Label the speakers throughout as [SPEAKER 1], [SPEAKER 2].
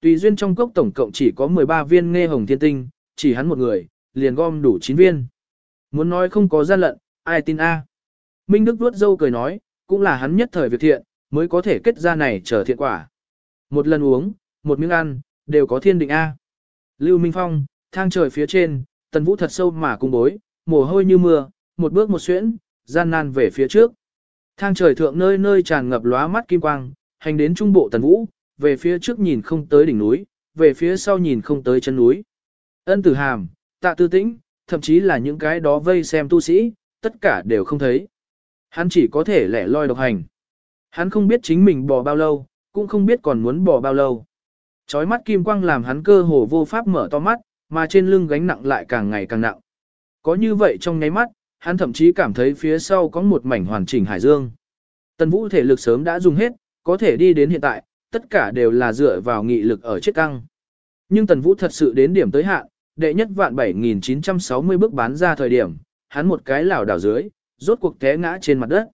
[SPEAKER 1] Tùy duyên trong cốc tổng cộng chỉ có 13 viên nghe hồng thiên tinh, chỉ hắn một người, liền gom đủ 9 viên. Muốn nói không có gian lận, ai tin a? Minh Đức vuốt dâu cười nói, cũng là hắn nhất thời việc thiện, mới có thể kết ra này trở thiện quả. Một lần uống, một miếng ăn, đều có thiên định a. Lưu Minh Phong, thang trời phía trên, tần vũ thật sâu mà cung bối, mồ hôi như mưa, một bước một xuyễn, gian nan về phía trước. Thang trời thượng nơi nơi tràn ngập lóa mắt kim quang, hành đến trung bộ tần vũ, về phía trước nhìn không tới đỉnh núi, về phía sau nhìn không tới chân núi. Ân tử hàm, tạ tư tĩnh, thậm chí là những cái đó vây xem tu sĩ, tất cả đều không thấy. Hắn chỉ có thể lẻ loi độc hành. Hắn không biết chính mình bỏ bao lâu, cũng không biết còn muốn bỏ bao lâu. Chói mắt kim quang làm hắn cơ hồ vô pháp mở to mắt, mà trên lưng gánh nặng lại càng ngày càng nặng. Có như vậy trong nháy mắt, hắn thậm chí cảm thấy phía sau có một mảnh hoàn chỉnh hải dương. Tần Vũ thể lực sớm đã dùng hết, có thể đi đến hiện tại, tất cả đều là dựa vào nghị lực ở chiếc căng. Nhưng Tần Vũ thật sự đến điểm tới hạn, đệ nhất vạn 7960 bước bán ra thời điểm, hắn một cái lảo đảo dưới, rốt cuộc té ngã trên mặt đất.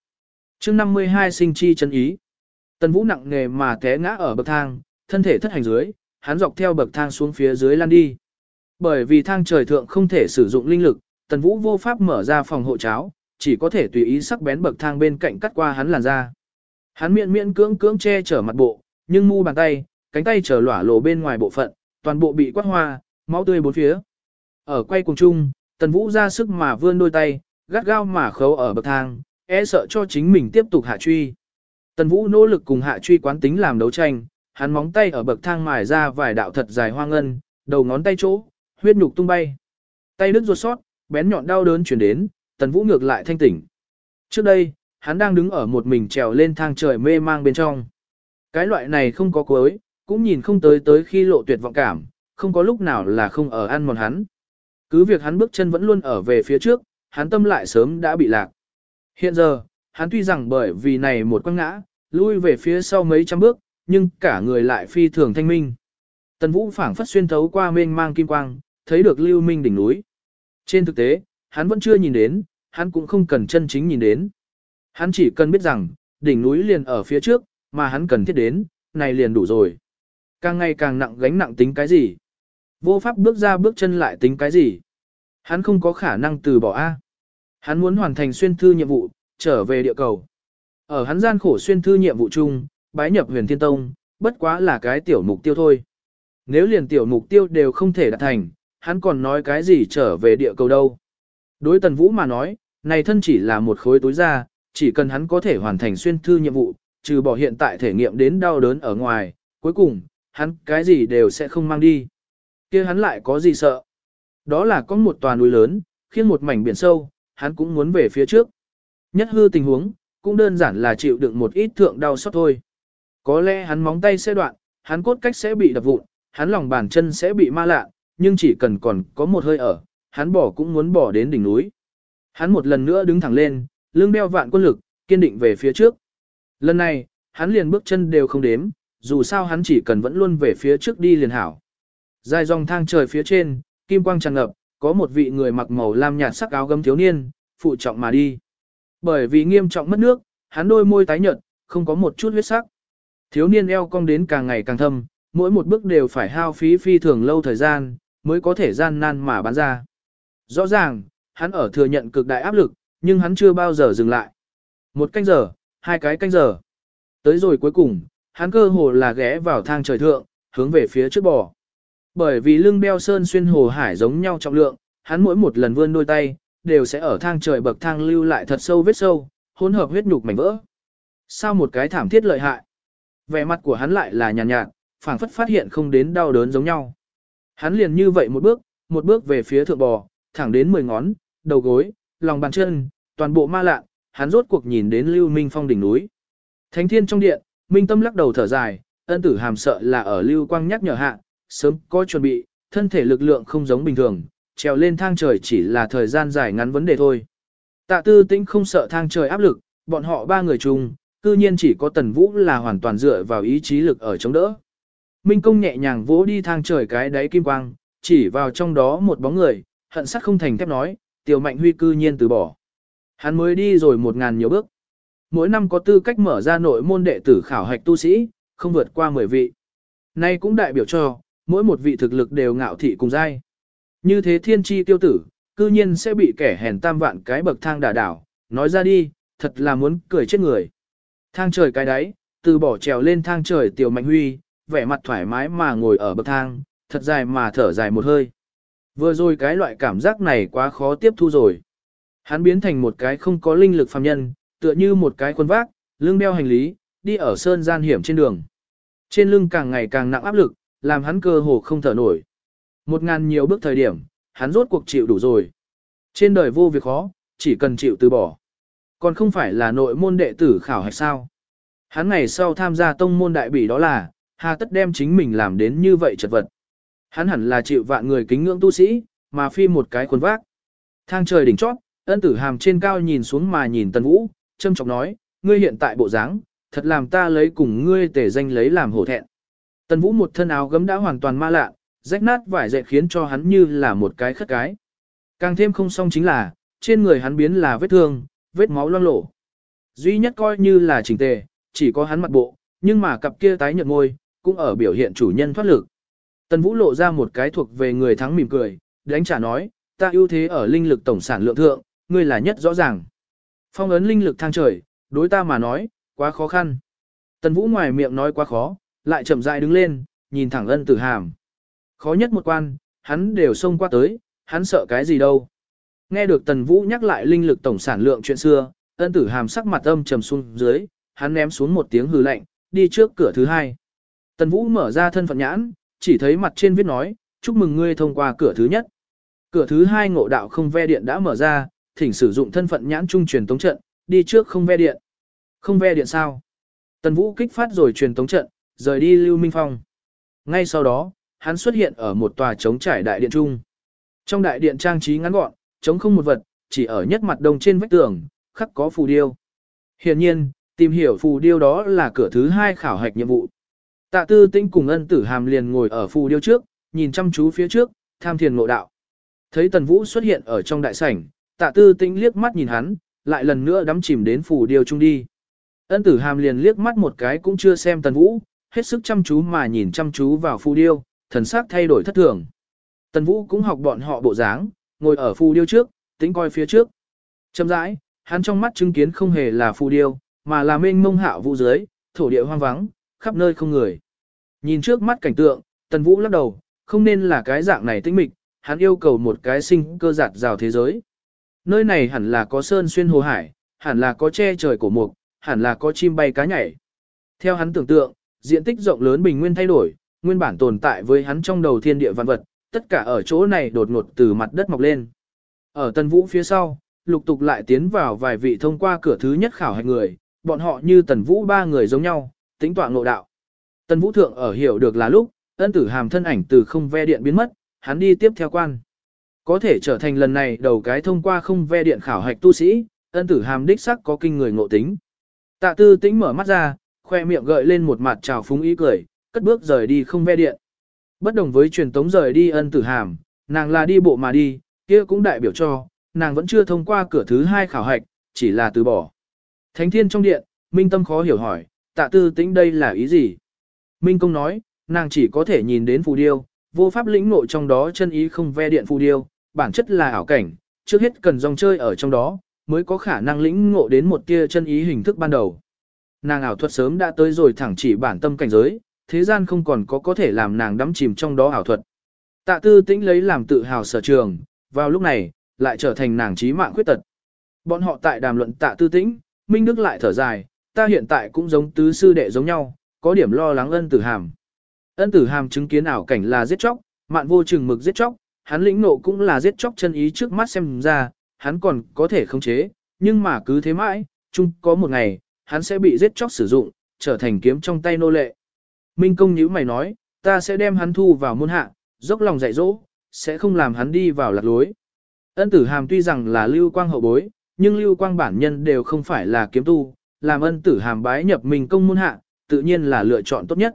[SPEAKER 1] Chương 52 sinh chi chân ý. Tần Vũ nặng nề mà té ngã ở bậc thang, thân thể thất hành dưới, hắn dọc theo bậc thang xuống phía dưới lăn đi. Bởi vì thang trời thượng không thể sử dụng linh lực, Tần Vũ vô pháp mở ra phòng hộ cháo, chỉ có thể tùy ý sắc bén bậc thang bên cạnh cắt qua hắn làn ra. Hắn miễn miễn cưỡng cưỡng che chở mặt bộ, nhưng mu bàn tay, cánh tay trở lỏa lộ bên ngoài bộ phận, toàn bộ bị quát hoa, máu tươi bốn phía. Ở quay cùng chung, Tần Vũ ra sức mà vươn đôi tay, gắt gao mà khấu ở bậc thang, e sợ cho chính mình tiếp tục hạ truy. Tần Vũ nỗ lực cùng hạ truy quán tính làm đấu tranh, hắn móng tay ở bậc thang mài ra vài đạo thật dài hoa ngân, đầu ngón tay chỗ, huyết nhục tung bay. Tay đứt ruột sót, bén nhọn đau đớn chuyển đến, Tần Vũ ngược lại thanh tỉnh. Trước đây, hắn đang đứng ở một mình trèo lên thang trời mê mang bên trong. Cái loại này không có cuối, cũng nhìn không tới tới khi lộ tuyệt vọng cảm, không có lúc nào là không ở ăn mòn hắn. Cứ việc hắn bước chân vẫn luôn ở về phía trước, hắn tâm lại sớm đã bị lạc. Hiện giờ, hắn tuy rằng bởi vì này một quăng ngã, lui về phía sau mấy trăm bước, nhưng cả người lại phi thường thanh minh. Tần Vũ phảng phất xuyên thấu qua mênh mang kim quang, thấy được lưu minh đỉnh núi. Trên thực tế, hắn vẫn chưa nhìn đến, hắn cũng không cần chân chính nhìn đến. Hắn chỉ cần biết rằng, đỉnh núi liền ở phía trước, mà hắn cần thiết đến, này liền đủ rồi. Càng ngày càng nặng gánh nặng tính cái gì? Vô pháp bước ra bước chân lại tính cái gì? Hắn không có khả năng từ bỏ A. Hắn muốn hoàn thành xuyên thư nhiệm vụ, trở về địa cầu. Ở hắn gian khổ xuyên thư nhiệm vụ chung, bái nhập huyền thiên tông, bất quá là cái tiểu mục tiêu thôi. Nếu liền tiểu mục tiêu đều không thể đạt thành, hắn còn nói cái gì trở về địa cầu đâu. Đối tần vũ mà nói, này thân chỉ là một khối tối ra, chỉ cần hắn có thể hoàn thành xuyên thư nhiệm vụ, trừ bỏ hiện tại thể nghiệm đến đau đớn ở ngoài, cuối cùng, hắn cái gì đều sẽ không mang đi. kia hắn lại có gì sợ. Đó là có một tòa núi lớn, khiến một mảnh biển sâu, hắn cũng muốn về phía trước. Nhất hư tình huống, cũng đơn giản là chịu đựng một ít thượng đau xót thôi. Có lẽ hắn móng tay sẽ đoạn, hắn cốt cách sẽ bị đập vụn, hắn lòng bàn chân sẽ bị ma lạ, nhưng chỉ cần còn có một hơi ở, hắn bỏ cũng muốn bỏ đến đỉnh núi. Hắn một lần nữa đứng thẳng lên, lưng đeo vạn quân lực, kiên định về phía trước. Lần này, hắn liền bước chân đều không đếm, dù sao hắn chỉ cần vẫn luôn về phía trước đi liền hảo. Dài dòng thang trời phía trên, kim quang tràn ngập, có một vị người mặc màu lam nhạt sắc áo gấm thiếu niên, phụ trọng mà đi. Bởi vì nghiêm trọng mất nước, hắn đôi môi tái nhợt, không có một chút huyết sắc. Thiếu niên eo cong đến càng ngày càng thâm, mỗi một bước đều phải hao phí phi thường lâu thời gian, mới có thể gian nan mà bán ra. Rõ ràng, hắn ở thừa nhận cực đại áp lực, nhưng hắn chưa bao giờ dừng lại. Một canh giờ, hai cái canh giờ. Tới rồi cuối cùng, hắn cơ hồ là ghé vào thang trời thượng, hướng về phía trước bò. Bởi vì lưng beo sơn xuyên hồ hải giống nhau trọng lượng, hắn mỗi một lần vươn đôi tay, đều sẽ ở thang trời bậc thang lưu lại thật sâu vết sâu, hỗn hợp huyết nhục mảnh vỡ. Sao một cái thảm thiết lợi hại? Vẻ mặt của hắn lại là nhàn nhạt, nhạt phảng phất phát hiện không đến đau đớn giống nhau. Hắn liền như vậy một bước, một bước về phía thượng bò, thẳng đến mười ngón, đầu gối, lòng bàn chân, toàn bộ ma lạ, hắn rốt cuộc nhìn đến Lưu Minh Phong đỉnh núi. Thánh thiên trong điện, Minh Tâm lắc đầu thở dài, ân tử hàm sợ là ở Lưu Quang nhắc nhở hạ, sớm có chuẩn bị, thân thể lực lượng không giống bình thường, trèo lên thang trời chỉ là thời gian dài ngắn vấn đề thôi. Tạ tư tĩnh không sợ thang trời áp lực, bọn họ ba người chung, cư nhiên chỉ có tần vũ là hoàn toàn dựa vào ý chí lực ở chống đỡ. Minh công nhẹ nhàng vỗ đi thang trời cái đáy kim quang, chỉ vào trong đó một bóng người, hận sắc không thành thép nói, tiểu mạnh huy cư nhiên từ bỏ. Hắn mới đi rồi một ngàn nhiều bước. Mỗi năm có tư cách mở ra nội môn đệ tử khảo hạch tu sĩ, không vượt qua 10 vị. Nay cũng đại biểu cho, mỗi một vị thực lực đều ngạo thị cùng giai. Như thế thiên tri tiêu tử, cư nhiên sẽ bị kẻ hèn tam vạn cái bậc thang đả đảo, nói ra đi, thật là muốn cười chết người. Thang trời cái đáy, từ bỏ trèo lên thang trời tiểu mạnh huy, vẻ mặt thoải mái mà ngồi ở bậc thang, thật dài mà thở dài một hơi. Vừa rồi cái loại cảm giác này quá khó tiếp thu rồi. Hắn biến thành một cái không có linh lực phàm nhân, tựa như một cái quân vác, lưng đeo hành lý, đi ở sơn gian hiểm trên đường. Trên lưng càng ngày càng nặng áp lực, làm hắn cơ hồ không thở nổi. Một ngàn nhiều bước thời điểm, hắn rốt cuộc chịu đủ rồi. Trên đời vô việc khó, chỉ cần chịu từ bỏ. Còn không phải là nội môn đệ tử khảo hạch sao. Hắn ngày sau tham gia tông môn đại bỉ đó là, hà tất đem chính mình làm đến như vậy chật vật. Hắn hẳn là chịu vạn người kính ngưỡng tu sĩ, mà phi một cái khuôn vác. Thang trời đỉnh chót, ân tử hàm trên cao nhìn xuống mà nhìn tần vũ, châm trọng nói, ngươi hiện tại bộ dáng, thật làm ta lấy cùng ngươi tể danh lấy làm hổ thẹn. Tần vũ một thân áo gấm đã hoàn toàn ma lạ, rách nát vải dệt khiến cho hắn như là một cái khất cái. Càng thêm không xong chính là, trên người hắn biến là vết thương, vết máu loang lổ. Duy nhất coi như là chỉnh tề, chỉ có hắn mặt bộ, nhưng mà cặp kia tái nhợt môi, cũng ở biểu hiện chủ nhân thoát lực. Tần Vũ lộ ra một cái thuộc về người thắng mỉm cười, đánh trả nói, ta ưu thế ở linh lực tổng sản lượng thượng, ngươi là nhất rõ ràng. Phong ấn linh lực thang trời, đối ta mà nói, quá khó khăn. Tần Vũ ngoài miệng nói quá khó, lại chậm rãi đứng lên, nhìn thẳng ân tử hàm. Khó nhất một quan, hắn đều xông qua tới, hắn sợ cái gì đâu. Nghe được Tần Vũ nhắc lại linh lực tổng sản lượng chuyện xưa, ân tử hàm sắc mặt âm trầm xuống dưới, hắn ném xuống một tiếng hừ lạnh, đi trước cửa thứ hai. Tần Vũ mở ra thân phận nhãn, chỉ thấy mặt trên viết nói, chúc mừng ngươi thông qua cửa thứ nhất. Cửa thứ hai ngộ đạo không ve điện đã mở ra, thỉnh sử dụng thân phận nhãn trung truyền tống trận, đi trước không ve điện. Không ve điện sao? Tần Vũ kích phát rồi truyền tống trận, rời đi Lưu Minh Phong. Ngay sau đó, hắn xuất hiện ở một tòa trống trải đại điện trung. Trong đại điện trang trí ngắn gọn, trống không một vật, chỉ ở nhất mặt đông trên vách tường, khắc có phù điêu. Hiển nhiên, tìm hiểu phù điêu đó là cửa thứ hai khảo hạch nhiệm vụ. Tạ tư tinh cùng ân tử hàm liền ngồi ở phù điêu trước, nhìn chăm chú phía trước, tham thiền ngộ đạo. Thấy tần vũ xuất hiện ở trong đại sảnh, tạ tư tĩnh liếc mắt nhìn hắn, lại lần nữa đắm chìm đến phù điêu trung đi. Ân tử hàm liền liếc mắt một cái cũng chưa xem tần vũ, hết sức chăm chú mà nhìn chăm chú vào phù điêu, thần sắc thay đổi thất thường. Tần vũ cũng học bọn họ bộ dáng, ngồi ở phù điêu trước, tính coi phía trước. Châm rãi, hắn trong mắt chứng kiến không hề là phù điêu, mà là mênh mông hạo vũ dưới, thổ địa hoang vắng, khắp nơi không người. Nhìn trước mắt cảnh tượng, Tần Vũ lắc đầu, không nên là cái dạng này tĩnh mịch, hắn yêu cầu một cái sinh cơ giạt rào thế giới. Nơi này hẳn là có sơn xuyên hồ hải, hẳn là có che trời cổ mục, hẳn là có chim bay cá nhảy. Theo hắn tưởng tượng, diện tích rộng lớn bình nguyên thay đổi, nguyên bản tồn tại với hắn trong đầu thiên địa văn vật, tất cả ở chỗ này đột ngột từ mặt đất mọc lên. Ở tân Vũ phía sau, lục tục lại tiến vào vài vị thông qua cửa thứ nhất khảo hạch người, bọn họ như Tần Vũ ba người giống nhau, tính tọa ngộ đạo. Tần Vũ Thượng ở hiểu được là lúc, ân tử hàm thân ảnh từ không ve điện biến mất, hắn đi tiếp theo quan. Có thể trở thành lần này đầu cái thông qua không ve điện khảo hạch tu sĩ, ân tử hàm đích sắc có kinh người ngộ tính. Tạ tư tĩnh mở mắt ra, khoe miệng gợi lên một mặt trào phúng ý cười, cất bước rời đi không ve điện. Bất đồng với truyền tống rời đi ân tử hàm, nàng là đi bộ mà đi, kia cũng đại biểu cho, nàng vẫn chưa thông qua cửa thứ hai khảo hạch, chỉ là từ bỏ. Thánh thiên trong điện, Minh Tâm khó hiểu hỏi, tạ tư tĩnh đây là ý gì? Minh Công nói, nàng chỉ có thể nhìn đến phù điêu, vô pháp lĩnh ngộ trong đó chân ý không ve điện phù điêu, bản chất là ảo cảnh, trước hết cần dòng chơi ở trong đó, mới có khả năng lĩnh ngộ đến một tia chân ý hình thức ban đầu. Nàng ảo thuật sớm đã tới rồi thẳng chỉ bản tâm cảnh giới, thế gian không còn có có thể làm nàng đắm chìm trong đó ảo thuật. Tạ tư tĩnh lấy làm tự hào sở trường, vào lúc này, lại trở thành nàng trí mạng khuyết tật. Bọn họ tại đàm luận tạ tư tĩnh, Minh Đức lại thở dài, ta hiện tại cũng giống tứ sư đệ giống nhau, có điểm lo lắng ân tử hàm. Ân tử hàm chứng kiến ảo cảnh là giết chóc, mạn vô chừng mực giết chóc, hắn lĩnh nộ cũng là giết chóc chân ý trước mắt xem ra, hắn còn có thể khống chế, nhưng mà cứ thế mãi, chung có một ngày, hắn sẽ bị giết chóc sử dụng, trở thành kiếm trong tay nô lệ. Minh công nhíu mày nói, ta sẽ đem hắn thu vào môn hạ, dốc lòng dạy dỗ, sẽ không làm hắn đi vào lạc lối. Ân tử hàm tuy rằng là lưu quang hậu bối, nhưng lưu quang bản nhân đều không phải là kiếm tu, làm ân tử hàm bái nhập mình công môn hạ, tự nhiên là lựa chọn tốt nhất.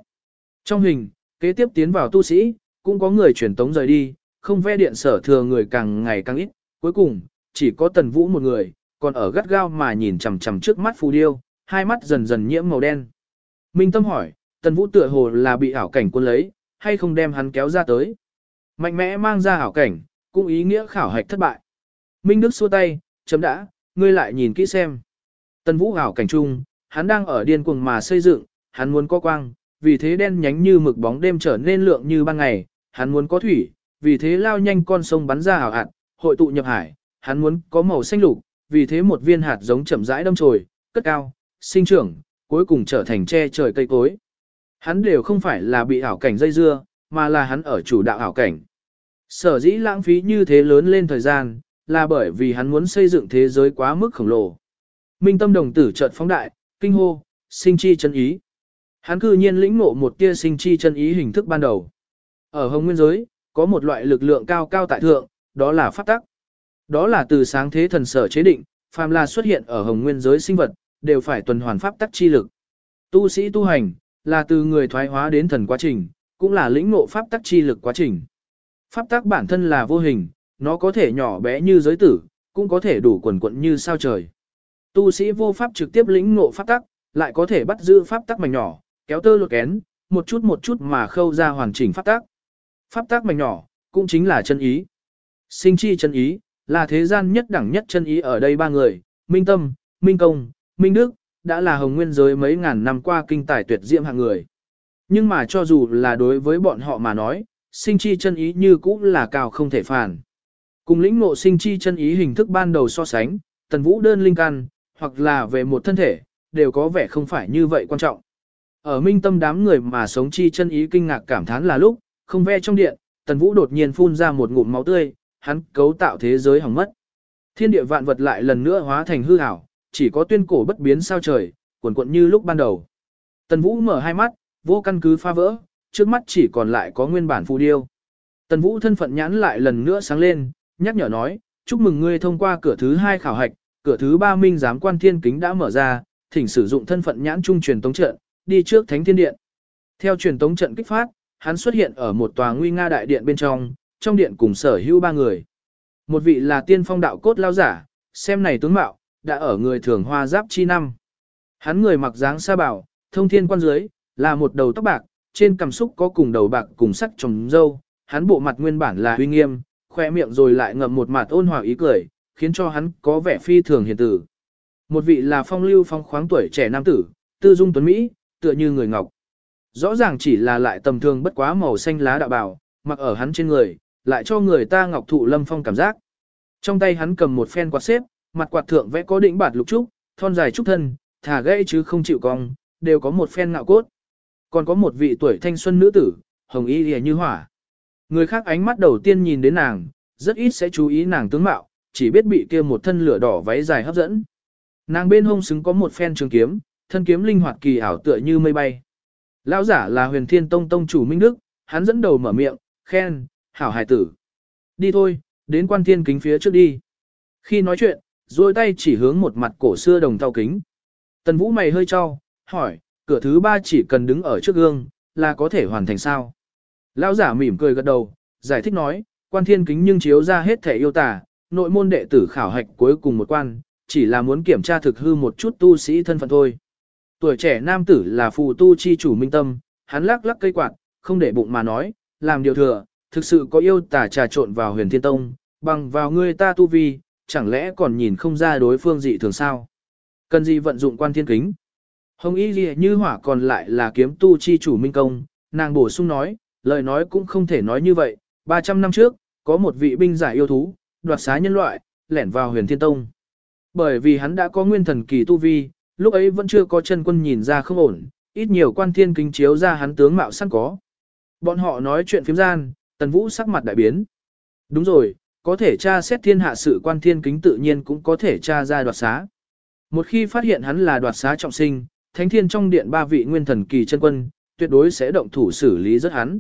[SPEAKER 1] Trong hình, kế tiếp tiến vào tu sĩ, cũng có người truyền tống rời đi, không ve điện sở thừa người càng ngày càng ít, cuối cùng, chỉ có tần vũ một người, còn ở gắt gao mà nhìn chằm chằm trước mắt phù điêu, hai mắt dần dần nhiễm màu đen. Minh Tâm hỏi, Tần Vũ tựa hồ là bị ảo cảnh quân lấy, hay không đem hắn kéo ra tới. Mạnh mẽ mang ra ảo cảnh, cũng ý nghĩa khảo hạch thất bại. Minh Đức xua tay, chấm đã, ngươi lại nhìn kỹ xem. Tần Vũ ảo cảnh trung, hắn đang ở điên cuồng mà xây dựng, hắn muốn có quang, vì thế đen nhánh như mực bóng đêm trở nên lượng như ban ngày, hắn muốn có thủy, vì thế lao nhanh con sông bắn ra ảo hạt, hội tụ nhập hải, hắn muốn có màu xanh lục, vì thế một viên hạt giống chậm rãi đâm chồi, cất cao, sinh trưởng, cuối cùng trở thành che trời cây cối. Hắn đều không phải là bị ảo cảnh dây dưa, mà là hắn ở chủ đạo ảo cảnh. Sở dĩ lãng phí như thế lớn lên thời gian, là bởi vì hắn muốn xây dựng thế giới quá mức khổng lồ. Minh tâm đồng tử chợt phóng đại, kinh hô, sinh chi chân ý. Hắn cư nhiên lĩnh ngộ một tia sinh chi chân ý hình thức ban đầu. Ở hồng nguyên giới, có một loại lực lượng cao cao tại thượng, đó là pháp tắc. Đó là từ sáng thế thần sở chế định, phàm là xuất hiện ở hồng nguyên giới sinh vật, đều phải tuần hoàn pháp tắc chi lực. Tu sĩ tu hành, là từ người thoái hóa đến thần quá trình, cũng là lĩnh ngộ pháp tắc chi lực quá trình. Pháp tắc bản thân là vô hình, nó có thể nhỏ bé như giới tử, cũng có thể đủ quần quận như sao trời. Tu sĩ vô pháp trực tiếp lĩnh ngộ pháp tắc, lại có thể bắt giữ pháp tắc mảnh nhỏ, kéo tơ lột kén, một chút một chút mà khâu ra hoàn chỉnh pháp tắc. Pháp tác mảnh nhỏ, cũng chính là chân ý. Sinh chi chân ý, là thế gian nhất đẳng nhất chân ý ở đây ba người, Minh Tâm, Minh Công, Minh Đức, đã là hồng nguyên giới mấy ngàn năm qua kinh tài tuyệt diễm hạng người. Nhưng mà cho dù là đối với bọn họ mà nói, sinh chi chân ý như cũng là cao không thể phản. Cùng lĩnh ngộ sinh chi chân ý hình thức ban đầu so sánh, tần vũ đơn linh căn, hoặc là về một thân thể, đều có vẻ không phải như vậy quan trọng. Ở minh tâm đám người mà sống chi chân ý kinh ngạc cảm thán là lúc, không ve trong điện, tần vũ đột nhiên phun ra một ngụm máu tươi, hắn cấu tạo thế giới hỏng mất. Thiên địa vạn vật lại lần nữa hóa thành hư ảo, chỉ có tuyên cổ bất biến sao trời, cuồn cuộn như lúc ban đầu. Tần Vũ mở hai mắt, vô căn cứ phá vỡ, trước mắt chỉ còn lại có nguyên bản phù điêu. Tần Vũ thân phận nhãn lại lần nữa sáng lên, nhắc nhở nói, chúc mừng ngươi thông qua cửa thứ hai khảo hạch, cửa thứ ba minh giám quan thiên kính đã mở ra, thỉnh sử dụng thân phận nhãn trung truyền tống trận, đi trước thánh thiên điện. Theo truyền tống trận kích phát, hắn xuất hiện ở một tòa nguy nga đại điện bên trong, trong điện cùng sở hữu ba người. Một vị là tiên phong đạo cốt lao giả, xem này tướng mạo, đã ở người thường hoa giáp chi năm. Hắn người mặc dáng sa bảo, thông thiên quan dưới, là một đầu tóc bạc, trên cằm xúc có cùng đầu bạc cùng sắc trồng dâu, hắn bộ mặt nguyên bản là uy nghiêm, khoe miệng rồi lại ngậm một mặt ôn hòa ý cười, khiến cho hắn có vẻ phi thường hiền tử. Một vị là phong lưu phong khoáng tuổi trẻ nam tử, tư dung tuấn Mỹ, tựa như người ngọc. Rõ ràng chỉ là lại tầm thường bất quá màu xanh lá đạo bảo mặc ở hắn trên người, lại cho người ta ngọc thụ lâm phong cảm giác. Trong tay hắn cầm một phen quạt xếp, mặt quạt thượng vẽ có đỉnh bạt lục trúc, thon dài trúc thân, thả gãy chứ không chịu cong, đều có một phen ngạo cốt. Còn có một vị tuổi thanh xuân nữ tử, hồng y lìa như hỏa. Người khác ánh mắt đầu tiên nhìn đến nàng, rất ít sẽ chú ý nàng tướng mạo, chỉ biết bị kia một thân lửa đỏ váy dài hấp dẫn. Nàng bên hông xứng có một phen trường kiếm, thân kiếm linh hoạt kỳ ảo tựa như mây bay. Lão giả là huyền thiên tông tông chủ Minh Đức, hắn dẫn đầu mở miệng, khen, hảo hài tử. Đi thôi, đến quan thiên kính phía trước đi. Khi nói chuyện, duỗi tay chỉ hướng một mặt cổ xưa đồng thau kính. Tần Vũ mày hơi cho, hỏi, cửa thứ ba chỉ cần đứng ở trước gương, là có thể hoàn thành sao? Lão giả mỉm cười gật đầu, giải thích nói, quan thiên kính nhưng chiếu ra hết thể yêu tả, nội môn đệ tử khảo hạch cuối cùng một quan, chỉ là muốn kiểm tra thực hư một chút tu sĩ thân phận thôi. Tuổi trẻ nam tử là phù tu chi chủ minh tâm, hắn lắc lắc cây quạt, không để bụng mà nói, làm điều thừa, thực sự có yêu tà trà trộn vào huyền thiên tông, bằng vào ngươi ta tu vi, chẳng lẽ còn nhìn không ra đối phương dị thường sao? Cần gì vận dụng quan thiên kính? Hồng Y Ghi như hỏa còn lại là kiếm tu chi chủ minh công, nàng bổ sung nói, lời nói cũng không thể nói như vậy, 300 năm trước, có một vị binh giải yêu thú, đoạt xá nhân loại, lẻn vào huyền thiên tông. Bởi vì hắn đã có nguyên thần kỳ tu vi, lúc ấy vẫn chưa có chân quân nhìn ra không ổn, ít nhiều quan thiên kính chiếu ra hắn tướng mạo sẵn có. Bọn họ nói chuyện phiếm gian, tần vũ sắc mặt đại biến. Đúng rồi, có thể tra xét thiên hạ sự quan thiên kính tự nhiên cũng có thể tra ra đoạt xá. Một khi phát hiện hắn là đoạt xá trọng sinh, thánh thiên trong điện ba vị nguyên thần kỳ chân quân, tuyệt đối sẽ động thủ xử lý rất hắn.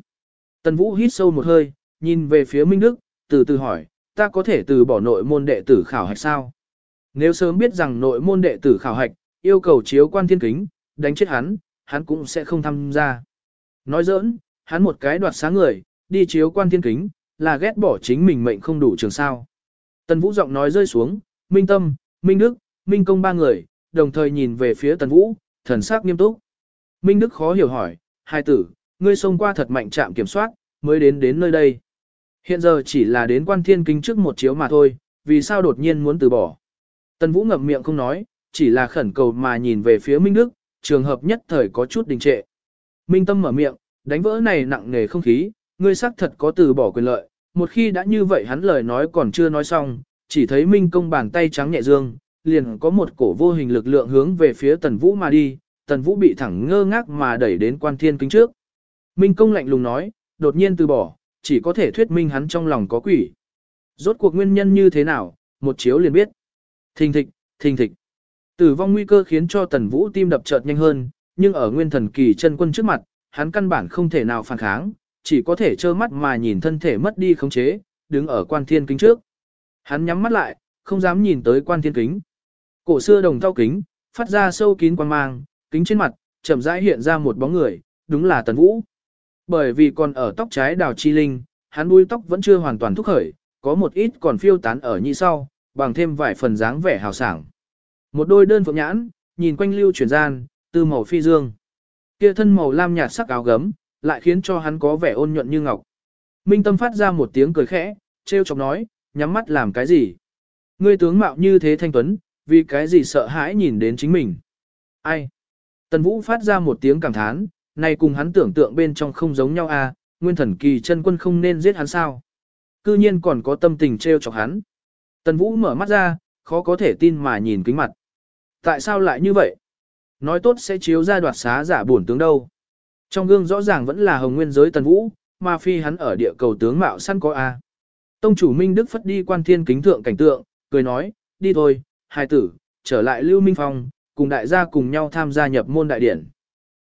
[SPEAKER 1] Tần Vũ hít sâu một hơi, nhìn về phía Minh Đức, từ từ hỏi, ta có thể từ bỏ nội môn đệ tử khảo hạch sao? Nếu sớm biết rằng nội môn đệ tử khảo hạch, yêu cầu chiếu quan thiên kính, đánh chết hắn, hắn cũng sẽ không tham gia. Nói giỡn, hắn một cái đoạt sáng người, đi chiếu quan thiên kính, là ghét bỏ chính mình mệnh không đủ trường sao. Tần Vũ giọng nói rơi xuống, Minh Tâm, Minh Đức, Minh Công ba người, đồng thời nhìn về phía Tần Vũ, thần sắc nghiêm túc. Minh Đức khó hiểu hỏi, hai tử, ngươi xông qua thật mạnh trạm kiểm soát, mới đến đến nơi đây. Hiện giờ chỉ là đến quan thiên kính trước một chiếu mà thôi, vì sao đột nhiên muốn từ bỏ. Tần Vũ ngậm miệng không nói, chỉ là khẩn cầu mà nhìn về phía Minh Đức, trường hợp nhất thời có chút đình trệ. Minh Tâm mở miệng, đánh vỡ này nặng nề không khí, ngươi xác thật có từ bỏ quyền lợi, một khi đã như vậy hắn lời nói còn chưa nói xong, chỉ thấy Minh Công bàn tay trắng nhẹ dương, liền có một cổ vô hình lực lượng hướng về phía Tần Vũ mà đi, Tần Vũ bị thẳng ngơ ngác mà đẩy đến quan thiên kính trước. Minh Công lạnh lùng nói, đột nhiên từ bỏ, chỉ có thể thuyết minh hắn trong lòng có quỷ. Rốt cuộc nguyên nhân như thế nào, một chiếu liền biết. Thình thịch, thình thịch. Tử vong nguy cơ khiến cho Tần Vũ tim đập chợt nhanh hơn, nhưng ở nguyên thần kỳ chân quân trước mặt, hắn căn bản không thể nào phản kháng, chỉ có thể trơ mắt mà nhìn thân thể mất đi khống chế, đứng ở quan thiên kính trước. Hắn nhắm mắt lại, không dám nhìn tới quan thiên kính. Cổ xưa đồng thau kính, phát ra sâu kín quan mang, kính trên mặt, chậm rãi hiện ra một bóng người, đúng là Tần Vũ. Bởi vì còn ở tóc trái đào chi linh, hắn đuôi tóc vẫn chưa hoàn toàn thúc khởi, có một ít còn phiêu tán ở nhị sau, bằng thêm vài phần dáng vẻ hào sảng. Một đôi đơn phượng nhãn, nhìn quanh lưu chuyển gian, tư màu phi dương. Kia thân màu lam nhạt sắc áo gấm, lại khiến cho hắn có vẻ ôn nhuận như ngọc. Minh Tâm phát ra một tiếng cười khẽ, trêu chọc nói, nhắm mắt làm cái gì? Ngươi tướng mạo như thế thanh tuấn, vì cái gì sợ hãi nhìn đến chính mình? Ai? Tần Vũ phát ra một tiếng cảm thán, này cùng hắn tưởng tượng bên trong không giống nhau à, nguyên thần kỳ chân quân không nên giết hắn sao? Cư nhiên còn có tâm tình trêu chọc hắn. Tần Vũ mở mắt ra, khó có thể tin mà nhìn kính mặt. Tại sao lại như vậy? Nói tốt sẽ chiếu ra đoạt xá giả bổn tướng đâu. Trong gương rõ ràng vẫn là hồng nguyên giới Tần Vũ, mà phi hắn ở địa cầu tướng mạo săn có A. Tông chủ Minh Đức phất đi quan thiên kính thượng cảnh tượng, cười nói, đi thôi, hai tử, trở lại Lưu Minh Phong, cùng đại gia cùng nhau tham gia nhập môn đại điển.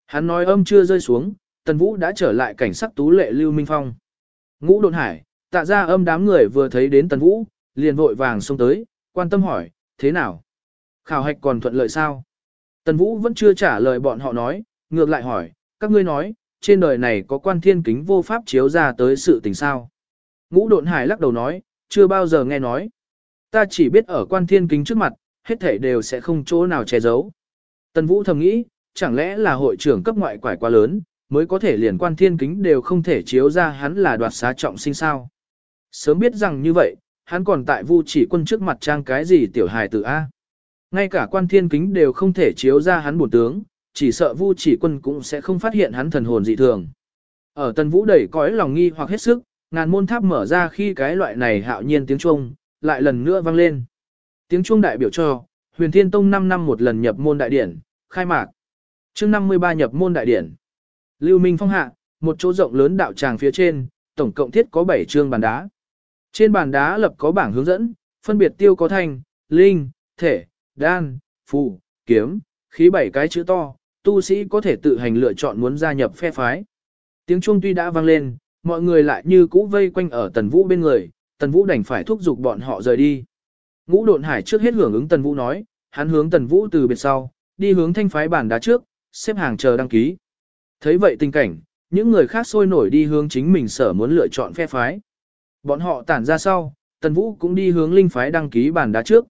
[SPEAKER 1] Hắn nói âm chưa rơi xuống, Tần Vũ đã trở lại cảnh sắc tú lệ Lưu Minh Phong. Ngũ độn hải, tạ ra âm đám người vừa thấy đến Tần Vũ, liền vội vàng xông tới, quan tâm hỏi, thế nào? Khảo hạch còn thuận lợi sao? Tần Vũ vẫn chưa trả lời bọn họ nói, ngược lại hỏi, các ngươi nói, trên đời này có quan thiên kính vô pháp chiếu ra tới sự tình sao? Ngũ độn hải lắc đầu nói, chưa bao giờ nghe nói. Ta chỉ biết ở quan thiên kính trước mặt, hết thể đều sẽ không chỗ nào che giấu. Tần Vũ thầm nghĩ, chẳng lẽ là hội trưởng cấp ngoại quải quá lớn, mới có thể liền quan thiên kính đều không thể chiếu ra hắn là đoạt xá trọng sinh sao. Sớm biết rằng như vậy, hắn còn tại vu chỉ quân trước mặt trang cái gì tiểu hài tử A. Ngay cả quan thiên kính đều không thể chiếu ra hắn bổn tướng, chỉ sợ vu chỉ quân cũng sẽ không phát hiện hắn thần hồn dị thường. Ở tần vũ đẩy cõi lòng nghi hoặc hết sức, ngàn môn tháp mở ra khi cái loại này hạo nhiên tiếng chuông, lại lần nữa vang lên. Tiếng chuông đại biểu cho, huyền thiên tông 5 năm một lần nhập môn đại điển, khai mạc. chương 53 nhập môn đại điển. Lưu Minh phong hạ, một chỗ rộng lớn đạo tràng phía trên, tổng cộng thiết có 7 chương bàn đá. Trên bàn đá lập có bảng hướng dẫn, phân biệt tiêu có thành linh, thể, đan, phù, kiếm, khí bảy cái chữ to, tu sĩ có thể tự hành lựa chọn muốn gia nhập phe phái. Tiếng chuông tuy đã vang lên, mọi người lại như cũ vây quanh ở Tần Vũ bên người, Tần Vũ đành phải thúc giục bọn họ rời đi. Ngũ độn hải trước hết hưởng ứng Tần Vũ nói, hắn hướng Tần Vũ từ biệt sau, đi hướng thanh phái bản đá trước, xếp hàng chờ đăng ký. Thấy vậy tình cảnh, những người khác sôi nổi đi hướng chính mình sở muốn lựa chọn phe phái. Bọn họ tản ra sau, Tần Vũ cũng đi hướng linh phái đăng ký bản đá trước.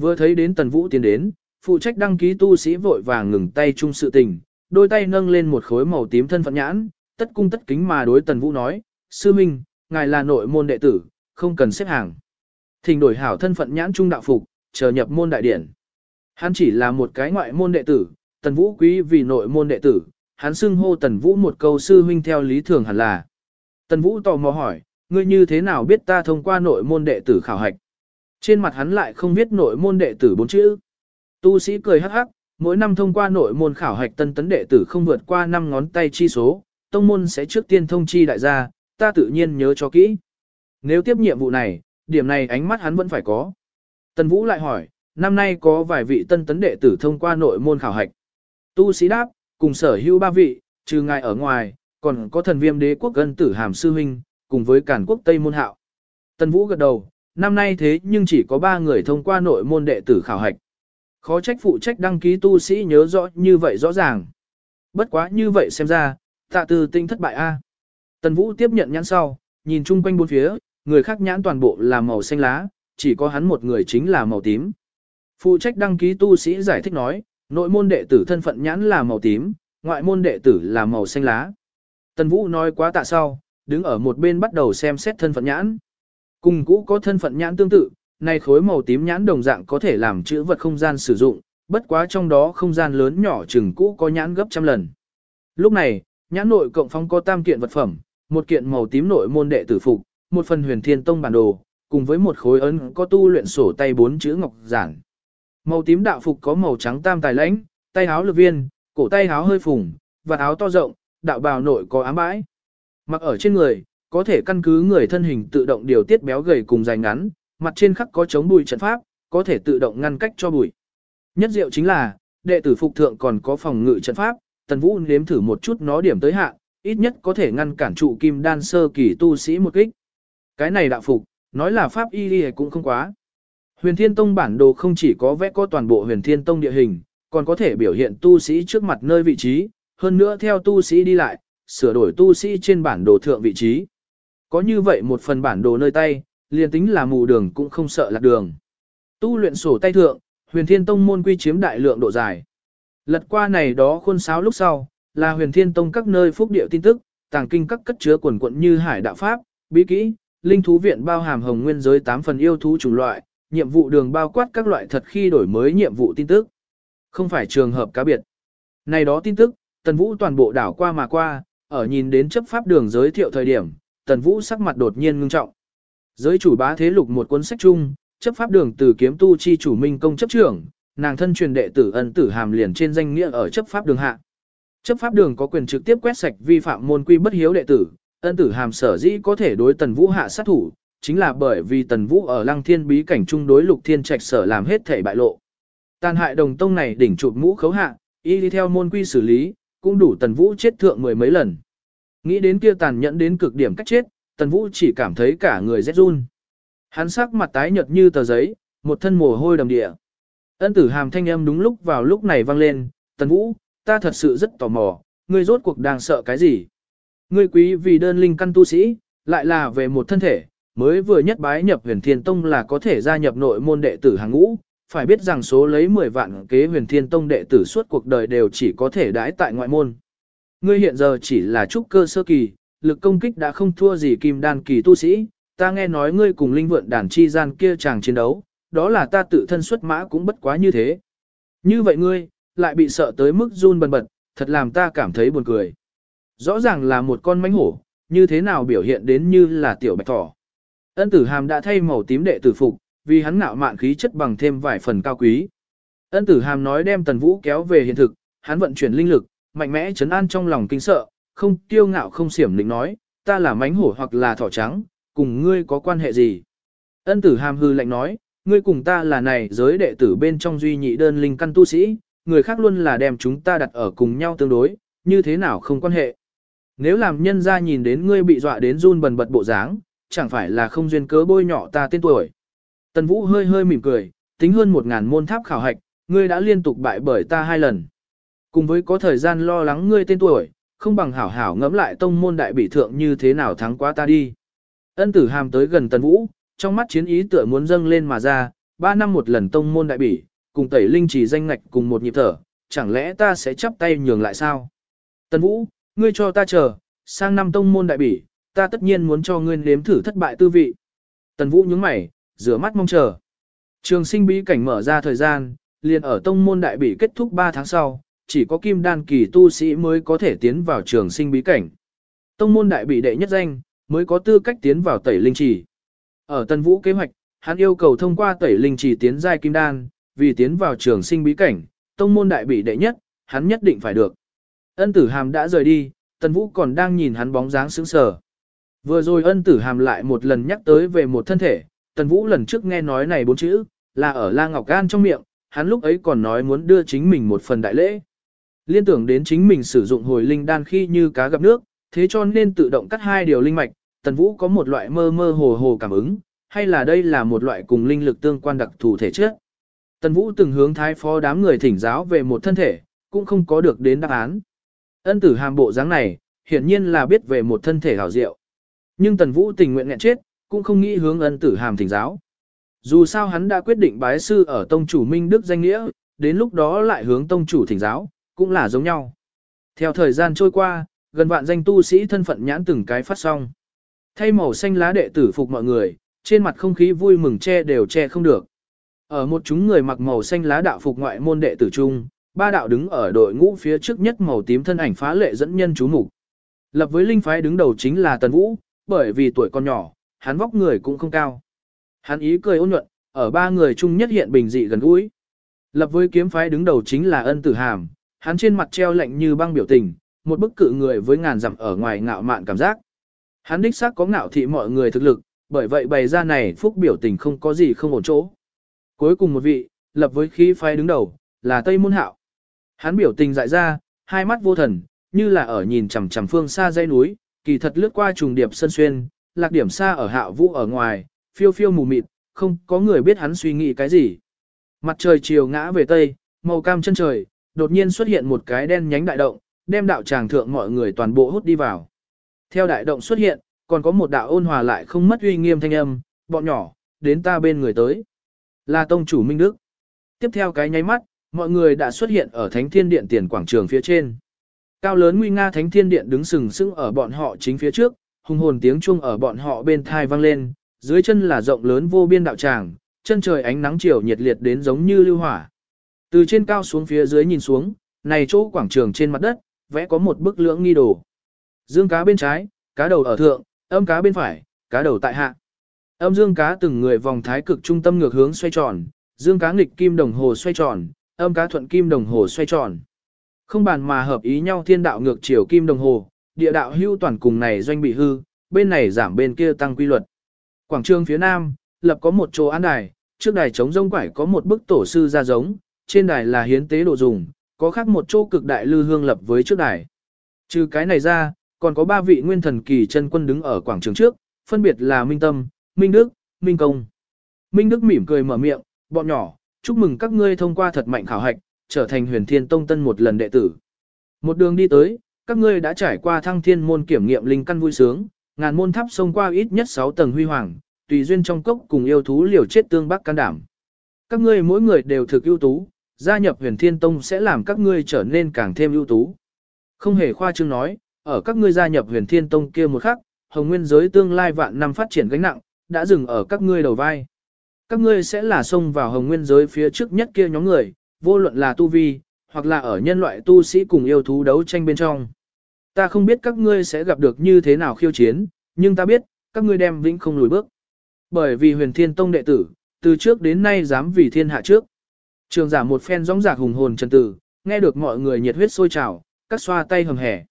[SPEAKER 1] Vừa thấy đến Tần Vũ tiến đến, phụ trách đăng ký tu sĩ vội vàng ngừng tay chung sự tình, đôi tay nâng lên một khối màu tím thân phận nhãn, tất cung tất kính mà đối Tần Vũ nói, Sư Minh, ngài là nội môn đệ tử, không cần xếp hàng. Thỉnh đổi hảo thân phận nhãn trung đạo phục, chờ nhập môn đại điển. Hắn chỉ là một cái ngoại môn đệ tử, Tần Vũ quý vì nội môn đệ tử, hắn xưng hô Tần Vũ một câu sư huynh theo lý thường hẳn là. Tần Vũ tò mò hỏi, ngươi như thế nào biết ta thông qua nội môn đệ tử khảo hạch? Trên mặt hắn lại không viết nội môn đệ tử bốn chữ. Tu sĩ cười hắc hắc, mỗi năm thông qua nội môn khảo hạch tân tấn đệ tử không vượt qua 5 ngón tay chi số, tông môn sẽ trước tiên thông chi đại gia, ta tự nhiên nhớ cho kỹ. Nếu tiếp nhiệm vụ này, điểm này ánh mắt hắn vẫn phải có. Tần Vũ lại hỏi, năm nay có vài vị tân tấn đệ tử thông qua nội môn khảo hạch. Tu sĩ đáp, cùng sở hữu ba vị, trừ ngài ở ngoài, còn có thần viêm đế quốc gân tử hàm sư huynh, cùng với cản quốc Tây môn hạo. Tần Vũ gật đầu, năm nay thế nhưng chỉ có ba người thông qua nội môn đệ tử khảo hạch. Khó trách phụ trách đăng ký tu sĩ nhớ rõ như vậy rõ ràng. Bất quá như vậy xem ra, tạ từ tinh thất bại a. Tần Vũ tiếp nhận nhãn sau, nhìn chung quanh bốn phía, người khác nhãn toàn bộ là màu xanh lá, chỉ có hắn một người chính là màu tím. Phụ trách đăng ký tu sĩ giải thích nói, nội môn đệ tử thân phận nhãn là màu tím, ngoại môn đệ tử là màu xanh lá. Tần Vũ nói quá tạ sau, đứng ở một bên bắt đầu xem xét thân phận nhãn. Cùng cũ có thân phận nhãn tương tự, này khối màu tím nhãn đồng dạng có thể làm chữ vật không gian sử dụng, bất quá trong đó không gian lớn nhỏ chừng cũ có nhãn gấp trăm lần. Lúc này, nhãn nội cộng phong có tam kiện vật phẩm, một kiện màu tím nội môn đệ tử phục, một phần huyền thiên tông bản đồ, cùng với một khối ấn có tu luyện sổ tay bốn chữ ngọc giản. Màu tím đạo phục có màu trắng tam tài lãnh, tay áo lực viên, cổ tay áo hơi phùng, và áo to rộng, đạo bào nội có ám bãi. Mặc ở trên người, có thể căn cứ người thân hình tự động điều tiết béo gầy cùng dài ngắn, mặt trên khắc có chống bụi trận pháp, có thể tự động ngăn cách cho bụi. Nhất diệu chính là, đệ tử phục thượng còn có phòng ngự trận pháp, Tần Vũ nếm thử một chút nó điểm tới hạn, ít nhất có thể ngăn cản trụ kim đan sơ kỳ tu sĩ một kích. Cái này đạo phục, nói là pháp y y cũng không quá. Huyền Thiên Tông bản đồ không chỉ có vẽ có toàn bộ Huyền Thiên Tông địa hình, còn có thể biểu hiện tu sĩ trước mặt nơi vị trí, hơn nữa theo tu sĩ đi lại, sửa đổi tu sĩ trên bản đồ thượng vị trí. Có như vậy một phần bản đồ nơi tay, liền tính là mù đường cũng không sợ lạc đường. Tu luyện sổ tay thượng, huyền thiên tông môn quy chiếm đại lượng độ dài. Lật qua này đó khuôn sáo lúc sau, là huyền thiên tông các nơi phúc điệu tin tức, tàng kinh các cất chứa quần quận như hải đạo pháp, bí kỹ, linh thú viện bao hàm hồng nguyên giới 8 phần yêu thú chủng loại, nhiệm vụ đường bao quát các loại thật khi đổi mới nhiệm vụ tin tức. Không phải trường hợp cá biệt. Này đó tin tức, Tần Vũ toàn bộ đảo qua mà qua, ở nhìn đến chấp pháp đường giới thiệu thời điểm, Tần Vũ sắc mặt đột nhiên ngưng trọng. Giới chủ bá thế lục một cuốn sách chung, chấp pháp đường từ kiếm tu chi chủ minh công chấp trưởng, nàng thân truyền đệ tử ân tử hàm liền trên danh nghĩa ở chấp pháp đường hạ. Chấp pháp đường có quyền trực tiếp quét sạch vi phạm môn quy bất hiếu đệ tử, ân tử hàm sở dĩ có thể đối tần vũ hạ sát thủ, chính là bởi vì tần vũ ở lăng thiên bí cảnh chung đối lục thiên trạch sở làm hết thể bại lộ. Tàn hại đồng tông này đỉnh chụp mũ khấu hạ, y đi theo môn quy xử lý, cũng đủ tần vũ chết thượng mười mấy lần. Nghĩ đến kia tàn nhẫn đến cực điểm cách chết, tần vũ chỉ cảm thấy cả người rét run. Hắn sắc mặt tái nhợt như tờ giấy, một thân mồ hôi đầm địa. Ân tử hàm thanh âm đúng lúc vào lúc này vang lên, tần vũ, ta thật sự rất tò mò, ngươi rốt cuộc đang sợ cái gì? Ngươi quý vì đơn linh căn tu sĩ, lại là về một thân thể, mới vừa nhất bái nhập huyền thiên tông là có thể gia nhập nội môn đệ tử hàng ngũ, phải biết rằng số lấy 10 vạn kế huyền thiên tông đệ tử suốt cuộc đời đều chỉ có thể đãi tại ngoại môn. Ngươi hiện giờ chỉ là trúc cơ sơ kỳ, lực công kích đã không thua gì kim đan kỳ tu sĩ, ta nghe nói ngươi cùng linh vượn đàn chi gian kia chàng chiến đấu, đó là ta tự thân xuất mã cũng bất quá như thế. Như vậy ngươi, lại bị sợ tới mức run bần bật, thật làm ta cảm thấy buồn cười. Rõ ràng là một con mánh hổ, như thế nào biểu hiện đến như là tiểu bạch thỏ. Ân tử hàm đã thay màu tím đệ tử phục, vì hắn ngạo mạn khí chất bằng thêm vài phần cao quý. Ân tử hàm nói đem tần vũ kéo về hiện thực, hắn vận chuyển linh lực, mạnh mẽ chấn an trong lòng kinh sợ, không tiêu ngạo không xiểm định nói, ta là mánh hổ hoặc là thỏ trắng, cùng ngươi có quan hệ gì? Ân tử hàm hư lạnh nói, ngươi cùng ta là này giới đệ tử bên trong duy nhị đơn linh căn tu sĩ, người khác luôn là đem chúng ta đặt ở cùng nhau tương đối, như thế nào không quan hệ. Nếu làm nhân ra nhìn đến ngươi bị dọa đến run bần bật bộ dáng, chẳng phải là không duyên cớ bôi nhọ ta tên tuổi. Tần Vũ hơi hơi mỉm cười, tính hơn một ngàn môn tháp khảo hạch, ngươi đã liên tục bại bởi ta hai lần. Cùng với có thời gian lo lắng ngươi tên tuổi, không bằng hảo hảo ngẫm lại tông môn đại bị thượng như thế nào thắng quá ta đi. Ân tử hàm tới gần Tần Vũ, trong mắt chiến ý tựa muốn dâng lên mà ra, ba năm một lần tông môn đại bỉ, cùng tẩy linh chỉ danh ngạch cùng một nhịp thở, chẳng lẽ ta sẽ chắp tay nhường lại sao? Tần Vũ, ngươi cho ta chờ, sang năm tông môn đại bỉ, ta tất nhiên muốn cho ngươi nếm thử thất bại tư vị. Tần Vũ nhướng mày, rửa mắt mong chờ. Trường sinh bí cảnh mở ra thời gian, liền ở tông môn đại bỉ kết thúc 3 tháng sau, chỉ có kim đan kỳ tu sĩ mới có thể tiến vào trường sinh bí cảnh. Tông môn đại Bị đệ nhất danh, mới có tư cách tiến vào tẩy linh trì. Ở Tân Vũ kế hoạch, hắn yêu cầu thông qua tẩy linh trì tiến giai kim đan, vì tiến vào trường sinh bí cảnh, tông môn đại bị đệ nhất, hắn nhất định phải được. Ân tử hàm đã rời đi, Tân Vũ còn đang nhìn hắn bóng dáng sững sờ. Vừa rồi ân tử hàm lại một lần nhắc tới về một thân thể, Tần Vũ lần trước nghe nói này bốn chữ, là ở La Ngọc Gan trong miệng, hắn lúc ấy còn nói muốn đưa chính mình một phần đại lễ. Liên tưởng đến chính mình sử dụng hồi linh đan khi như cá gặp nước, thế cho nên tự động cắt hai điều linh mạch, Tần Vũ có một loại mơ mơ hồ hồ cảm ứng, hay là đây là một loại cùng linh lực tương quan đặc thù thể chất. Tần Vũ từng hướng thái phó đám người thỉnh giáo về một thân thể, cũng không có được đến đáp án. Ân tử hàm bộ dáng này, hiển nhiên là biết về một thân thể hảo diệu. Nhưng Tần Vũ tình nguyện nghẹn chết, cũng không nghĩ hướng ân tử hàm thỉnh giáo. Dù sao hắn đã quyết định bái sư ở tông chủ Minh Đức danh nghĩa, đến lúc đó lại hướng tông chủ thỉnh giáo, cũng là giống nhau. Theo thời gian trôi qua, gần vạn danh tu sĩ thân phận nhãn từng cái phát xong. Thay màu xanh lá đệ tử phục mọi người, trên mặt không khí vui mừng che đều che không được. Ở một chúng người mặc màu xanh lá đạo phục ngoại môn đệ tử trung, ba đạo đứng ở đội ngũ phía trước nhất màu tím thân ảnh phá lệ dẫn nhân chú mục. Lập với linh phái đứng đầu chính là Tần Vũ, bởi vì tuổi còn nhỏ, hắn vóc người cũng không cao. Hắn ý cười ôn nhuận, ở ba người chung nhất hiện bình dị gần gũi. Lập với kiếm phái đứng đầu chính là ân tử hàm, hắn trên mặt treo lạnh như băng biểu tình, một bức cự người với ngàn dặm ở ngoài ngạo mạn cảm giác. Hắn đích xác có ngạo thị mọi người thực lực, bởi vậy bày ra này phúc biểu tình không có gì không ổn chỗ. Cuối cùng một vị, lập với khí phái đứng đầu, là Tây Môn Hạo. Hắn biểu tình dại ra, hai mắt vô thần, như là ở nhìn chằm chằm phương xa dãy núi, kỳ thật lướt qua trùng điệp sân xuyên, lạc điểm xa ở hạ Vũ ở ngoài, phiêu phiêu mù mịt, không có người biết hắn suy nghĩ cái gì. Mặt trời chiều ngã về tây, màu cam chân trời, đột nhiên xuất hiện một cái đen nhánh đại động, đem đạo tràng thượng mọi người toàn bộ hút đi vào. Theo đại động xuất hiện, còn có một đạo ôn hòa lại không mất uy nghiêm thanh âm, bọn nhỏ, đến ta bên người tới. Là tông chủ Minh Đức. Tiếp theo cái nháy mắt, mọi người đã xuất hiện ở Thánh Thiên Điện tiền quảng trường phía trên. Cao lớn nguy nga Thánh Thiên Điện đứng sừng sững ở bọn họ chính phía trước, hùng hồn tiếng chuông ở bọn họ bên thai vang lên, dưới chân là rộng lớn vô biên đạo tràng, chân trời ánh nắng chiều nhiệt liệt đến giống như lưu hỏa. Từ trên cao xuống phía dưới nhìn xuống, này chỗ quảng trường trên mặt đất, vẽ có một bức lưỡng nghi đồ. Dương cá bên trái, cá đầu ở thượng, âm cá bên phải, cá đầu tại hạ. Âm dương cá từng người vòng thái cực trung tâm ngược hướng xoay tròn, dương cá nghịch kim đồng hồ xoay tròn, âm cá thuận kim đồng hồ xoay tròn. Không bàn mà hợp ý nhau thiên đạo ngược chiều kim đồng hồ, địa đạo hưu toàn cùng này doanh bị hư, bên này giảm bên kia tăng quy luật. Quảng trường phía nam, lập có một chỗ án đài, trước đài chống rông quải có một bức tổ sư ra giống, trên đài là hiến tế đồ dùng, có khác một chỗ cực đại lư hương lập với trước đài. Trừ cái này ra, còn có ba vị nguyên thần kỳ chân quân đứng ở quảng trường trước, phân biệt là Minh Tâm, Minh Đức, Minh Công. Minh Đức mỉm cười mở miệng, bọn nhỏ, chúc mừng các ngươi thông qua thật mạnh khảo hạch, trở thành huyền thiên tông tân một lần đệ tử. Một đường đi tới, các ngươi đã trải qua thăng thiên môn kiểm nghiệm linh căn vui sướng, ngàn môn tháp xông qua ít nhất 6 tầng huy hoàng, tùy duyên trong cốc cùng yêu thú liều chết tương bắc can đảm. Các ngươi mỗi người đều thực ưu tú, gia nhập huyền thiên tông sẽ làm các ngươi trở nên càng thêm ưu tú. Không hề khoa trương nói, ở các ngươi gia nhập huyền thiên tông kia một khắc, hồng nguyên giới tương lai vạn năm phát triển gánh nặng, đã dừng ở các ngươi đầu vai. Các ngươi sẽ là xông vào hồng nguyên giới phía trước nhất kia nhóm người, vô luận là tu vi, hoặc là ở nhân loại tu sĩ cùng yêu thú đấu tranh bên trong. Ta không biết các ngươi sẽ gặp được như thế nào khiêu chiến, nhưng ta biết, các ngươi đem vĩnh không lùi bước. Bởi vì huyền thiên tông đệ tử, từ trước đến nay dám vì thiên hạ trước. Trường giả một phen rõng rạc hùng hồn trần tử, nghe được mọi người nhiệt huyết sôi trào, các xoa tay hầm hẻ.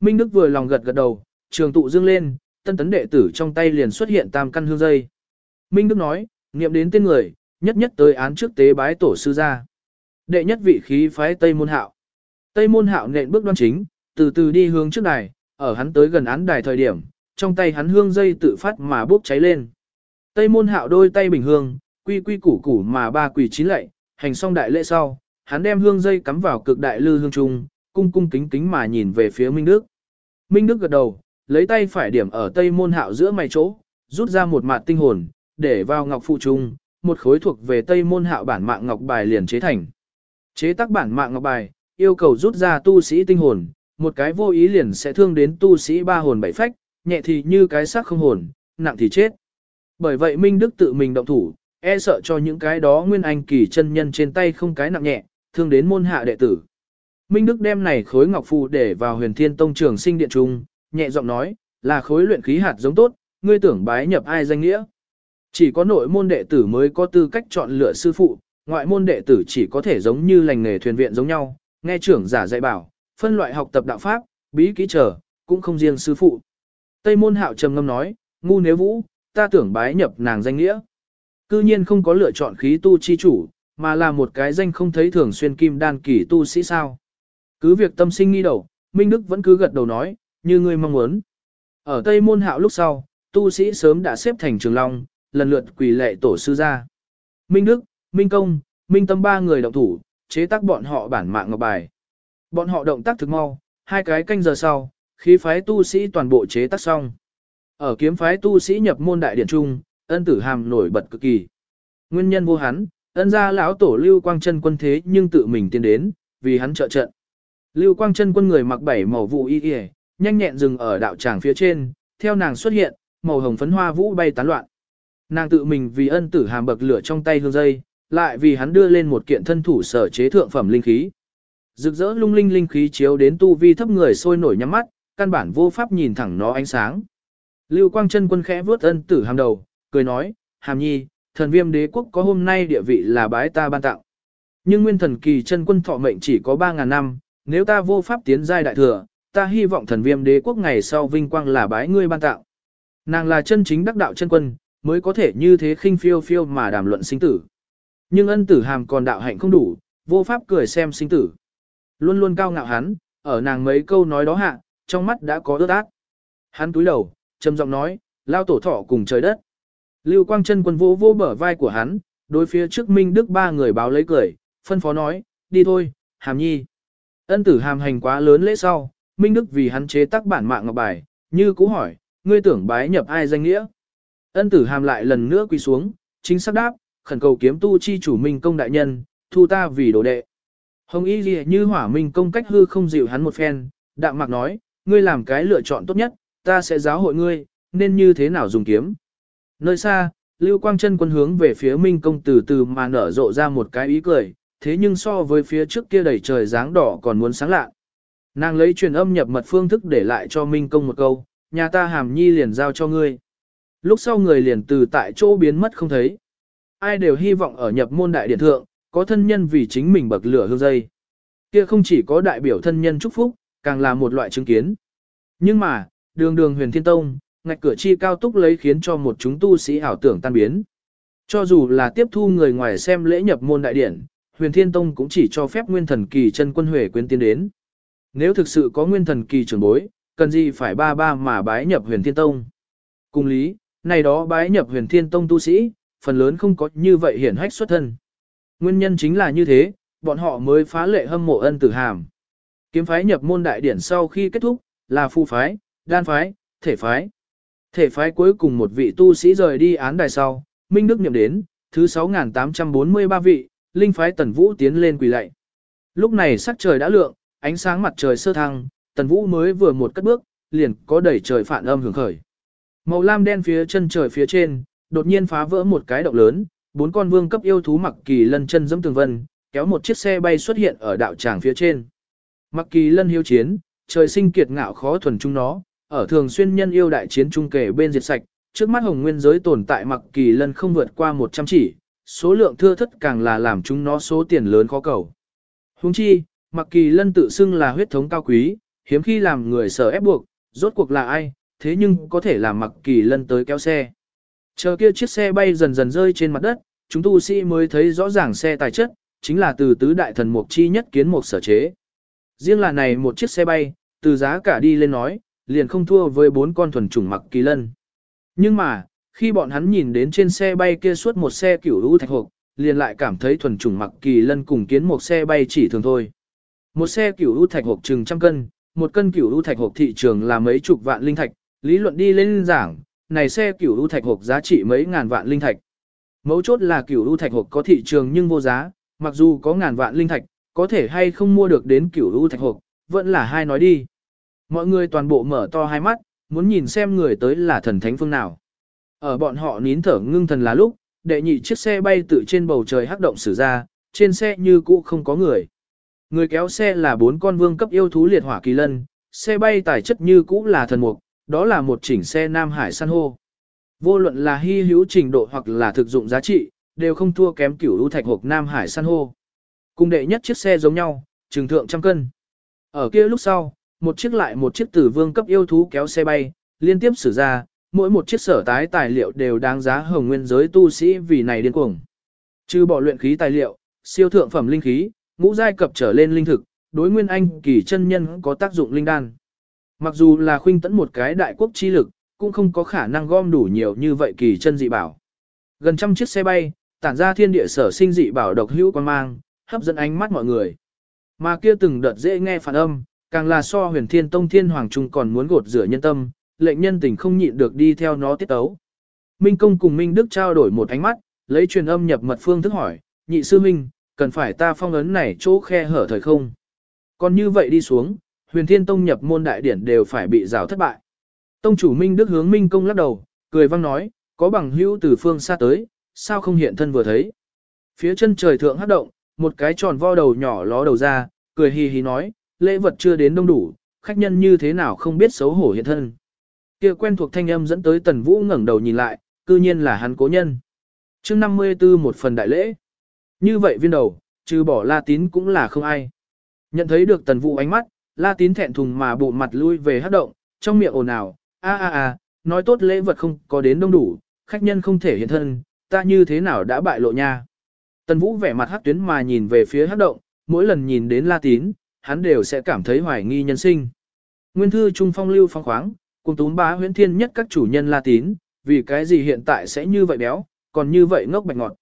[SPEAKER 1] Minh Đức vừa lòng gật gật đầu, trường tụ dương lên, tân tấn đệ tử trong tay liền xuất hiện tam căn hương dây. Minh Đức nói, niệm đến tên người, nhất nhất tới án trước tế bái tổ sư ra. Đệ nhất vị khí phái Tây Môn Hạo. Tây Môn Hạo nện bước đoan chính, từ từ đi hướng trước đài, ở hắn tới gần án đài thời điểm, trong tay hắn hương dây tự phát mà bốc cháy lên. Tây Môn Hạo đôi tay bình hương, quy quy củ củ mà ba quỷ chín lạy, hành xong đại lễ sau, hắn đem hương dây cắm vào cực đại lư hương trung, cung cung kính kính mà nhìn về phía Minh Đức. Minh Đức gật đầu, lấy tay phải điểm ở Tây Môn Hạo giữa mày chỗ, rút ra một mạt tinh hồn, để vào ngọc phụ trung, một khối thuộc về Tây Môn Hạo bản mạng ngọc bài liền chế thành. Chế tác bản mạng ngọc bài, yêu cầu rút ra tu sĩ tinh hồn, một cái vô ý liền sẽ thương đến tu sĩ ba hồn bảy phách, nhẹ thì như cái xác không hồn, nặng thì chết. Bởi vậy Minh Đức tự mình động thủ, e sợ cho những cái đó nguyên anh kỳ chân nhân trên tay không cái nặng nhẹ, thương đến môn hạ đệ tử. Minh Đức đem này khối ngọc phù để vào huyền thiên tông trường sinh điện trung, nhẹ giọng nói, là khối luyện khí hạt giống tốt, ngươi tưởng bái nhập ai danh nghĩa. Chỉ có nội môn đệ tử mới có tư cách chọn lựa sư phụ, ngoại môn đệ tử chỉ có thể giống như lành nghề thuyền viện giống nhau, nghe trưởng giả dạy bảo, phân loại học tập đạo pháp, bí kỹ trở, cũng không riêng sư phụ. Tây môn hạo trầm ngâm nói, ngu nếu vũ, ta tưởng bái nhập nàng danh nghĩa. Cư nhiên không có lựa chọn khí tu chi chủ, mà là một cái danh không thấy thường xuyên kim đan kỳ tu sĩ sao. Cứ việc tâm sinh nghi đầu, Minh Đức vẫn cứ gật đầu nói, như ngươi mong muốn. Ở Tây Môn Hạo lúc sau, tu sĩ sớm đã xếp thành trường long, lần lượt quỳ lệ tổ sư ra. Minh Đức, Minh Công, Minh Tâm ba người động thủ, chế tác bọn họ bản mạng ngọc bài. Bọn họ động tác thực mau, hai cái canh giờ sau, khí phái tu sĩ toàn bộ chế tác xong. Ở kiếm phái tu sĩ nhập môn đại điện trung, ân tử hàm nổi bật cực kỳ. Nguyên nhân vô hắn, ân gia lão tổ lưu quang chân quân thế nhưng tự mình tiến đến, vì hắn trợ trận. Lưu Quang chân quân người mặc bảy màu vụ y y, nhanh nhẹn dừng ở đạo tràng phía trên, theo nàng xuất hiện, màu hồng phấn hoa vũ bay tán loạn. Nàng tự mình vì ân tử hàm bậc lửa trong tay hương dây, lại vì hắn đưa lên một kiện thân thủ sở chế thượng phẩm linh khí. Rực rỡ lung linh linh khí chiếu đến tu vi thấp người sôi nổi nhắm mắt, căn bản vô pháp nhìn thẳng nó ánh sáng. Lưu Quang chân quân khẽ vuốt ân tử hàm đầu, cười nói, hàm nhi, thần viêm đế quốc có hôm nay địa vị là bái ta ban tặng. Nhưng nguyên thần kỳ chân quân thọ mệnh chỉ có 3.000 năm, nếu ta vô pháp tiến giai đại thừa, ta hy vọng thần viêm đế quốc ngày sau vinh quang là bái ngươi ban tặng. Nàng là chân chính đắc đạo chân quân, mới có thể như thế khinh phiêu phiêu mà đàm luận sinh tử. Nhưng ân tử hàm còn đạo hạnh không đủ, vô pháp cười xem sinh tử. Luôn luôn cao ngạo hắn, ở nàng mấy câu nói đó hạ, trong mắt đã có ướt ác. Hắn túi đầu, trầm giọng nói, lao tổ thọ cùng trời đất. Lưu Quang chân quân vô vô bở vai của hắn, đối phía trước Minh Đức ba người báo lấy cười, phân phó nói, đi thôi, hàm nhi. Ân tử hàm hành quá lớn lễ sau, Minh Đức vì hắn chế tác bản mạng ngọc bài, như cũ hỏi, ngươi tưởng bái nhập ai danh nghĩa. Ân tử hàm lại lần nữa quỳ xuống, chính xác đáp, khẩn cầu kiếm tu chi chủ minh công đại nhân, thu ta vì đồ đệ. Hồng y lìa như hỏa minh công cách hư không dịu hắn một phen, đạm mạc nói, ngươi làm cái lựa chọn tốt nhất, ta sẽ giáo hội ngươi, nên như thế nào dùng kiếm. Nơi xa, Lưu Quang chân quân hướng về phía Minh Công từ từ mà nở rộ ra một cái ý cười, thế nhưng so với phía trước kia đầy trời dáng đỏ còn muốn sáng lạ. Nàng lấy truyền âm nhập mật phương thức để lại cho Minh Công một câu, nhà ta hàm nhi liền giao cho ngươi. Lúc sau người liền từ tại chỗ biến mất không thấy. Ai đều hy vọng ở nhập môn đại điện thượng, có thân nhân vì chính mình bậc lửa hương dây. Kia không chỉ có đại biểu thân nhân chúc phúc, càng là một loại chứng kiến. Nhưng mà, đường đường huyền thiên tông, ngạch cửa chi cao túc lấy khiến cho một chúng tu sĩ ảo tưởng tan biến. Cho dù là tiếp thu người ngoài xem lễ nhập môn đại điển, huyền thiên tông cũng chỉ cho phép nguyên thần kỳ chân quân huệ quyến tiến đến. Nếu thực sự có nguyên thần kỳ trưởng bối, cần gì phải ba ba mà bái nhập huyền thiên tông. Cùng lý, này đó bái nhập huyền thiên tông tu sĩ, phần lớn không có như vậy hiển hách xuất thân. Nguyên nhân chính là như thế, bọn họ mới phá lệ hâm mộ ân tử hàm. Kiếm phái nhập môn đại điển sau khi kết thúc, là phu phái, đan phái, thể phái. Thể phái cuối cùng một vị tu sĩ rời đi án đài sau, Minh Đức niệm đến, thứ 6843 vị, linh phái Tần Vũ tiến lên quỳ lạy. Lúc này sắc trời đã lượng, ánh sáng mặt trời sơ thăng, Tần Vũ mới vừa một cất bước, liền có đẩy trời phản âm hưởng khởi. Màu lam đen phía chân trời phía trên, đột nhiên phá vỡ một cái động lớn, bốn con vương cấp yêu thú mặc kỳ lân chân dẫm tường vân, kéo một chiếc xe bay xuất hiện ở đạo tràng phía trên. Mặc kỳ lân hiếu chiến, trời sinh kiệt ngạo khó thuần chúng nó, ở thường xuyên nhân yêu đại chiến trung kể bên diệt sạch, trước mắt hồng nguyên giới tồn tại mặc kỳ lân không vượt qua 100 chỉ, số lượng thưa thất càng là làm chúng nó số tiền lớn khó cầu. Huống chi, mặc kỳ lân tự xưng là huyết thống cao quý, hiếm khi làm người sở ép buộc, rốt cuộc là ai, thế nhưng có thể làm mặc kỳ lân tới kéo xe. Chờ kia chiếc xe bay dần dần rơi trên mặt đất, chúng tu sĩ mới thấy rõ ràng xe tài chất, chính là từ tứ đại thần mục chi nhất kiến mục sở chế. Riêng là này một chiếc xe bay, từ giá cả đi lên nói, liền không thua với bốn con thuần chủng mặc kỳ lân. Nhưng mà, khi bọn hắn nhìn đến trên xe bay kia suốt một xe kiểu lũ thạch hộp, liền lại cảm thấy thuần chủng mặc kỳ lân cùng kiến một xe bay chỉ thường thôi. Một xe kiểu lũ thạch hộp chừng trăm cân, một cân kiểu lũ thạch hộp thị trường là mấy chục vạn linh thạch, lý luận đi lên giảng, này xe kiểu lũ thạch hộp giá trị mấy ngàn vạn linh thạch. Mấu chốt là kiểu lũ thạch hộp có thị trường nhưng vô giá, mặc dù có ngàn vạn linh thạch, có thể hay không mua được đến kiểu lũ thạch hộp, vẫn là hai nói đi. Mọi người toàn bộ mở to hai mắt, muốn nhìn xem người tới là thần thánh phương nào. Ở bọn họ nín thở ngưng thần là lúc, đệ nhị chiếc xe bay từ trên bầu trời hắc động xử ra, trên xe như cũ không có người. Người kéo xe là bốn con vương cấp yêu thú liệt hỏa kỳ lân, xe bay tài chất như cũ là thần mục, đó là một chỉnh xe Nam Hải san hô. Vô luận là hy hữu trình độ hoặc là thực dụng giá trị, đều không thua kém cửu lũ thạch hộp Nam Hải san hô. Cùng đệ nhất chiếc xe giống nhau, trừng thượng trăm cân. Ở kia lúc sau, một chiếc lại một chiếc tử vương cấp yêu thú kéo xe bay, liên tiếp xử ra, mỗi một chiếc sở tái tài liệu đều đáng giá hồng nguyên giới tu sĩ vì này điên cuồng. Trừ bỏ luyện khí tài liệu, siêu thượng phẩm linh khí, ngũ giai cập trở lên linh thực, đối nguyên anh kỳ chân nhân có tác dụng linh đan. Mặc dù là khuynh tấn một cái đại quốc chi lực, cũng không có khả năng gom đủ nhiều như vậy kỳ chân dị bảo. Gần trăm chiếc xe bay, tản ra thiên địa sở sinh dị bảo độc hữu quan mang, hấp dẫn ánh mắt mọi người. Mà kia từng đợt dễ nghe phản âm, càng là so huyền thiên tông thiên hoàng trung còn muốn gột rửa nhân tâm, lệnh nhân tình không nhịn được đi theo nó tiết tấu. Minh công cùng Minh Đức trao đổi một ánh mắt, lấy truyền âm nhập mật phương thức hỏi, nhị sư Minh, cần phải ta phong ấn này chỗ khe hở thời không? Còn như vậy đi xuống, huyền thiên tông nhập môn đại điển đều phải bị rào thất bại. Tông chủ Minh Đức hướng Minh Công lắc đầu, cười vang nói, có bằng hữu từ phương xa tới, sao không hiện thân vừa thấy. Phía chân trời thượng hát động, một cái tròn vo đầu nhỏ ló đầu ra, cười hì hì nói, lễ vật chưa đến đông đủ, khách nhân như thế nào không biết xấu hổ hiện thân. Kia quen thuộc thanh âm dẫn tới Tần Vũ ngẩng đầu nhìn lại, cư nhiên là hắn cố nhân. Chương 54 một phần đại lễ. Như vậy viên đầu, trừ bỏ La Tín cũng là không ai. Nhận thấy được Tần Vũ ánh mắt, La Tín thẹn thùng mà bộ mặt lui về hất động, trong miệng ồn ào, a a a, nói tốt lễ vật không có đến đông đủ, khách nhân không thể hiện thân, ta như thế nào đã bại lộ nha. Tần Vũ vẻ mặt hắc tuyến mà nhìn về phía hắc động, mỗi lần nhìn đến La Tín, hắn đều sẽ cảm thấy hoài nghi nhân sinh. Nguyên thư trung phong lưu phong khoáng, cùng túm bá huyễn thiên nhất các chủ nhân La Tín, vì cái gì hiện tại sẽ như vậy béo, còn như vậy ngốc bạch ngọt.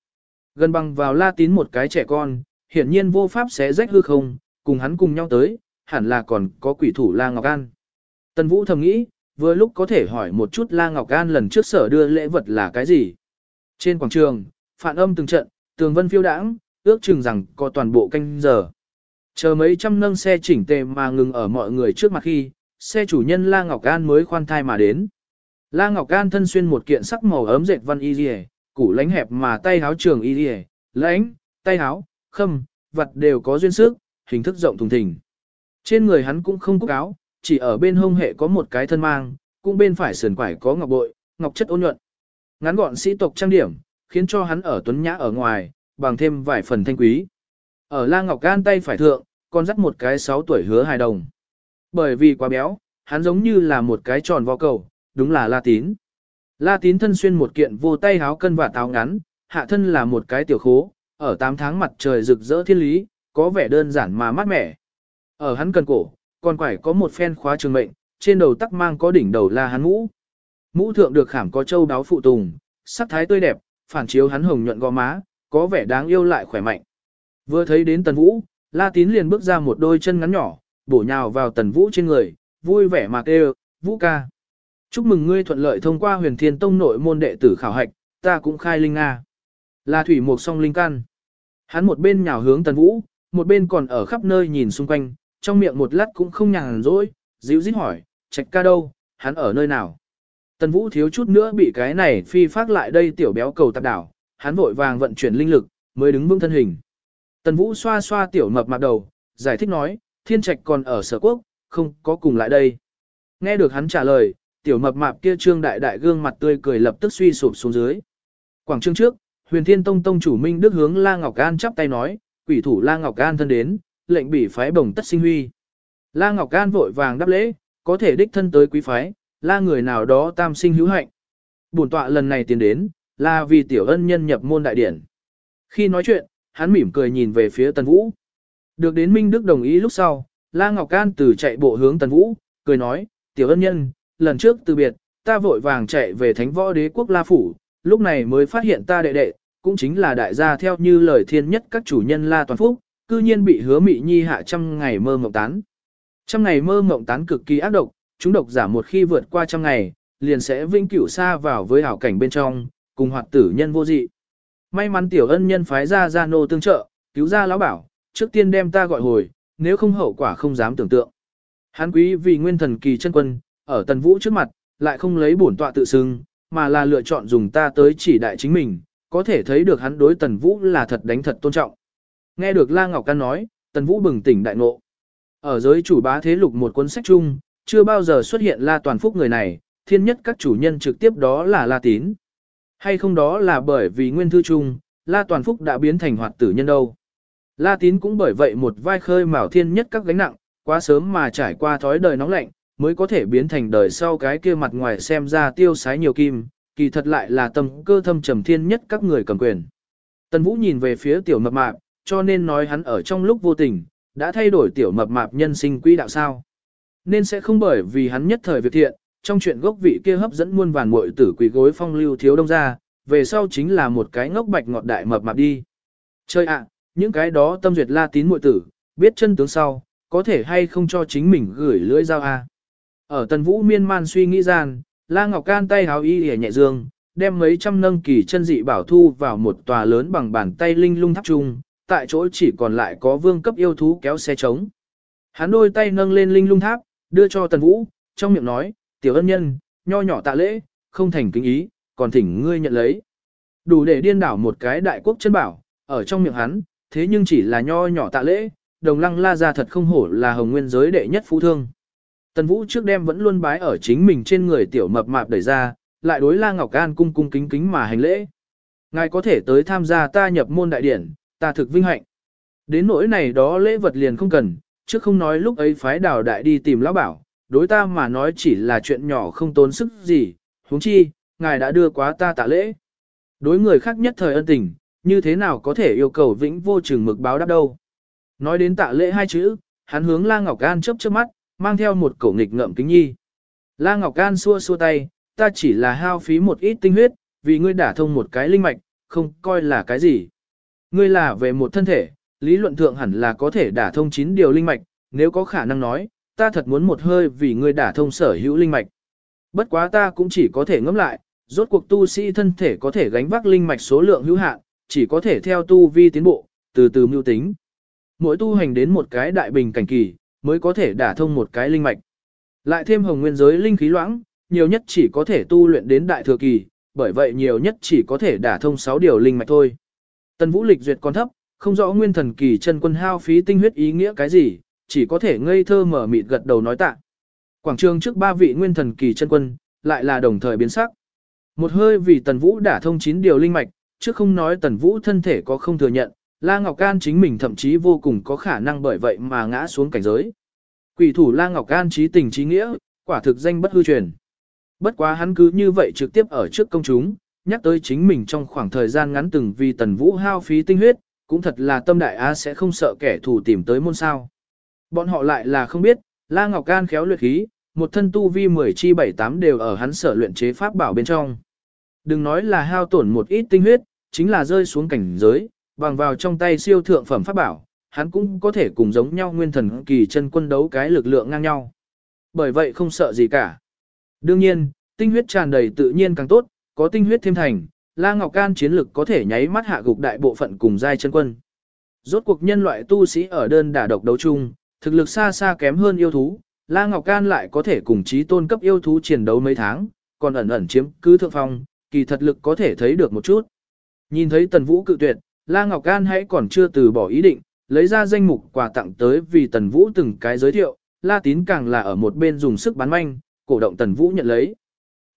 [SPEAKER 1] Gần bằng vào La Tín một cái trẻ con, hiển nhiên vô pháp sẽ rách hư không, cùng hắn cùng nhau tới, hẳn là còn có quỷ thủ La Ngọc An. Tần Vũ thầm nghĩ, vừa lúc có thể hỏi một chút La Ngọc An lần trước sở đưa lễ vật là cái gì. Trên quảng trường, phản âm từng trận, tường vân phiêu đãng, ước chừng rằng có toàn bộ canh giờ. Chờ mấy trăm nâng xe chỉnh tề mà ngừng ở mọi người trước mặt khi, xe chủ nhân La Ngọc An mới khoan thai mà đến. La Ngọc An thân xuyên một kiện sắc màu ấm dệt văn y dì củ lánh hẹp mà tay háo trường y dì lãnh, tay háo, khâm, vật đều có duyên sức, hình thức rộng thùng thình. Trên người hắn cũng không cúc áo, chỉ ở bên hông hệ có một cái thân mang, cũng bên phải sườn quải có ngọc bội, ngọc chất ôn nhuận. Ngắn gọn sĩ tộc trang điểm, khiến cho hắn ở tuấn nhã ở ngoài, bằng thêm vài phần thanh quý. Ở La Ngọc Can tay phải thượng, còn dắt một cái 6 tuổi hứa hài đồng. Bởi vì quá béo, hắn giống như là một cái tròn vo cầu, đúng là La Tín. La Tín thân xuyên một kiện vô tay áo cân và táo ngắn, hạ thân là một cái tiểu khố, ở 8 tháng mặt trời rực rỡ thiên lý, có vẻ đơn giản mà mát mẻ. Ở hắn cần cổ, còn quải có một phen khóa trường mệnh, trên đầu tắc mang có đỉnh đầu la hắn mũ. Mũ thượng được khảm có châu đáo phụ tùng, sắc thái tươi đẹp, phản chiếu hắn hồng nhuận gò má, có vẻ đáng yêu lại khỏe mạnh. Vừa thấy đến Tần Vũ, La Tín liền bước ra một đôi chân ngắn nhỏ, bổ nhào vào Tần Vũ trên người, vui vẻ mà kêu, Vũ ca. Chúc mừng ngươi thuận lợi thông qua huyền thiên tông nội môn đệ tử khảo hạch, ta cũng khai linh Nga. la thủy mục song linh căn. Hắn một bên nhào hướng Tần Vũ, một bên còn ở khắp nơi nhìn xung quanh, trong miệng một lát cũng không nhàn rỗi, dịu dít hỏi, trạch ca đâu, hắn ở nơi nào. Tần Vũ thiếu chút nữa bị cái này phi phát lại đây tiểu béo cầu tạp đảo, hắn vội vàng vận chuyển linh lực, mới đứng vững thân hình. Tần Vũ xoa xoa tiểu mập mạp đầu, giải thích nói, thiên trạch còn ở sở quốc, không có cùng lại đây. Nghe được hắn trả lời, tiểu mập mạp kia trương đại đại gương mặt tươi cười lập tức suy sụp xuống dưới. Quảng trương trước, huyền thiên tông tông chủ minh đức hướng La Ngọc An chắp tay nói, quỷ thủ La Ngọc An thân đến, lệnh bị phái bồng tất sinh huy. La Ngọc An vội vàng đáp lễ, có thể đích thân tới quý phái, la người nào đó tam sinh hữu hạnh. Bổn tọa lần này tiến đến, là vì tiểu ân nhân nhập môn đại điển. Khi nói chuyện, hắn mỉm cười nhìn về phía Tần Vũ. Được đến Minh Đức đồng ý lúc sau, La Ngọc Can từ chạy bộ hướng Tần Vũ, cười nói, tiểu ân nhân, lần trước từ biệt, ta vội vàng chạy về thánh võ đế quốc La Phủ, lúc này mới phát hiện ta đệ đệ, cũng chính là đại gia theo như lời thiên nhất các chủ nhân La Toàn Phúc, cư nhiên bị hứa mị nhi hạ trăm ngày mơ mộng tán. Trăm ngày mơ mộng tán cực kỳ ác độc, chúng độc giả một khi vượt qua trăm ngày, liền sẽ vĩnh cửu xa vào với hảo cảnh bên trong, cùng hoạt tử nhân vô dị. May mắn tiểu ân nhân phái ra Ra nô tương trợ, cứu ra lão bảo, trước tiên đem ta gọi hồi, nếu không hậu quả không dám tưởng tượng. Hán quý vì nguyên thần kỳ chân quân, ở tần vũ trước mặt, lại không lấy bổn tọa tự xưng, mà là lựa chọn dùng ta tới chỉ đại chính mình, có thể thấy được hắn đối tần vũ là thật đánh thật tôn trọng. Nghe được La Ngọc Can nói, tần vũ bừng tỉnh đại ngộ. Ở giới chủ bá thế lục một cuốn sách chung, chưa bao giờ xuất hiện La Toàn Phúc người này, thiên nhất các chủ nhân trực tiếp đó là La Tín. Hay không đó là bởi vì nguyên thư chung, La Toàn Phúc đã biến thành hoạt tử nhân đâu. La Tín cũng bởi vậy một vai khơi mào thiên nhất các gánh nặng, quá sớm mà trải qua thói đời nóng lạnh, mới có thể biến thành đời sau cái kia mặt ngoài xem ra tiêu sái nhiều kim, kỳ thật lại là tâm cơ thâm trầm thiên nhất các người cầm quyền. Tần Vũ nhìn về phía tiểu mập mạp, cho nên nói hắn ở trong lúc vô tình, đã thay đổi tiểu mập mạp nhân sinh quỹ đạo sao. Nên sẽ không bởi vì hắn nhất thời việc thiện, trong chuyện gốc vị kia hấp dẫn muôn vàn muội tử quỷ gối phong lưu thiếu đông ra, về sau chính là một cái ngốc bạch ngọt đại mập mạp đi. Chơi ạ, những cái đó tâm duyệt la tín muội tử, biết chân tướng sau, có thể hay không cho chính mình gửi lưỡi dao a. Ở tần vũ miên man suy nghĩ gian, la ngọc can tay háo y hề nhẹ dương, đem mấy trăm nâng kỳ chân dị bảo thu vào một tòa lớn bằng bàn tay linh lung tháp trung, tại chỗ chỉ còn lại có vương cấp yêu thú kéo xe trống. Hắn đôi tay nâng lên linh lung tháp, đưa cho Tần Vũ, trong miệng nói, tiểu ân nhân, nho nhỏ tạ lễ, không thành kính ý, còn thỉnh ngươi nhận lấy. Đủ để điên đảo một cái đại quốc chân bảo, ở trong miệng hắn, thế nhưng chỉ là nho nhỏ tạ lễ, đồng lăng la ra thật không hổ là hồng nguyên giới đệ nhất phú thương. Tần Vũ trước đêm vẫn luôn bái ở chính mình trên người tiểu mập mạp đẩy ra, lại đối La Ngọc An cung cung kính kính mà hành lễ. Ngài có thể tới tham gia ta nhập môn đại điển, ta thực vinh hạnh. Đến nỗi này đó lễ vật liền không cần, chứ không nói lúc ấy phái đào đại đi tìm lão bảo, đối ta mà nói chỉ là chuyện nhỏ không tốn sức gì, huống chi, ngài đã đưa quá ta tạ lễ. Đối người khác nhất thời ân tình, như thế nào có thể yêu cầu vĩnh vô trường mực báo đáp đâu. Nói đến tạ lễ hai chữ, hắn hướng La Ngọc An chớp chớp mắt, mang theo một cổ nghịch ngợm kính nhi. La Ngọc An xua xua tay, ta chỉ là hao phí một ít tinh huyết, vì ngươi đả thông một cái linh mạch, không coi là cái gì. Ngươi là về một thân thể, lý luận thượng hẳn là có thể đả thông chín điều linh mạch, nếu có khả năng nói, ta thật muốn một hơi vì ngươi đả thông sở hữu linh mạch. Bất quá ta cũng chỉ có thể ngẫm lại, rốt cuộc tu sĩ thân thể có thể gánh vác linh mạch số lượng hữu hạn, chỉ có thể theo tu vi tiến bộ, từ từ mưu tính. Mỗi tu hành đến một cái đại bình cảnh kỳ, mới có thể đả thông một cái linh mạch. Lại thêm hồng nguyên giới linh khí loãng, nhiều nhất chỉ có thể tu luyện đến đại thừa kỳ, bởi vậy nhiều nhất chỉ có thể đả thông 6 điều linh mạch thôi. Tần Vũ lịch duyệt còn thấp, không rõ nguyên thần kỳ chân quân hao phí tinh huyết ý nghĩa cái gì, chỉ có thể ngây thơ mở mịt gật đầu nói tạ. Quảng trường trước ba vị nguyên thần kỳ chân quân, lại là đồng thời biến sắc. Một hơi vì Tần Vũ đả thông chín điều linh mạch, trước không nói Tần Vũ thân thể có không thừa nhận, La Ngọc Can chính mình thậm chí vô cùng có khả năng bởi vậy mà ngã xuống cảnh giới. Quỷ thủ La Ngọc Can trí tình trí nghĩa, quả thực danh bất hư truyền. Bất quá hắn cứ như vậy trực tiếp ở trước công chúng, nhắc tới chính mình trong khoảng thời gian ngắn từng vì Tần Vũ hao phí tinh huyết, cũng thật là tâm đại á sẽ không sợ kẻ thù tìm tới môn sao. Bọn họ lại là không biết, La Ngọc Can khéo luyện khí, một thân tu vi 10 chi 78 đều ở hắn sở luyện chế pháp bảo bên trong. Đừng nói là hao tổn một ít tinh huyết, chính là rơi xuống cảnh giới, bằng vào trong tay siêu thượng phẩm pháp bảo, hắn cũng có thể cùng giống nhau nguyên thần kỳ chân quân đấu cái lực lượng ngang nhau. Bởi vậy không sợ gì cả. Đương nhiên, tinh huyết tràn đầy tự nhiên càng tốt, có tinh huyết thêm thành, La Ngọc Can chiến lực có thể nháy mắt hạ gục đại bộ phận cùng giai chân quân. Rốt cuộc nhân loại tu sĩ ở đơn đả độc đấu chung, thực lực xa xa kém hơn yêu thú, La Ngọc Can lại có thể cùng chí tôn cấp yêu thú chiến đấu mấy tháng, còn ẩn ẩn chiếm cứ thượng phong, kỳ thật lực có thể thấy được một chút. Nhìn thấy Tần Vũ cự tuyệt, La Ngọc Can hãy còn chưa từ bỏ ý định, lấy ra danh mục quà tặng tới vì Tần Vũ từng cái giới thiệu, La Tín càng là ở một bên dùng sức bán manh, cổ động Tần Vũ nhận lấy.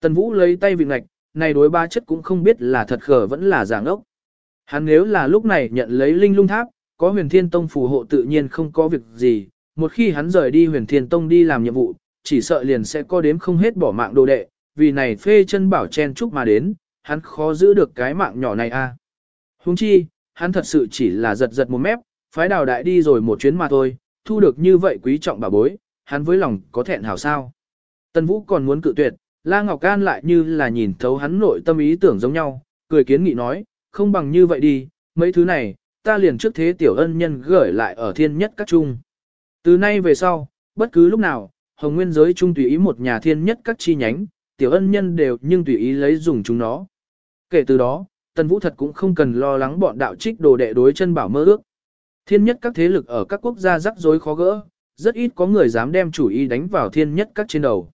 [SPEAKER 1] Tần Vũ lấy tay vịnh ngạch, này đối ba chất cũng không biết là thật khờ vẫn là giả ngốc. Hắn nếu là lúc này nhận lấy linh lung tháp, có huyền thiên tông phù hộ tự nhiên không có việc gì, một khi hắn rời đi huyền thiên tông đi làm nhiệm vụ, chỉ sợ liền sẽ có đếm không hết bỏ mạng đồ đệ, vì này phê chân bảo chen chúc mà đến, hắn khó giữ được cái mạng nhỏ này a. À. Huống chi, hắn thật sự chỉ là giật giật một mép, phái đào đại đi rồi một chuyến mà thôi, thu được như vậy quý trọng bà bối, hắn với lòng có thẹn hào sao. Tân Vũ còn muốn cự tuyệt, La Ngọc Can lại như là nhìn thấu hắn nội tâm ý tưởng giống nhau, cười kiến nghị nói, không bằng như vậy đi, mấy thứ này, ta liền trước thế tiểu ân nhân gửi lại ở thiên nhất các trung. Từ nay về sau, bất cứ lúc nào, hồng nguyên giới trung tùy ý một nhà thiên nhất các chi nhánh, tiểu ân nhân đều nhưng tùy ý lấy dùng chúng nó. Kể từ đó, Tần Vũ thật cũng không cần lo lắng bọn đạo trích đồ đệ đối chân bảo mơ ước. Thiên nhất các thế lực ở các quốc gia rắc rối khó gỡ, rất ít có người dám đem chủ ý đánh vào thiên nhất các trên đầu.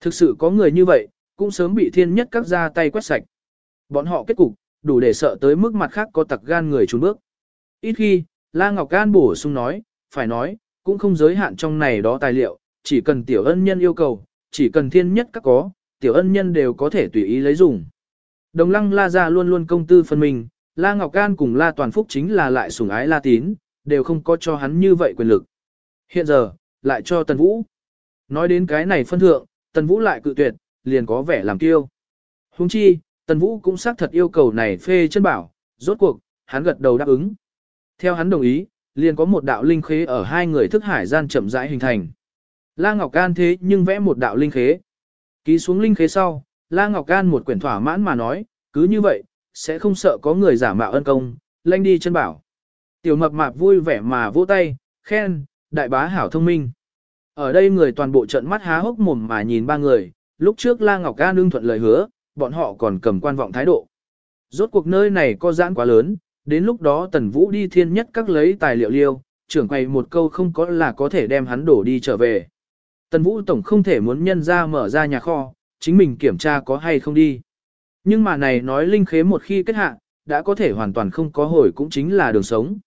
[SPEAKER 1] Thực sự có người như vậy, cũng sớm bị thiên nhất các ra tay quét sạch. Bọn họ kết cục, đủ để sợ tới mức mặt khác có tặc gan người trốn bước. Ít khi, La Ngọc Gan bổ sung nói, phải nói, cũng không giới hạn trong này đó tài liệu, chỉ cần tiểu ân nhân yêu cầu, chỉ cần thiên nhất các có, tiểu ân nhân đều có thể tùy ý lấy dùng. Đồng lăng La ra luôn luôn công tư phân mình La Ngọc Gan cùng La Toàn Phúc chính là lại sủng ái La Tín, đều không có cho hắn như vậy quyền lực. Hiện giờ, lại cho Tần Vũ. Nói đến cái này phân thượng, Tần Vũ lại cự tuyệt, liền có vẻ làm kiêu. Huống chi, Tần Vũ cũng xác thật yêu cầu này phê chân bảo, rốt cuộc, hắn gật đầu đáp ứng. Theo hắn đồng ý, liền có một đạo linh khế ở hai người thức hải gian chậm rãi hình thành. La Ngọc Can thế nhưng vẽ một đạo linh khế. Ký xuống linh khế sau, La Ngọc Can một quyển thỏa mãn mà nói, cứ như vậy, sẽ không sợ có người giả mạo ân công, lanh đi chân bảo. Tiểu mập mạp vui vẻ mà vỗ tay, khen, đại bá hảo thông minh. Ở đây người toàn bộ trận mắt há hốc mồm mà nhìn ba người, lúc trước La Ngọc Ca nương thuận lời hứa, bọn họ còn cầm quan vọng thái độ. Rốt cuộc nơi này có giãn quá lớn, đến lúc đó Tần Vũ đi thiên nhất các lấy tài liệu liêu, trưởng quầy một câu không có là có thể đem hắn đổ đi trở về. Tần Vũ Tổng không thể muốn nhân ra mở ra nhà kho, chính mình kiểm tra có hay không đi. Nhưng mà này nói linh khế một khi kết hạ, đã có thể hoàn toàn không có hồi cũng chính là đường sống.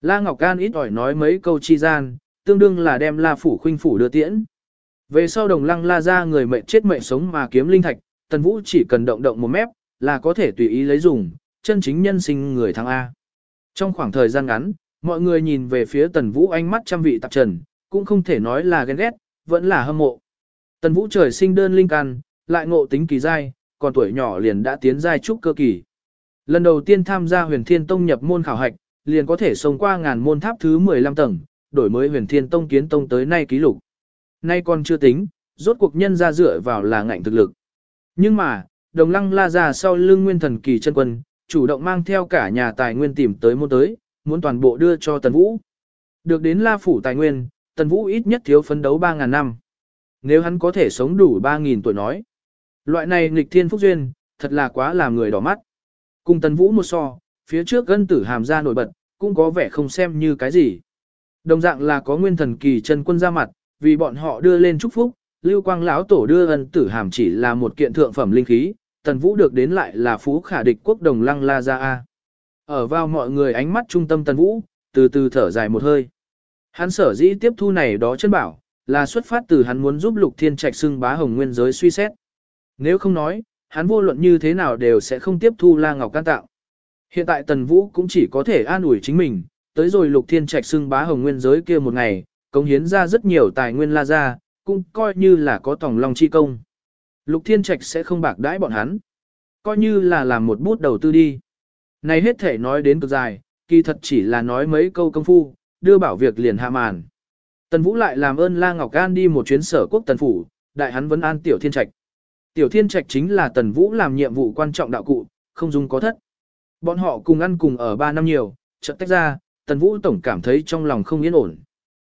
[SPEAKER 1] La Ngọc Can ít ỏi nói mấy câu chi gian, tương đương là đem La Phủ khuynh phủ đưa tiễn. Về sau đồng lăng la ra người mệnh chết mệnh sống mà kiếm linh thạch, Tần Vũ chỉ cần động động một mép, là có thể tùy ý lấy dùng, chân chính nhân sinh người thắng A. Trong khoảng thời gian ngắn, mọi người nhìn về phía Tần Vũ ánh mắt trăm vị tạp trần, cũng không thể nói là ghen ghét, vẫn là hâm mộ. Tần Vũ trời sinh đơn linh căn, lại ngộ tính kỳ giai, còn tuổi nhỏ liền đã tiến giai trúc cơ kỳ. Lần đầu tiên tham gia huyền thiên tông nhập môn khảo hạch, liền có thể sống qua ngàn môn tháp thứ 15 tầng, đổi mới huyền thiên tông kiến tông tới nay ký lục. Nay còn chưa tính, rốt cuộc nhân ra dựa vào là ngạnh thực lực. Nhưng mà, đồng lăng la ra sau lưng nguyên thần kỳ chân quân, chủ động mang theo cả nhà tài nguyên tìm tới môn tới, muốn toàn bộ đưa cho Tần Vũ. Được đến la phủ tài nguyên, Tần Vũ ít nhất thiếu phấn đấu 3.000 năm. Nếu hắn có thể sống đủ 3.000 tuổi nói. Loại này nghịch thiên phúc duyên, thật là quá làm người đỏ mắt. Cùng Tần Vũ một so, phía trước gân tử hàm ra nổi bật, cũng có vẻ không xem như cái gì. Đồng dạng là có nguyên thần kỳ chân quân ra mặt, vì bọn họ đưa lên chúc phúc, Lưu Quang lão tổ đưa ân tử hàm chỉ là một kiện thượng phẩm linh khí, Tần Vũ được đến lại là phú khả địch quốc đồng lăng la ra a. Ở vào mọi người ánh mắt trung tâm Tần Vũ, từ từ thở dài một hơi. Hắn sở dĩ tiếp thu này đó chân bảo, là xuất phát từ hắn muốn giúp Lục Thiên Trạch xưng bá hồng nguyên giới suy xét. Nếu không nói, hắn vô luận như thế nào đều sẽ không tiếp thu La Ngọc can tạo. Hiện tại Tần Vũ cũng chỉ có thể an ủi chính mình, tới rồi Lục Thiên Trạch xưng bá hồng nguyên giới kia một ngày, cống hiến ra rất nhiều tài nguyên la ra, cũng coi như là có tổng lòng chi công. Lục Thiên Trạch sẽ không bạc đãi bọn hắn. Coi như là làm một bút đầu tư đi. Này hết thể nói đến cực dài, kỳ thật chỉ là nói mấy câu công phu, đưa bảo việc liền hạ màn. Tần Vũ lại làm ơn La Ngọc An đi một chuyến sở quốc tần phủ, đại hắn vấn an Tiểu Thiên Trạch. Tiểu Thiên Trạch chính là Tần Vũ làm nhiệm vụ quan trọng đạo cụ, không dùng có thất. Bọn họ cùng ăn cùng ở 3 năm nhiều, chợt tách ra, Tần Vũ tổng cảm thấy trong lòng không yên ổn.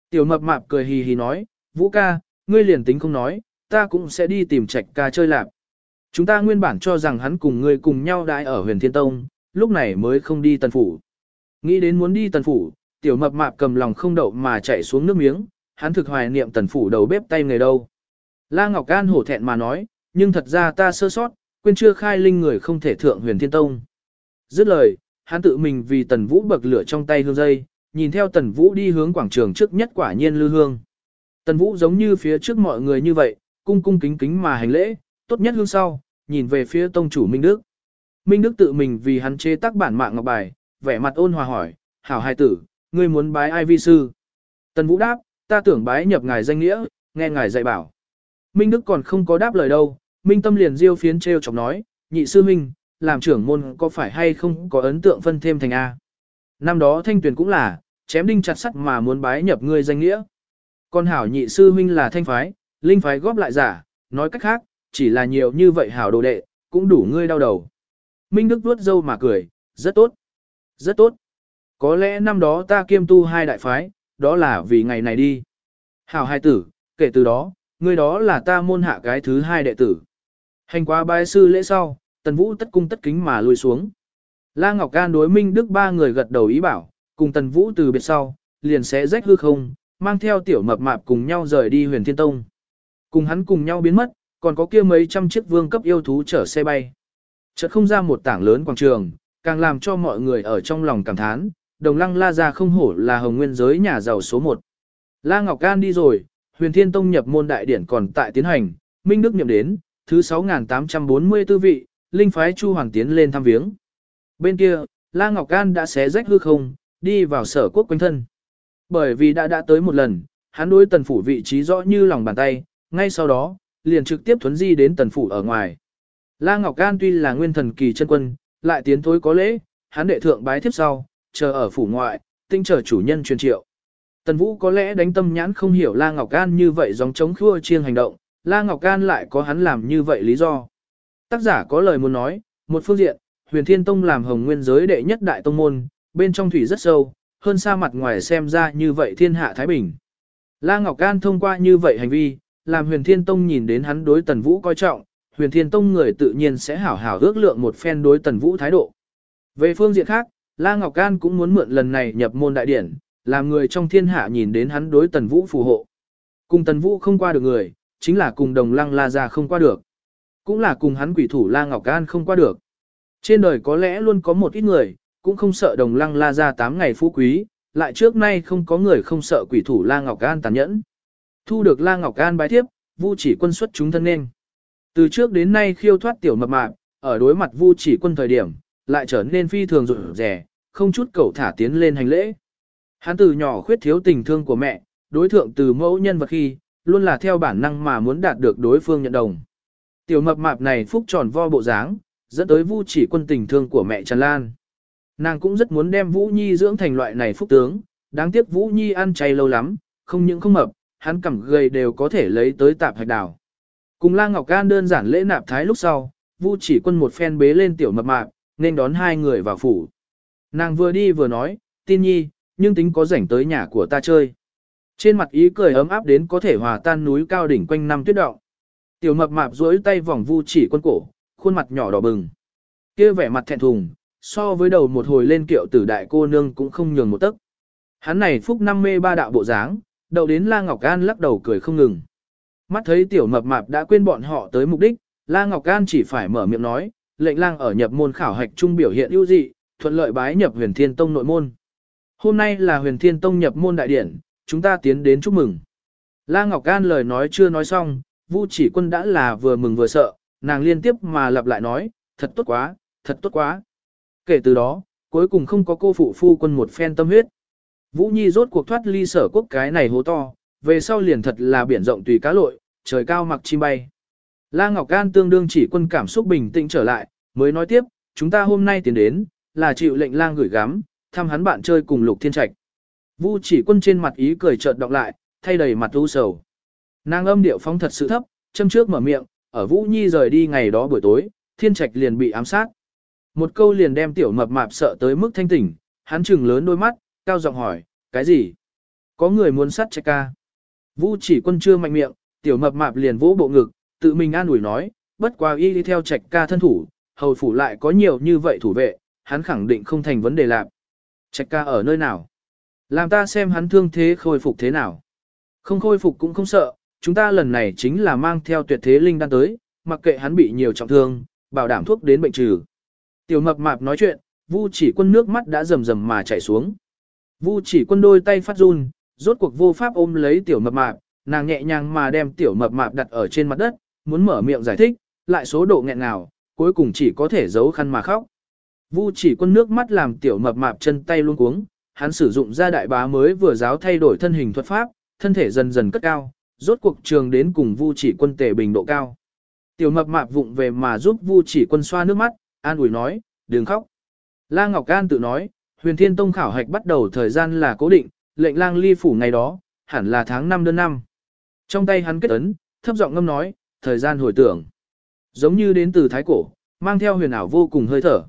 [SPEAKER 1] Tiểu mập mạp cười hì hì nói, Vũ ca, ngươi liền tính không nói, ta cũng sẽ đi tìm Trạch ca chơi lạp. Chúng ta nguyên bản cho rằng hắn cùng ngươi cùng nhau đãi ở huyền thiên tông, lúc này mới không đi tần phủ. Nghĩ đến muốn đi tần phủ, tiểu mập mạp cầm lòng không đậu mà chạy xuống nước miếng, hắn thực hoài niệm tần phủ đầu bếp tay người đâu. La Ngọc Can hổ thẹn mà nói, nhưng thật ra ta sơ sót, quên chưa khai linh người không thể thượng huyền thiên tông. Dứt lời, hắn tự mình vì tần vũ bậc lửa trong tay hương dây, nhìn theo tần vũ đi hướng quảng trường trước nhất quả nhiên lư hương. Tần vũ giống như phía trước mọi người như vậy, cung cung kính kính mà hành lễ, tốt nhất hương sau, nhìn về phía tông chủ Minh Đức. Minh Đức tự mình vì hắn chế tác bản mạng ngọc bài, vẻ mặt ôn hòa hỏi, hảo hai tử, ngươi muốn bái ai vi sư? Tần Vũ đáp, ta tưởng bái nhập ngài danh nghĩa, nghe ngài dạy bảo. Minh Đức còn không có đáp lời đâu, Minh Tâm liền diêu phiến treo chọc nói, nhị sư Minh, làm trưởng môn có phải hay không có ấn tượng phân thêm thành A. Năm đó thanh tuyển cũng là, chém đinh chặt sắt mà muốn bái nhập ngươi danh nghĩa. Còn hảo nhị sư huynh là thanh phái, linh phái góp lại giả, nói cách khác, chỉ là nhiều như vậy hảo đồ đệ, cũng đủ ngươi đau đầu. Minh Đức vuốt dâu mà cười, rất tốt, rất tốt. Có lẽ năm đó ta kiêm tu hai đại phái, đó là vì ngày này đi. Hảo hai tử, kể từ đó, ngươi đó là ta môn hạ cái thứ hai đệ tử. Hành qua bái sư lễ sau, tần vũ tất cung tất kính mà lùi xuống. La Ngọc Can đối Minh Đức ba người gật đầu ý bảo, cùng tần vũ từ biệt sau, liền sẽ rách hư không, mang theo tiểu mập mạp cùng nhau rời đi huyền thiên tông. Cùng hắn cùng nhau biến mất, còn có kia mấy trăm chiếc vương cấp yêu thú chở xe bay. Chợt không ra một tảng lớn quảng trường, càng làm cho mọi người ở trong lòng cảm thán, đồng lăng la ra không hổ là hồng nguyên giới nhà giàu số 1. La Ngọc Can đi rồi, huyền thiên tông nhập môn đại điển còn tại tiến hành, Minh Đức nhậm đến, thứ 6.844 vị, linh phái Chu Hoàng tiến lên thăm viếng. Bên kia, La Ngọc Can đã xé rách hư không, đi vào sở quốc quanh thân. Bởi vì đã đã tới một lần, hắn đối tần phủ vị trí rõ như lòng bàn tay, ngay sau đó, liền trực tiếp thuấn di đến tần phủ ở ngoài. La Ngọc Can tuy là nguyên thần kỳ chân quân, lại tiến thối có lễ, hắn đệ thượng bái tiếp sau, chờ ở phủ ngoại, tinh chờ chủ nhân truyền triệu. Tần Vũ có lẽ đánh tâm nhãn không hiểu La Ngọc Can như vậy giống chống khua chiêng hành động, La Ngọc Can lại có hắn làm như vậy lý do. Tác giả có lời muốn nói, một phương diện, huyền thiên tông làm hồng nguyên giới đệ nhất đại tông môn, bên trong thủy rất sâu, hơn xa mặt ngoài xem ra như vậy thiên hạ Thái Bình. La Ngọc Can thông qua như vậy hành vi, làm huyền thiên tông nhìn đến hắn đối tần vũ coi trọng, huyền thiên tông người tự nhiên sẽ hảo hảo ước lượng một phen đối tần vũ thái độ. Về phương diện khác, La Ngọc Can cũng muốn mượn lần này nhập môn đại điển, làm người trong thiên hạ nhìn đến hắn đối tần vũ phù hộ. Cùng tần vũ không qua được người, chính là cùng đồng lăng la Gia không qua được. Cũng là cùng hắn quỷ thủ la ngọc Can không qua được. Trên đời có lẽ luôn có một ít người, cũng không sợ đồng lăng la Gia 8 ngày phú quý, lại trước nay không có người không sợ quỷ thủ la ngọc Can tàn nhẫn. Thu được la ngọc an bái thiếp, vu chỉ quân xuất chúng thân nên. Từ trước đến nay khiêu thoát tiểu mập mạp, ở đối mặt vu chỉ quân thời điểm, lại trở nên phi thường rụt rẻ, không chút cầu thả tiến lên hành lễ. Hắn từ nhỏ khuyết thiếu tình thương của mẹ, đối thượng từ mẫu nhân vật khi, luôn là theo bản năng mà muốn đạt được đối phương nhận đồng. Tiểu mập mạp này phúc tròn vo bộ dáng, dẫn tới vu chỉ quân tình thương của mẹ Trần Lan. Nàng cũng rất muốn đem Vũ Nhi dưỡng thành loại này phúc tướng, đáng tiếc Vũ Nhi ăn chay lâu lắm, không những không mập, hắn cẳng gầy đều có thể lấy tới tạp hạch đào. Cùng La Ngọc Can đơn giản lễ nạp thái lúc sau, Vu chỉ quân một phen bế lên tiểu mập mạp, nên đón hai người vào phủ. Nàng vừa đi vừa nói, tin nhi, nhưng tính có rảnh tới nhà của ta chơi. Trên mặt ý cười ấm áp đến có thể hòa tan núi cao đỉnh quanh năm tuyết động. Tiểu mập mạp duỗi tay vòng Vu chỉ quân cổ, khuôn mặt nhỏ đỏ bừng. kia vẻ mặt thẹn thùng, so với đầu một hồi lên kiệu tử đại cô nương cũng không nhường một tấc. Hắn này phúc năm mê ba đạo bộ dáng, đậu đến La Ngọc An lắc đầu cười không ngừng. Mắt thấy tiểu mập mạp đã quên bọn họ tới mục đích, La Ngọc An chỉ phải mở miệng nói, lệnh lang ở nhập môn khảo hạch trung biểu hiện ưu dị, thuận lợi bái nhập huyền thiên tông nội môn. Hôm nay là huyền thiên tông nhập môn đại điển, chúng ta tiến đến chúc mừng. La Ngọc An lời nói chưa nói xong, Vu chỉ quân đã là vừa mừng vừa sợ, nàng liên tiếp mà lặp lại nói, thật tốt quá, thật tốt quá. Kể từ đó, cuối cùng không có cô phụ phu quân một phen tâm huyết. Vũ Nhi rốt cuộc thoát ly sở quốc cái này hố to, về sau liền thật là biển rộng tùy cá lội, trời cao mặc chim bay. La Ngọc Can tương đương chỉ quân cảm xúc bình tĩnh trở lại, mới nói tiếp, chúng ta hôm nay tiến đến, là chịu lệnh lang gửi gắm, thăm hắn bạn chơi cùng lục thiên trạch. Vu chỉ quân trên mặt ý cười chợt đọc lại, thay đầy mặt u sầu. Nàng âm điệu phong thật sự thấp, châm trước mở miệng, ở Vũ Nhi rời đi ngày đó buổi tối, thiên trạch liền bị ám sát. Một câu liền đem tiểu mập mạp sợ tới mức thanh tỉnh, hắn trừng lớn đôi mắt, cao giọng hỏi, cái gì? Có người muốn sát trạch ca. Vũ chỉ quân chưa mạnh miệng, tiểu mập mạp liền vỗ bộ ngực, tự mình an ủi nói, bất quá y đi theo trạch ca thân thủ, hầu phủ lại có nhiều như vậy thủ vệ, hắn khẳng định không thành vấn đề lạc. Trạch ca ở nơi nào? Làm ta xem hắn thương thế khôi phục thế nào. Không khôi phục cũng không sợ, chúng ta lần này chính là mang theo tuyệt thế linh đan tới, mặc kệ hắn bị nhiều trọng thương, bảo đảm thuốc đến bệnh trừ. Tiểu mập mạp nói chuyện, Vu chỉ quân nước mắt đã rầm rầm mà chảy xuống. Vu chỉ quân đôi tay phát run, rốt cuộc vô pháp ôm lấy tiểu mập mạp, nàng nhẹ nhàng mà đem tiểu mập mạp đặt ở trên mặt đất, muốn mở miệng giải thích, lại số độ nghẹn nào, cuối cùng chỉ có thể giấu khăn mà khóc. Vu chỉ quân nước mắt làm tiểu mập mạp chân tay luôn cuống, hắn sử dụng ra đại bá mới vừa giáo thay đổi thân hình thuật pháp, thân thể dần dần cất cao, rốt cuộc trường đến cùng Vu chỉ quân tề bình độ cao. Tiểu mập mạp vụng về mà giúp Vu chỉ quân xoa nước mắt, an ủi nói, đừng khóc. La Ngọc An tự nói, huyền thiên tông khảo hạch bắt đầu thời gian là cố định, lệnh lang ly phủ ngày đó, hẳn là tháng 5 đơn năm. Trong tay hắn kết ấn, thấp giọng ngâm nói, thời gian hồi tưởng. Giống như đến từ thái cổ, mang theo huyền ảo vô cùng hơi thở.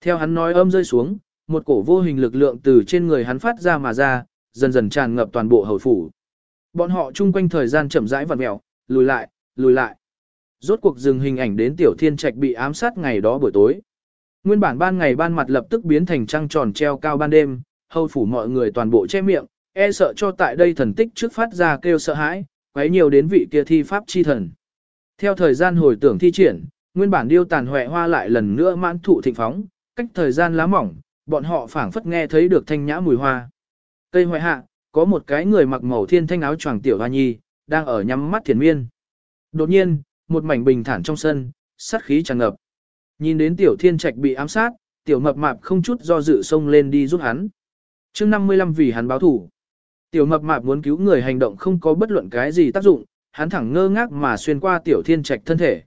[SPEAKER 1] Theo hắn nói âm rơi xuống, một cổ vô hình lực lượng từ trên người hắn phát ra mà ra, dần dần tràn ngập toàn bộ hầu phủ. Bọn họ chung quanh thời gian chậm rãi vặn mèo, lùi lại, lùi lại. Rốt cuộc dừng hình ảnh đến tiểu thiên trạch bị ám sát ngày đó buổi tối. Nguyên bản ban ngày ban mặt lập tức biến thành trăng tròn treo cao ban đêm, hầu phủ mọi người toàn bộ che miệng, e sợ cho tại đây thần tích trước phát ra kêu sợ hãi, quấy nhiều đến vị kia thi pháp chi thần. Theo thời gian hồi tưởng thi triển, nguyên bản điêu tàn hoè hoa lại lần nữa mãn thụ thịnh phóng, cách thời gian lá mỏng, bọn họ phảng phất nghe thấy được thanh nhã mùi hoa. Cây hoại hạ, có một cái người mặc màu thiên thanh áo choàng tiểu hoa nhi, đang ở nhắm mắt thiền miên. Đột nhiên, một mảnh bình thản trong sân, sát khí tràn ngập. Nhìn đến tiểu thiên trạch bị ám sát, tiểu mập mạp không chút do dự xông lên đi giúp hắn. chương 55 vì hắn báo thủ. Tiểu mập mạp muốn cứu người hành động không có bất luận cái gì tác dụng, hắn thẳng ngơ ngác mà xuyên qua tiểu thiên trạch thân thể.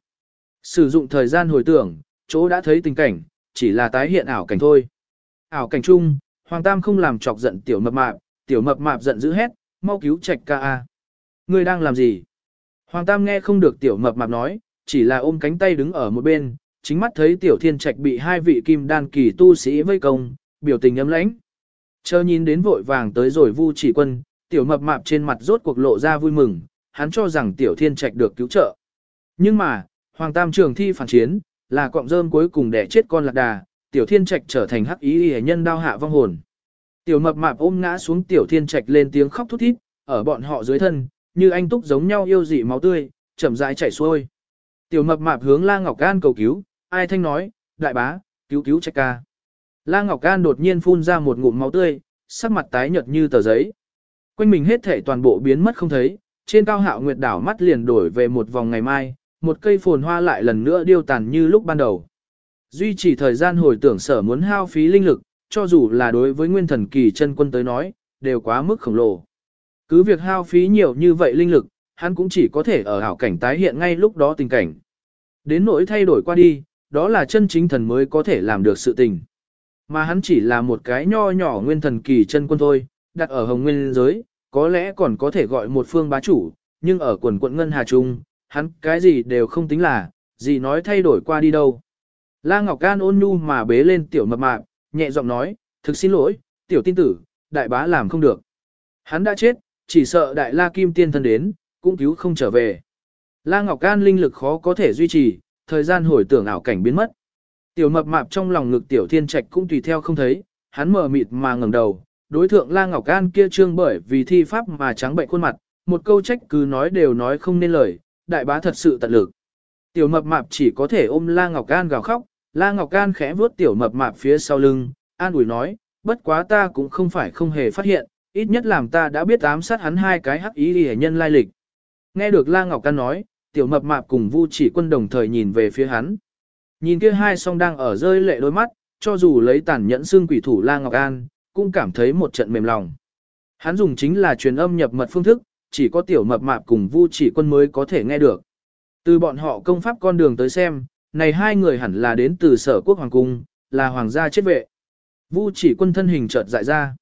[SPEAKER 1] Sử dụng thời gian hồi tưởng, chỗ đã thấy tình cảnh, chỉ là tái hiện ảo cảnh thôi. Ảo cảnh chung, Hoàng Tam không làm chọc giận tiểu mập mạp, tiểu mập mạp giận dữ hét, mau cứu trạch ca a. Ngươi đang làm gì? Hoàng Tam nghe không được tiểu mập mạp nói, chỉ là ôm cánh tay đứng ở một bên, chính mắt thấy tiểu thiên trạch bị hai vị kim đan kỳ tu sĩ vây công, biểu tình ấm lãnh. Chờ nhìn đến vội vàng tới rồi vu chỉ quân, tiểu mập mạp trên mặt rốt cuộc lộ ra vui mừng, hắn cho rằng tiểu thiên trạch được cứu trợ. Nhưng mà, Hoàng Tam trường thi phản chiến, là cọng rơm cuối cùng để chết con lạc đà, tiểu thiên trạch trở thành hắc ý y nhân đao hạ vong hồn. Tiểu mập mạp ôm ngã xuống tiểu thiên trạch lên tiếng khóc thút thít, ở bọn họ dưới thân, như anh túc giống nhau yêu dị máu tươi, chậm rãi chảy xuôi. Tiểu mập mạp hướng La Ngọc gan cầu cứu, ai thanh nói, đại bá, cứu cứu trách ca. La Ngọc Can đột nhiên phun ra một ngụm máu tươi, sắc mặt tái nhợt như tờ giấy. Quanh mình hết thể toàn bộ biến mất không thấy, trên cao hạo nguyệt đảo mắt liền đổi về một vòng ngày mai, một cây phồn hoa lại lần nữa điêu tàn như lúc ban đầu. Duy trì thời gian hồi tưởng sở muốn hao phí linh lực, cho dù là đối với nguyên thần kỳ chân quân tới nói, đều quá mức khổng lồ. Cứ việc hao phí nhiều như vậy linh lực, hắn cũng chỉ có thể ở hảo cảnh tái hiện ngay lúc đó tình cảnh. Đến nỗi thay đổi qua đi, đó là chân chính thần mới có thể làm được sự tình. Mà hắn chỉ là một cái nho nhỏ nguyên thần kỳ chân quân thôi, đặt ở hồng nguyên giới, có lẽ còn có thể gọi một phương bá chủ, nhưng ở quần quận Ngân Hà Trung, hắn cái gì đều không tính là, gì nói thay đổi qua đi đâu. La Ngọc Can ôn nhu mà bế lên tiểu mập mạp, nhẹ giọng nói, thực xin lỗi, tiểu tin tử, đại bá làm không được. Hắn đã chết, chỉ sợ đại la kim tiên thân đến, cũng cứu không trở về. La Ngọc Can linh lực khó có thể duy trì, thời gian hồi tưởng ảo cảnh biến mất. Tiểu mập mạp trong lòng ngực tiểu thiên trạch cũng tùy theo không thấy, hắn mở mịt mà ngẩng đầu, đối thượng La Ngọc Can kia trương bởi vì thi pháp mà trắng bệnh khuôn mặt, một câu trách cứ nói đều nói không nên lời, đại bá thật sự tận lực. Tiểu mập mạp chỉ có thể ôm La Ngọc Can gào khóc, La Ngọc Can khẽ vuốt tiểu mập mạp phía sau lưng, an ủi nói, bất quá ta cũng không phải không hề phát hiện, ít nhất làm ta đã biết ám sát hắn hai cái hắc ý hệ nhân lai lịch. Nghe được La Ngọc Can nói, tiểu mập mạp cùng Vu Chỉ Quân đồng thời nhìn về phía hắn. Nhìn kia hai song đang ở rơi lệ đôi mắt, cho dù lấy tàn nhẫn xương quỷ thủ La Ngọc An, cũng cảm thấy một trận mềm lòng. Hắn dùng chính là truyền âm nhập mật phương thức, chỉ có tiểu mập mạp cùng Vu Chỉ Quân mới có thể nghe được. Từ bọn họ công pháp con đường tới xem, này hai người hẳn là đến từ sở quốc hoàng cung, là hoàng gia chết vệ. Vu chỉ quân thân hình chợt dại ra.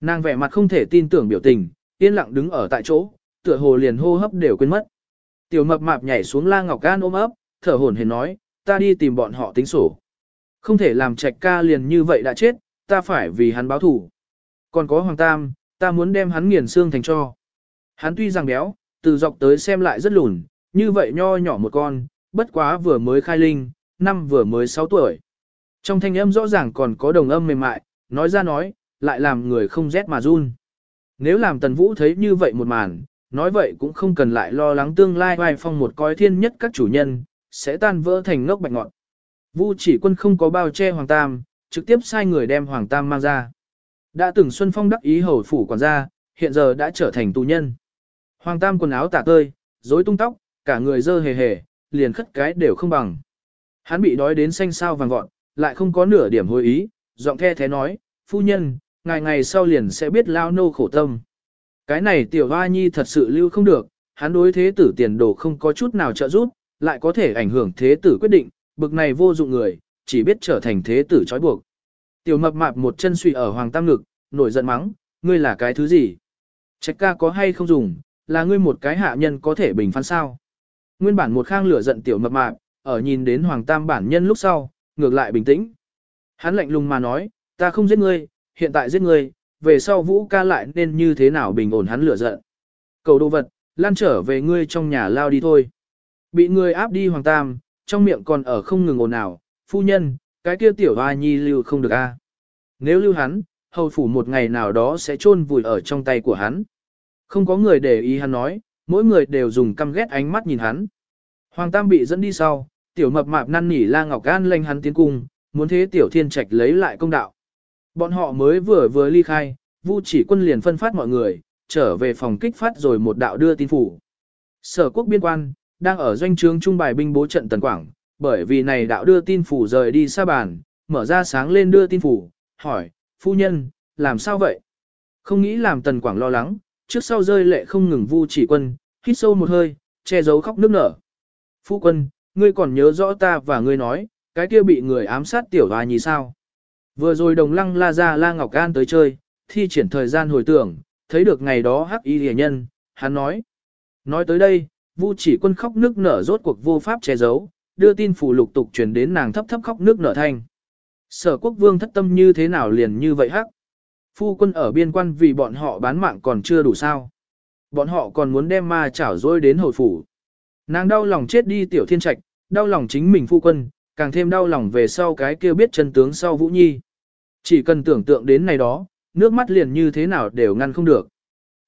[SPEAKER 1] Nàng vẻ mặt không thể tin tưởng biểu tình, yên lặng đứng ở tại chỗ, tựa hồ liền hô hấp đều quên mất. Tiểu mập mạp nhảy xuống la ngọc can ôm ấp, thở hổn hển nói, ta đi tìm bọn họ tính sổ. Không thể làm trạch ca liền như vậy đã chết, ta phải vì hắn báo thủ. Còn có hoàng tam, ta muốn đem hắn nghiền xương thành cho. Hắn tuy rằng béo, từ dọc tới xem lại rất lùn, như vậy nho nhỏ một con, bất quá vừa mới khai linh, năm vừa mới 6 tuổi. Trong thanh âm rõ ràng còn có đồng âm mềm mại, nói ra nói, lại làm người không rét mà run. Nếu làm tần vũ thấy như vậy một màn, nói vậy cũng không cần lại lo lắng tương lai vai phong một coi thiên nhất các chủ nhân, sẽ tan vỡ thành ngốc bạch ngọn. Vu chỉ quân không có bao che Hoàng Tam, trực tiếp sai người đem Hoàng Tam mang ra. Đã từng Xuân Phong đắc ý hầu phủ quản gia, hiện giờ đã trở thành tù nhân. Hoàng Tam quần áo tả tơi, rối tung tóc, cả người dơ hề hề, liền khất cái đều không bằng. Hắn bị đói đến xanh sao vàng vọt, lại không có nửa điểm hồi ý, giọng the thế nói, phu nhân, ngày ngày sau liền sẽ biết lao nô khổ tâm. Cái này tiểu hoa nhi thật sự lưu không được, hắn đối thế tử tiền đồ không có chút nào trợ giúp, lại có thể ảnh hưởng thế tử quyết định, bực này vô dụng người, chỉ biết trở thành thế tử trói buộc. Tiểu mập mạp một chân suy ở hoàng tam ngực, nổi giận mắng, ngươi là cái thứ gì? Trách ca có hay không dùng, là ngươi một cái hạ nhân có thể bình phán sao? Nguyên bản một khang lửa giận tiểu mập mạp, ở nhìn đến Hoàng Tam bản nhân lúc sau, ngược lại bình tĩnh. Hắn lạnh lùng mà nói, ta không giết ngươi, hiện tại giết ngươi, về sau vũ ca lại nên như thế nào bình ổn hắn lửa giận. Cầu đồ vật, lan trở về ngươi trong nhà lao đi thôi. Bị ngươi áp đi Hoàng Tam, trong miệng còn ở không ngừng ồn ào, phu nhân, cái kia tiểu hoa nhi lưu không được a. Nếu lưu hắn, hầu phủ một ngày nào đó sẽ chôn vùi ở trong tay của hắn. Không có người để ý hắn nói, mỗi người đều dùng căm ghét ánh mắt nhìn hắn. Hoàng Tam bị dẫn đi sau, tiểu mập mạp năn nỉ La Ngọc An lênh hắn tiến cung, muốn thế tiểu thiên trạch lấy lại công đạo. Bọn họ mới vừa vừa ly khai, Vu chỉ quân liền phân phát mọi người, trở về phòng kích phát rồi một đạo đưa tin phủ. Sở quốc biên quan, đang ở doanh trướng trung bài binh bố trận tần quảng, bởi vì này đạo đưa tin phủ rời đi xa bàn, mở ra sáng lên đưa tin phủ, hỏi, phu nhân, làm sao vậy? Không nghĩ làm tần quảng lo lắng, trước sau rơi lệ không ngừng vu chỉ quân, hít sâu một hơi, che giấu khóc nước nở. Phu quân, ngươi còn nhớ rõ ta và ngươi nói, cái kia bị người ám sát tiểu hoa nhì sao? Vừa rồi đồng lăng la ra la ngọc an tới chơi, thi triển thời gian hồi tưởng, thấy được ngày đó hắc y rìa nhân, hắn nói. Nói tới đây, vu chỉ quân khóc nước nở rốt cuộc vô pháp che giấu, đưa tin phủ lục tục truyền đến nàng thấp thấp khóc nước nở thanh. Sở quốc vương thất tâm như thế nào liền như vậy hắc? Phu quân ở biên quan vì bọn họ bán mạng còn chưa đủ sao. Bọn họ còn muốn đem ma chảo dối đến hồi phủ. Nàng đau lòng chết đi tiểu thiên trạch, đau lòng chính mình phu quân, càng thêm đau lòng về sau cái kia biết chân tướng sau Vũ Nhi. Chỉ cần tưởng tượng đến này đó, nước mắt liền như thế nào đều ngăn không được.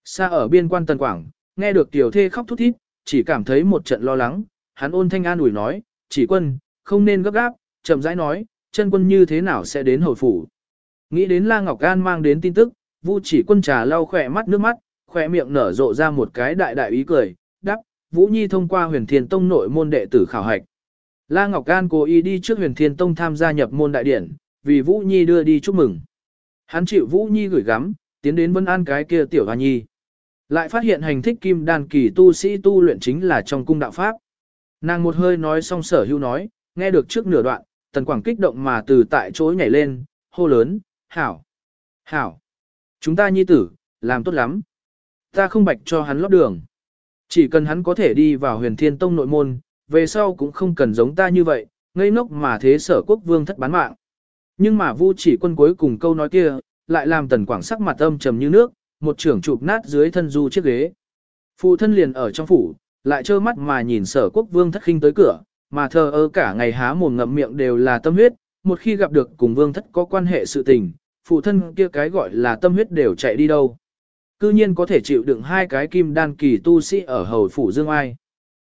[SPEAKER 1] Xa ở biên quan Tần Quảng, nghe được tiểu thê khóc thút thít, chỉ cảm thấy một trận lo lắng, hắn ôn thanh an ủi nói, chỉ quân, không nên gấp gáp, chậm rãi nói, chân quân như thế nào sẽ đến hồi phủ. Nghĩ đến La Ngọc An mang đến tin tức, Vu chỉ quân trà lau khỏe mắt nước mắt, khỏe miệng nở rộ ra một cái đại đại ý cười, đáp, Vũ Nhi thông qua huyền thiên tông nội môn đệ tử khảo hạch. La Ngọc An cố ý đi trước huyền thiên tông tham gia nhập môn đại điển, vì Vũ Nhi đưa đi chúc mừng. Hắn chịu Vũ Nhi gửi gắm, tiến đến vân an cái kia tiểu hoa nhi. Lại phát hiện hành thích kim đan kỳ tu sĩ tu luyện chính là trong cung đạo pháp. Nàng một hơi nói xong sở hưu nói, nghe được trước nửa đoạn, tần quảng kích động mà từ tại chỗ nhảy lên, hô lớn, hảo, hảo, chúng ta nhi tử, làm tốt lắm. Ta không bạch cho hắn lót đường. Chỉ cần hắn có thể đi vào huyền thiên tông nội môn, về sau cũng không cần giống ta như vậy, ngây ngốc mà thế sở quốc vương thất bán mạng. Nhưng mà vu chỉ quân cuối cùng câu nói kia, lại làm tần quảng sắc mặt âm trầm như nước, một trưởng chụp nát dưới thân du chiếc ghế. Phụ thân liền ở trong phủ, lại trơ mắt mà nhìn sở quốc vương thất khinh tới cửa, mà thờ ơ cả ngày há mồm ngậm miệng đều là tâm huyết, một khi gặp được cùng vương thất có quan hệ sự tình, phụ thân kia cái gọi là tâm huyết đều chạy đi đâu. Cư nhiên có thể chịu đựng hai cái kim đan kỳ tu sĩ ở hầu phủ dương ai.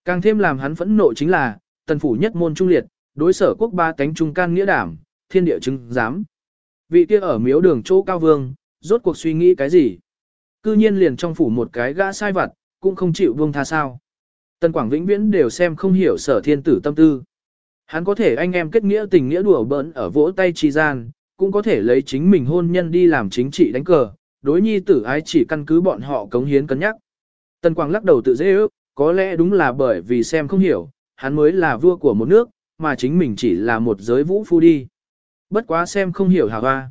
[SPEAKER 1] Càng thêm làm hắn phẫn nộ chính là, tần phủ nhất môn trung liệt, đối sở quốc ba tánh trung can nghĩa đảm, thiên địa chứng giám. Vị kia ở miếu đường chỗ cao vương, rốt cuộc suy nghĩ cái gì? Cư nhiên liền trong phủ một cái gã sai vặt, cũng không chịu buông tha sao. Tần Quảng Vĩnh Viễn đều xem không hiểu sở thiên tử tâm tư. Hắn có thể anh em kết nghĩa tình nghĩa đùa bỡn ở vỗ tay trì gian, cũng có thể lấy chính mình hôn nhân đi làm chính trị đánh cờ, đối nhi tử ái chỉ căn cứ bọn họ cống hiến cân nhắc. Tần Quảng lắc đầu tự dễ ước, có lẽ đúng là bởi vì xem không hiểu, hắn mới là vua của một nước, mà chính mình chỉ là một giới vũ phu đi. Bất quá xem không hiểu hào hoa.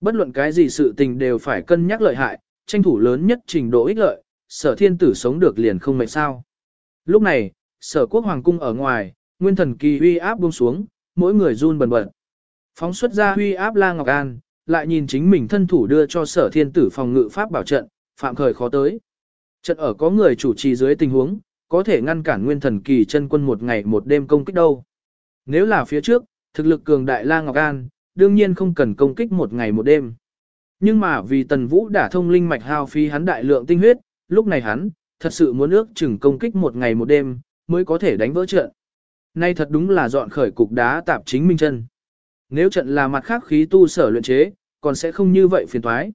[SPEAKER 1] Bất luận cái gì sự tình đều phải cân nhắc lợi hại, tranh thủ lớn nhất trình độ ích lợi, sở thiên tử sống được liền không mệt sao. Lúc này, sở quốc hoàng cung ở ngoài, nguyên thần kỳ huy áp buông xuống, mỗi người run bần bật. Phóng xuất ra huy áp La Ngọc An, lại nhìn chính mình thân thủ đưa cho sở thiên tử phòng ngự pháp bảo trận, phạm khởi khó tới. Trận ở có người chủ trì dưới tình huống, có thể ngăn cản nguyên thần kỳ chân quân một ngày một đêm công kích đâu. Nếu là phía trước, thực lực cường đại La Ngọc An, đương nhiên không cần công kích một ngày một đêm. Nhưng mà vì Tần Vũ đã thông linh mạch hao phí hắn đại lượng tinh huyết, lúc này hắn, thật sự muốn ước chừng công kích một ngày một đêm, mới có thể đánh vỡ trận. Nay thật đúng là dọn khởi cục đá tạp chính minh chân. Nếu trận là mặt khác khí tu sở luyện chế, còn sẽ không như vậy phiền toái.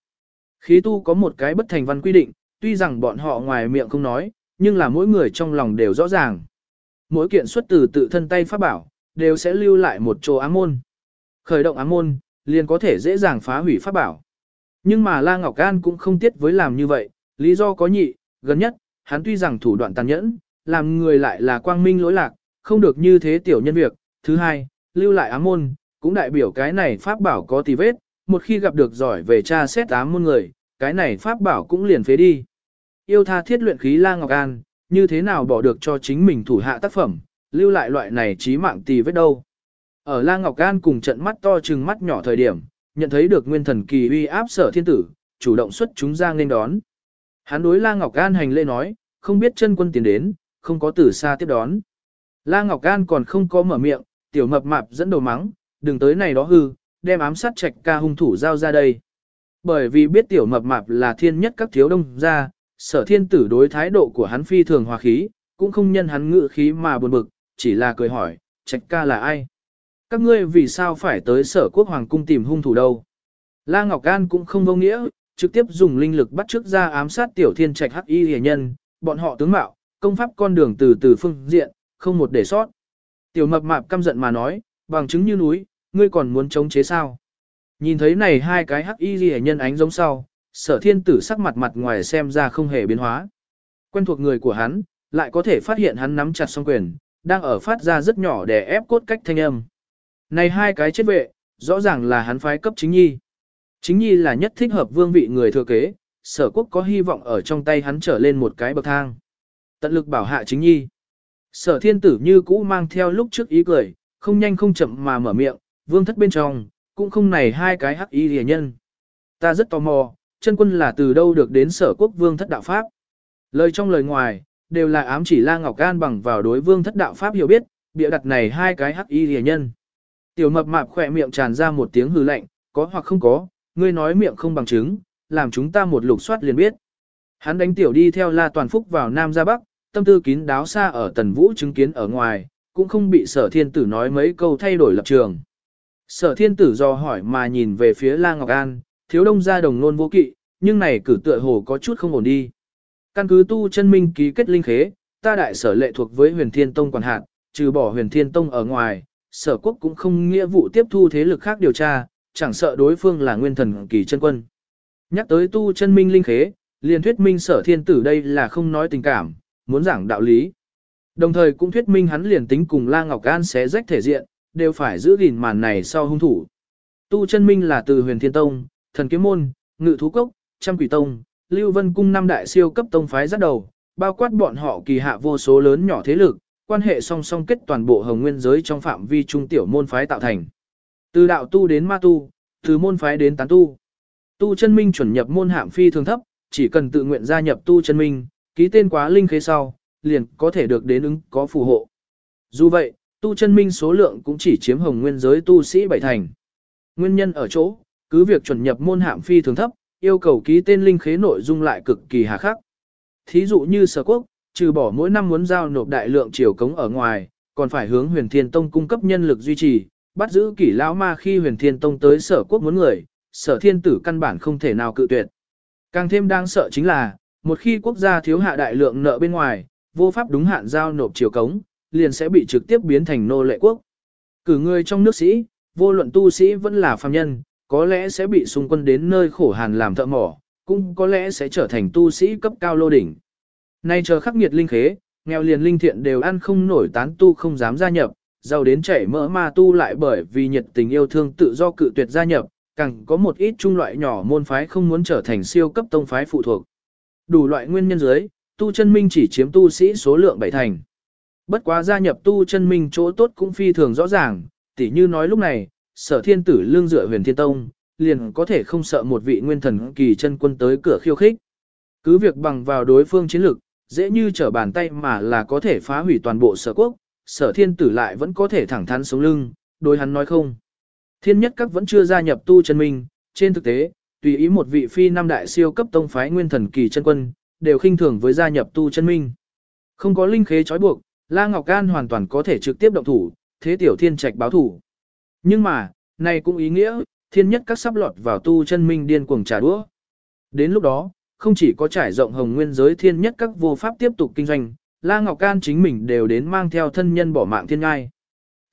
[SPEAKER 1] Khí tu có một cái bất thành văn quy định, tuy rằng bọn họ ngoài miệng không nói, nhưng là mỗi người trong lòng đều rõ ràng. Mỗi kiện xuất từ tự thân tay pháp bảo, đều sẽ lưu lại một chỗ ám môn. Khởi động ám môn, liền có thể dễ dàng phá hủy pháp bảo. Nhưng mà La Ngọc An cũng không tiếc với làm như vậy, lý do có nhị, gần nhất, hắn tuy rằng thủ đoạn tàn nhẫn, làm người lại là quang minh lỗi lạc, không được như thế tiểu nhân việc. Thứ hai, lưu lại ám môn, cũng đại biểu cái này pháp bảo có tì vết, một khi gặp được giỏi về tra xét ám môn người, cái này pháp bảo cũng liền phế đi. Yêu tha thiết luyện khí La Ngọc An, như thế nào bỏ được cho chính mình thủ hạ tác phẩm, lưu lại loại này trí mạng tì vết đâu. Ở La Ngọc An cùng trận mắt to trừng mắt nhỏ thời điểm, nhận thấy được nguyên thần kỳ uy áp sở thiên tử, chủ động xuất chúng ra nên đón. Hắn đối La Ngọc An hành lễ nói, không biết chân quân tiến đến, không có từ xa tiếp đón. La Ngọc An còn không có mở miệng, tiểu mập mạp dẫn đầu mắng, đừng tới này đó hư, đem ám sát trạch ca hung thủ giao ra đây. Bởi vì biết tiểu mập mạp là thiên nhất các thiếu đông ra, sở thiên tử đối thái độ của hắn phi thường hòa khí, cũng không nhân hắn ngự khí mà buồn bực, chỉ là cười hỏi, trạch ca là ai? Các ngươi vì sao phải tới sở quốc hoàng cung tìm hung thủ đâu? La Ngọc An cũng không vô nghĩa, trực tiếp dùng linh lực bắt trước ra ám sát tiểu thiên trạch hắc y hề nhân, bọn họ tướng mạo, công pháp con đường từ từ phương diện, không một để sót. Tiểu mập mạp căm giận mà nói, bằng chứng như núi, ngươi còn muốn chống chế sao? Nhìn thấy này hai cái hắc y hề nhân ánh giống sau, sở thiên tử sắc mặt mặt ngoài xem ra không hề biến hóa. Quen thuộc người của hắn, lại có thể phát hiện hắn nắm chặt song quyền, đang ở phát ra rất nhỏ để ép cốt cách thanh âm. Này hai cái chết vệ, rõ ràng là hắn phái cấp chính nhi. Chính nhi là nhất thích hợp vương vị người thừa kế, sở quốc có hy vọng ở trong tay hắn trở lên một cái bậc thang. Tận lực bảo hạ chính nhi. Sở thiên tử như cũ mang theo lúc trước ý cười, không nhanh không chậm mà mở miệng, vương thất bên trong, cũng không này hai cái hắc y rìa nhân. Ta rất tò mò, chân quân là từ đâu được đến sở quốc vương thất đạo Pháp. Lời trong lời ngoài, đều là ám chỉ La Ngọc Gan bằng vào đối vương thất đạo Pháp hiểu biết, bịa đặt này hai cái hắc y rìa nhân. Tiểu mập mạp khỏe miệng tràn ra một tiếng hư lạnh, có hoặc không có, ngươi nói miệng không bằng chứng, làm chúng ta một lục soát liền biết. Hắn đánh tiểu đi theo La Toàn Phúc vào Nam ra Bắc, tâm tư kín đáo xa ở Tần Vũ chứng kiến ở ngoài, cũng không bị sở thiên tử nói mấy câu thay đổi lập trường. Sở thiên tử do hỏi mà nhìn về phía La Ngọc An, thiếu đông gia đồng nôn vô kỵ, nhưng này cử tựa hồ có chút không ổn đi. Căn cứ tu chân minh ký kết linh khế, ta đại sở lệ thuộc với huyền thiên tông quản hạt, trừ bỏ huyền thiên tông ở ngoài, sở quốc cũng không nghĩa vụ tiếp thu thế lực khác điều tra, chẳng sợ đối phương là nguyên thần kỳ chân quân. Nhắc tới tu chân minh linh khế, liền thuyết minh sở thiên tử đây là không nói tình cảm, muốn giảng đạo lý. Đồng thời cũng thuyết minh hắn liền tính cùng La Ngọc An xé rách thể diện, đều phải giữ gìn màn này sau hung thủ. Tu chân minh là từ huyền thiên tông, thần kiếm môn, ngự thú cốc, trăm quỷ tông, lưu vân cung năm đại siêu cấp tông phái dắt đầu, bao quát bọn họ kỳ hạ vô số lớn nhỏ thế lực, quan hệ song song kết toàn bộ hồng nguyên giới trong phạm vi trung tiểu môn phái tạo thành. Từ đạo tu đến ma tu, từ môn phái đến tán tu. Tu chân minh chuẩn nhập môn hạm phi thường thấp, chỉ cần tự nguyện gia nhập tu chân minh, ký tên quá linh khế sau, liền có thể được đến ứng có phù hộ. Dù vậy, tu chân minh số lượng cũng chỉ chiếm hồng nguyên giới tu sĩ bảy thành. Nguyên nhân ở chỗ, cứ việc chuẩn nhập môn hạm phi thường thấp, yêu cầu ký tên linh khế nội dung lại cực kỳ hà khắc. Thí dụ như sở quốc, trừ bỏ mỗi năm muốn giao nộp đại lượng triều cống ở ngoài, còn phải hướng huyền thiên tông cung cấp nhân lực duy trì, bắt giữ kỷ lão ma khi huyền thiên tông tới sở quốc muốn người, sở thiên tử căn bản không thể nào cự tuyệt. Càng thêm đáng sợ chính là, một khi quốc gia thiếu hạ đại lượng nợ bên ngoài, vô pháp đúng hạn giao nộp triều cống, liền sẽ bị trực tiếp biến thành nô lệ quốc. Cử người trong nước sĩ, vô luận tu sĩ vẫn là phàm nhân, có lẽ sẽ bị xung quân đến nơi khổ hàn làm thợ mỏ, cũng có lẽ sẽ trở thành tu sĩ cấp cao lô đỉnh. Nay chờ khắc nghiệt linh khế, nghèo liền linh thiện đều ăn không nổi tán tu không dám gia nhập, giàu đến chảy mỡ ma tu lại bởi vì nhiệt tình yêu thương tự do cự tuyệt gia nhập, càng có một ít trung loại nhỏ môn phái không muốn trở thành siêu cấp tông phái phụ thuộc. Đủ loại nguyên nhân dưới, tu chân minh chỉ chiếm tu sĩ số lượng bảy thành. Bất quá gia nhập tu chân minh chỗ tốt cũng phi thường rõ ràng, tỉ như nói lúc này, sở thiên tử lương dựa huyền thiên tông, liền có thể không sợ một vị nguyên thần kỳ chân quân tới cửa khiêu khích. Cứ việc bằng vào đối phương chiến lực, dễ như trở bàn tay mà là có thể phá hủy toàn bộ sở quốc, sở thiên tử lại vẫn có thể thẳng thắn sống lưng, đối hắn nói không. Thiên nhất các vẫn chưa gia nhập tu chân minh, trên thực tế, tùy ý một vị phi năm đại siêu cấp tông phái nguyên thần kỳ chân quân, đều khinh thường với gia nhập tu chân minh. Không có linh khế trói buộc, La Ngọc Can hoàn toàn có thể trực tiếp động thủ, thế tiểu thiên trạch báo thủ. Nhưng mà, này cũng ý nghĩa, thiên nhất các sắp lọt vào tu chân minh điên cuồng trả đũa. Đến lúc đó, không chỉ có trải rộng hồng nguyên giới thiên nhất các vô pháp tiếp tục kinh doanh, La Ngọc Can chính mình đều đến mang theo thân nhân bỏ mạng thiên ngai.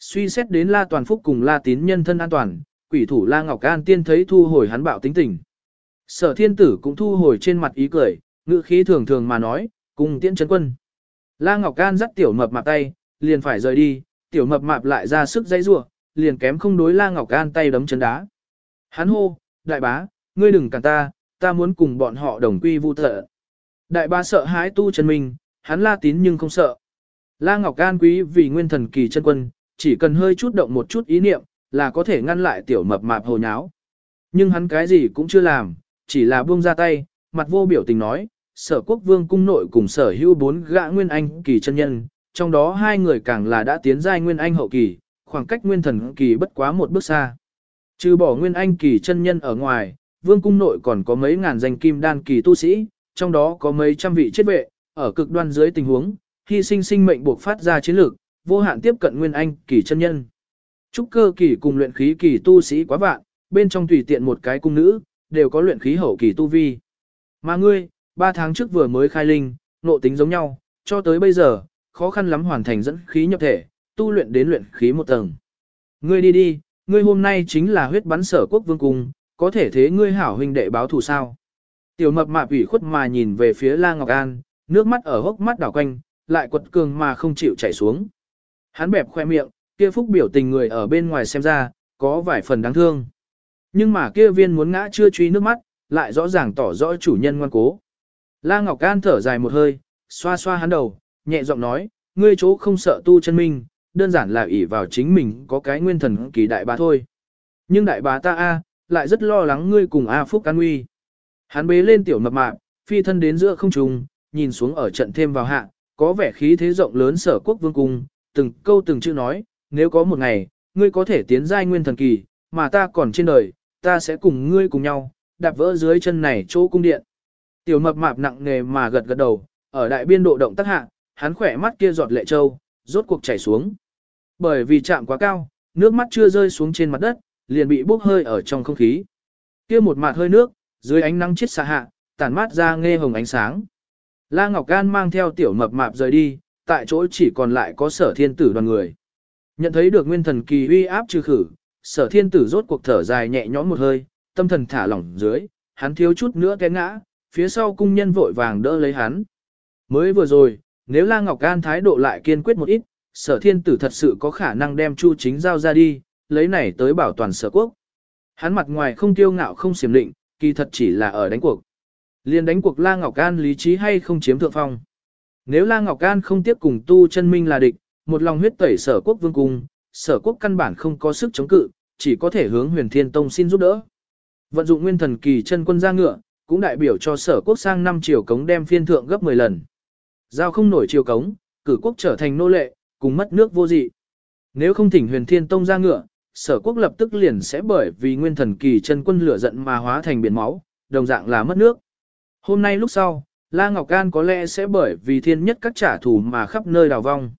[SPEAKER 1] Suy xét đến La Toàn Phúc cùng La Tín nhân thân an toàn, quỷ thủ La Ngọc Can tiên thấy thu hồi hắn bạo tính tình. Sở thiên tử cũng thu hồi trên mặt ý cười, ngữ khí thường thường mà nói, cùng tiễn chấn quân. La Ngọc Can dắt tiểu mập mạp tay, liền phải rời đi, tiểu mập mạp lại ra sức dãy rủa, liền kém không đối La Ngọc Can tay đấm chân đá. Hắn hô, đại bá, ngươi đừng cản ta, ta muốn cùng bọn họ đồng quy vu thợ. Đại ba sợ hãi tu chân mình, hắn la tín nhưng không sợ. La Ngọc Can quý vì nguyên thần kỳ chân quân, chỉ cần hơi chút động một chút ý niệm, là có thể ngăn lại tiểu mập mạp hồ nháo. Nhưng hắn cái gì cũng chưa làm, chỉ là buông ra tay, mặt vô biểu tình nói, sở quốc vương cung nội cùng sở hữu bốn gã nguyên anh kỳ chân nhân, trong đó hai người càng là đã tiến giai nguyên anh hậu kỳ, khoảng cách nguyên thần kỳ bất quá một bước xa. Trừ bỏ nguyên anh kỳ chân nhân ở ngoài, vương cung nội còn có mấy ngàn danh kim đan kỳ tu sĩ, trong đó có mấy trăm vị chết vệ, ở cực đoan dưới tình huống, hy sinh sinh mệnh buộc phát ra chiến lược, vô hạn tiếp cận nguyên anh kỳ chân nhân. Trúc cơ kỳ cùng luyện khí kỳ tu sĩ quá vạn, bên trong tùy tiện một cái cung nữ, đều có luyện khí hậu kỳ tu vi. Mà ngươi, ba tháng trước vừa mới khai linh, nộ tính giống nhau, cho tới bây giờ, khó khăn lắm hoàn thành dẫn khí nhập thể, tu luyện đến luyện khí một tầng. Ngươi đi đi, ngươi hôm nay chính là huyết bắn sở quốc vương cung, có thể thế ngươi hảo huynh đệ báo thù sao. Tiểu mập mạp ủy khuất mà nhìn về phía La Ngọc An, nước mắt ở hốc mắt đảo quanh, lại quật cường mà không chịu chảy xuống. Hắn bẹp khoe miệng, kia phúc biểu tình người ở bên ngoài xem ra, có vài phần đáng thương. Nhưng mà kia viên muốn ngã chưa truy nước mắt, lại rõ ràng tỏ rõ chủ nhân ngoan cố. La Ngọc An thở dài một hơi, xoa xoa hắn đầu, nhẹ giọng nói, ngươi chỗ không sợ tu chân minh, đơn giản là ỷ vào chính mình có cái nguyên thần kỳ đại bá thôi. Nhưng đại bá ta A, lại rất lo lắng ngươi cùng A Phúc an nguy. Hắn bế lên tiểu mập mạp, phi thân đến giữa không trung, nhìn xuống ở trận thêm vào hạ, có vẻ khí thế rộng lớn sở quốc vương cung, từng câu từng chữ nói, nếu có một ngày, ngươi có thể tiến giai nguyên thần kỳ, mà ta còn trên đời, ta sẽ cùng ngươi cùng nhau, đạp vỡ dưới chân này chỗ cung điện. Tiểu mập mạp nặng nề mà gật gật đầu, ở đại biên độ động tác hạ, hắn khỏe mắt kia giọt lệ châu, rốt cuộc chảy xuống. Bởi vì chạm quá cao, nước mắt chưa rơi xuống trên mặt đất, liền bị bốc hơi ở trong không khí. Kia một mạt hơi nước, dưới ánh nắng chết xa hạ, tản mát ra nghe hồng ánh sáng. La Ngọc Can mang theo tiểu mập mạp rời đi, tại chỗ chỉ còn lại có sở thiên tử đoàn người. Nhận thấy được nguyên thần kỳ uy áp trừ khử, sở thiên tử rốt cuộc thở dài nhẹ nhõm một hơi, tâm thần thả lỏng dưới, hắn thiếu chút nữa té ngã, phía sau cung nhân vội vàng đỡ lấy hắn. Mới vừa rồi, nếu La Ngọc Can thái độ lại kiên quyết một ít, sở thiên tử thật sự có khả năng đem Chu chính giao ra đi, lấy này tới bảo toàn sở quốc. Hắn mặt ngoài không tiêu ngạo không xiểm định, kỳ thật chỉ là ở đánh cuộc. Liên đánh cuộc La Ngọc Can lý trí hay không chiếm thượng phong. Nếu La Ngọc Can không tiếp cùng tu chân minh là địch, một lòng huyết tẩy sở quốc vương cung, sở quốc căn bản không có sức chống cự, chỉ có thể hướng huyền thiên tông xin giúp đỡ. Vận dụng nguyên thần kỳ chân quân ra ngựa, cũng đại biểu cho sở quốc sang năm triều cống đem phiên thượng gấp 10 lần. Giao không nổi triều cống, cử quốc trở thành nô lệ, cùng mất nước vô dị. Nếu không thỉnh huyền thiên tông ra ngựa, sở quốc lập tức liền sẽ bởi vì nguyên thần kỳ chân quân lửa giận mà hóa thành biển máu, đồng dạng là mất nước. Hôm nay lúc sau, La Ngọc Can có lẽ sẽ bởi vì thiên nhất các trả thù mà khắp nơi đào vong.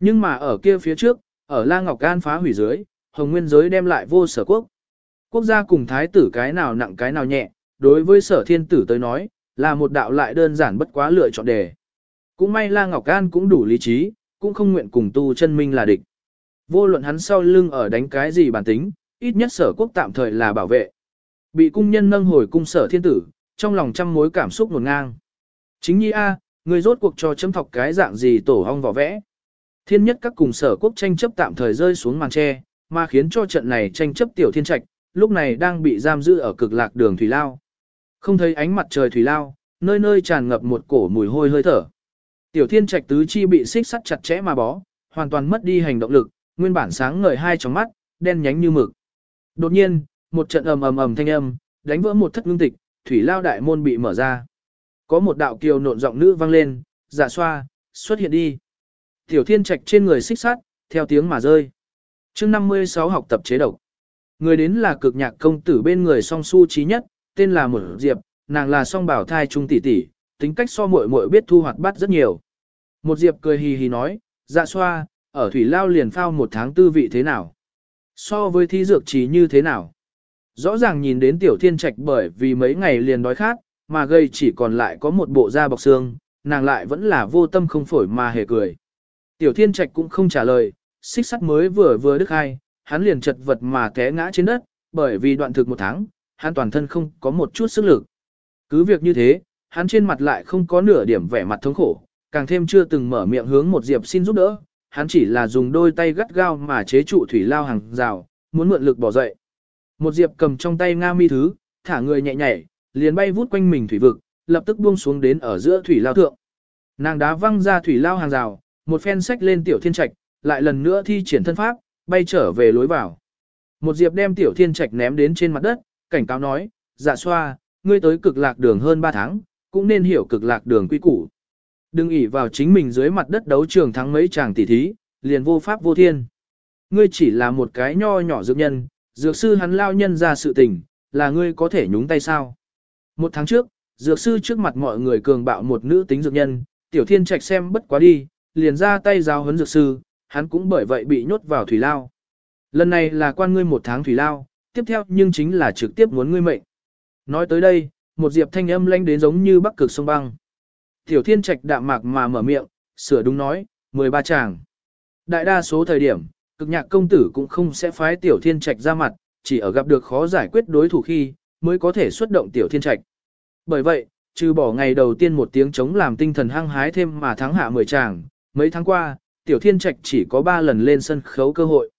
[SPEAKER 1] Nhưng mà ở kia phía trước, ở La Ngọc Can phá hủy dưới, Hồng Nguyên giới đem lại vô sở quốc. Quốc gia cùng thái tử cái nào nặng cái nào nhẹ, đối với sở thiên tử tới nói, là một đạo lại đơn giản bất quá lựa chọn đề. Cũng may La Ngọc Can cũng đủ lý trí, cũng không nguyện cùng tu chân minh là địch. Vô luận hắn sau lưng ở đánh cái gì bản tính, ít nhất sở quốc tạm thời là bảo vệ. Bị cung nhân nâng hồi cung sở thiên tử, trong lòng trăm mối cảm xúc nguồn ngang. Chính nhi A, người rốt cuộc cho chấm thọc cái dạng gì tổ hong vỏ vẽ. Thiên nhất các cùng sở quốc tranh chấp tạm thời rơi xuống màn tre, mà khiến cho trận này tranh chấp tiểu thiên trạch, lúc này đang bị giam giữ ở cực lạc đường Thủy Lao. Không thấy ánh mặt trời Thủy Lao, nơi nơi tràn ngập một cổ mùi hôi hơi thở. Tiểu thiên trạch tứ chi bị xích sắt chặt chẽ mà bó, hoàn toàn mất đi hành động lực, nguyên bản sáng ngời hai trong mắt, đen nhánh như mực. Đột nhiên, một trận ầm ầm ầm thanh âm, đánh vỡ một thất ngưng tịch, Thủy Lao đại môn bị mở ra. Có một đạo kiều nộn giọng nữ vang lên, dạ xoa, xuất hiện đi. Tiểu thiên trạch trên người xích sát, theo tiếng mà rơi. chương 56 học tập chế độc. Người đến là cực nhạc công tử bên người song su trí nhất, tên là Mở Diệp, nàng là song bảo thai trung tỷ tỷ, tính cách so muội muội biết thu hoạch bắt rất nhiều. Một Diệp cười hì hì nói, dạ xoa, ở thủy lao liền phao một tháng tư vị thế nào? So với thi dược trí như thế nào? Rõ ràng nhìn đến tiểu thiên trạch bởi vì mấy ngày liền đói khát, mà gây chỉ còn lại có một bộ da bọc xương, nàng lại vẫn là vô tâm không phổi mà hề cười. Tiểu thiên trạch cũng không trả lời, xích sắt mới vừa vừa đứt hai, hắn liền chật vật mà té ngã trên đất, bởi vì đoạn thực một tháng, hắn toàn thân không có một chút sức lực. Cứ việc như thế, hắn trên mặt lại không có nửa điểm vẻ mặt thống khổ, càng thêm chưa từng mở miệng hướng một diệp xin giúp đỡ, hắn chỉ là dùng đôi tay gắt gao mà chế trụ thủy lao hàng rào, muốn mượn lực bỏ dậy. Một diệp cầm trong tay nga mi thứ, thả người nhẹ nhảy, liền bay vút quanh mình thủy vực, lập tức buông xuống đến ở giữa thủy lao thượng. Nàng đá văng ra thủy lao hàng rào, một phen sách lên tiểu thiên trạch, lại lần nữa thi triển thân pháp, bay trở về lối vào. Một diệp đem tiểu thiên trạch ném đến trên mặt đất, cảnh cáo nói, dạ xoa, ngươi tới cực lạc đường hơn 3 tháng, cũng nên hiểu cực lạc đường quy củ. Đừng ỉ vào chính mình dưới mặt đất đấu trường thắng mấy chàng tỷ thí, liền vô pháp vô thiên. Ngươi chỉ là một cái nho nhỏ dược nhân, dược sư hắn lao nhân ra sự tình, là ngươi có thể nhúng tay sao. Một tháng trước, dược sư trước mặt mọi người cường bạo một nữ tính dược nhân, tiểu thiên trạch xem bất quá đi, liền ra tay giáo huấn dược sư, hắn cũng bởi vậy bị nhốt vào thủy lao. Lần này là quan ngươi một tháng thủy lao, tiếp theo nhưng chính là trực tiếp muốn ngươi mệnh. Nói tới đây, một diệp thanh âm lanh đến giống như bắc cực sông băng. Tiểu thiên trạch đạm mạc mà mở miệng, sửa đúng nói, 13 chàng. Đại đa số thời điểm, cực nhạc công tử cũng không sẽ phái tiểu thiên trạch ra mặt, chỉ ở gặp được khó giải quyết đối thủ khi, mới có thể xuất động tiểu thiên trạch. Bởi vậy, trừ bỏ ngày đầu tiên một tiếng chống làm tinh thần hăng hái thêm mà thắng hạ 10 chàng, mấy tháng qua, tiểu thiên trạch chỉ có 3 lần lên sân khấu cơ hội.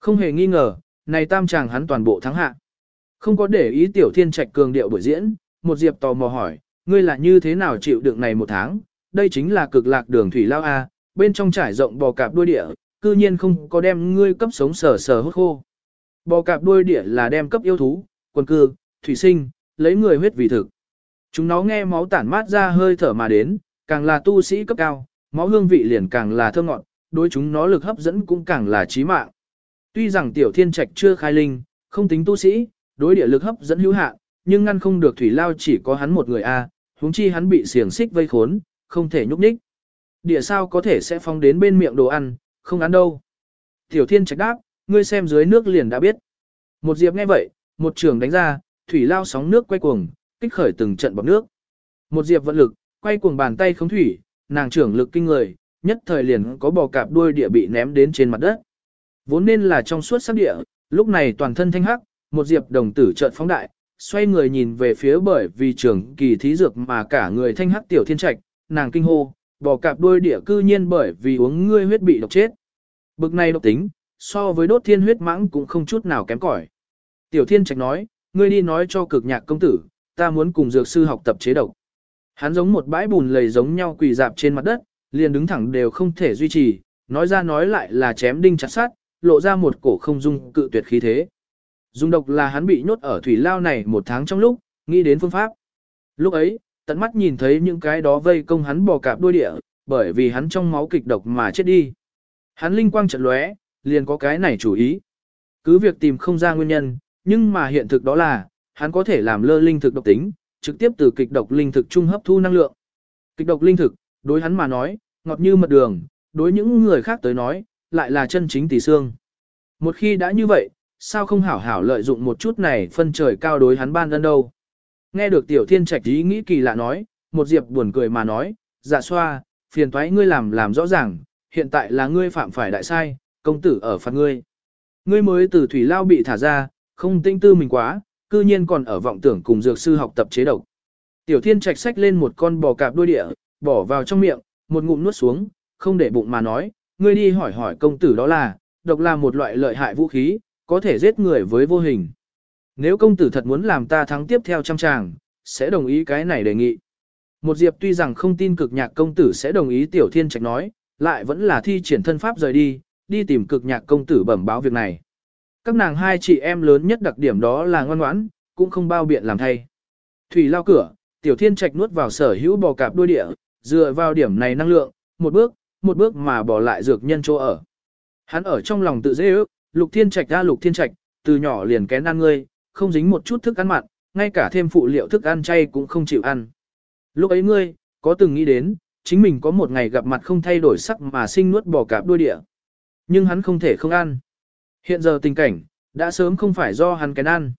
[SPEAKER 1] Không hề nghi ngờ, này tam chàng hắn toàn bộ thắng hạ. Không có để ý tiểu thiên trạch cường điệu buổi diễn, một diệp tò mò hỏi, ngươi là như thế nào chịu đựng này một tháng, đây chính là cực lạc đường thủy lao A, bên trong trải rộng bò cạp đuôi địa, cư nhiên không có đem ngươi cấp sống sờ sờ hốt khô. Bò cạp đuôi địa là đem cấp yêu thú, quần cư, thủy sinh, lấy người huyết vì thực. Chúng nó nghe máu tản mát ra hơi thở mà đến, càng là tu sĩ cấp cao, máu hương vị liền càng là thơm ngọt, đối chúng nó lực hấp dẫn cũng càng là chí mạng. Tuy rằng tiểu thiên trạch chưa khai linh, không tính tu sĩ, đối địa lực hấp dẫn hữu hạn, nhưng ngăn không được thủy lao chỉ có hắn một người a, huống chi hắn bị xiềng xích vây khốn, không thể nhúc nhích. Địa sao có thể sẽ phong đến bên miệng đồ ăn, không ăn đâu. Tiểu thiên trạch đáp, ngươi xem dưới nước liền đã biết. Một diệp nghe vậy, một trường đánh ra, thủy lao sóng nước quay cuồng, kích khởi từng trận bọt nước. Một diệp vận lực, quay cuồng bàn tay không thủy, nàng trưởng lực kinh người, nhất thời liền có bò cạp đuôi địa bị ném đến trên mặt đất. Vốn nên là trong suốt sắc địa, lúc này toàn thân thanh hắc, một diệp đồng tử trợn phóng đại, xoay người nhìn về phía bởi vì trường kỳ thí dược mà cả người thanh hắc tiểu thiên trạch, nàng kinh hô, bò cạp đuôi địa cư nhiên bởi vì uống ngươi huyết bị độc chết. Bực này độc tính, so với đốt thiên huyết mãng cũng không chút nào kém cỏi. Tiểu thiên trạch nói, ngươi đi nói cho cực nhạc công tử, ta muốn cùng dược sư học tập chế độc. Hắn giống một bãi bùn lầy giống nhau quỳ dạp trên mặt đất, liền đứng thẳng đều không thể duy trì, nói ra nói lại là chém đinh chặt sát, lộ ra một cổ không dung cự tuyệt khí thế. Dung độc là hắn bị nhốt ở thủy lao này một tháng trong lúc, nghĩ đến phương pháp. Lúc ấy, tận mắt nhìn thấy những cái đó vây công hắn bò cạp đuôi địa, bởi vì hắn trong máu kịch độc mà chết đi. Hắn linh quang trận lóe, liền có cái này chủ ý. Cứ việc tìm không ra nguyên nhân, nhưng mà hiện thực đó là, hắn có thể làm lơ linh thực độc tính, trực tiếp từ kịch độc linh thực trung hấp thu năng lượng. Kịch độc linh thực, đối hắn mà nói, ngọt như mật đường, đối những người khác tới nói, lại là chân chính tỷ xương. Một khi đã như vậy, sao không hảo hảo lợi dụng một chút này phân trời cao đối hắn ban ân đâu. Nghe được tiểu thiên trạch ý nghĩ kỳ lạ nói, một diệp buồn cười mà nói, dạ xoa, phiền toái ngươi làm làm rõ ràng, hiện tại là ngươi phạm phải đại sai, công tử ở phạt ngươi. Ngươi mới từ thủy lao bị thả ra, không tinh tư mình quá, cư nhiên còn ở vọng tưởng cùng dược sư học tập chế độc. Tiểu thiên trạch xách lên một con bò cạp đuôi địa, bỏ vào trong miệng, một ngụm nuốt xuống, không để bụng mà nói, ngươi đi hỏi hỏi công tử đó là, độc là một loại lợi hại vũ khí, có thể giết người với vô hình. Nếu công tử thật muốn làm ta thắng tiếp theo trăm tràng, sẽ đồng ý cái này đề nghị. Một diệp tuy rằng không tin cực nhạc công tử sẽ đồng ý tiểu thiên trạch nói, lại vẫn là thi triển thân pháp rời đi, đi tìm cực nhạc công tử bẩm báo việc này. Các nàng hai chị em lớn nhất đặc điểm đó là ngoan ngoãn, cũng không bao biện làm thay. Thủy lao cửa, tiểu thiên trạch nuốt vào sở hữu bò cạp đuôi địa, dựa vào điểm này năng lượng, một bước, một bước mà bỏ lại dược nhân chỗ ở. Hắn ở trong lòng tự dễ ước, lục thiên trạch ra lục thiên trạch, từ nhỏ liền kén ăn ngươi, không dính một chút thức ăn mặn, ngay cả thêm phụ liệu thức ăn chay cũng không chịu ăn. Lúc ấy ngươi, có từng nghĩ đến, chính mình có một ngày gặp mặt không thay đổi sắc mà sinh nuốt bò cạp đuôi địa. Nhưng hắn không thể không ăn. Hiện giờ tình cảnh, đã sớm không phải do hắn kén ăn.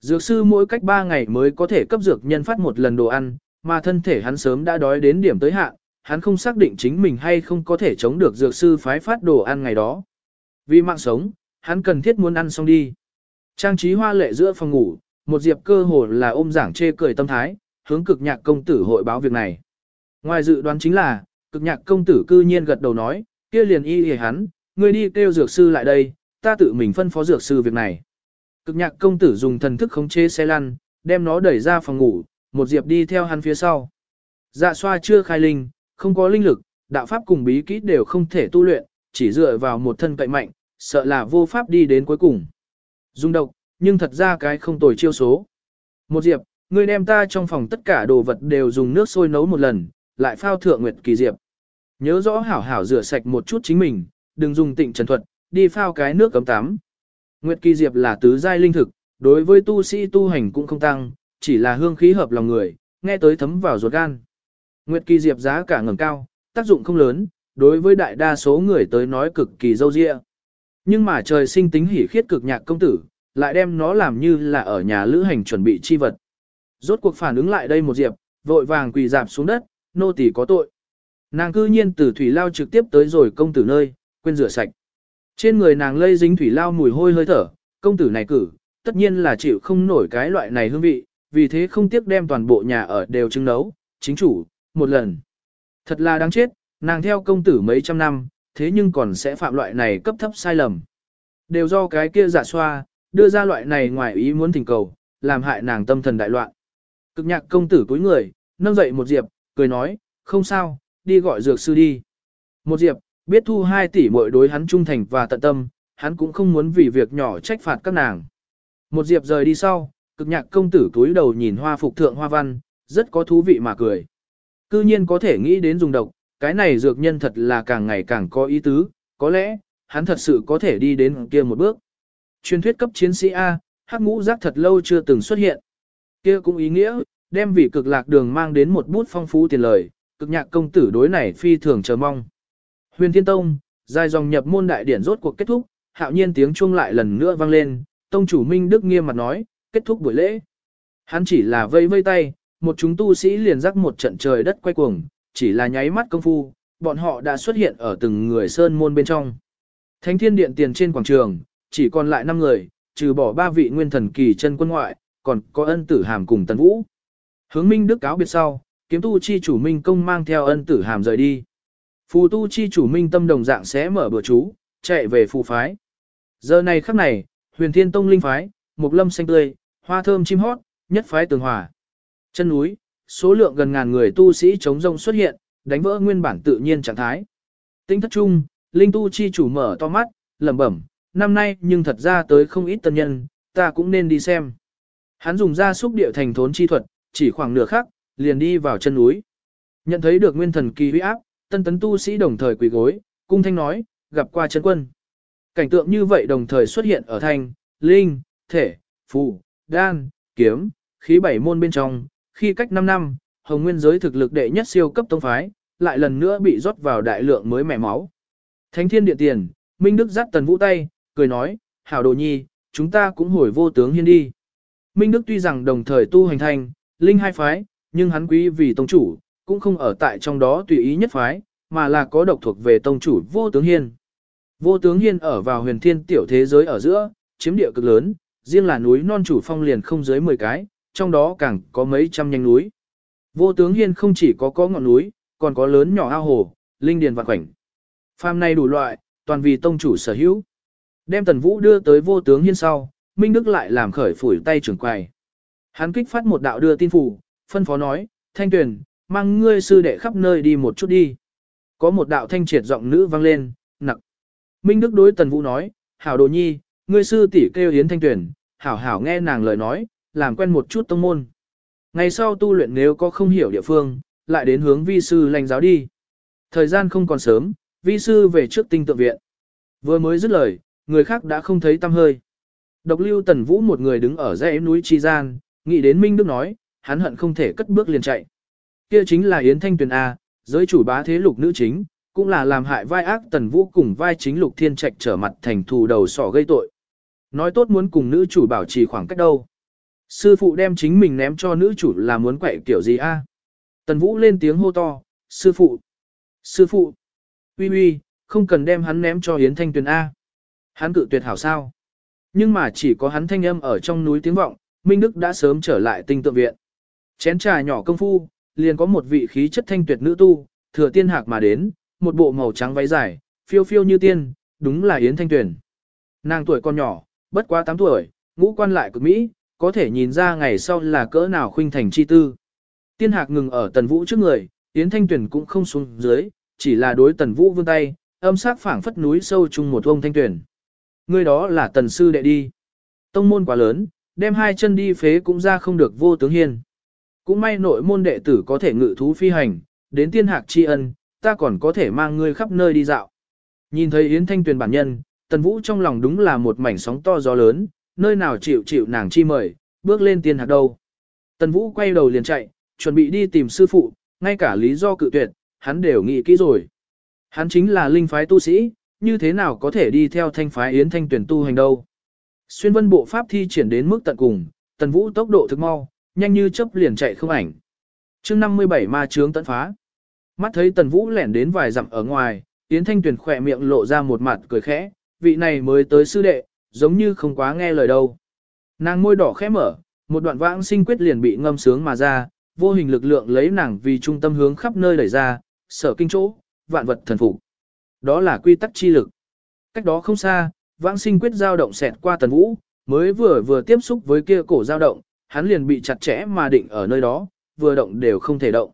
[SPEAKER 1] Dược sư mỗi cách 3 ngày mới có thể cấp dược nhân phát một lần đồ ăn, mà thân thể hắn sớm đã đói đến điểm tới hạn, hắn không xác định chính mình hay không có thể chống được dược sư phái phát đồ ăn ngày đó. Vì mạng sống, hắn cần thiết muốn ăn xong đi. Trang trí hoa lệ giữa phòng ngủ, một diệp cơ hồ là ôm giảng chê cười tâm thái, hướng cực nhạc công tử hội báo việc này. Ngoài dự đoán chính là, cực nhạc công tử cư nhiên gật đầu nói, kia liền y hề hắn, ngươi đi kêu dược sư lại đây, ta tự mình phân phó dược sư việc này. Cực nhạc công tử dùng thần thức khống chế xe lăn, đem nó đẩy ra phòng ngủ, một diệp đi theo hắn phía sau. Dạ xoa chưa khai linh, không có linh lực, đạo pháp cùng bí kỹ đều không thể tu luyện, chỉ dựa vào một thân cậy mạnh, sợ là vô pháp đi đến cuối cùng. Dung độc, nhưng thật ra cái không tồi chiêu số. Một diệp, ngươi đem ta trong phòng tất cả đồ vật đều dùng nước sôi nấu một lần, lại phao thượng nguyệt kỳ diệp. Nhớ rõ hảo hảo rửa sạch một chút chính mình, đừng dùng tịnh trần thuật, đi phao cái nước cấm tắm. Nguyệt kỳ diệp là tứ giai linh thực, đối với tu sĩ tu hành cũng không tăng, chỉ là hương khí hợp lòng người, nghe tới thấm vào ruột gan. Nguyệt kỳ diệp giá cả ngầm cao, tác dụng không lớn, đối với đại đa số người tới nói cực kỳ dâu dịa. Nhưng mà trời sinh tính hỉ khiết cực nhạc công tử, lại đem nó làm như là ở nhà lữ hành chuẩn bị chi vật. Rốt cuộc phản ứng lại đây một diệp, vội vàng quỳ dạp xuống đất, nô tỳ có tội. Nàng cư nhiên từ thủy lao trực tiếp tới rồi công tử nơi, quên rửa sạch. Trên người nàng lây dính thủy lao mùi hôi hơi thở, công tử này cử, tất nhiên là chịu không nổi cái loại này hương vị, vì thế không tiếc đem toàn bộ nhà ở đều trưng nấu, chính chủ, một lần. Thật là đáng chết, nàng theo công tử mấy trăm năm, thế nhưng còn sẽ phạm loại này cấp thấp sai lầm. Đều do cái kia giả xoa, đưa ra loại này ngoài ý muốn thỉnh cầu, làm hại nàng tâm thần đại loạn. Cực nhạc công tử cúi người, nâng dậy một diệp, cười nói, không sao, đi gọi dược sư đi. Một diệp, biết thu 2 tỷ mỗi đối hắn trung thành và tận tâm, hắn cũng không muốn vì việc nhỏ trách phạt các nàng. Một diệp rời đi sau, cực nhạc công tử cúi đầu nhìn hoa phục thượng hoa văn, rất có thú vị mà cười. Cư nhiên có thể nghĩ đến dùng độc, cái này dược nhân thật là càng ngày càng có ý tứ, có lẽ, hắn thật sự có thể đi đến kia một bước. Truyền thuyết cấp chiến sĩ A, hắc ngũ giác thật lâu chưa từng xuất hiện. kia cũng ý nghĩa, đem vị cực lạc đường mang đến một bút phong phú tiền lời, cực nhạc công tử đối này phi thường chờ mong. Huyền Thiên Tông, dài dòng nhập môn đại điển rốt cuộc kết thúc, hạo nhiên tiếng chuông lại lần nữa vang lên, tông chủ Minh Đức nghiêm mặt nói, kết thúc buổi lễ. Hắn chỉ là vây vây tay, một chúng tu sĩ liền rắc một trận trời đất quay cuồng, chỉ là nháy mắt công phu, bọn họ đã xuất hiện ở từng người sơn môn bên trong. Thánh thiên điện tiền trên quảng trường, chỉ còn lại 5 người, trừ bỏ ba vị nguyên thần kỳ chân quân ngoại, còn có ân tử hàm cùng tần vũ. Hướng minh đức cáo biệt sau, kiếm tu chi chủ minh công mang theo ân tử hàm rời đi. Phù tu chi chủ minh tâm đồng dạng sẽ mở bữa chú, chạy về phù phái. Giờ này khắc này, huyền thiên tông linh phái, một lâm xanh tươi, hoa thơm chim hót, nhất phái tường hòa. Chân núi, số lượng gần ngàn người tu sĩ chống rông xuất hiện, đánh vỡ nguyên bản tự nhiên trạng thái. Tinh thất trung, linh tu chi chủ mở to mắt, lẩm bẩm, năm nay nhưng thật ra tới không ít tân nhân, ta cũng nên đi xem. Hắn dùng ra xúc địa thành thốn chi thuật, chỉ khoảng nửa khắc, liền đi vào chân núi. Nhận thấy được nguyên thần kỳ huy áp, tân tấn tu sĩ đồng thời quỳ gối, cung thanh nói, gặp qua chân quân. Cảnh tượng như vậy đồng thời xuất hiện ở thanh, linh, thể, phù, đan, kiếm, khí bảy môn bên trong, khi cách 5 năm, hồng nguyên giới thực lực đệ nhất siêu cấp tông phái, lại lần nữa bị rót vào đại lượng mới mẻ máu. Thánh thiên điện tiền, Minh Đức dắt tần vũ tay, cười nói, hảo đồ nhi, chúng ta cũng hồi vô tướng hiên đi. Minh Đức tuy rằng đồng thời tu hành thành, linh hai phái, nhưng hắn quý vì tông chủ, cũng không ở tại trong đó tùy ý nhất phái, mà là có độc thuộc về tông chủ vô tướng hiên. Vô tướng hiên ở vào huyền thiên tiểu thế giới ở giữa, chiếm địa cực lớn, riêng là núi non chủ phong liền không dưới 10 cái, trong đó càng có mấy trăm nhanh núi. Vô tướng hiên không chỉ có có ngọn núi, còn có lớn nhỏ ao hồ, linh điền và khoảnh. Phàm này đủ loại, toàn vì tông chủ sở hữu. Đem tần vũ đưa tới vô tướng hiên sau, Minh Đức lại làm khởi phủi tay trưởng quầy. Hắn kích phát một đạo đưa tin phủ, phân phó nói, thanh tuyển, mang ngươi sư đệ khắp nơi đi một chút đi. Có một đạo thanh triệt giọng nữ vang lên, nặng. Minh Đức đối tần vũ nói, hảo đồ nhi, ngươi sư tỷ kêu hiến thanh tuyển, hảo hảo nghe nàng lời nói, làm quen một chút tông môn. Ngày sau tu luyện nếu có không hiểu địa phương, lại đến hướng vi sư lãnh giáo đi. Thời gian không còn sớm, vi sư về trước tinh tượng viện. Vừa mới dứt lời, người khác đã không thấy tâm hơi. Độc lưu tần vũ một người đứng ở dãy núi Chi Gian, nghĩ đến Minh Đức nói, hắn hận không thể cất bước liền chạy. Kia chính là Yến Thanh Tuyền A, giới chủ bá thế lục nữ chính, cũng là làm hại vai ác tần vũ cùng vai chính lục thiên trạch trở mặt thành thù đầu sỏ gây tội. Nói tốt muốn cùng nữ chủ bảo trì khoảng cách đâu. Sư phụ đem chính mình ném cho nữ chủ là muốn quậy kiểu gì a? Tần Vũ lên tiếng hô to, sư phụ, sư phụ, uy uy, không cần đem hắn ném cho Yến Thanh Tuyền A. Hắn cự tuyệt hảo sao. Nhưng mà chỉ có hắn thanh âm ở trong núi tiếng vọng, Minh Đức đã sớm trở lại tinh tượng viện. Chén trà nhỏ công phu, liền có một vị khí chất thanh tuyệt nữ tu, thừa tiên hạc mà đến, một bộ màu trắng váy dài, phiêu phiêu như tiên, đúng là Yến Thanh Tuyền. Nàng tuổi còn nhỏ, bất quá 8 tuổi, ngũ quan lại cực mỹ, có thể nhìn ra ngày sau là cỡ nào khuynh thành chi tư. Tiên hạc ngừng ở tần vũ trước người, Yến Thanh Tuyền cũng không xuống dưới, chỉ là đối tần vũ vươn tay, âm sắc phảng phất núi sâu chung một ông thanh tuyển. Người đó là tần sư đệ đi. Tông môn quá lớn, đem hai chân đi phế cũng ra không được vô tướng hiên. Cũng may nội môn đệ tử có thể ngự thú phi hành, đến tiên hạc tri ân, ta còn có thể mang ngươi khắp nơi đi dạo. Nhìn thấy Yến Thanh Tuyền bản nhân, Tần Vũ trong lòng đúng là một mảnh sóng to gió lớn, nơi nào chịu chịu nàng chi mời, bước lên tiên hạt đâu. Tần Vũ quay đầu liền chạy, chuẩn bị đi tìm sư phụ, ngay cả lý do cự tuyệt, hắn đều nghĩ kỹ rồi. Hắn chính là linh phái tu sĩ, như thế nào có thể đi theo thanh phái yến thanh tuyển tu hành đâu. Xuyên vân bộ pháp thi triển đến mức tận cùng, Tần Vũ tốc độ thực mau, nhanh như chớp liền chạy không ảnh. chương 57 ma trướng tận phá. Mắt thấy Tần Vũ lẻn đến vài dặm ở ngoài, Yến Thanh Tuyền khỏe miệng lộ ra một mặt cười khẽ, vị này mới tới sư đệ, giống như không quá nghe lời đâu. Nàng môi đỏ khẽ mở, một đoạn vãng sinh quyết liền bị ngâm sướng mà ra, vô hình lực lượng lấy nàng vì trung tâm hướng khắp nơi đẩy ra, sở kinh chỗ, vạn vật thần phục. Đó là quy tắc chi lực. Cách đó không xa, vãng sinh quyết dao động xẹt qua tần vũ, mới vừa vừa tiếp xúc với kia cổ dao động, hắn liền bị chặt chẽ mà định ở nơi đó, vừa động đều không thể động.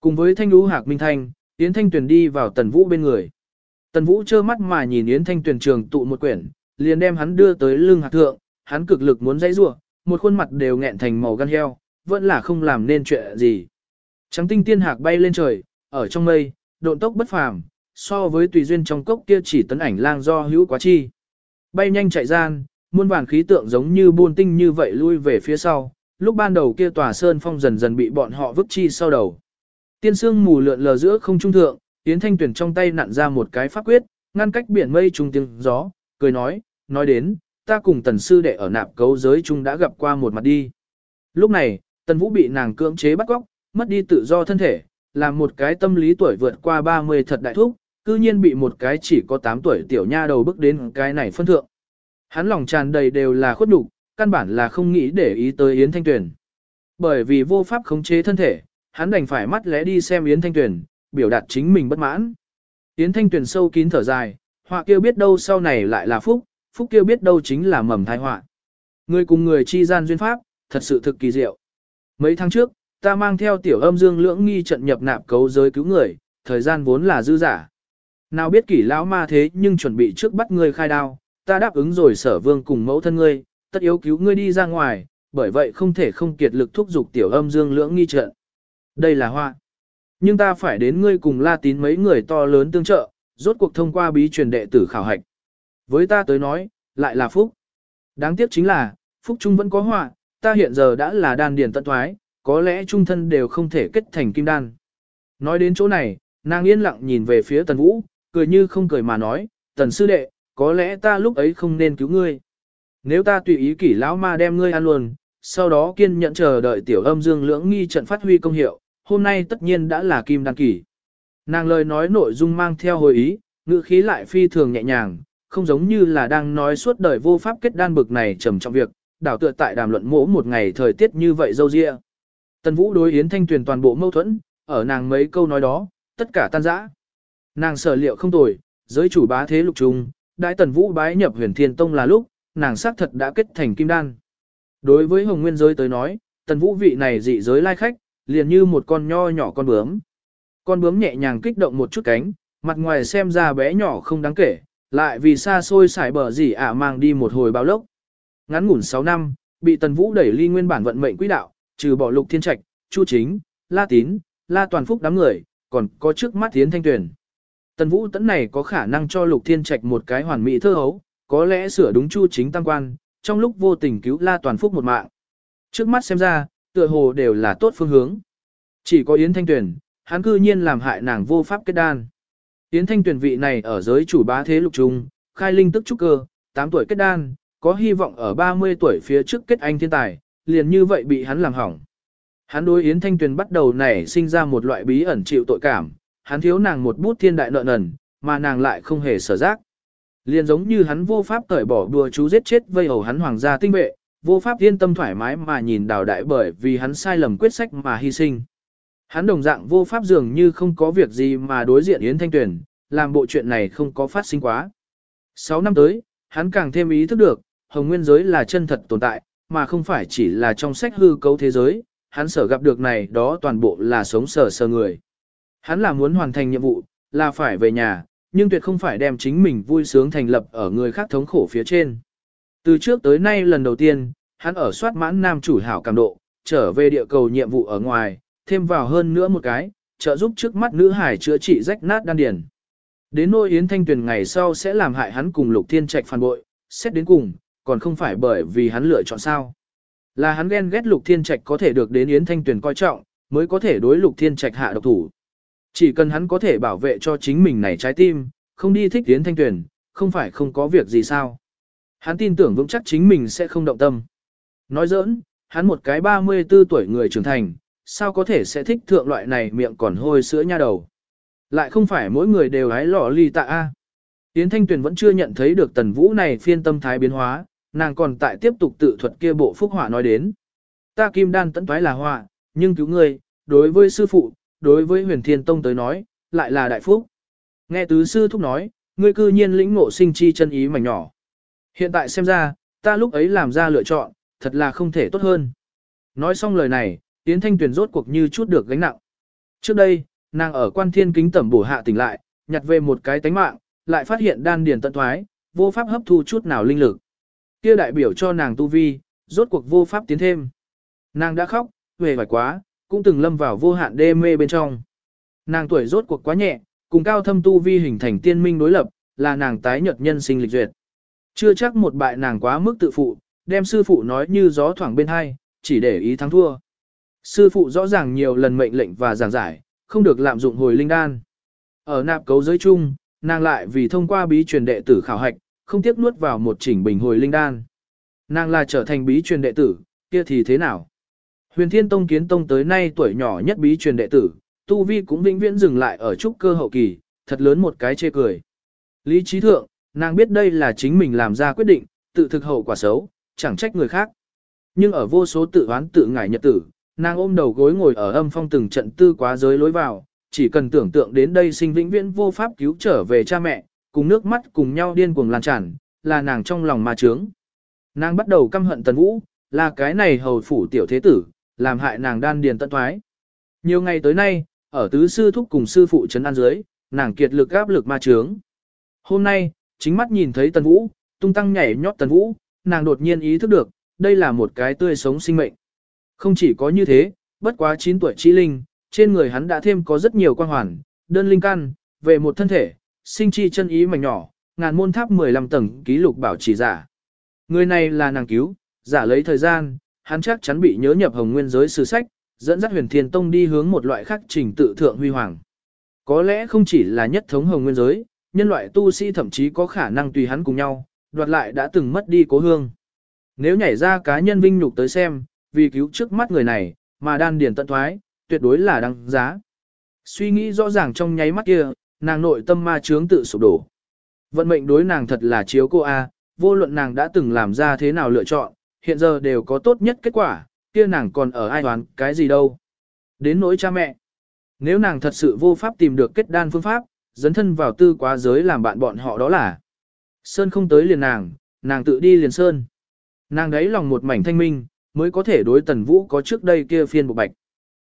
[SPEAKER 1] Cùng với thanh lũ hạc minh thanh, Yến Thanh Tuyền đi vào tần vũ bên người. Tần Vũ trơ mắt mà nhìn Yến Thanh Tuyền trường tụ một quyển, liền đem hắn đưa tới lưng hạc thượng, hắn cực lực muốn dãy rủa, một khuôn mặt đều nghẹn thành màu gan heo, vẫn là không làm nên chuyện gì. Trắng tinh tiên hạc bay lên trời, ở trong mây, độn tốc bất phàm, so với tùy duyên trong cốc kia chỉ tấn ảnh lang do hữu quá chi. Bay nhanh chạy gian, muôn vàn khí tượng giống như buôn tinh như vậy lui về phía sau, lúc ban đầu kia tòa sơn phong dần dần bị bọn họ vứt chi sau đầu. Tiên sương mù lượn lờ giữa không trung thượng, Yến Thanh Tuyển trong tay nặn ra một cái pháp quyết, ngăn cách biển mây trùng tiếng gió, cười nói, nói đến, ta cùng tần sư đệ ở nạp cấu giới chung đã gặp qua một mặt đi. Lúc này, tần vũ bị nàng cưỡng chế bắt cóc, mất đi tự do thân thể, làm một cái tâm lý tuổi vượt qua 30 thật đại thúc, cư nhiên bị một cái chỉ có 8 tuổi tiểu nha đầu bước đến cái này phân thượng. Hắn lòng tràn đầy đều là khuất nhục, căn bản là không nghĩ để ý tới Yến Thanh Tuyền. Bởi vì vô pháp khống chế thân thể, hắn đành phải mắt lẽ đi xem Yến Thanh Tuyền, biểu đạt chính mình bất mãn. Yến Thanh Tuyền sâu kín thở dài, họa kêu biết đâu sau này lại là phúc, phúc kêu biết đâu chính là mầm thai họa. Người cùng người chi gian duyên pháp, thật sự thực kỳ diệu. Mấy tháng trước, ta mang theo tiểu âm dương lưỡng nghi trận nhập nạp cấu giới cứu người, thời gian vốn là dư giả. Nào biết kỷ lão ma thế nhưng chuẩn bị trước bắt ngươi khai đao, ta đáp ứng rồi sở vương cùng mẫu thân ngươi, tất yếu cứu ngươi đi ra ngoài, bởi vậy không thể không kiệt lực thúc giục tiểu âm dương lưỡng nghi trận. Đây là hoa. Nhưng ta phải đến ngươi cùng la tín mấy người to lớn tương trợ, rốt cuộc thông qua bí truyền đệ tử khảo hạch. Với ta tới nói, lại là phúc. Đáng tiếc chính là, phúc trung vẫn có họa, ta hiện giờ đã là đan điển tận thoái, có lẽ trung thân đều không thể kết thành kim đan. Nói đến chỗ này, nàng yên lặng nhìn về phía tần vũ, cười như không cười mà nói, tần sư đệ, có lẽ ta lúc ấy không nên cứu ngươi. Nếu ta tùy ý kỷ lão ma đem ngươi ăn luôn, sau đó kiên nhẫn chờ đợi tiểu âm dương lưỡng nghi trận phát huy công hiệu, hôm nay tất nhiên đã là kim đan kỷ. Nàng lời nói nội dung mang theo hồi ý, ngữ khí lại phi thường nhẹ nhàng, không giống như là đang nói suốt đời vô pháp kết đan bực này trầm trọng việc, đảo tựa tại đàm luận mỗ một ngày thời tiết như vậy dâu dịa. Tần Vũ đối Yến Thanh Tuyền toàn bộ mâu thuẫn, ở nàng mấy câu nói đó, tất cả tan rã. Nàng sở liệu không tồi, giới chủ bá thế lục trung, đại Tần Vũ bái nhập huyền thiên tông là lúc, nàng xác thật đã kết thành kim đan. Đối với hồng nguyên giới tới nói, Tần Vũ vị này dị giới lai khách, liền như một con nho nhỏ con bướm. Con bướm nhẹ nhàng kích động một chút cánh, mặt ngoài xem ra bé nhỏ không đáng kể, lại vì xa xôi xài bờ gì ả mang đi một hồi bao lốc. Ngắn ngủn 6 năm, bị Tần Vũ đẩy ly nguyên bản vận mệnh quỹ đạo, trừ bỏ Lục Thiên Trạch, Chu Chính, La Tín, La Toàn Phúc đám người, còn có trước mắt Tiến Thanh Tuyền. Tần Vũ tấn này có khả năng cho Lục Thiên Trạch một cái hoàn mỹ thơ hấu, có lẽ sửa đúng Chu Chính tăng quan, trong lúc vô tình cứu La Toàn Phúc một mạng. Trước mắt xem ra, tựa hồ đều là tốt phương hướng. Chỉ có Yến Thanh Tuyền, hắn cư nhiên làm hại nàng vô pháp kết đan. Yến Thanh Tuyền vị này ở giới chủ bá thế lục trung, khai linh tức trúc cơ, 8 tuổi kết đan, có hy vọng ở 30 tuổi phía trước kết anh thiên tài, liền như vậy bị hắn làm hỏng. Hắn đối Yến Thanh Tuyền bắt đầu nảy sinh ra một loại bí ẩn chịu tội cảm, hắn thiếu nàng một bút thiên đại nợ nần, mà nàng lại không hề sở giác. Liền giống như hắn vô pháp cởi bỏ đùa chú giết chết vây hầu hắn hoàng gia tinh vệ, vô pháp yên tâm thoải mái mà nhìn đào đại bởi vì hắn sai lầm quyết sách mà hy sinh. Hắn đồng dạng vô pháp dường như không có việc gì mà đối diện Yến Thanh Tuyền, làm bộ chuyện này không có phát sinh quá. Sáu năm tới, hắn càng thêm ý thức được, hồng nguyên giới là chân thật tồn tại, mà không phải chỉ là trong sách hư cấu thế giới, hắn sở gặp được này đó toàn bộ là sống sờ sờ người. Hắn là muốn hoàn thành nhiệm vụ, là phải về nhà, nhưng tuyệt không phải đem chính mình vui sướng thành lập ở người khác thống khổ phía trên. Từ trước tới nay lần đầu tiên, hắn ở soát mãn nam chủ hảo cảm độ, trở về địa cầu nhiệm vụ ở ngoài, thêm vào hơn nữa một cái, trợ giúp trước mắt nữ hải chữa trị rách nát đan điền. Đến nỗi Yến Thanh Tuyền ngày sau sẽ làm hại hắn cùng Lục Thiên Trạch phản bội, xét đến cùng, còn không phải bởi vì hắn lựa chọn sao. Là hắn ghen ghét Lục Thiên Trạch có thể được đến Yến Thanh Tuyền coi trọng, mới có thể đối Lục Thiên Trạch hạ độc thủ. Chỉ cần hắn có thể bảo vệ cho chính mình này trái tim, không đi thích Yến Thanh Tuyền, không phải không có việc gì sao. Hắn tin tưởng vững chắc chính mình sẽ không động tâm. Nói giỡn, hắn một cái 34 tuổi người trưởng thành, sao có thể sẽ thích thượng loại này miệng còn hôi sữa nha đầu. Lại không phải mỗi người đều hái lọ ly tạ A. Yến Thanh Tuyền vẫn chưa nhận thấy được tần vũ này phiên tâm thái biến hóa, nàng còn tại tiếp tục tự thuật kia bộ phúc họa nói đến. Ta kim đan tấn toái là họa, nhưng cứu người đối với sư phụ, đối với huyền thiên tông tới nói, lại là đại phúc. Nghe tứ sư thúc nói, ngươi cư nhiên lĩnh ngộ sinh chi chân ý mảnh nhỏ. Hiện tại xem ra, ta lúc ấy làm ra lựa chọn, thật là không thể tốt hơn. Nói xong lời này, Yến Thanh Tuyền rốt cuộc như chút được gánh nặng. Trước đây, nàng ở quan thiên kính tẩm bổ hạ tỉnh lại, nhặt về một cái tánh mạng, lại phát hiện đan điền tận thoái, vô pháp hấp thu chút nào linh lực. Kia đại biểu cho nàng tu vi, rốt cuộc vô pháp tiến thêm. Nàng đã khóc, về vải quá, cũng từng lâm vào vô hạn đê mê bên trong. Nàng tuổi rốt cuộc quá nhẹ, cùng cao thâm tu vi hình thành tiên minh đối lập, là nàng tái nhật nhân sinh lịch duyệt. Chưa chắc một bại nàng quá mức tự phụ, đem sư phụ nói như gió thoảng bên hai, chỉ để ý thắng thua. Sư phụ rõ ràng nhiều lần mệnh lệnh và giảng giải, không được lạm dụng hồi linh đan. Ở nạp cấu giới chung, nàng lại vì thông qua bí truyền đệ tử khảo hạch, không tiếc nuốt vào một chỉnh bình hồi linh đan. Nàng là trở thành bí truyền đệ tử, kia thì thế nào? Huyền Thiên Tông kiến tông tới nay tuổi nhỏ nhất bí truyền đệ tử, tu vi cũng vĩnh viễn dừng lại ở trúc cơ hậu kỳ, thật lớn một cái chê cười. Lý trí thượng, nàng biết đây là chính mình làm ra quyết định, tự thực hậu quả xấu, chẳng trách người khác. Nhưng ở vô số tự oán tự ngải nhật tử, nàng ôm đầu gối ngồi ở âm phong từng trận tư quá giới lối vào, chỉ cần tưởng tượng đến đây sinh vĩnh viễn vô pháp cứu trở về cha mẹ, cùng nước mắt cùng nhau điên cuồng lan tràn, là nàng trong lòng ma trướng. Nàng bắt đầu căm hận Tần Vũ, là cái này hầu phủ tiểu thế tử, làm hại nàng đan điền tận thoái. Nhiều ngày tới nay, ở tứ sư thúc cùng sư phụ trấn an dưới, nàng kiệt lực áp lực ma trướng. Hôm nay, chính mắt nhìn thấy Tần Vũ, tung tăng nhảy nhót Tần Vũ, nàng đột nhiên ý thức được, đây là một cái tươi sống sinh mệnh. Không chỉ có như thế, bất quá 9 tuổi trí linh, trên người hắn đã thêm có rất nhiều quan hoàn, đơn linh căn, về một thân thể, sinh chi chân ý mảnh nhỏ, ngàn môn tháp 15 tầng ký lục bảo trì giả. Người này là nàng cứu, giả lấy thời gian, hắn chắc chắn bị nhớ nhập hồng nguyên giới sử sách, dẫn dắt huyền thiên tông đi hướng một loại khác trình tự thượng huy hoàng. Có lẽ không chỉ là nhất thống hồng nguyên giới, nhân loại tu sĩ thậm chí có khả năng tùy hắn cùng nhau, đoạt lại đã từng mất đi cố hương. Nếu nhảy ra cá nhân vinh nhục tới xem, vì cứu trước mắt người này, mà đan điền tận thoái, tuyệt đối là đăng giá. Suy nghĩ rõ ràng trong nháy mắt kia, nàng nội tâm ma chướng tự sụp đổ. Vận mệnh đối nàng thật là chiếu cô A, vô luận nàng đã từng làm ra thế nào lựa chọn, hiện giờ đều có tốt nhất kết quả, kia nàng còn ở ai đoán cái gì đâu. Đến nỗi cha mẹ. Nếu nàng thật sự vô pháp tìm được kết đan phương pháp, dấn thân vào tư quá giới làm bạn bọn họ đó là. Sơn không tới liền nàng, nàng tự đi liền Sơn. Nàng đấy lòng một mảnh thanh minh, mới có thể đối tần vũ có trước đây kia phiên bộ bạch.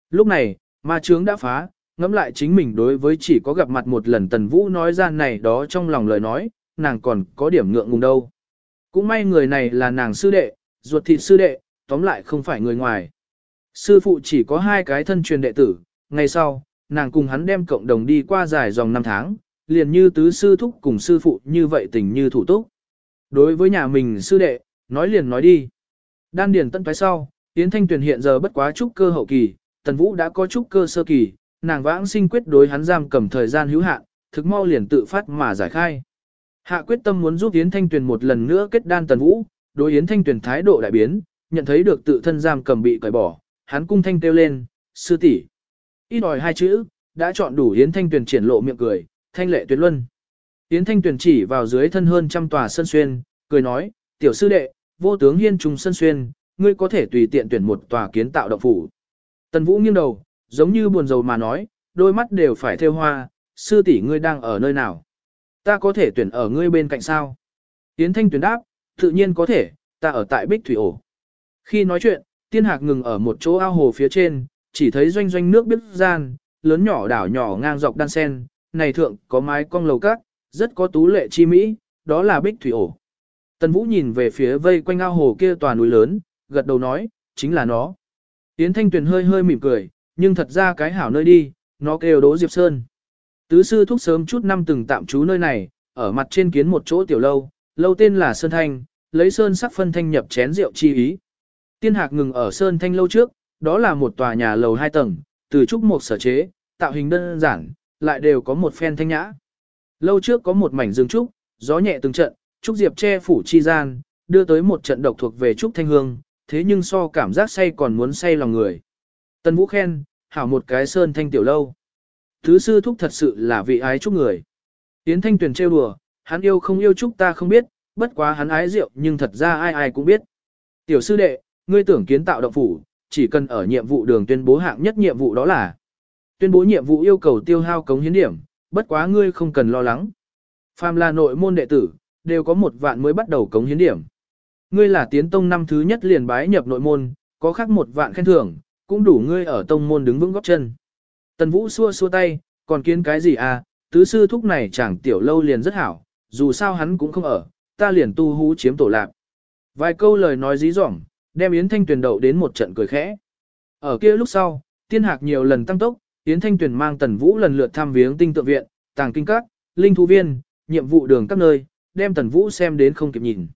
[SPEAKER 1] Lúc này, ma trướng đã phá, ngẫm lại chính mình đối với chỉ có gặp mặt một lần tần vũ nói ra này đó trong lòng lời nói, nàng còn có điểm ngượng ngùng đâu. Cũng may người này là nàng sư đệ, ruột thịt sư đệ, tóm lại không phải người ngoài. Sư phụ chỉ có hai cái thân truyền đệ tử, ngày sau, nàng cùng hắn đem cộng đồng đi qua dài dòng năm tháng, liền như tứ sư thúc cùng sư phụ như vậy tình như thủ túc. Đối với nhà mình sư đệ, nói liền nói đi. Đan điền tận phái sau, Yến Thanh Tuyền hiện giờ bất quá trúc cơ hậu kỳ, Tần Vũ đã có trúc cơ sơ kỳ, nàng vãng sinh quyết đối hắn giam cầm thời gian hữu hạn, thực mau liền tự phát mà giải khai. Hạ quyết tâm muốn giúp Yến Thanh Tuyền một lần nữa kết đan Tần Vũ, đối Yến Thanh Tuyền thái độ đại biến, nhận thấy được tự thân giam cầm bị cởi bỏ, hắn cung thanh kêu lên, sư tỷ. Ít đòi hai chữ, đã chọn đủ Yến Thanh Tuyền triển lộ miệng cười, thanh lệ tuyệt luân. Yến Thanh Tuyền chỉ vào dưới thân hơn trăm tòa sân xuyên, cười nói, tiểu sư đệ, vô tướng hiên trùng sân xuyên, ngươi có thể tùy tiện tuyển một tòa kiến tạo động phủ. Tần Vũ nghiêng đầu, giống như buồn rầu mà nói, đôi mắt đều phải theo hoa, sư tỷ ngươi đang ở nơi nào? Ta có thể tuyển ở ngươi bên cạnh sao? Yến Thanh tuyển đáp, tự nhiên có thể, ta ở tại Bích Thủy Ổ. Khi nói chuyện, tiên hạc ngừng ở một chỗ ao hồ phía trên, chỉ thấy doanh doanh nước biết gian, lớn nhỏ đảo nhỏ ngang dọc đan sen, này thượng có mái cong lầu cát, rất có tú lệ chi mỹ, đó là Bích Thủy Ổ. Tần Vũ nhìn về phía vây quanh ao hồ kia tòa núi lớn, gật đầu nói, chính là nó. Yến Thanh Tuyền hơi hơi mỉm cười, nhưng thật ra cái hảo nơi đi, nó kêu Đỗ Diệp Sơn. Tứ sư thúc sớm chút năm từng tạm trú nơi này, ở mặt trên kiến một chỗ tiểu lâu, lâu tên là Sơn Thanh, lấy sơn sắc phân thanh nhập chén rượu chi ý. Tiên hạc ngừng ở Sơn Thanh lâu trước, đó là một tòa nhà lầu hai tầng, từ trúc một sở chế, tạo hình đơn giản, lại đều có một phen thanh nhã. Lâu trước có một mảnh rừng trúc, gió nhẹ từng trận, trúc diệp che phủ chi gian, đưa tới một trận độc thuộc về trúc thanh hương, thế nhưng so cảm giác say còn muốn say lòng người. Tân Vũ khen, hảo một cái sơn thanh tiểu lâu. Thứ sư thúc thật sự là vị ái trúc người. Yến Thanh Tuyền trêu đùa, hắn yêu không yêu trúc ta không biết, bất quá hắn ái rượu nhưng thật ra ai ai cũng biết. Tiểu sư đệ, ngươi tưởng kiến tạo động phủ, chỉ cần ở nhiệm vụ đường tuyên bố hạng nhất nhiệm vụ đó là tuyên bố nhiệm vụ yêu cầu tiêu hao cống hiến điểm, bất quá ngươi không cần lo lắng. Phàm là nội môn đệ tử, đều có một vạn mới bắt đầu cống hiến điểm. Ngươi là tiến tông năm thứ nhất liền bái nhập nội môn, có khác một vạn khen thưởng, cũng đủ ngươi ở tông môn đứng vững góc chân. Tần Vũ xua xua tay, còn kiến cái gì à, tứ sư thúc này chẳng tiểu lâu liền rất hảo, dù sao hắn cũng không ở, ta liền tu hú chiếm tổ lạc. Vài câu lời nói dí dỏm, đem Yến Thanh Tuyền đậu đến một trận cười khẽ. Ở kia lúc sau, tiên hạc nhiều lần tăng tốc, Yến Thanh Tuyền mang Tần Vũ lần lượt thăm viếng tinh tượng viện, tàng kinh các, linh thú viên, nhiệm vụ đường các nơi, đem Tần Vũ xem đến không kịp nhìn.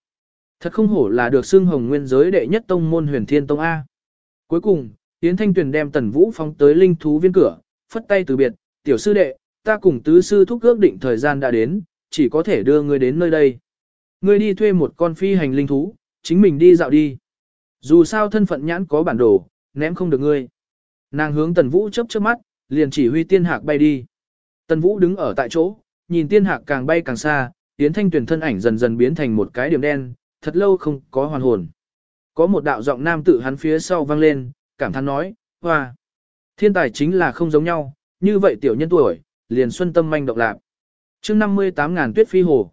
[SPEAKER 1] Thật không hổ là được xưng hồng nguyên giới đệ nhất tông môn huyền thiên tông A. Cuối cùng, Yến Thanh Tuyền đem Tần Vũ phóng tới linh thú viên cửa, phất tay từ biệt, tiểu sư đệ, ta cùng tứ sư thúc ước định thời gian đã đến, chỉ có thể đưa ngươi đến nơi đây. Ngươi đi thuê một con phi hành linh thú, chính mình đi dạo đi. Dù sao thân phận nhãn có bản đồ, ném không được ngươi. Nàng hướng Tần Vũ chớp chớp mắt, liền chỉ huy tiên hạc bay đi. Tần Vũ đứng ở tại chỗ, nhìn tiên hạc càng bay càng xa, Yến Thanh Tuyền thân ảnh dần dần biến thành một cái điểm đen, thật lâu không có hoàn hồn. Có một đạo giọng nam tự hắn phía sau vang lên, cảm thán nói, hoa. Thiên tài chính là không giống nhau, như vậy tiểu nhân tuổi, liền xuân tâm manh động lạc. Trước 58 ngàn tuyết phi hồ.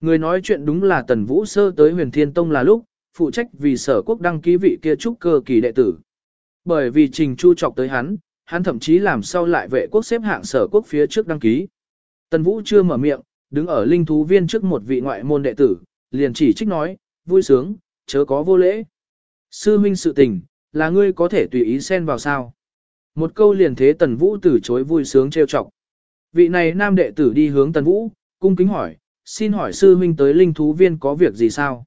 [SPEAKER 1] Người nói chuyện đúng là Tần Vũ Sơ tới huyền thiên tông là lúc, phụ trách vì sở quốc đăng ký vị kia trúc cơ kỳ đệ tử. Bởi vì trình chu trọc tới hắn, hắn thậm chí làm sau lại vệ quốc xếp hạng sở quốc phía trước đăng ký. Tần Vũ chưa mở miệng, đứng ở linh thú viên trước một vị ngoại môn đệ tử, liền chỉ trích nói, vui sướng, chớ có vô lễ. Sư huynh sự tình, là ngươi có thể tùy ý xen vào sao. Một câu liền thế Tần Vũ từ chối vui sướng trêu chọc. Vị này nam đệ tử đi hướng Tần Vũ, cung kính hỏi, xin hỏi sư huynh tới linh thú viên có việc gì sao?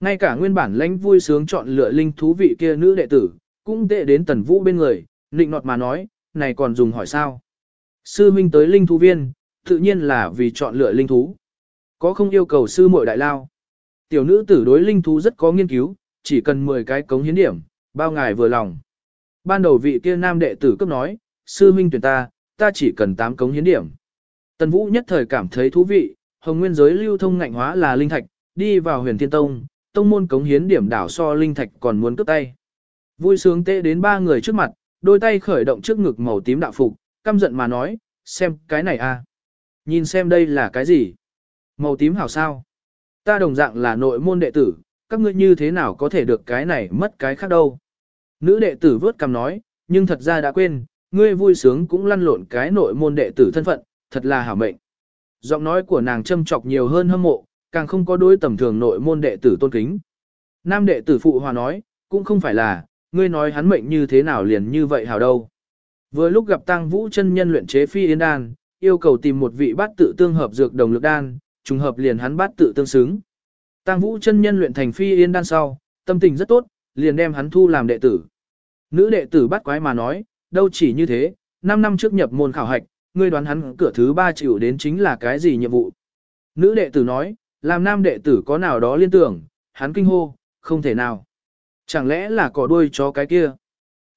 [SPEAKER 1] Ngay cả nguyên bản lãnh vui sướng chọn lựa linh thú vị kia nữ đệ tử, cũng tệ đến Tần Vũ bên người, nịnh nọt mà nói, này còn dùng hỏi sao? Sư huynh tới linh thú viên, tự nhiên là vì chọn lựa linh thú. Có không yêu cầu sư muội đại lao. Tiểu nữ tử đối linh thú rất có nghiên cứu, chỉ cần 10 cái cống hiến điểm, bao ngài vừa lòng. Ban đầu vị kia nam đệ tử cấp nói, sư minh tuyển ta, ta chỉ cần 8 cống hiến điểm. Tần Vũ nhất thời cảm thấy thú vị, hồng nguyên giới lưu thông ngạnh hóa là linh thạch, đi vào huyền thiên tông, tông môn cống hiến điểm đảo so linh thạch còn muốn cướp tay. Vui sướng tê đến ba người trước mặt, đôi tay khởi động trước ngực màu tím đạo phục, căm giận mà nói, xem cái này a, à. Nhìn xem đây là cái gì? Màu tím hảo sao? Ta đồng dạng là nội môn đệ tử, các ngươi như thế nào có thể được cái này mất cái khác đâu? Nữ đệ tử vớt cằm nói, nhưng thật ra đã quên, ngươi vui sướng cũng lăn lộn cái nội môn đệ tử thân phận, thật là hảo mệnh. Giọng nói của nàng châm chọc nhiều hơn hâm mộ, càng không có đối tầm thường nội môn đệ tử tôn kính. Nam đệ tử phụ hòa nói, cũng không phải là, ngươi nói hắn mệnh như thế nào liền như vậy hảo đâu. Vừa lúc gặp Tăng Vũ chân nhân luyện chế phi yến đan, yêu cầu tìm một vị bát tự tương hợp dược đồng lực đan, trùng hợp liền hắn bát tự tương xứng. Tăng Vũ chân nhân luyện thành phi yến đan sau, tâm tình rất tốt, liền đem hắn thu làm đệ tử. Nữ đệ tử bắt quái mà nói, đâu chỉ như thế, 5 năm trước nhập môn khảo hạch, ngươi đoán hắn cửa thứ 3 chịu đến chính là cái gì nhiệm vụ. Nữ đệ tử nói, làm nam đệ tử có nào đó liên tưởng, hắn kinh hô, không thể nào. Chẳng lẽ là cỏ đuôi chó cái kia?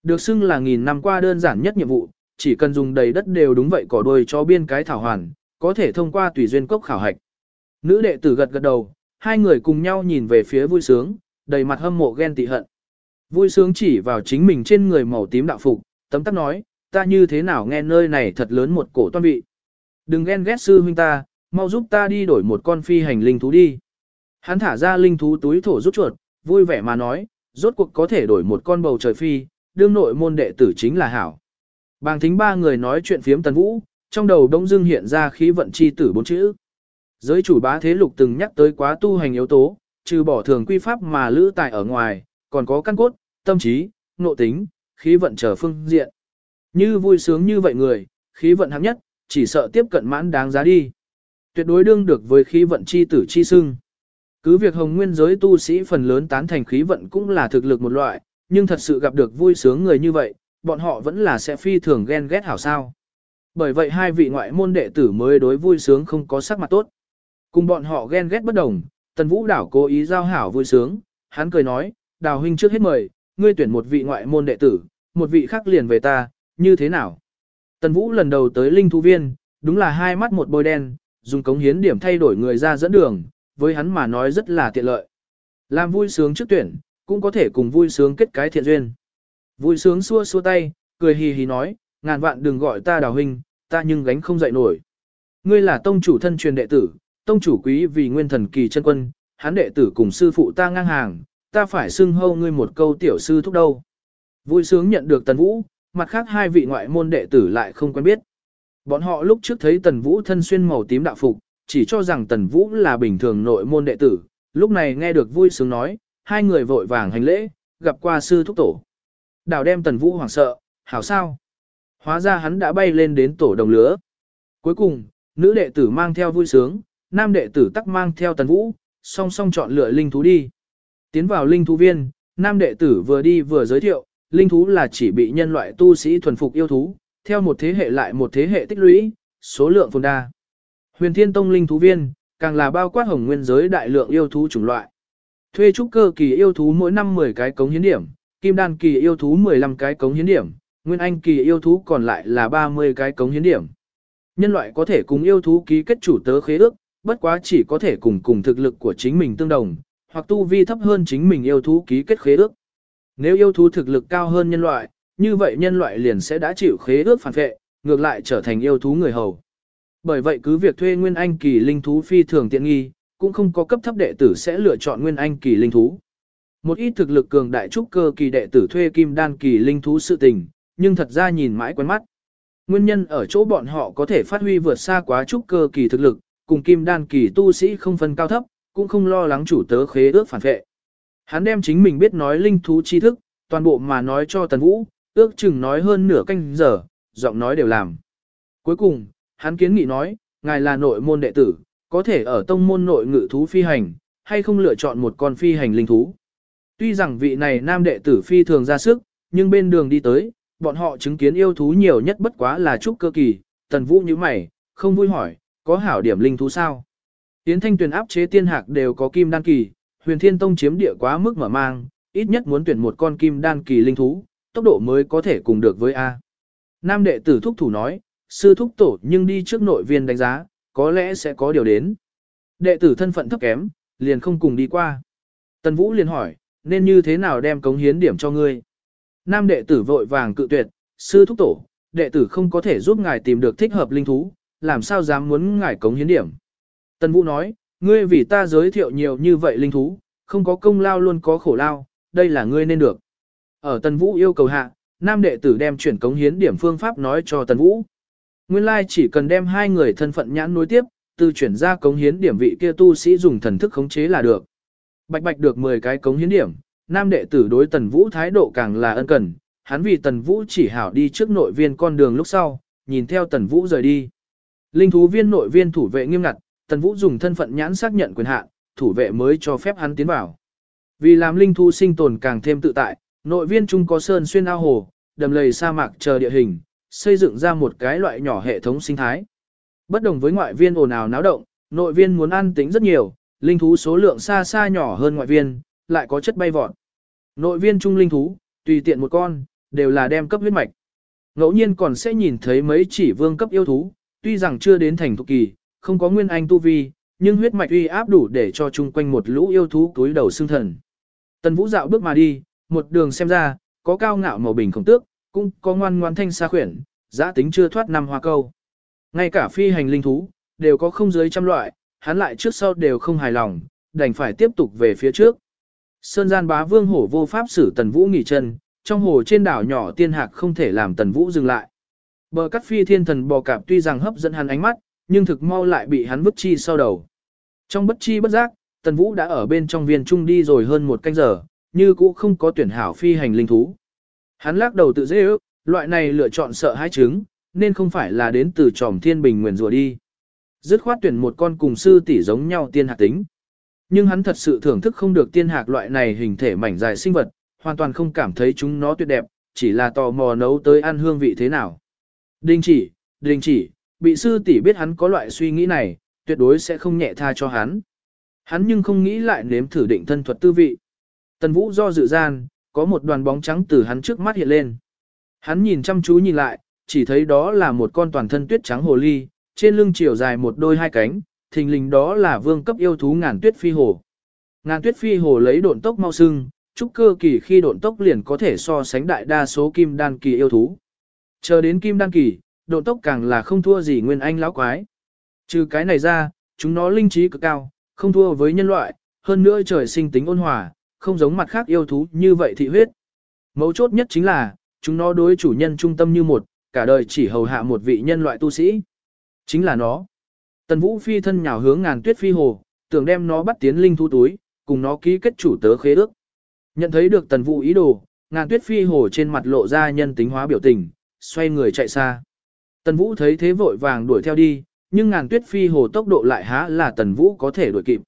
[SPEAKER 1] Được xưng là nghìn năm qua đơn giản nhất nhiệm vụ, chỉ cần dùng đầy đất đều đúng vậy cỏ đuôi cho biên cái thảo hoàn, có thể thông qua tùy duyên cốc khảo hạch. Nữ đệ tử gật gật đầu, hai người cùng nhau nhìn về phía vui sướng, đầy mặt hâm mộ ghen tị hận. Vui sướng chỉ vào chính mình trên người màu tím đạo phục, tấm tắc nói, ta như thế nào nghe nơi này thật lớn một cổ toan vị. Đừng ghen ghét sư huynh ta, mau giúp ta đi đổi một con phi hành linh thú đi. Hắn thả ra linh thú túi thổ rút chuột, vui vẻ mà nói, rốt cuộc có thể đổi một con bầu trời phi, đương nội môn đệ tử chính là hảo. Bàng thính ba người nói chuyện phiếm tần vũ, trong đầu đông dưng hiện ra khí vận chi tử bốn chữ. Giới chủ bá thế lục từng nhắc tới quá tu hành yếu tố, trừ bỏ thường quy pháp mà lữ tại ở ngoài, còn có căn cốt, tâm trí, nộ tính, khí vận trở phương diện. Như vui sướng như vậy người, khí vận hạng nhất, chỉ sợ tiếp cận mãn đáng giá đi. Tuyệt đối đương được với khí vận chi tử chi sưng. Cứ việc hồng nguyên giới tu sĩ phần lớn tán thành khí vận cũng là thực lực một loại, nhưng thật sự gặp được vui sướng người như vậy, bọn họ vẫn là sẽ phi thường ghen ghét hảo sao. Bởi vậy hai vị ngoại môn đệ tử mới đối vui sướng không có sắc mặt tốt. Cùng bọn họ ghen ghét bất đồng, tần vũ đảo cố ý giao hảo vui sướng, hắn cười nói, đào huynh trước hết mời, ngươi tuyển một vị ngoại môn đệ tử, một vị khác liền về ta, như thế nào? Tần vũ lần đầu tới linh thú viên, đúng là hai mắt một bôi đen, dùng cống hiến điểm thay đổi người ra dẫn đường, với hắn mà nói rất là tiện lợi. Làm vui sướng trước tuyển, cũng có thể cùng vui sướng kết cái thiện duyên. Vui sướng xua xua tay, cười hì hì nói, ngàn vạn đừng gọi ta đào huynh, ta nhưng gánh không dậy nổi. Ngươi là tông chủ thân truyền đệ tử, tông chủ quý vì nguyên thần kỳ chân quân, hắn đệ tử cùng sư phụ ta ngang hàng, ta phải xưng hâu ngươi một câu tiểu sư thúc đâu. Vui sướng nhận được tần vũ, mặt khác hai vị ngoại môn đệ tử lại không quen biết. Bọn họ lúc trước thấy tần vũ thân xuyên màu tím đạo phục, chỉ cho rằng tần vũ là bình thường nội môn đệ tử, lúc này nghe được vui sướng nói, hai người vội vàng hành lễ, gặp qua sư thúc tổ. Đào đem tần vũ hoảng sợ, hảo sao? Hóa ra hắn đã bay lên đến tổ đồng lứa. Cuối cùng, nữ đệ tử mang theo vui sướng, nam đệ tử tắc mang theo tần vũ, song song chọn lựa linh thú đi. Tiến vào linh thú viên, nam đệ tử vừa đi vừa giới thiệu, linh thú là chỉ bị nhân loại tu sĩ thuần phục yêu thú, theo một thế hệ lại một thế hệ tích lũy, số lượng phồn đa. Huyền Thiên Tông linh thú viên, càng là bao quát hồng nguyên giới đại lượng yêu thú chủng loại. Thuê trúc cơ kỳ yêu thú mỗi năm 10 cái cống hiến điểm, kim đan kỳ yêu thú 15 cái cống hiến điểm, nguyên anh kỳ yêu thú còn lại là 30 cái cống hiến điểm. Nhân loại có thể cùng yêu thú ký kết chủ tớ khế ước, bất quá chỉ có thể cùng cùng thực lực của chính mình tương đồng, hoặc tu vi thấp hơn chính mình yêu thú ký kết khế ước. Nếu yêu thú thực lực cao hơn nhân loại, như vậy nhân loại liền sẽ đã chịu khế ước phản vệ, ngược lại trở thành yêu thú người hầu. Bởi vậy cứ việc thuê nguyên anh kỳ linh thú phi thường tiện nghi, cũng không có cấp thấp đệ tử sẽ lựa chọn nguyên anh kỳ linh thú. Một ít thực lực cường đại trúc cơ kỳ đệ tử thuê kim đan kỳ linh thú sự tình, nhưng thật ra nhìn mãi quen mắt. Nguyên nhân ở chỗ bọn họ có thể phát huy vượt xa quá trúc cơ kỳ thực lực, cùng kim đan kỳ tu sĩ không phân cao thấp, cũng không lo lắng chủ tớ khế ước phản vệ. Hắn đem chính mình biết nói linh thú tri thức, toàn bộ mà nói cho Tần Vũ, ước chừng nói hơn nửa canh giờ, giọng nói đều làm. Cuối cùng, hắn kiến nghị nói, ngài là nội môn đệ tử, có thể ở tông môn nội ngự thú phi hành, hay không lựa chọn một con phi hành linh thú. Tuy rằng vị này nam đệ tử phi thường ra sức, nhưng bên đường đi tới, bọn họ chứng kiến yêu thú nhiều nhất bất quá là trúc cơ kỳ, tần vũ như mày, không vui hỏi, có hảo điểm linh thú sao? Tiến thanh tuyển áp chế tiên hạc đều có kim đan kỳ, huyền thiên tông chiếm địa quá mức mở mang, ít nhất muốn tuyển một con kim đan kỳ linh thú, tốc độ mới có thể cùng được với A. Nam đệ tử thúc thủ nói, sư thúc tổ nhưng đi trước nội viên đánh giá, có lẽ sẽ có điều đến. Đệ tử thân phận thấp kém, liền không cùng đi qua. Tần Vũ liền hỏi, nên như thế nào đem cống hiến điểm cho ngươi? Nam đệ tử vội vàng cự tuyệt, sư thúc tổ, đệ tử không có thể giúp ngài tìm được thích hợp linh thú, làm sao dám muốn ngài cống hiến điểm. Tần Vũ nói, ngươi vì ta giới thiệu nhiều như vậy linh thú, không có công lao luôn có khổ lao, đây là ngươi nên được. Ở Tần Vũ yêu cầu hạ, nam đệ tử đem chuyển cống hiến điểm phương pháp nói cho Tần Vũ. Nguyên lai chỉ cần đem hai người thân phận nhãn nối tiếp, từ chuyển ra cống hiến điểm vị kia tu sĩ dùng thần thức khống chế là được. Bạch bạch được 10 cái cống hiến điểm, nam đệ tử đối Tần Vũ thái độ càng là ân cần, hắn vì Tần Vũ chỉ hảo đi trước nội viên con đường lúc sau, nhìn theo Tần Vũ rời đi. Linh thú viên nội viên thủ vệ nghiêm ngặt, Tần Vũ dùng thân phận nhãn xác nhận quyền hạn, thủ vệ mới cho phép hắn tiến vào. Vì làm linh thú sinh tồn càng thêm tự tại, nội viên trung có sơn xuyên ao hồ, đầm lầy sa mạc chờ địa hình, xây dựng ra một cái loại nhỏ hệ thống sinh thái. Bất đồng với ngoại viên ồn ào náo động, nội viên muốn an tĩnh rất nhiều, linh thú số lượng xa xa nhỏ hơn ngoại viên, lại có chất bay vọt. Nội viên trung linh thú, tùy tiện một con, đều là đem cấp huyết mạch. Ngẫu nhiên còn sẽ nhìn thấy mấy chỉ vương cấp yêu thú, tuy rằng chưa đến thành thục kỳ, không có nguyên anh tu vi, nhưng huyết mạch uy áp đủ để cho chung quanh một lũ yêu thú túi đầu xương thần. Tần Vũ dạo bước mà đi, một đường xem ra, có cao ngạo màu bình không tước, cũng có ngoan ngoan thanh xa khuyển, giã tính chưa thoát năm hoa câu. Ngay cả phi hành linh thú, đều có không dưới trăm loại, hắn lại trước sau đều không hài lòng, đành phải tiếp tục về phía trước. Sơn gian bá vương hổ vô pháp xử tần vũ nghỉ chân, trong hồ trên đảo nhỏ tiên hạc không thể làm tần vũ dừng lại. Bờ cắt phi thiên thần bò cạp tuy rằng hấp dẫn hắn ánh mắt, nhưng thực mau lại bị hắn vứt chi sau đầu. Trong bất chi bất giác, tần vũ đã ở bên trong viên trung đi rồi hơn một canh giờ, như cũ không có tuyển hảo phi hành linh thú. Hắn lắc đầu tự dễ ước, loại này lựa chọn sợ hãi trứng, nên không phải là đến từ tròm thiên bình nguyền rùa đi. Dứt khoát tuyển một con cùng sư tỷ giống nhau tiên hạc tính. Nhưng hắn thật sự thưởng thức không được tiên hạc loại này hình thể mảnh dài sinh vật, hoàn toàn không cảm thấy chúng nó tuyệt đẹp, chỉ là tò mò nấu tới ăn hương vị thế nào. Đình chỉ, đình chỉ, bị sư tỷ biết hắn có loại suy nghĩ này, tuyệt đối sẽ không nhẹ tha cho hắn. Hắn nhưng không nghĩ lại nếm thử định thân thuật tư vị. Tần Vũ do dự gian, có một đoàn bóng trắng từ hắn trước mắt hiện lên. Hắn nhìn chăm chú nhìn lại, chỉ thấy đó là một con toàn thân tuyết trắng hồ ly, trên lưng chiều dài một đôi hai cánh, thình lình đó là vương cấp yêu thú ngàn tuyết phi hồ. Ngàn tuyết phi hồ lấy độn tốc mau sưng, trúc cơ kỳ khi độn tốc liền có thể so sánh đại đa số kim đan kỳ yêu thú. Chờ đến kim đan kỳ, độn tốc càng là không thua gì nguyên anh lão quái. Trừ cái này ra, chúng nó linh trí cực cao, không thua với nhân loại, hơn nữa trời sinh tính ôn hòa, không giống mặt khác yêu thú như vậy thị huyết. Mấu chốt nhất chính là, chúng nó đối chủ nhân trung tâm như một, cả đời chỉ hầu hạ một vị nhân loại tu sĩ. Chính là nó. Tần Vũ phi thân nhào hướng ngàn tuyết phi hồ, tưởng đem nó bắt tiến linh thú túi, cùng nó ký kết chủ tớ khế ước. Nhận thấy được Tần Vũ ý đồ, ngàn tuyết phi hồ trên mặt lộ ra nhân tính hóa biểu tình, xoay người chạy xa. Tần Vũ thấy thế vội vàng đuổi theo đi, nhưng ngàn tuyết phi hồ tốc độ lại há là tần vũ có thể đuổi kịp.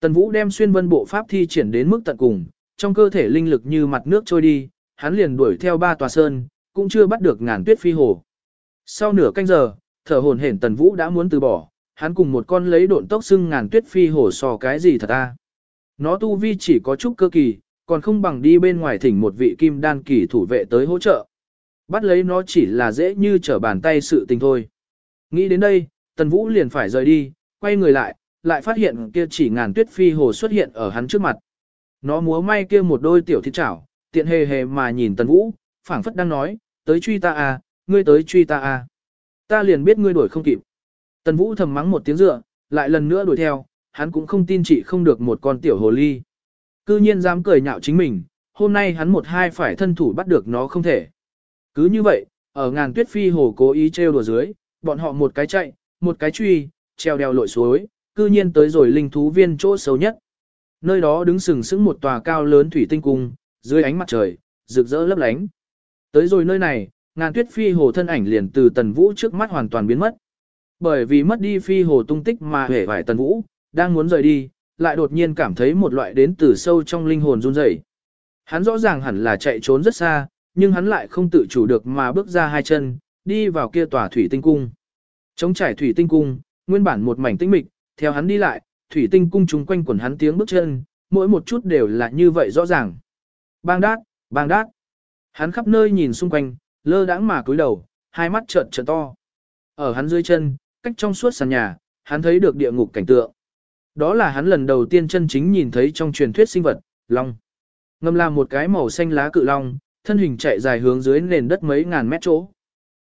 [SPEAKER 1] Tần vũ đem xuyên vân bộ pháp thi triển đến mức tận cùng, trong cơ thể linh lực như mặt nước trôi đi, hắn liền đuổi theo ba tòa sơn, cũng chưa bắt được ngàn tuyết phi hồ. Sau nửa canh giờ, thở hồn hển tần vũ đã muốn từ bỏ, hắn cùng một con lấy độn tốc xưng ngàn tuyết phi hồ so cái gì thật ta. Nó tu vi chỉ có chút cơ kỳ, còn không bằng đi bên ngoài thỉnh một vị kim đan kỳ thủ vệ tới hỗ trợ. Bắt lấy nó chỉ là dễ như trở bàn tay sự tình thôi. Nghĩ đến đây, tần vũ liền phải rời đi, quay người lại, lại phát hiện kia chỉ ngàn tuyết phi hồ xuất hiện ở hắn trước mặt. Nó múa may kia một đôi tiểu thịt chảo, tiện hề hề mà nhìn tần vũ, phảng phất đang nói, tới truy ta à, ngươi tới truy ta à. Ta liền biết ngươi đuổi không kịp. Tần vũ thầm mắng một tiếng dựa, lại lần nữa đuổi theo, hắn cũng không tin chị không được một con tiểu hồ ly. Cư nhiên dám cười nhạo chính mình, hôm nay hắn một hai phải thân thủ bắt được nó không thể. Cứ như vậy, ở ngàn tuyết phi hồ cố ý trêu đùa dưới, bọn họ một cái chạy, một cái truy, treo đeo lội suối, cư nhiên tới rồi linh thú viên chỗ xấu nhất. Nơi đó đứng sừng sững một tòa cao lớn thủy tinh cung, dưới ánh mặt trời, rực rỡ lấp lánh. Tới rồi nơi này, ngàn tuyết phi hồ thân ảnh liền từ tần vũ trước mắt hoàn toàn biến mất. Bởi vì mất đi phi hồ tung tích mà hề vải tần vũ, đang muốn rời đi, lại đột nhiên cảm thấy một loại đến từ sâu trong linh hồn run rẩy. Hắn rõ ràng hẳn là chạy trốn rất xa, nhưng hắn lại không tự chủ được mà bước ra hai chân, đi vào kia tòa thủy tinh cung. Trống trải thủy tinh cung, nguyên bản một mảnh tĩnh mịch, theo hắn đi lại, thủy tinh cung chúng quanh quần hắn tiếng bước chân, mỗi một chút đều là như vậy rõ ràng. Bang đát, bang đát. Hắn khắp nơi nhìn xung quanh, lơ đãng mà cúi đầu, hai mắt trợn trợn to. Ở hắn dưới chân, cách trong suốt sàn nhà, hắn thấy được địa ngục cảnh tượng. Đó là hắn lần đầu tiên chân chính nhìn thấy trong truyền thuyết sinh vật, long. Ngầm là một cái màu xanh lá cự long, thân hình chạy dài hướng dưới nền đất mấy ngàn mét chỗ.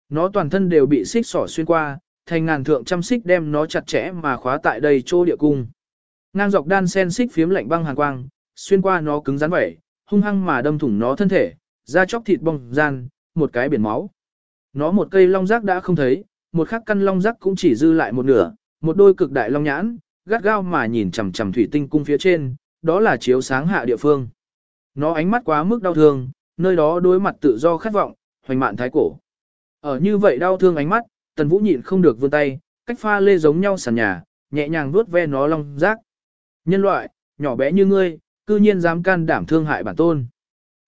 [SPEAKER 1] Nó toàn thân đều bị xích sỏ xuyên qua, thành ngàn thượng trăm xích đem nó chặt chẽ mà khóa tại đây chỗ địa cung. Ngang dọc đan sen xích phiếm lạnh băng hàn quang, xuyên qua nó cứng rắn vậy, hung hăng mà đâm thủng nó thân thể, da chóc thịt bong gian, một cái biển máu. Nó một cây long giác đã không thấy, một khắc căn long giác cũng chỉ dư lại một nửa, một đôi cực đại long nhãn, gắt gao mà nhìn chằm chằm thủy tinh cung phía trên, đó là chiếu sáng hạ địa phương. Nó ánh mắt quá mức đau thương, nơi đó đối mặt tự do khát vọng, hoành mạn thái cổ. Ở như vậy đau thương ánh mắt, tần vũ nhịn không được vươn tay, cách pha lê giống nhau sàn nhà, nhẹ nhàng vuốt ve nó long rác. Nhân loại, nhỏ bé như ngươi, cư nhiên dám can đảm thương hại bản tôn.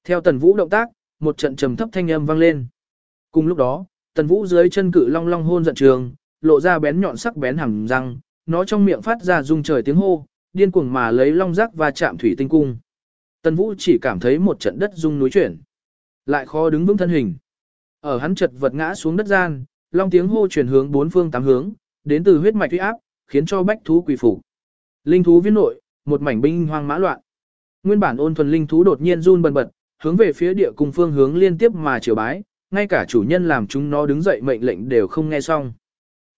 [SPEAKER 1] Theo tần vũ động tác, một trận trầm thấp thanh âm vang lên. Cùng lúc đó, tần vũ dưới chân cự long long hôn giận trường, lộ ra bén nhọn sắc bén hàm răng, nó trong miệng phát ra rung trời tiếng hô, điên cuồng mà lấy long rác và chạm thủy tinh cung. Tần Vũ chỉ cảm thấy một trận đất rung núi chuyển, lại khó đứng vững thân hình. Ở hắn chật vật ngã xuống đất gian, long tiếng hô chuyển hướng bốn phương tám hướng, đến từ huyết mạch uy áp, khiến cho bách thú quỳ phục. Linh thú viên nội, một mảnh binh hoang mã loạn. Nguyên bản ôn thuần linh thú đột nhiên run bần bật, hướng về phía địa cung phương hướng liên tiếp mà triều bái, ngay cả chủ nhân làm chúng nó đứng dậy mệnh lệnh đều không nghe xong.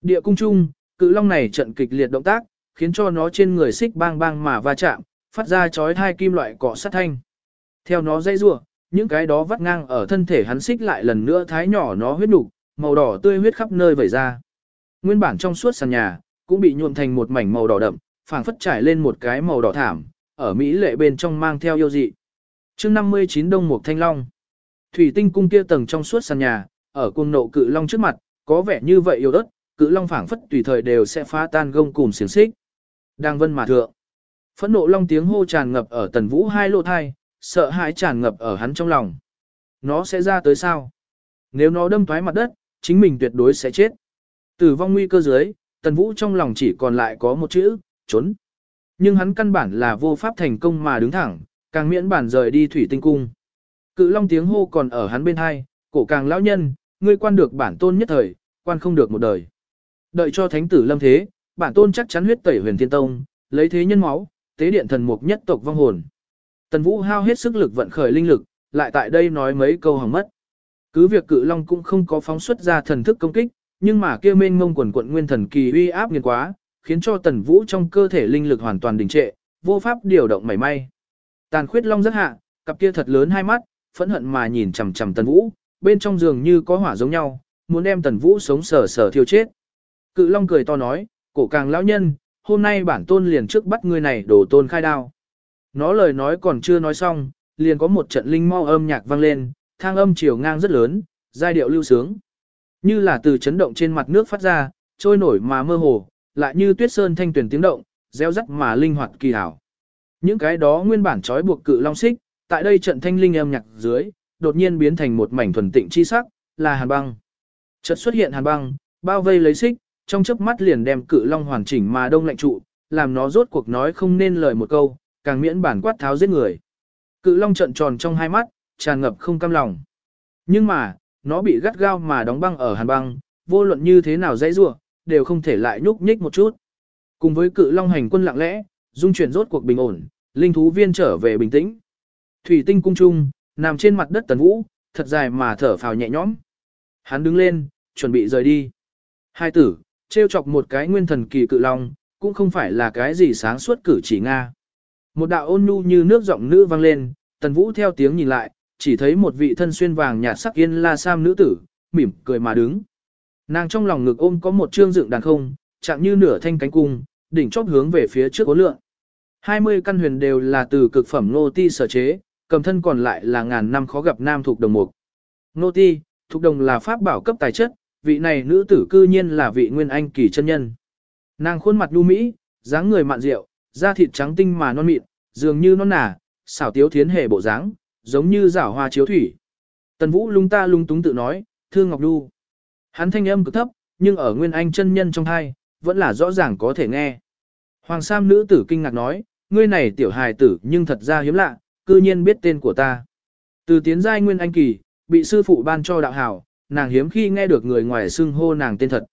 [SPEAKER 1] Địa cung chung, cự long này trận kịch liệt động tác, khiến cho nó trên người xích bang bang mà va chạm, phát ra chói hai kim loại cọ sát thanh. Theo nó dây rủa, những cái đó vắt ngang ở thân thể hắn xích lại lần nữa thái nhỏ nó huyết nục, màu đỏ tươi huyết khắp nơi vẩy ra. Nguyên bản trong suốt sàn nhà, cũng bị nhuộm thành một mảnh màu đỏ đậm, phảng phất trải lên một cái màu đỏ thảm, ở Mỹ lệ bên trong mang theo yêu dị chương 59 Đông Mục Thanh Long Thủy tinh cung kia tầng trong suốt sàn nhà, ở cung nộ cự long trước mặt, có vẻ như vậy yêu đất, cự long phảng phất tùy thời đều sẽ phá tan gông cùng xiềng xích. Đang vân mà thượng. Phẫn nộ long tiếng hô tràn ngập ở tần vũ hai lỗ thai, sợ hãi tràn ngập ở hắn trong lòng. Nó sẽ ra tới sao? Nếu nó đâm thoái mặt đất, chính mình tuyệt đối sẽ chết. Tử vong nguy cơ dưới, tần vũ trong lòng chỉ còn lại có một chữ, trốn. Nhưng hắn căn bản là vô pháp thành công mà đứng thẳng, càng miễn bản rời đi thủy tinh cung. Cự long tiếng hô còn ở hắn bên hai, cổ càng lão nhân, ngươi quan được bản tôn nhất thời, quan không được một đời. Đợi cho thánh tử lâm thế, bản tôn chắc chắn huyết tẩy huyền thiên tông, lấy thế nhân máu, tế điện thần mục nhất tộc vong hồn. Tần Vũ hao hết sức lực vận khởi linh lực, lại tại đây nói mấy câu hỏng mất. Cứ việc cự long cũng không có phóng xuất ra thần thức công kích, nhưng mà kia mênh mông quần quận nguyên thần kỳ uy áp nghiền quá, khiến cho Tần Vũ trong cơ thể linh lực hoàn toàn đình trệ, vô pháp điều động mảy may. Tàn khuyết long rất hạ, cặp kia thật lớn hai mắt, phẫn hận mà nhìn chằm chằm Tần Vũ, bên trong giường như có hỏa giống nhau, muốn đem Tần Vũ sống sờ sờ thiêu chết. Cự Long cười to nói, cổ càng lão nhân, hôm nay bản tôn liền trước bắt ngươi này đổ tôn khai đao. Nó lời nói còn chưa nói xong, liền có một trận linh mau âm nhạc vang lên, thang âm chiều ngang rất lớn, giai điệu lưu sướng. Như là từ chấn động trên mặt nước phát ra, trôi nổi mà mơ hồ, lại như tuyết sơn thanh tuyển tiếng động, reo rắc mà linh hoạt kỳ hảo. Những cái đó nguyên bản trói buộc cự long xích, tại đây trận thanh linh âm nhạc dưới, đột nhiên biến thành một mảnh thuần tịnh chi sắc, là hàn băng. Chợt xuất hiện hàn băng, bao vây lấy xích, trong chớp mắt liền đem cự long hoàn chỉnh mà đông lạnh trụ, làm nó rốt cuộc nói không nên lời một câu, càng miễn bản quát tháo giết người. Cự long trận tròn trong hai mắt, tràn ngập không cam lòng. Nhưng mà, nó bị gắt gao mà đóng băng ở hàn băng, vô luận như thế nào dãy rủa, đều không thể lại nhúc nhích một chút. Cùng với cự long hành quân lặng lẽ, dung chuyển rốt cuộc bình ổn, linh thú viên trở về bình tĩnh. Thủy tinh cung trung, nằm trên mặt đất tần vũ, thật dài mà thở phào nhẹ nhõm. Hắn đứng lên, chuẩn bị rời đi. Hai tử, trêu chọc một cái nguyên thần kỳ cự long, cũng không phải là cái gì sáng suốt cử chỉ Nga. Một đạo ôn nhu như nước giọng nữ vang lên, tần vũ theo tiếng nhìn lại, chỉ thấy một vị thân xuyên vàng nhạt sắc yên la sam nữ tử, mỉm cười mà đứng. Nàng trong lòng ngực ôm có một trương dựng đàn không, chạm như nửa thanh cánh cung, đỉnh chóp hướng về phía trước cố lượng. 20 căn huyền đều là từ cực phẩm nô ti sở chế, cầm thân còn lại là ngàn năm khó gặp nam thuộc đồng mục. Nô ti, thuộc đồng là pháp bảo cấp tài chất, vị này nữ tử cư nhiên là vị nguyên anh kỳ chân nhân. Nàng khuôn mặt đu mỹ, dáng người mạn rượu, da thịt trắng tinh mà non mịn, dường như non nà, xảo tiếu thiến hề bộ dáng, giống như rảo hoa chiếu thủy. Tần Vũ lung ta lung túng tự nói, thương Ngọc Đu. Hắn thanh âm cực thấp, nhưng ở nguyên anh chân nhân trong hai, vẫn là rõ ràng có thể nghe. Hoàng Sam nữ tử kinh ngạc nói, ngươi này tiểu hài tử nhưng thật ra hiếm lạ, cư nhiên biết tên của ta. Từ tiến giai nguyên anh kỳ, bị sư phụ ban cho đạo hảo, nàng hiếm khi nghe được người ngoài xưng hô nàng tên thật.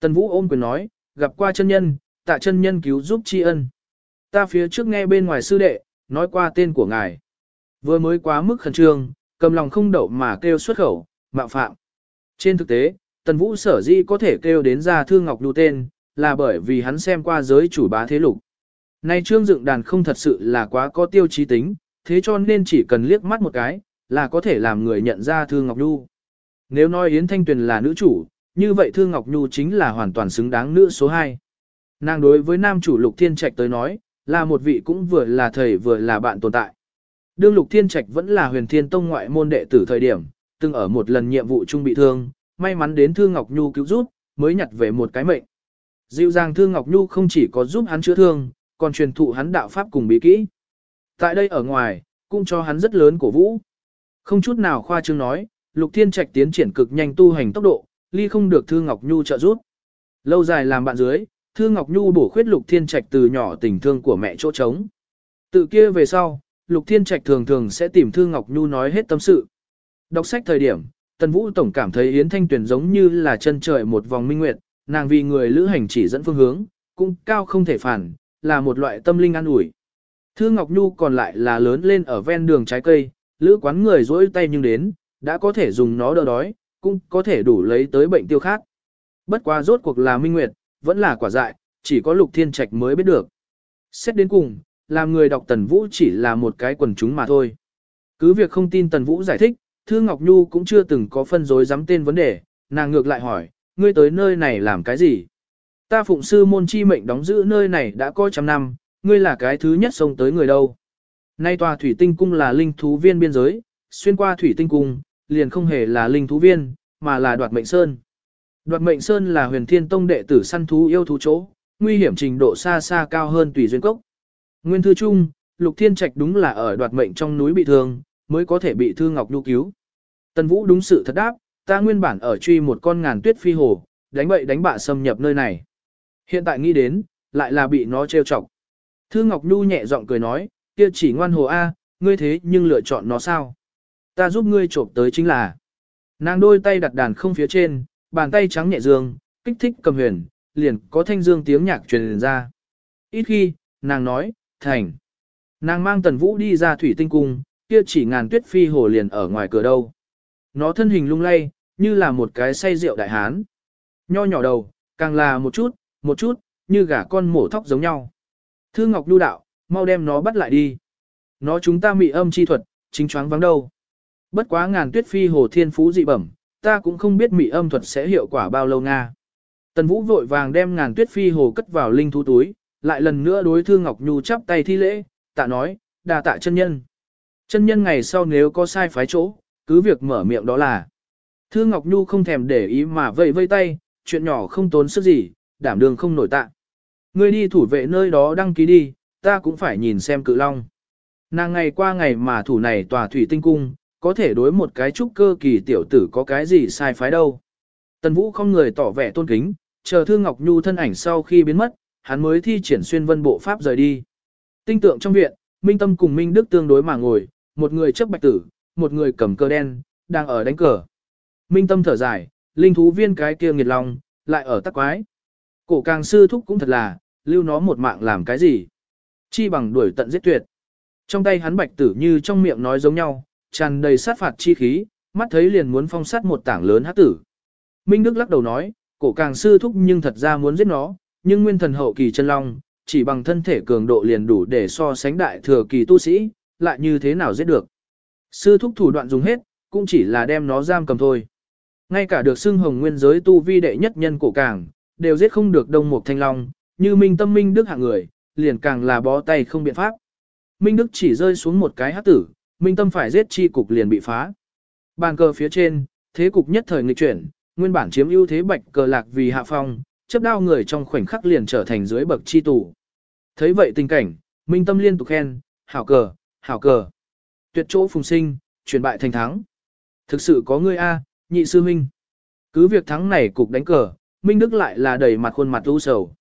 [SPEAKER 1] Tần Vũ ôm quyền nói, gặp qua chân nhân, tạ chân nhân cứu giúp tri ân. Ta phía trước nghe bên ngoài sư đệ, nói qua tên của ngài. Vừa mới quá mức khẩn trương, cầm lòng không đậu mà kêu xuất khẩu, mạo phạm. Trên thực tế, Tần Vũ sở dĩ có thể kêu đến ra Thương Ngọc Đu tên, là bởi vì hắn xem qua giới chủ bá thế lục. Nay trương dựng đàn không thật sự là quá có tiêu chí tính, thế cho nên chỉ cần liếc mắt một cái, là có thể làm người nhận ra Thư Ngọc Nhu. Nếu nói Yến Thanh Tuyền là nữ chủ, như vậy Thư Ngọc Nhu chính là hoàn toàn xứng đáng nữ số 2. Nàng đối với nam chủ Lục Thiên Trạch tới nói, là một vị cũng vừa là thầy vừa là bạn tồn tại. Đương Lục Thiên Trạch vẫn là huyền thiên tông ngoại môn đệ tử thời điểm, từng ở một lần nhiệm vụ chung bị thương, may mắn đến Thư Ngọc Nhu cứu giúp, mới nhặt về một cái mệnh. Dịu dàng Thương Ngọc Nhu không chỉ có giúp hắn chữa thương, còn truyền thụ hắn đạo pháp cùng bí kỹ. Tại đây ở ngoài, cũng cho hắn rất lớn cổ vũ. Không chút nào khoa trương nói, Lục Thiên Trạch tiến triển cực nhanh tu hành tốc độ, ly không được Thư Ngọc Nhu trợ giúp. Lâu dài làm bạn dưới, Thư Ngọc Nhu bổ khuyết Lục Thiên Trạch từ nhỏ tình thương của mẹ chỗ trống. Tự kia về sau, Lục Thiên Trạch thường thường sẽ tìm Thư Ngọc Nhu nói hết tâm sự. Đọc sách thời điểm, Tần Vũ Tổng cảm thấy Yến Thanh Tuyền giống như là chân trời một vòng minh nguyệt, nàng vì người lữ hành chỉ dẫn phương hướng, cũng cao không thể phản, là một loại tâm linh an ủi. Thư Ngọc Nhu còn lại là lớn lên ở ven đường trái cây, lữ quán người dỗi tay nhưng đến, đã có thể dùng nó đỡ đói, cũng có thể đủ lấy tới bệnh tiêu khác. Bất quá rốt cuộc là minh nguyệt, vẫn là quả dại, chỉ có lục thiên trạch mới biết được. Xét đến cùng, làm người đọc Tần Vũ chỉ là một cái quần chúng mà thôi. Cứ việc không tin Tần Vũ giải thích, Thư Ngọc Nhu cũng chưa từng có phân rối dám tên vấn đề, nàng ngược lại hỏi, ngươi tới nơi này làm cái gì? Ta phụng sư môn chi mệnh đóng giữ nơi này đã có trăm năm, ngươi là cái thứ nhất xông tới người đâu. Nay tòa thủy tinh cung là linh thú viên biên giới, xuyên qua thủy tinh cung, liền không hề là linh thú viên, mà là đoạt mệnh sơn. Đoạt mệnh sơn là huyền thiên tông đệ tử săn thú yêu thú chỗ, nguy hiểm trình độ xa xa cao hơn tùy duyên cốc. Nguyên thư chung, lục thiên trạch đúng là ở đoạt mệnh trong núi bị thương, mới có thể bị thương ngọc nhu cứu. Tần vũ đúng sự thật đáp, ta nguyên bản ở truy một con ngàn tuyết phi hồ, đánh bậy đánh bạ xâm nhập nơi này. Hiện tại nghĩ đến, lại là bị nó trêu chọc. Thư Ngọc Nhu nhẹ giọng cười nói, kia chỉ ngoan hồ A, ngươi thế nhưng lựa chọn nó sao? Ta giúp ngươi trộm tới chính là. Nàng đôi tay đặt đàn không phía trên, bàn tay trắng nhẹ dương, kích thích cầm huyền, liền có thanh dương tiếng nhạc truyền ra. Ít khi, nàng nói, thành. Nàng mang tần vũ đi ra thủy tinh cung, kia chỉ ngàn tuyết phi hồ liền ở ngoài cửa đâu. Nó thân hình lung lay, như là một cái say rượu đại hán. Nho nhỏ đầu, càng là một chút, một chút, như gà con mổ thóc giống nhau. Thư Ngọc Nhu đạo, mau đem nó bắt lại đi. Nó chúng ta mị âm chi thuật, chính choáng vắng đâu. Bất quá ngàn tuyết phi hồ thiên phú dị bẩm, ta cũng không biết mị âm thuật sẽ hiệu quả bao lâu nga. Tần Vũ vội vàng đem ngàn tuyết phi hồ cất vào linh thú túi, lại lần nữa đối Thư Ngọc Nhu chắp tay thi lễ, tạ nói, đà tạ chân nhân. Chân nhân ngày sau nếu có sai phái chỗ, cứ việc mở miệng đó là. Thư Ngọc Nhu không thèm để ý mà vây vây tay, chuyện nhỏ không tốn sức gì, đảm đường không nổi tạ. Ngươi đi thủ vệ nơi đó đăng ký đi, ta cũng phải nhìn xem cự long. Nàng ngày qua ngày mà thủ này tòa thủy tinh cung, có thể đối một cái trúc cơ kỳ tiểu tử có cái gì sai phái đâu. Tần Vũ không người tỏ vẻ tôn kính, chờ Thương Ngọc Nhu thân ảnh sau khi biến mất, hắn mới thi triển xuyên vân bộ pháp rời đi. Tinh tượng trong viện, Minh Tâm cùng Minh Đức tương đối mà ngồi, một người chấp bạch tử, một người cầm cờ đen, đang ở đánh cờ. Minh Tâm thở dài, linh thú viên cái kia nghiệt lòng, lại ở tắc quái. Cổ càng sư thúc cũng thật là, lưu nó một mạng làm cái gì? Chi bằng đuổi tận giết tuyệt. Trong tay hắn bạch tử như trong miệng nói giống nhau, tràn đầy sát phạt chi khí, mắt thấy liền muốn phong sát một tảng lớn hắc tử. Minh Đức lắc đầu nói, cổ càng sư thúc nhưng thật ra muốn giết nó, nhưng nguyên thần hậu kỳ chân long, chỉ bằng thân thể cường độ liền đủ để so sánh đại thừa kỳ tu sĩ, lại như thế nào giết được. Sư thúc thủ đoạn dùng hết, cũng chỉ là đem nó giam cầm thôi. Ngay cả được xưng hồng nguyên giới tu vi đệ nhất nhân cổ càng, đều giết không được đông mục thanh long, như minh tâm minh đức hạng người, liền càng là bó tay không biện pháp. Minh đức chỉ rơi xuống một cái hát tử, minh tâm phải giết chi cục liền bị phá. Bàn cờ phía trên, thế cục nhất thời nghịch chuyển, nguyên bản chiếm ưu thế bạch cờ lạc vì hạ phong, chấp đao người trong khoảnh khắc liền trở thành dưới bậc chi tù. Thấy vậy tình cảnh, minh tâm liên tục khen, hảo cờ, hảo cờ. Tuyệt chỗ phùng sinh, chuyển bại thành thắng. Thực sự có ngươi A, nhị sư minh. Cứ việc thắng này cục đánh cờ, Minh Đức lại là đầy mặt khuôn mặt u sầu.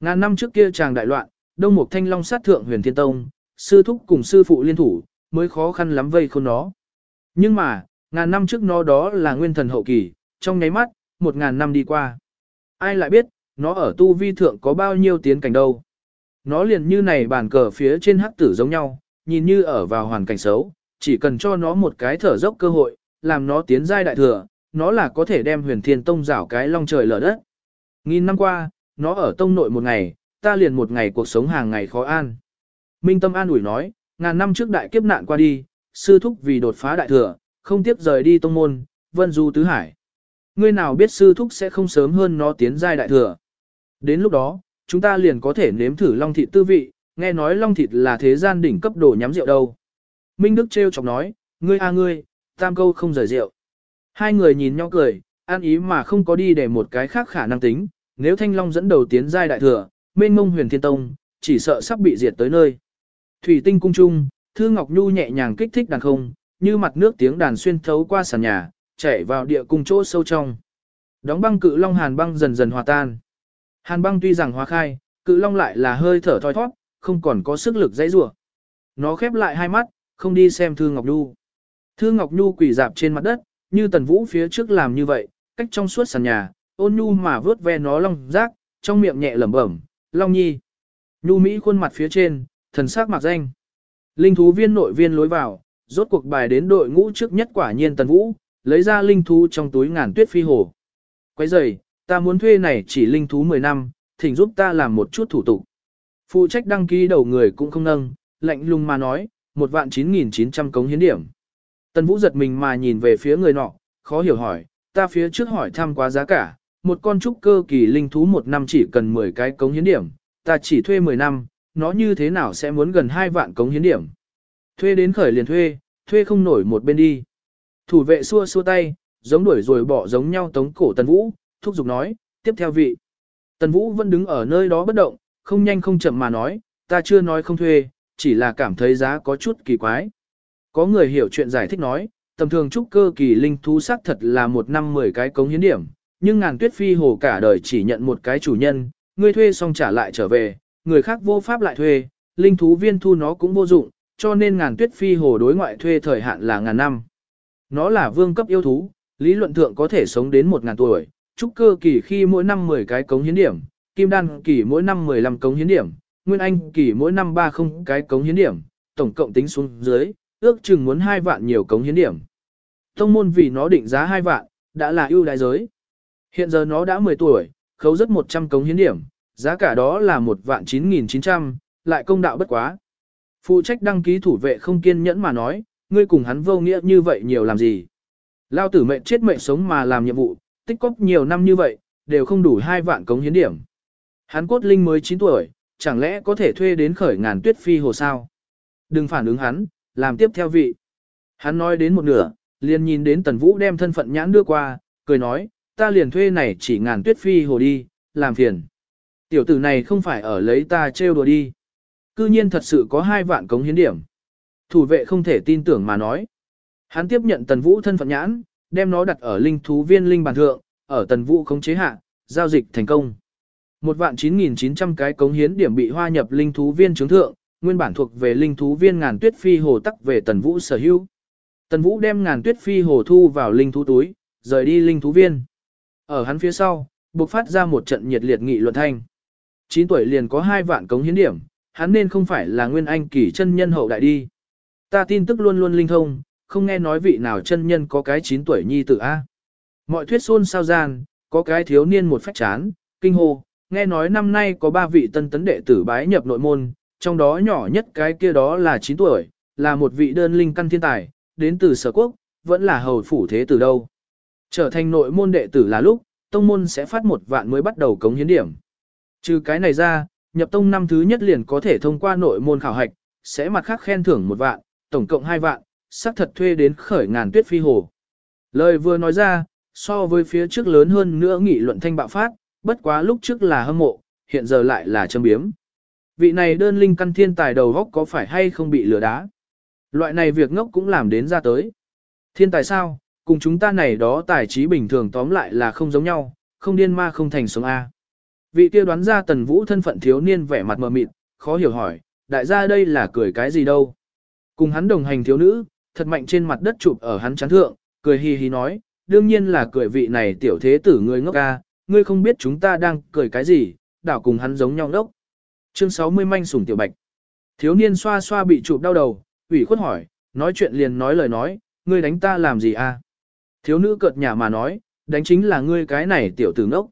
[SPEAKER 1] Ngàn năm trước kia chàng đại loạn, Đông Mục Thanh Long sát thượng huyền thiên tông, sư thúc cùng sư phụ liên thủ, mới khó khăn lắm vây khôn nó. Nhưng mà, ngàn năm trước nó đó là nguyên thần hậu kỳ, trong nháy mắt, một ngàn năm đi qua. Ai lại biết, nó ở tu vi thượng có bao nhiêu tiến cảnh đâu. Nó liền như này bàn cờ phía trên hắc tử giống nhau, nhìn như ở vào hoàn cảnh xấu, chỉ cần cho nó một cái thở dốc cơ hội, làm nó tiến giai đại thừa, nó là có thể đem huyền thiên tông rảo cái long trời lở đất. Nghìn năm qua, nó ở tông nội một ngày, ta liền một ngày cuộc sống hàng ngày khó an. Minh Tâm an ủi nói, ngàn năm trước đại kiếp nạn qua đi, sư thúc vì đột phá đại thừa, không tiếp rời đi tông môn, vân du tứ hải. Ngươi nào biết sư thúc sẽ không sớm hơn nó tiến giai đại thừa. Đến lúc đó, chúng ta liền có thể nếm thử long thị tư vị, nghe nói long thịt là thế gian đỉnh cấp đồ nhắm rượu đâu. Minh Đức trêu chọc nói, ngươi a ngươi, tam câu không rời rượu. Hai người nhìn nhau cười, an ý mà không có đi để một cái khác khả năng tính, nếu Thanh Long dẫn đầu tiến giai đại thừa, mênh mông huyền thiên tông, chỉ sợ sắp bị diệt tới nơi. Thủy tinh cung trung, Thư Ngọc Nhu nhẹ nhàng kích thích đàn không, như mặt nước tiếng đàn xuyên thấu qua sàn nhà, chảy vào địa cung chỗ sâu trong. Đóng băng cự long hàn băng dần dần hòa tan. Hàn băng tuy rằng hóa khai, cự long lại là hơi thở thoi thoát, không còn có sức lực dãy rủa. Nó khép lại hai mắt, không đi xem Thư Ngọc Nhu. Thư Ngọc Nhu quỳ dạp trên mặt đất, như Tần Vũ phía trước làm như vậy, cách trong suốt sàn nhà, ôn nhu mà vớt ve nó long rác, trong miệng nhẹ lẩm bẩm, "Long Nhi." Nhu Mỹ khuôn mặt phía trên, thần sắc mặc danh. Linh thú viên nội viên lối vào, rốt cuộc bài đến đội ngũ trước nhất quả nhiên Tần Vũ, lấy ra linh thú trong túi ngàn tuyết phi hồ. Quấy rầy, ta muốn thuê này chỉ linh thú 10 năm, thỉnh giúp ta làm một chút thủ tục. Phụ trách đăng ký đầu người cũng không nâng, lạnh lùng mà nói, một vạn 9.900 cống hiến điểm. Tần Vũ giật mình mà nhìn về phía người nọ, khó hiểu hỏi, ta phía trước hỏi thăm quá giá cả, một con trúc cơ kỳ linh thú một năm chỉ cần 10 cái cống hiến điểm, ta chỉ thuê 10 năm, nó như thế nào sẽ muốn gần 2 vạn cống hiến điểm. Thuê đến khởi liền thuê, thuê không nổi một bên đi. Thủ vệ xua xua tay, giống đuổi rồi bỏ giống nhau tống cổ Tần Vũ, thúc giục nói, tiếp theo vị. Tần Vũ vẫn đứng ở nơi đó bất động, không nhanh không chậm mà nói, ta chưa nói không thuê, chỉ là cảm thấy giá có chút kỳ quái. Có người hiểu chuyện giải thích nói, tầm thường trúc cơ kỳ linh thú sắc thật là một năm 10 cái cống hiến điểm, nhưng ngàn tuyết phi hồ cả đời chỉ nhận một cái chủ nhân, người thuê xong trả lại trở về, người khác vô pháp lại thuê, linh thú viên thu nó cũng vô dụng, cho nên ngàn tuyết phi hồ đối ngoại thuê thời hạn là ngàn năm. Nó là vương cấp yêu thú, lý luận thượng có thể sống đến một ngàn tuổi, trúc cơ kỳ khi mỗi năm 10 cái cống hiến điểm, kim đan kỳ mỗi năm 15 cống hiến điểm, nguyên anh kỳ mỗi năm 30 cái cống hiến điểm, tổng cộng tính xuống dưới, ước chừng muốn 2 vạn nhiều cống hiến điểm. Tông môn vì nó định giá 2 vạn, đã là ưu đại giới. Hiện giờ nó đã 10 tuổi, khấu rất 100 cống hiến điểm, giá cả đó là 1 vạn 9.900, lại công đạo bất quá. Phụ trách đăng ký thủ vệ không kiên nhẫn mà nói, ngươi cùng hắn vô nghĩa như vậy nhiều làm gì. Lao tử mệnh chết mệnh sống mà làm nhiệm vụ, tích cóp nhiều năm như vậy, đều không đủ 2 vạn cống hiến điểm. Hắn cốt linh mới 9 tuổi, chẳng lẽ có thể thuê đến khởi ngàn tuyết phi hồ sao? Đừng phản ứng hắn, làm tiếp theo vị. Hắn nói đến một nửa, liền nhìn đến Tần Vũ đem thân phận nhãn đưa qua, cười nói, ta liền thuê này chỉ ngàn tuyết phi hồ đi, làm phiền. Tiểu tử này không phải ở lấy ta trêu đùa đi. Cư nhiên thật sự có hai vạn cống hiến điểm. Thủ vệ không thể tin tưởng mà nói. Hắn tiếp nhận tần vũ thân phận nhãn, đem nó đặt ở linh thú viên linh bàn thượng, ở tần vũ khống chế hạ, giao dịch thành công. Một vạn 9.900 cái cống hiến điểm bị hoa nhập linh thú viên chứng thượng, nguyên bản thuộc về linh thú viên ngàn tuyết phi hồ tắc về tần vũ sở hữu. Tần vũ đem ngàn tuyết phi hồ thu vào linh thú túi, rời đi linh thú viên. Ở hắn phía sau, buộc phát ra một trận nhiệt liệt nghị luận thanh. 9 tuổi liền có 2 vạn cống hiến điểm, hắn nên không phải là nguyên anh kỳ chân nhân hậu đại đi. Ta tin tức luôn luôn linh thông, không nghe nói vị nào chân nhân có cái 9 tuổi nhi tử A. Mọi thuyết xôn sao gian, có cái thiếu niên một phách chán, kinh hô, nghe nói năm nay có 3 vị tân tấn đệ tử bái nhập nội môn, trong đó nhỏ nhất cái kia đó là 9 tuổi, là một vị đơn linh căn thiên tài, đến từ sở quốc, vẫn là hầu phủ thế từ đâu. Trở thành nội môn đệ tử là lúc, tông môn sẽ phát một vạn mới bắt đầu cống hiến điểm. Trừ cái này ra, nhập tông năm thứ nhất liền có thể thông qua nội môn khảo hạch, sẽ mặt khác khen thưởng một vạn, tổng cộng hai vạn, xác thật thuê đến khởi ngàn tuyết phi hồ. Lời vừa nói ra, so với phía trước lớn hơn nữa nghị luận thanh bạo phát, bất quá lúc trước là hâm mộ, hiện giờ lại là châm biếm. Vị này đơn linh căn thiên tài đầu góc có phải hay không bị lừa đá? Loại này việc ngốc cũng làm đến ra tới. Thiên tài sao, cùng chúng ta này đó tài trí bình thường tóm lại là không giống nhau, không điên ma không thành sống A. Vị kia đoán ra tần vũ thân phận thiếu niên vẻ mặt mờ mịt, khó hiểu hỏi, đại gia đây là cười cái gì đâu. Cùng hắn đồng hành thiếu nữ, thật mạnh trên mặt đất chụp ở hắn chán thượng, cười hì hì nói, đương nhiên là cười vị này tiểu thế tử người ngốc a ngươi không biết chúng ta đang cười cái gì, đảo cùng hắn giống nhau đốc. Chương 60 manh sủng tiểu bạch. Thiếu niên xoa xoa bị chụp đau đầu, ủy khuất hỏi, nói chuyện liền nói lời nói, ngươi đánh ta làm gì a? À? Thiếu nữ cợt nhả mà nói, đánh chính là ngươi cái này tiểu tử ngốc.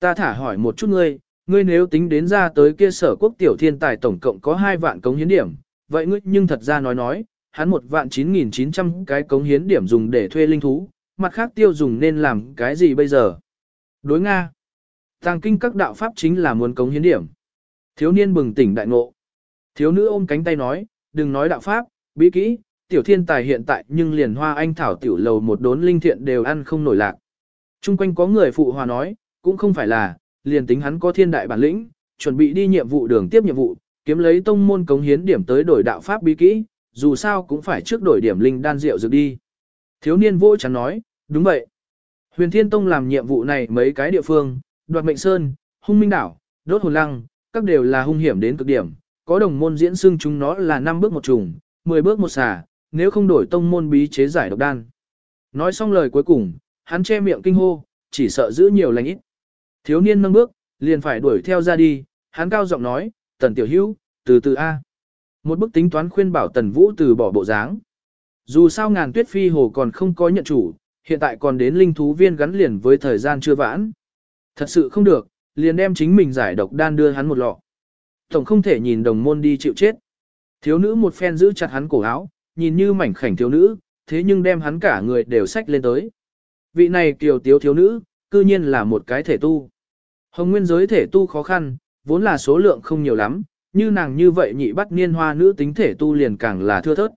[SPEAKER 1] Ta thả hỏi một chút ngươi, ngươi nếu tính đến ra tới kia sở quốc tiểu thiên tài tổng cộng có 2 vạn cống hiến điểm, vậy ngươi nhưng thật ra nói nói, hắn một vạn 9.900 cái cống hiến điểm dùng để thuê linh thú, mặt khác tiêu dùng nên làm cái gì bây giờ? Đối Nga. Tàng kinh các đạo pháp chính là muốn cống hiến điểm. Thiếu niên bừng tỉnh đại ngộ. Thiếu nữ ôm cánh tay nói, đừng nói đạo pháp, bí kỹ, tiểu thiên tài hiện tại nhưng liền hoa anh thảo tiểu lầu một đốn linh thiện đều ăn không nổi lạc. Trung quanh có người phụ hòa nói, cũng không phải là, liền tính hắn có thiên đại bản lĩnh, chuẩn bị đi nhiệm vụ đường tiếp nhiệm vụ, kiếm lấy tông môn cống hiến điểm tới đổi đạo pháp bí kỹ, dù sao cũng phải trước đổi điểm linh đan rượu dược đi. Thiếu niên vô chắn nói, đúng vậy. Huyền Thiên Tông làm nhiệm vụ này mấy cái địa phương, đoạt mệnh sơn, hung minh đảo, đốt hồn lăng, các đều là hung hiểm đến cực điểm, có đồng môn diễn xưng chúng nó là 5 bước một trùng, 10 bước một xà, nếu không đổi tông môn bí chế giải độc đan. Nói xong lời cuối cùng, hắn che miệng kinh hô, chỉ sợ giữ nhiều lành ít. Thiếu niên nâng bước, liền phải đuổi theo ra đi, hắn cao giọng nói, tần tiểu hữu, từ từ A. Một bức tính toán khuyên bảo tần vũ từ bỏ bộ dáng. Dù sao ngàn tuyết phi hồ còn không có nhận chủ, hiện tại còn đến linh thú viên gắn liền với thời gian chưa vãn. Thật sự không được, liền đem chính mình giải độc đan đưa hắn một lọ. Tổng không thể nhìn đồng môn đi chịu chết. Thiếu nữ một phen giữ chặt hắn cổ áo, nhìn như mảnh khảnh thiếu nữ, thế nhưng đem hắn cả người đều xách lên tới. Vị này kiều tiếu thiếu nữ, cư nhiên là một cái thể tu. Hồng nguyên giới thể tu khó khăn, vốn là số lượng không nhiều lắm, như nàng như vậy nhị bắt niên hoa nữ tính thể tu liền càng là thưa thớt.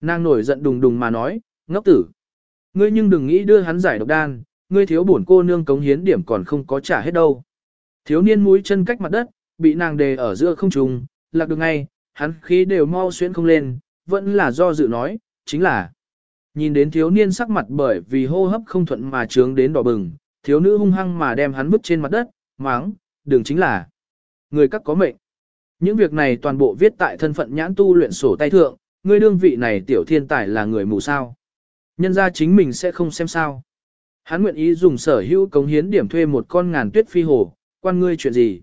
[SPEAKER 1] Nàng nổi giận đùng đùng mà nói, ngốc tử. Ngươi nhưng đừng nghĩ đưa hắn giải độc đan, ngươi thiếu bổn cô nương cống hiến điểm còn không có trả hết đâu. Thiếu niên mũi chân cách mặt đất, bị nàng đề ở giữa không trùng, lạc được ngay, hắn khí đều mau xuyên không lên, vẫn là do dự nói, chính là. Nhìn đến thiếu niên sắc mặt bởi vì hô hấp không thuận mà trướng đến đỏ bừng, thiếu nữ hung hăng mà đem hắn vứt trên mặt đất, máng, đường chính là. Người các có mệnh. Những việc này toàn bộ viết tại thân phận nhãn tu luyện sổ tay thượng, ngươi đương vị này tiểu thiên tài là người mù sao. Nhân ra chính mình sẽ không xem sao. Hắn nguyện ý dùng sở hữu cống hiến điểm thuê một con ngàn tuyết phi hồ, quan ngươi chuyện gì.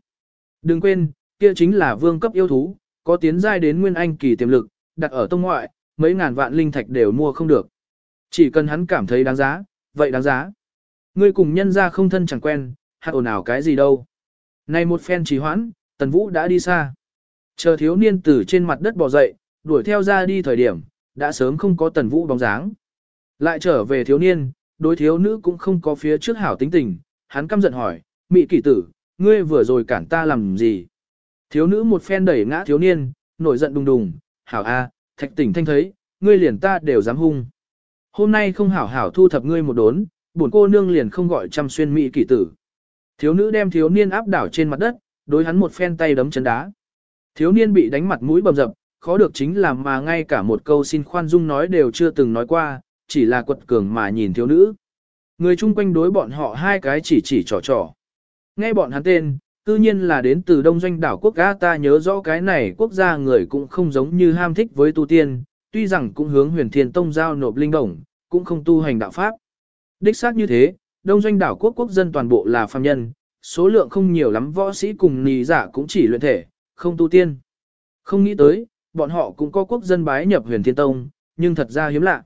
[SPEAKER 1] Đừng quên, kia chính là vương cấp yêu thú, có tiến giai đến nguyên anh kỳ tiềm lực, đặt ở tông ngoại, mấy ngàn vạn linh thạch đều mua không được. Chỉ cần hắn cảm thấy đáng giá, vậy đáng giá. Ngươi cùng nhân ra không thân chẳng quen, hạt ồn ào cái gì đâu. Này một phen trì hoãn, tần vũ đã đi xa. Chờ thiếu niên tử trên mặt đất bò dậy, đuổi theo ra đi thời điểm, đã sớm không có tần vũ bóng dáng. Lại trở về thiếu niên, đối thiếu nữ cũng không có phía trước hảo tính tình, hắn căm giận hỏi, mị kỷ tử, ngươi vừa rồi cản ta làm gì? Thiếu nữ một phen đẩy ngã thiếu niên, nổi giận đùng đùng, hảo a, thạch tỉnh thanh thấy, ngươi liền ta đều dám hung. Hôm nay không hảo hảo thu thập ngươi một đốn, buồn cô nương liền không gọi chăm xuyên mỹ kỷ tử. Thiếu nữ đem thiếu niên áp đảo trên mặt đất, đối hắn một phen tay đấm chân đá. Thiếu niên bị đánh mặt mũi bầm dập, khó được chính là mà ngay cả một câu xin khoan dung nói đều chưa từng nói qua, chỉ là quật cường mà nhìn thiếu nữ. Người chung quanh đối bọn họ hai cái chỉ chỉ trò trò. Nghe bọn hắn tên, tự nhiên là đến từ đông doanh đảo quốc ga ta nhớ rõ cái này quốc gia người cũng không giống như ham thích với tu tiên, tuy rằng cũng hướng huyền thiên tông giao nộp linh đồng, cũng không tu hành đạo pháp. Đích xác như thế, đông doanh đảo quốc quốc dân toàn bộ là phàm nhân, số lượng không nhiều lắm võ sĩ cùng nì giả cũng chỉ luyện thể, không tu tiên. Không nghĩ tới, bọn họ cũng có quốc dân bái nhập huyền thiên tông, nhưng thật ra hiếm lạ.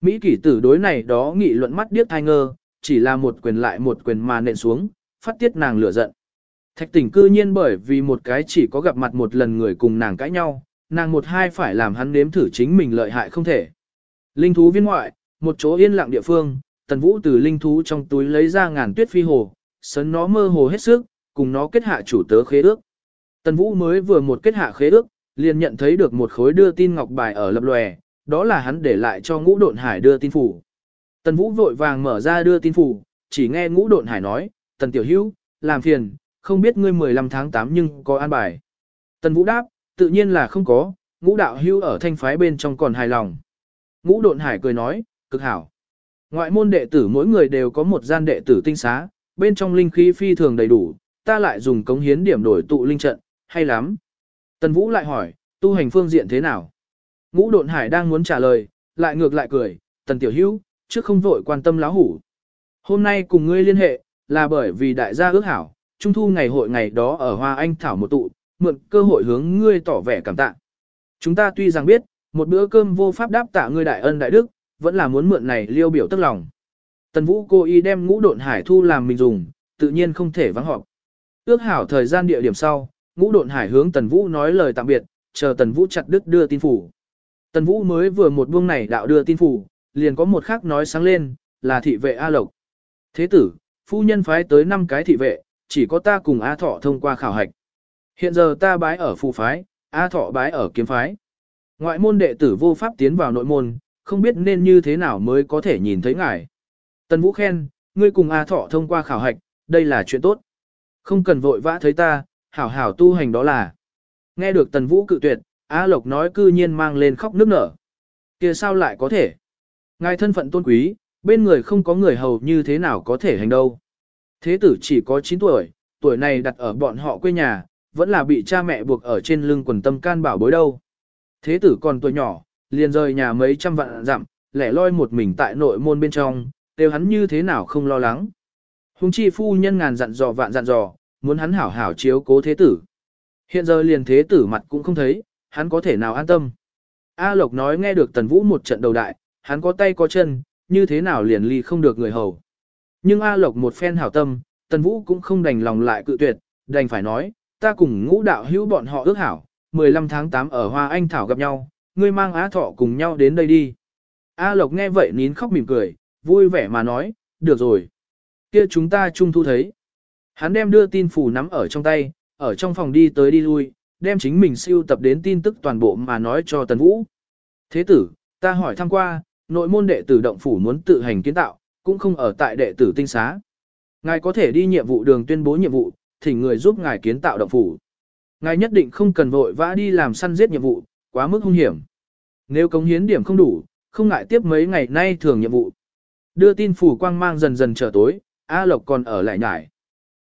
[SPEAKER 1] Mỹ kỷ tử đối này đó nghị luận mắt điếc thai ngơ, chỉ là một quyền lại một quyền mà nện xuống, phát tiết nàng lửa giận. Thạch tỉnh cư nhiên bởi vì một cái chỉ có gặp mặt một lần người cùng nàng cãi nhau, nàng một hai phải làm hắn nếm thử chính mình lợi hại không thể. Linh thú viên ngoại, một chỗ yên lặng địa phương, tần vũ từ linh thú trong túi lấy ra ngàn tuyết phi hồ, sấn nó mơ hồ hết sức, cùng nó kết hạ chủ tớ khế ước. Tần vũ mới vừa một kết hạ khế ước, liền nhận thấy được một khối đưa tin ngọc bài ở lập lòe, đó là hắn để lại cho ngũ độn hải đưa tin phủ. Tần vũ vội vàng mở ra đưa tin phủ, chỉ nghe ngũ độn hải nói, tần tiểu hữu, làm phiền, không biết ngươi 15 tháng 8 nhưng có an bài. Tần vũ đáp, tự nhiên là không có, ngũ đạo hưu ở thanh phái bên trong còn hài lòng. Ngũ độn hải cười nói, cực hảo. Ngoại môn đệ tử mỗi người đều có một gian đệ tử tinh xá, bên trong linh khí phi thường đầy đủ, ta lại dùng cống hiến điểm đổi tụ linh trận, hay lắm. Tần Vũ lại hỏi, tu hành phương diện thế nào? Ngũ độn hải đang muốn trả lời, lại ngược lại cười, tần tiểu hữu, trước không vội quan tâm láo hủ. Hôm nay cùng ngươi liên hệ, là bởi vì đại gia ước hảo, trung thu ngày hội ngày đó ở Hoa Anh Thảo một tụ, mượn cơ hội hướng ngươi tỏ vẻ cảm tạ. Chúng ta tuy rằng biết, một bữa cơm vô pháp đáp tạ ngươi đại ân đại đức, vẫn là muốn mượn này liêu biểu tức lòng. Tần Vũ cô y đem ngũ độn hải thu làm mình dùng, tự nhiên không thể vắng họp. Ước hảo thời gian địa điểm sau, ngũ độn hải hướng Tần Vũ nói lời tạm biệt, chờ Tần Vũ chặt đứt đưa tin phủ. Tần Vũ mới vừa một buông này đạo đưa tin phủ, liền có một khắc nói sáng lên, là thị vệ A Lộc. Thế tử, phu nhân phái tới 5 cái thị vệ, chỉ có ta cùng A Thọ thông qua khảo hạch. Hiện giờ ta bái ở phù phái, A Thọ bái ở kiếm phái. Ngoại môn đệ tử vô pháp tiến vào nội môn, không biết nên như thế nào mới có thể nhìn thấy ngài. Tần Vũ khen, ngươi cùng A Thọ thông qua khảo hạch, đây là chuyện tốt. Không cần vội vã thấy ta, hảo hảo tu hành đó là. Nghe được Tần Vũ cự tuyệt, A Lộc nói cư nhiên mang lên khóc nước nở. kia sao lại có thể? Ngài thân phận tôn quý, bên người không có người hầu như thế nào có thể hành đâu. Thế tử chỉ có 9 tuổi, tuổi này đặt ở bọn họ quê nhà, vẫn là bị cha mẹ buộc ở trên lưng quần tâm can bảo bối đâu. Thế tử còn tuổi nhỏ, liền rời nhà mấy trăm vạn dặm, lẻ loi một mình tại nội môn bên trong, đều hắn như thế nào không lo lắng. Hùng chi phu nhân ngàn dặn dò vạn dặn dò, muốn hắn hảo hảo chiếu cố thế tử. Hiện giờ liền thế tử mặt cũng không thấy, hắn có thể nào an tâm. A Lộc nói nghe được Tần Vũ một trận đầu đại, hắn có tay có chân, như thế nào liền ly không được người hầu. Nhưng A Lộc một phen hảo tâm, Tần Vũ cũng không đành lòng lại cự tuyệt, đành phải nói, ta cùng ngũ đạo hữu bọn họ ước hảo, 15 tháng 8 ở Hoa Anh Thảo gặp nhau, ngươi mang Á Thọ cùng nhau đến đây đi. A Lộc nghe vậy nín khóc mỉm cười, vui vẻ mà nói, được rồi. kia chúng ta chung thu thấy. Hắn đem đưa tin phủ nắm ở trong tay, ở trong phòng đi tới đi lui, đem chính mình siêu tập đến tin tức toàn bộ mà nói cho Tần Vũ. Thế tử, ta hỏi thăm qua, nội môn đệ tử động phủ muốn tự hành kiến tạo, cũng không ở tại đệ tử tinh xá. Ngài có thể đi nhiệm vụ đường tuyên bố nhiệm vụ, thỉnh người giúp ngài kiến tạo động phủ. Ngài nhất định không cần vội vã đi làm săn giết nhiệm vụ, quá mức hung hiểm. Nếu cống hiến điểm không đủ, không ngại tiếp mấy ngày nay thường nhiệm vụ. Đưa tin phủ quang mang dần dần trở tối, A Lộc còn ở lại nhải.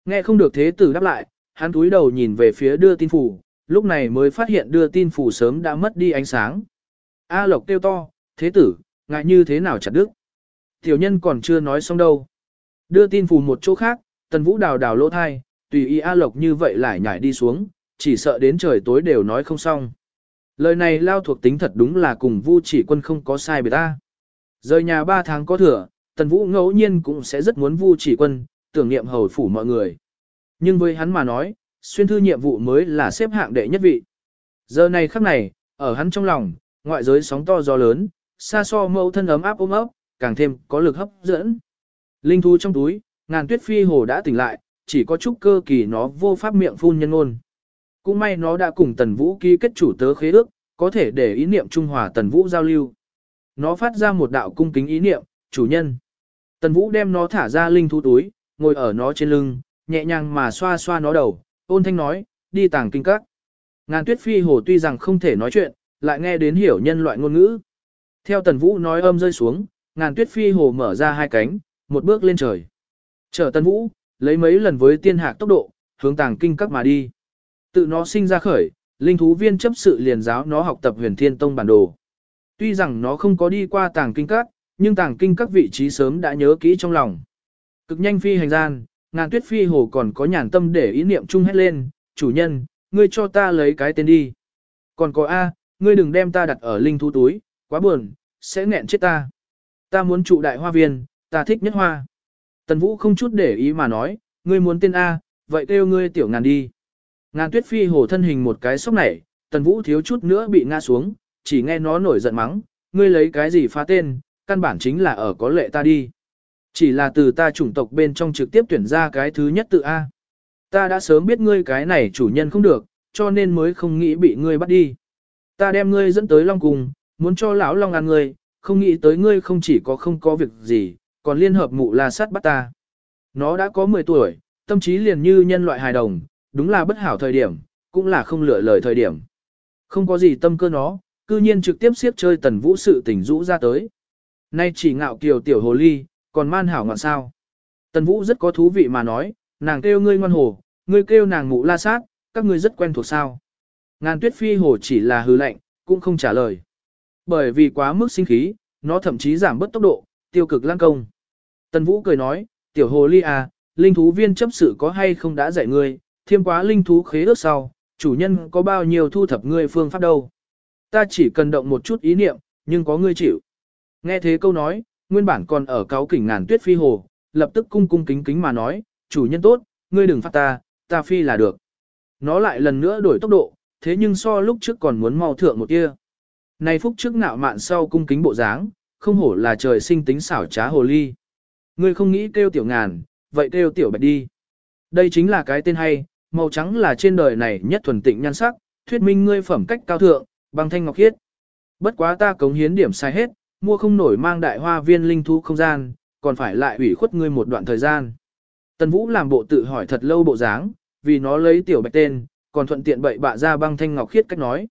[SPEAKER 1] Nghe không được thế tử đáp lại, hắn túi đầu nhìn về phía đưa tin phủ, lúc này mới phát hiện đưa tin phủ sớm đã mất đi ánh sáng. A Lộc kêu to, thế tử, ngại như thế nào chặt đức. Tiểu nhân còn chưa nói xong đâu. Đưa tin phủ một chỗ khác, tần vũ đào đào lỗ thai, tùy ý A Lộc như vậy lại nhảy đi xuống, chỉ sợ đến trời tối đều nói không xong. Lời này lao thuộc tính thật đúng là cùng vu chỉ quân không có sai biệt ta. Rời nhà ba tháng có thừa, tần vũ ngẫu nhiên cũng sẽ rất muốn vu chỉ quân, tưởng niệm hầu phủ mọi người. Nhưng với hắn mà nói, xuyên thư nhiệm vụ mới là xếp hạng đệ nhất vị. Giờ này khắc này, ở hắn trong lòng, ngoại giới sóng to gió lớn, xa so mẫu thân ấm áp ôm ấp, càng thêm có lực hấp dẫn. Linh thú trong túi, ngàn tuyết phi hồ đã tỉnh lại, chỉ có chút cơ kỳ nó vô pháp miệng phun nhân ngôn. Cũng may nó đã cùng Tần Vũ ký kết chủ tớ khế ước, có thể để ý niệm trung hòa Tần Vũ giao lưu. Nó phát ra một đạo cung kính ý niệm, chủ nhân. Tần Vũ đem nó thả ra linh thú túi, ngồi ở nó trên lưng, nhẹ nhàng mà xoa xoa nó đầu, ôn thanh nói, đi tàng kinh các. Ngàn tuyết phi hồ tuy rằng không thể nói chuyện, lại nghe đến hiểu nhân loại ngôn ngữ. Theo Tần Vũ nói âm rơi xuống, ngàn tuyết phi hồ mở ra hai cánh, một bước lên trời. Chở Tần Vũ, lấy mấy lần với tiên hạc tốc độ, hướng tàng kinh các mà đi. Tự nó sinh ra khởi, linh thú viên chấp sự liền giáo nó học tập huyền thiên tông bản đồ. Tuy rằng nó không có đi qua tàng kinh các, nhưng tàng kinh các vị trí sớm đã nhớ kỹ trong lòng. Cực nhanh phi hành gian, ngàn tuyết phi hồ còn có nhàn tâm để ý niệm chung hết lên, chủ nhân, ngươi cho ta lấy cái tên đi. Còn có A, ngươi đừng đem ta đặt ở linh thú túi, quá buồn, sẽ nghẹn chết ta. Ta muốn trụ đại hoa viên, ta thích nhất hoa. Tần Vũ không chút để ý mà nói, ngươi muốn tên A, vậy kêu ngươi tiểu ngàn đi. Ngàn tuyết phi hồ thân hình một cái sốc nảy, Tần Vũ thiếu chút nữa bị ngã xuống, chỉ nghe nó nổi giận mắng, ngươi lấy cái gì phá tên, căn bản chính là ở có lệ ta đi. Chỉ là từ ta chủng tộc bên trong trực tiếp tuyển ra cái thứ nhất tự A. Ta đã sớm biết ngươi cái này chủ nhân không được, cho nên mới không nghĩ bị ngươi bắt đi. Ta đem ngươi dẫn tới Long Cung, muốn cho lão Long ăn ngươi, không nghĩ tới ngươi không chỉ có không có việc gì, còn liên hợp mụ la sát bắt ta. Nó đã có 10 tuổi, tâm trí liền như nhân loại hài đồng, đúng là bất hảo thời điểm, cũng là không lựa lời thời điểm. Không có gì tâm cơ nó, cư nhiên trực tiếp siết chơi tần vũ sự tình rũ ra tới. Nay chỉ ngạo kiều tiểu hồ ly, còn man hảo ngọn sao. Tần vũ rất có thú vị mà nói, nàng kêu ngươi ngoan hồ, ngươi kêu nàng mụ la sát, các ngươi rất quen thuộc sao. Ngàn tuyết phi hồ chỉ là hư lạnh, cũng không trả lời. Bởi vì quá mức sinh khí, nó thậm chí giảm bớt tốc độ, tiêu cực lang công. Tần vũ cười nói, tiểu hồ ly à, linh thú viên chấp sự có hay không đã dạy ngươi, thêm quá linh thú khế ước sau, chủ nhân có bao nhiêu thu thập ngươi phương pháp đâu. Ta chỉ cần động một chút ý niệm, nhưng có ngươi chịu. Nghe thế câu nói, nguyên bản còn ở cáo kỉnh ngàn tuyết phi hồ, lập tức cung cung kính kính mà nói, chủ nhân tốt, ngươi đừng phát ta, ta phi là được. Nó lại lần nữa đổi tốc độ, thế nhưng so lúc trước còn muốn mau thượng một tia. Này phúc trước nạo mạn sau cung kính bộ dáng, không hổ là trời sinh tính xảo trá hồ ly. Ngươi không nghĩ kêu tiểu ngàn, vậy kêu tiểu bạch đi. Đây chính là cái tên hay, màu trắng là trên đời này nhất thuần tịnh nhan sắc, thuyết minh ngươi phẩm cách cao thượng, bằng thanh ngọc khiết. Bất quá ta cống hiến điểm sai hết, mua không nổi mang đại hoa viên linh thú không gian, còn phải lại ủy khuất ngươi một đoạn thời gian. Tần Vũ làm bộ tự hỏi thật lâu bộ dáng, vì nó lấy tiểu bạch tên, còn thuận tiện bậy bạ ra băng thanh ngọc khiết cách nói.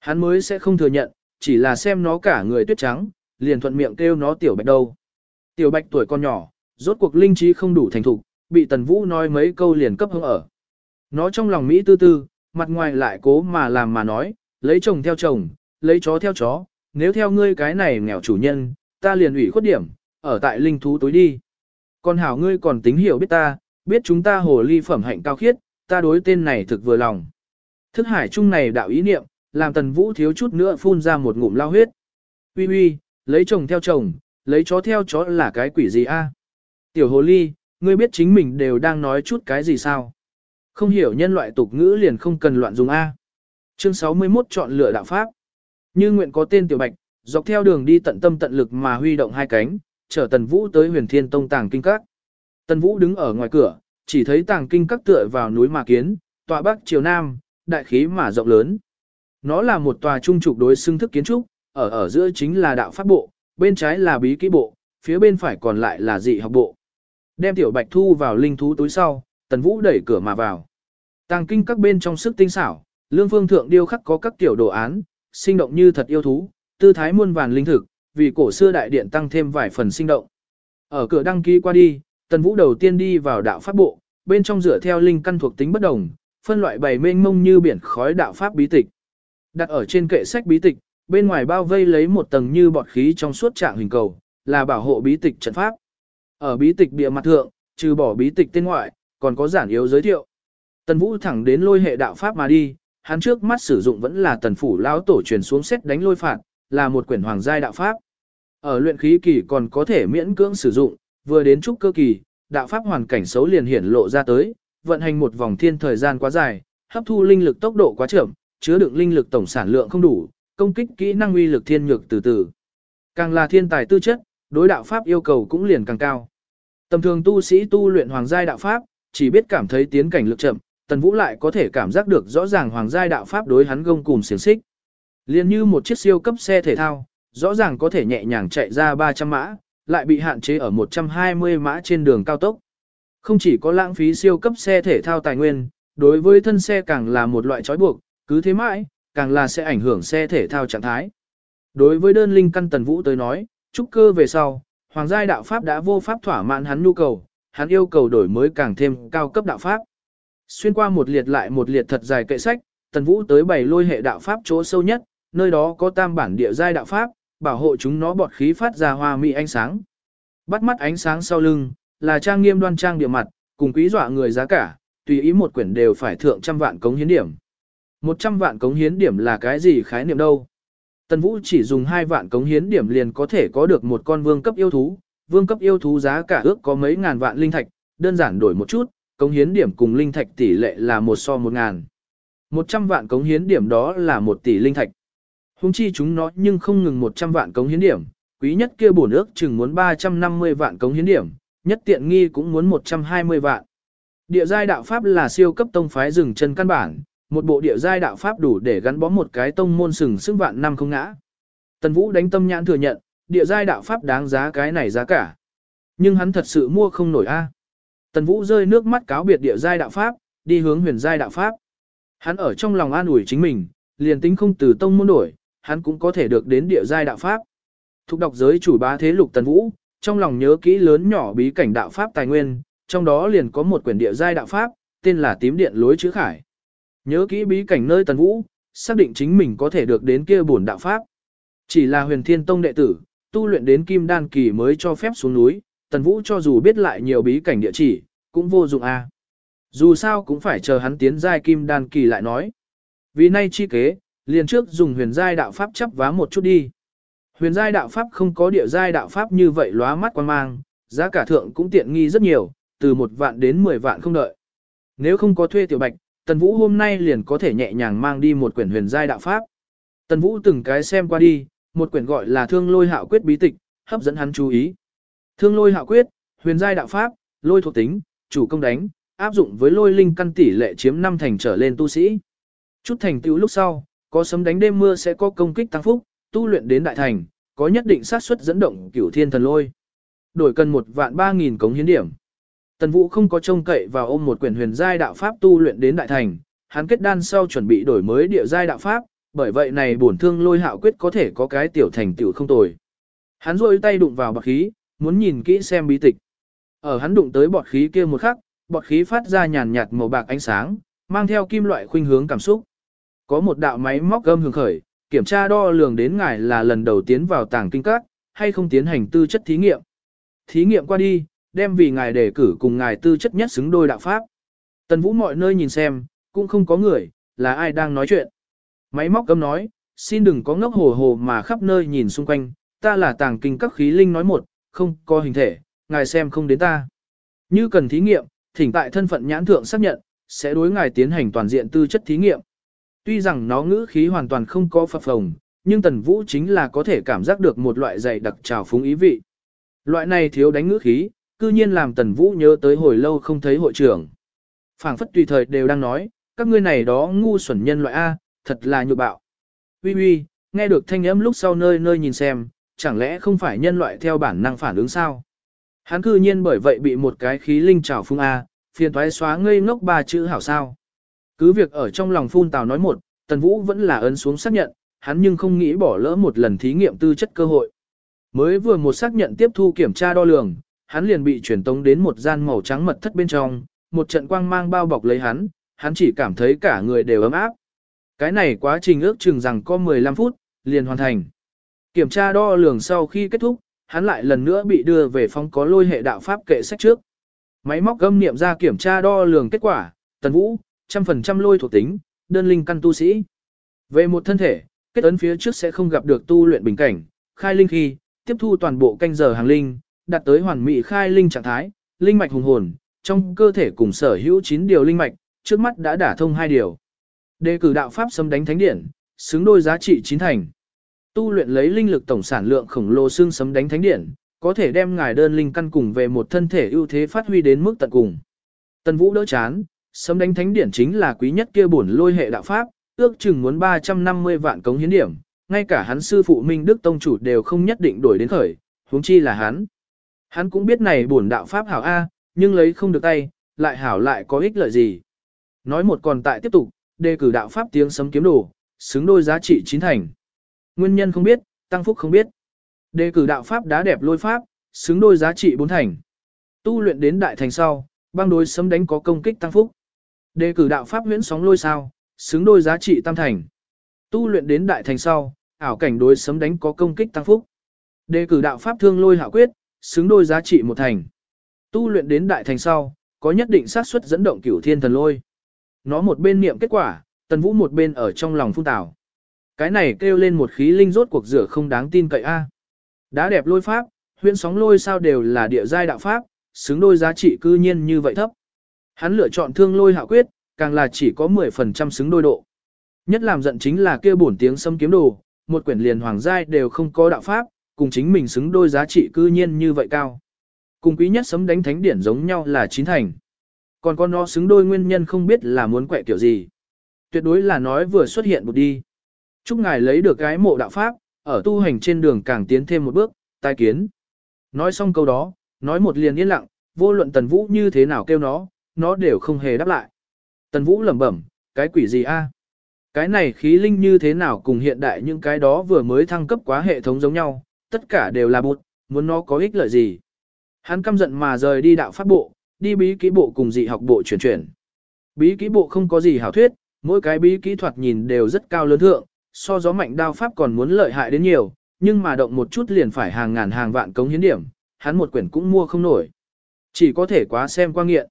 [SPEAKER 1] Hắn mới sẽ không thừa nhận, chỉ là xem nó cả người tuyết trắng, liền thuận miệng kêu nó tiểu bạch đâu. Tiểu bạch tuổi con nhỏ, rốt cuộc linh trí không đủ thành thục, bị Tần Vũ nói mấy câu liền cấp hứng ở. Nó trong lòng Mỹ tư tư, mặt ngoài lại cố mà làm mà nói, lấy chồng theo chồng, lấy chó theo chó, nếu theo ngươi cái này nghèo chủ nhân, ta liền ủy khuất điểm, ở tại linh thú tối đi. Còn hảo ngươi còn tính hiểu biết ta, biết chúng ta hồ ly phẩm hạnh cao khiết, ta đối tên này thực vừa lòng. Thức hải chung này đạo ý niệm, làm tần vũ thiếu chút nữa phun ra một ngụm lao huyết. Uy uy, lấy chồng theo chồng, lấy chó theo chó là cái quỷ gì a? Tiểu hồ ly, ngươi biết chính mình đều đang nói chút cái gì sao? Không hiểu nhân loại tục ngữ liền không cần loạn dùng A. Chương 61 chọn lựa đạo pháp. Như nguyện có tên tiểu bạch, dọc theo đường đi tận tâm tận lực mà huy động hai cánh, chở Tần Vũ tới huyền thiên tông tàng kinh các. Tần Vũ đứng ở ngoài cửa, chỉ thấy tàng kinh các tựa vào núi mà kiến, tọa bắc chiều nam, đại khí mà rộng lớn. Nó là một tòa trung trục đối xưng thức kiến trúc, ở ở giữa chính là đạo pháp bộ, bên trái là bí kỹ bộ, phía bên phải còn lại là dị học bộ. Đem tiểu bạch thu vào linh thú túi sau, Tần Vũ đẩy cửa mà vào. Tàng kinh các bên trong sức tinh xảo, lương phương thượng điêu khắc có các tiểu đồ án, sinh động như thật yêu thú, tư thái muôn vàn linh thực, vì cổ xưa đại điện tăng thêm vài phần sinh động. Ở cửa đăng ký qua đi, Tần Vũ đầu tiên đi vào đạo pháp bộ, bên trong dựa theo linh căn thuộc tính bất đồng, phân loại bày mênh mông như biển khói đạo pháp bí tịch. Đặt ở trên kệ sách bí tịch, bên ngoài bao vây lấy một tầng như bọt khí trong suốt trạng hình cầu, là bảo hộ bí tịch trận pháp. Ở bí tịch bìa mặt thượng, trừ bỏ bí tịch tên ngoại, còn có giản yếu giới thiệu. Tần Vũ thẳng đến lôi hệ đạo pháp mà đi, hắn trước mắt sử dụng vẫn là tần phủ lão tổ truyền xuống xét đánh lôi phạt, là một quyển hoàng giai đạo pháp. Ở luyện khí kỳ còn có thể miễn cưỡng sử dụng, vừa đến trúc cơ kỳ, đạo pháp hoàn cảnh xấu liền hiển lộ ra tới, vận hành một vòng thiên thời gian quá dài, hấp thu linh lực tốc độ quá chậm, chứa đựng linh lực tổng sản lượng không đủ, công kích kỹ năng uy lực thiên nhược từ từ. Càng là thiên tài tư chất, đối đạo pháp yêu cầu cũng liền càng cao. Tầm thường tu sĩ tu luyện hoàng giai đạo pháp, chỉ biết cảm thấy tiến cảnh lực chậm, Tần Vũ lại có thể cảm giác được rõ ràng hoàng giai đạo pháp đối hắn gông cùng xiềng xích. Liên như một chiếc siêu cấp xe thể thao, rõ ràng có thể nhẹ nhàng chạy ra 300 mã, lại bị hạn chế ở 120 mã trên đường cao tốc. Không chỉ có lãng phí siêu cấp xe thể thao tài nguyên, đối với thân xe càng là một loại trói buộc, cứ thế mãi, càng là sẽ ảnh hưởng xe thể thao trạng thái. Đối với đơn linh căn tần vũ tới nói, trúc cơ về sau, hoàng giai đạo pháp đã vô pháp thỏa mãn hắn nhu cầu, hắn yêu cầu đổi mới càng thêm cao cấp đạo pháp. Xuyên qua một liệt lại một liệt thật dài kệ sách, tần vũ tới bảy lôi hệ đạo pháp chỗ sâu nhất, nơi đó có tam bản địa giai đạo pháp, bảo hộ chúng nó bọt khí phát ra hoa mỹ ánh sáng. Bắt mắt ánh sáng sau lưng, là trang nghiêm đoan trang địa mặt, cùng quý dọa người giá cả, tùy ý một quyển đều phải thượng trăm vạn cống hiến điểm. Một trăm vạn cống hiến điểm là cái gì khái niệm đâu? Tần Vũ chỉ dùng hai vạn cống hiến điểm liền có thể có được một con vương cấp yêu thú, vương cấp yêu thú giá cả ước có mấy ngàn vạn linh thạch, đơn giản đổi một chút, cống hiến điểm cùng linh thạch tỷ lệ là một so một ngàn. Một trăm vạn cống hiến điểm đó là một tỷ linh thạch. Hùng chi chúng nó nhưng không ngừng một trăm vạn cống hiến điểm, quý nhất kia bổn ước chừng muốn 350 vạn cống hiến điểm, nhất tiện nghi cũng muốn 120 vạn. Địa giai đạo pháp là siêu cấp tông phái rừng chân căn bản, một bộ địa giai đạo pháp đủ để gắn bó một cái tông môn sừng sững vạn năm không ngã. Tần Vũ đánh tâm nhãn thừa nhận, địa giai đạo pháp đáng giá cái này giá cả. Nhưng hắn thật sự mua không nổi a. Tần Vũ rơi nước mắt cáo biệt địa giai đạo pháp, đi hướng huyền giai đạo pháp. Hắn ở trong lòng an ủi chính mình, liền tính không từ tông môn đổi, hắn cũng có thể được đến địa giai đạo pháp. Thúc đọc giới chủ bá thế lục Tần Vũ, trong lòng nhớ kỹ lớn nhỏ bí cảnh đạo pháp tài nguyên, trong đó liền có một quyển địa giai đạo pháp, tên là tím điện lối chữ khải. Nhớ kỹ bí cảnh nơi Tần Vũ, xác định chính mình có thể được đến kia bổn đạo pháp. Chỉ là huyền thiên tông đệ tử, tu luyện đến kim đan kỳ mới cho phép xuống núi, Tần Vũ cho dù biết lại nhiều bí cảnh địa chỉ, cũng vô dụng a. Dù sao cũng phải chờ hắn tiến giai kim đan kỳ lại nói. Vì nay chi kế, liền trước dùng huyền giai đạo pháp chấp vá một chút đi. Huyền giai đạo pháp không có địa giai đạo pháp như vậy lóa mắt quan mang, giá cả thượng cũng tiện nghi rất nhiều, từ một vạn đến 10 vạn không đợi. Nếu không có thuê tiểu bạch, Tần Vũ hôm nay liền có thể nhẹ nhàng mang đi một quyển huyền giai đạo pháp. Tần Vũ từng cái xem qua đi, một quyển gọi là Thương Lôi Hạo Quyết bí tịch, hấp dẫn hắn chú ý. Thương Lôi Hạo Quyết, huyền giai đạo pháp, lôi thuộc tính, chủ công đánh, áp dụng với lôi linh căn tỷ lệ chiếm 5 thành trở lên tu sĩ. Chút thành tựu lúc sau, có sấm đánh đêm mưa sẽ có công kích tăng phúc, tu luyện đến đại thành, có nhất định xác suất dẫn động cửu thiên thần lôi. Đổi cần một vạn ba nghìn cống hiến điểm. Tần Vũ không có trông cậy vào ôm một quyển huyền giai đạo pháp tu luyện đến đại thành, hắn kết đan sau chuẩn bị đổi mới địa giai đạo pháp, bởi vậy này bổn thương lôi hạo quyết có thể có cái tiểu thành tiểu không tồi. Hắn rôi tay đụng vào bạc khí, muốn nhìn kỹ xem bí tịch. Ở hắn đụng tới bọt khí kia một khắc, bọt khí phát ra nhàn nhạt màu bạc ánh sáng, mang theo kim loại khuynh hướng cảm xúc. Có một đạo máy móc gâm hưởng khởi, kiểm tra đo lường đến ngài là lần đầu tiến vào tàng kinh các, hay không tiến hành tư chất thí nghiệm. Thí nghiệm qua đi, đem vì ngài đề cử cùng ngài tư chất nhất xứng đôi đạo pháp. Tần Vũ mọi nơi nhìn xem, cũng không có người, là ai đang nói chuyện. Máy móc gâm nói, xin đừng có ngốc hồ hồ mà khắp nơi nhìn xung quanh, ta là tàng kinh các khí linh nói một, không có hình thể, ngài xem không đến ta. Như cần thí nghiệm, thỉnh tại thân phận nhãn thượng xác nhận, sẽ đối ngài tiến hành toàn diện tư chất thí nghiệm. Tuy rằng nó ngữ khí hoàn toàn không có phập phồng, nhưng Tần Vũ chính là có thể cảm giác được một loại dày đặc trào phúng ý vị. Loại này thiếu đánh ngữ khí, cư nhiên làm Tần Vũ nhớ tới hồi lâu không thấy hội trưởng. phảng phất tùy thời đều đang nói, các ngươi này đó ngu xuẩn nhân loại A, thật là nhục bạo. Ui ui, nghe được thanh âm lúc sau nơi nơi nhìn xem, chẳng lẽ không phải nhân loại theo bản năng phản ứng sao? Hắn cư nhiên bởi vậy bị một cái khí linh trào phung A, phiền toái xóa ngây ngốc ba chữ hảo sao. Cứ việc ở trong lòng phun tào nói một, Tần Vũ vẫn là ấn xuống xác nhận, hắn nhưng không nghĩ bỏ lỡ một lần thí nghiệm tư chất cơ hội. Mới vừa một xác nhận tiếp thu kiểm tra đo lường, hắn liền bị chuyển tống đến một gian màu trắng mật thất bên trong, một trận quang mang bao bọc lấy hắn, hắn chỉ cảm thấy cả người đều ấm áp. Cái này quá trình ước chừng rằng có 15 phút, liền hoàn thành. Kiểm tra đo lường sau khi kết thúc, hắn lại lần nữa bị đưa về phòng có lôi hệ đạo pháp kệ sách trước. Máy móc gâm niệm ra kiểm tra đo lường kết quả, tần vũ, trăm phần trăm lôi thuộc tính, đơn linh căn tu sĩ. Về một thân thể, kết ấn phía trước sẽ không gặp được tu luyện bình cảnh, khai linh khi, tiếp thu toàn bộ canh giờ hàng linh, đạt tới hoàn mỹ khai linh trạng thái, linh mạch hùng hồn, trong cơ thể cùng sở hữu 9 điều linh mạch, trước mắt đã đả thông hai điều. Đề cử đạo pháp xâm đánh thánh điển, xứng đôi giá trị chín thành. Tu luyện lấy linh lực tổng sản lượng khổng lồ xương sấm đánh thánh điển, có thể đem ngài đơn linh căn cùng về một thân thể ưu thế phát huy đến mức tận cùng. Tần Vũ đỡ chán, sấm đánh thánh điển chính là quý nhất kia bổn lôi hệ đạo pháp, ước chừng muốn 350 vạn cống hiến điểm, ngay cả hắn sư phụ Minh Đức Tông chủ đều không nhất định đổi đến khởi, huống chi là hắn. Hắn cũng biết này bổn đạo pháp hảo A, nhưng lấy không được tay, lại hảo lại có ích lợi gì. Nói một còn tại tiếp tục, đề cử đạo pháp tiếng sấm kiếm đồ, xứng đôi giá trị chín thành. Nguyên nhân không biết, tăng phúc không biết. Đề cử đạo pháp đá đẹp lôi pháp, xứng đôi giá trị bốn thành. Tu luyện đến đại thành sau, băng đối sấm đánh có công kích tăng phúc. Đề cử đạo pháp huyễn sóng lôi sao, xứng đôi giá trị tam thành. Tu luyện đến đại thành sau, ảo cảnh đối sấm đánh có công kích tăng phúc. Đề cử đạo pháp thương lôi hạo quyết, xứng đôi giá trị một thành. Tu luyện đến đại thành sau, có nhất định xác suất dẫn động cửu thiên thần lôi. Nó một bên niệm kết quả, tần vũ một bên ở trong lòng phun tảo. Cái này kêu lên một khí linh rốt cuộc rửa không đáng tin cậy a. Đá đẹp lôi pháp, huyễn sóng lôi sao đều là địa giai đạo pháp, xứng đôi giá trị cư nhiên như vậy thấp. Hắn lựa chọn thương lôi hạo quyết, càng là chỉ có 10% xứng đôi độ. Nhất làm giận chính là kia bổn tiếng xâm kiếm đồ, một quyển liền hoàng giai đều không có đạo pháp, cùng chính mình xứng đôi giá trị cư nhiên như vậy cao. Cùng quý nhất sấm đánh thánh điển giống nhau là chín thành. Còn con nó xứng đôi nguyên nhân không biết là muốn quẹ kiểu gì. Tuyệt đối là nói vừa xuất hiện một đi. Chúc ngài lấy được cái mộ đạo pháp, ở tu hành trên đường càng tiến thêm một bước, tai kiến. Nói xong câu đó, nói một liền yên lặng, vô luận tần vũ như thế nào kêu nó, nó đều không hề đáp lại. Tần vũ lẩm bẩm, cái quỷ gì a? Cái này khí linh như thế nào cùng hiện đại những cái đó vừa mới thăng cấp quá hệ thống giống nhau, tất cả đều là bụt, muốn nó có ích lợi gì. Hắn căm giận mà rời đi đạo pháp bộ, đi bí kỹ bộ cùng dị học bộ chuyển chuyển. Bí kỹ bộ không có gì hảo thuyết, mỗi cái bí kỹ thuật nhìn đều rất cao lớn thượng, so gió mạnh đao pháp còn muốn lợi hại đến nhiều, nhưng mà động một chút liền phải hàng ngàn hàng vạn cống hiến điểm, hắn một quyển cũng mua không nổi. Chỉ có thể quá xem qua nghiện.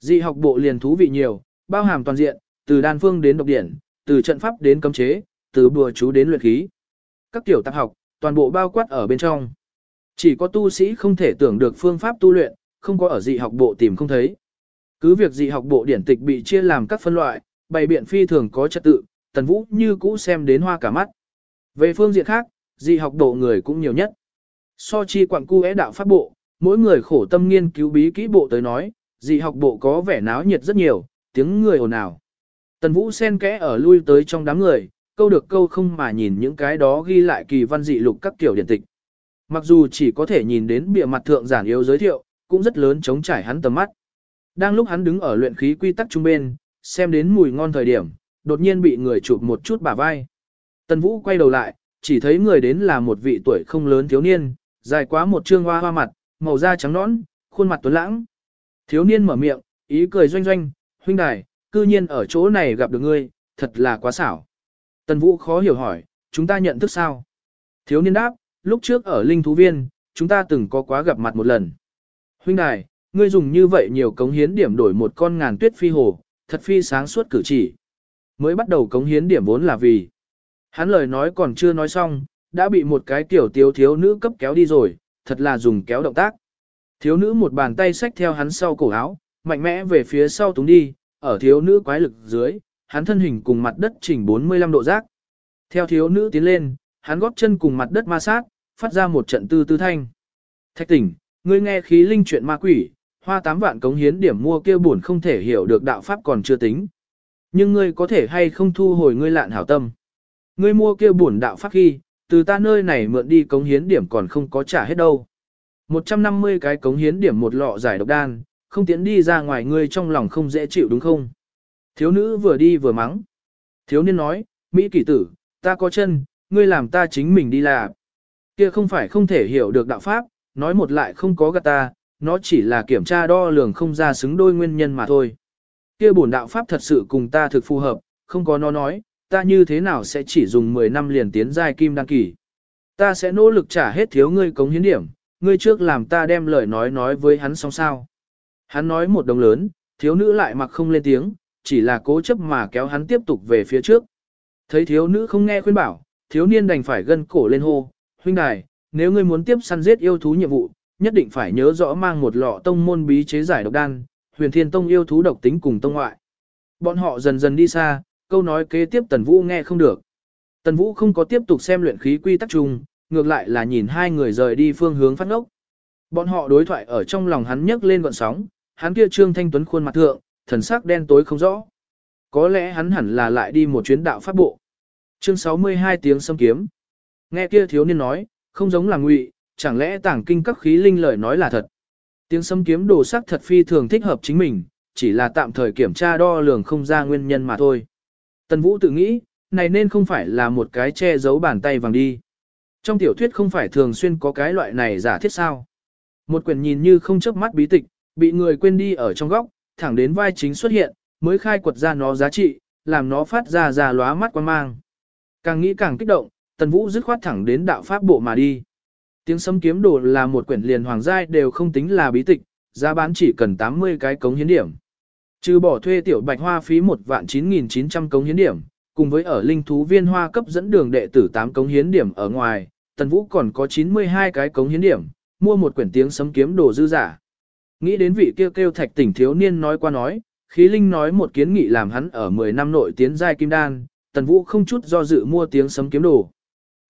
[SPEAKER 1] Dị học bộ liền thú vị nhiều, bao hàm toàn diện, từ đan phương đến độc điển, từ trận pháp đến cấm chế, từ bùa chú đến luyện khí. Các tiểu tạp học, toàn bộ bao quát ở bên trong. Chỉ có tu sĩ không thể tưởng được phương pháp tu luyện, không có ở dị học bộ tìm không thấy. Cứ việc dị học bộ điển tịch bị chia làm các phân loại, bày biện phi thường có trật tự, tần vũ như cũ xem đến hoa cả mắt. Về phương diện khác, dị học độ người cũng nhiều nhất. So chi quặng cu é đạo pháp bộ, mỗi người khổ tâm nghiên cứu bí kỹ bộ tới nói, dị học bộ có vẻ náo nhiệt rất nhiều, tiếng người ồn ào. Tần Vũ sen kẽ ở lui tới trong đám người, câu được câu không mà nhìn những cái đó ghi lại kỳ văn dị lục các kiểu điển tịch. Mặc dù chỉ có thể nhìn đến bìa mặt thượng giản yếu giới thiệu, cũng rất lớn chống trải hắn tầm mắt. Đang lúc hắn đứng ở luyện khí quy tắc trung bên, xem đến mùi ngon thời điểm, đột nhiên bị người chụp một chút bả vai. Tần Vũ quay đầu lại, chỉ thấy người đến là một vị tuổi không lớn thiếu niên, dài quá một trương hoa hoa mặt, màu da trắng nõn, khuôn mặt tuấn lãng. Thiếu niên mở miệng, ý cười doanh doanh, huynh đài, cư nhiên ở chỗ này gặp được ngươi, thật là quá xảo. Tần Vũ khó hiểu hỏi, chúng ta nhận thức sao? Thiếu niên đáp, lúc trước ở Linh Thú Viên, chúng ta từng có quá gặp mặt một lần. Huynh đài, ngươi dùng như vậy nhiều cống hiến điểm đổi một con ngàn tuyết phi hồ, thật phi sáng suốt cử chỉ. Mới bắt đầu cống hiến điểm vốn là vì. Hắn lời nói còn chưa nói xong, đã bị một cái tiểu thiếu thiếu nữ cấp kéo đi rồi, thật là dùng kéo động tác. Thiếu nữ một bàn tay xách theo hắn sau cổ áo, mạnh mẽ về phía sau túng đi, ở thiếu nữ quái lực dưới, hắn thân hình cùng mặt đất chỉnh 45 độ giác. Theo thiếu nữ tiến lên, hắn góp chân cùng mặt đất ma sát, phát ra một trận tư tư thanh. Thạch tỉnh, ngươi nghe khí linh chuyện ma quỷ, hoa 8 vạn cống hiến điểm mua kia buồn không thể hiểu được đạo pháp còn chưa tính. Nhưng ngươi có thể hay không thu hồi ngươi lạn hảo tâm. Ngươi mua kia bổn đạo pháp khi, từ ta nơi này mượn đi cống hiến điểm còn không có trả hết đâu. 150 cái cống hiến điểm một lọ giải độc đan, không tiến đi ra ngoài ngươi trong lòng không dễ chịu đúng không? Thiếu nữ vừa đi vừa mắng. Thiếu niên nói, Mỹ kỷ tử, ta có chân, ngươi làm ta chính mình đi là. Kia không phải không thể hiểu được đạo pháp, nói một lại không có gạt ta, nó chỉ là kiểm tra đo lường không ra xứng đôi nguyên nhân mà thôi. Kia bổn đạo pháp thật sự cùng ta thực phù hợp, không có nó nói, ta như thế nào sẽ chỉ dùng 10 năm liền tiến giai kim đăng kỳ. Ta sẽ nỗ lực trả hết thiếu ngươi cống hiến điểm, ngươi trước làm ta đem lời nói nói với hắn xong sao. Hắn nói một đồng lớn, thiếu nữ lại mặc không lên tiếng, chỉ là cố chấp mà kéo hắn tiếp tục về phía trước. Thấy thiếu nữ không nghe khuyên bảo, thiếu niên đành phải gân cổ lên hô, huynh đài, nếu ngươi muốn tiếp săn giết yêu thú nhiệm vụ, nhất định phải nhớ rõ mang một lọ tông môn bí chế giải độc đan, huyền thiên tông yêu thú độc tính cùng tông ngoại. Bọn họ dần dần đi xa, câu nói kế tiếp Tần Vũ nghe không được. Tần Vũ không có tiếp tục xem luyện khí quy tắc chung, ngược lại là nhìn hai người rời đi phương hướng phát ngốc. Bọn họ đối thoại ở trong lòng hắn nhấc lên gọn sóng, hắn kia trương thanh tuấn khuôn mặt thượng, thần sắc đen tối không rõ. Có lẽ hắn hẳn là lại đi một chuyến đạo pháp bộ. Chương 62 tiếng xâm kiếm. Nghe kia thiếu niên nói, không giống là ngụy, chẳng lẽ Tảng kinh các khí linh lời nói là thật. Tiếng sấm kiếm đồ sắc thật phi thường thích hợp chính mình, chỉ là tạm thời kiểm tra đo lường không ra nguyên nhân mà thôi. Tần Vũ tự nghĩ, này nên không phải là một cái che giấu bàn tay vàng đi. Trong tiểu thuyết không phải thường xuyên có cái loại này giả thiết sao. Một quyển nhìn như không chớp mắt bí tịch, bị người quên đi ở trong góc, thẳng đến vai chính xuất hiện, mới khai quật ra nó giá trị, làm nó phát ra ra lóa mắt quan mang. Càng nghĩ càng kích động, Tần Vũ dứt khoát thẳng đến đạo pháp bộ mà đi. Tiếng sấm kiếm đồ là một quyển liền hoàng giai đều không tính là bí tịch, giá bán chỉ cần 80 cái cống hiến điểm. Trừ bỏ thuê tiểu bạch hoa phí một vạn 9.900 cống hiến điểm, cùng với ở linh thú viên hoa cấp dẫn đường đệ tử 8 cống hiến điểm ở ngoài, Tần Vũ còn có 92 cái cống hiến điểm, mua một quyển tiếng sấm kiếm đồ dư giả. Nghĩ đến vị kêu kêu thạch tỉnh thiếu niên nói qua nói, khí linh nói một kiến nghị làm hắn ở 10 năm nội tiến giai kim đan, Tần Vũ không chút do dự mua tiếng sấm kiếm đồ.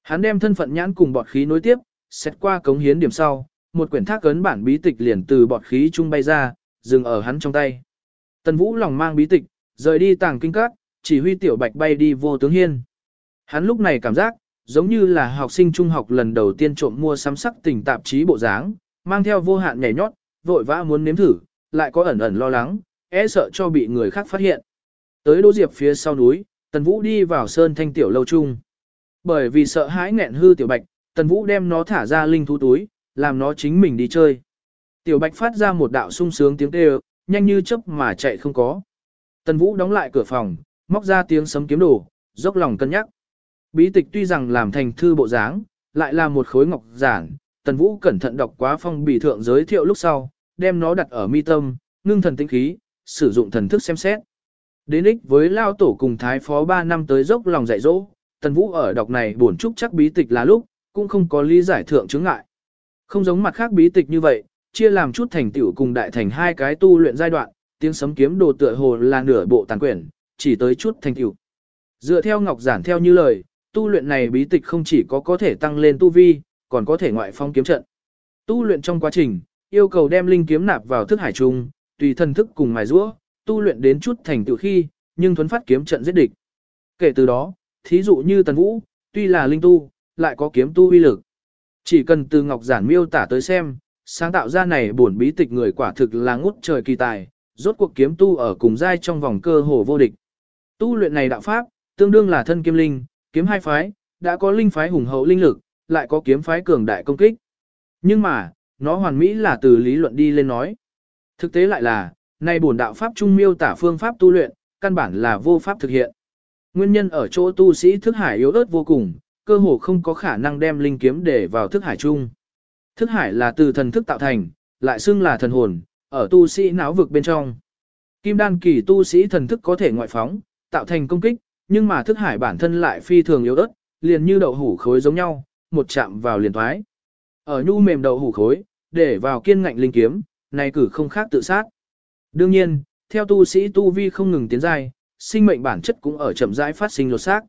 [SPEAKER 1] Hắn đem thân phận nhãn cùng bọt khí nối tiếp, xét qua cống hiến điểm sau, một quyển thác cấn bản bí tịch liền từ bọt khí trung bay ra, dừng ở hắn trong tay. Tần Vũ lòng mang bí tịch, rời đi tàng kinh các, chỉ huy tiểu bạch bay đi vô tướng hiên. Hắn lúc này cảm giác, giống như là học sinh trung học lần đầu tiên trộm mua sắm sắc tình tạp chí bộ dáng, mang theo vô hạn nhảy nhót, vội vã muốn nếm thử, lại có ẩn ẩn lo lắng, e sợ cho bị người khác phát hiện. Tới Đỗ Diệp phía sau núi, Tần Vũ đi vào sơn thanh tiểu lâu trung. Bởi vì sợ hãi nghẹn hư tiểu bạch, Tần Vũ đem nó thả ra linh thú túi, làm nó chính mình đi chơi. Tiểu bạch phát ra một đạo sung sướng tiếng kêu, nhanh như chớp mà chạy không có. Tần Vũ đóng lại cửa phòng, móc ra tiếng sấm kiếm đồ, dốc lòng cân nhắc. Bí tịch tuy rằng làm thành thư bộ dáng, lại là một khối ngọc giản, Tần Vũ cẩn thận đọc quá phong bì thượng giới thiệu lúc sau, đem nó đặt ở mi tâm, ngưng thần tinh khí, sử dụng thần thức xem xét. Đến ích với Lao Tổ cùng Thái Phó 3 năm tới dốc lòng dạy dỗ, Tần Vũ ở đọc này buồn trúc chắc bí tịch là lúc, cũng không có lý giải thượng chứng ngại. Không giống mặt khác bí tịch như vậy, chia làm chút thành tiểu cùng đại thành hai cái tu luyện giai đoạn, tiếng sấm kiếm đồ tựa hồ là nửa bộ tàn quyển, chỉ tới chút thành tiểu. Dựa theo Ngọc Giản theo như lời, tu luyện này bí tịch không chỉ có có thể tăng lên tu vi, còn có thể ngoại phong kiếm trận. Tu luyện trong quá trình, yêu cầu đem linh kiếm nạp vào thức hải trung, tùy thân thức cùng mài rũa, tu luyện đến chút thành tựu khi, nhưng thuấn phát kiếm trận giết địch. Kể từ đó, thí dụ như Tần Vũ, tuy là linh tu, lại có kiếm tu uy lực. Chỉ cần từ Ngọc Giản miêu tả tới xem, sáng tạo ra này bổn bí tịch người quả thực là ngút trời kỳ tài, rốt cuộc kiếm tu ở cùng giai trong vòng cơ hồ vô địch. Tu luyện này đạo pháp, tương đương là thân kiếm linh, kiếm hai phái, đã có linh phái hùng hậu linh lực, lại có kiếm phái cường đại công kích. Nhưng mà, nó hoàn mỹ là từ lý luận đi lên nói. Thực tế lại là, này bổn đạo pháp trung miêu tả phương pháp tu luyện, căn bản là vô pháp thực hiện. Nguyên nhân ở chỗ tu sĩ thức hải yếu ớt vô cùng, cơ hồ không có khả năng đem linh kiếm để vào thức hải chung. Thức hải là từ thần thức tạo thành, lại xưng là thần hồn, ở tu sĩ não vực bên trong. Kim đan kỳ tu sĩ thần thức có thể ngoại phóng, tạo thành công kích, nhưng mà thức hải bản thân lại phi thường yếu ớt, liền như đậu hủ khối giống nhau, một chạm vào liền thoái. Ở nhu mềm đậu hủ khối, để vào kiên ngạnh linh kiếm, này cử không khác tự sát. Đương nhiên, theo tu sĩ tu vi không ngừng tiến dài, sinh mệnh bản chất cũng ở chậm rãi phát sinh lột xác.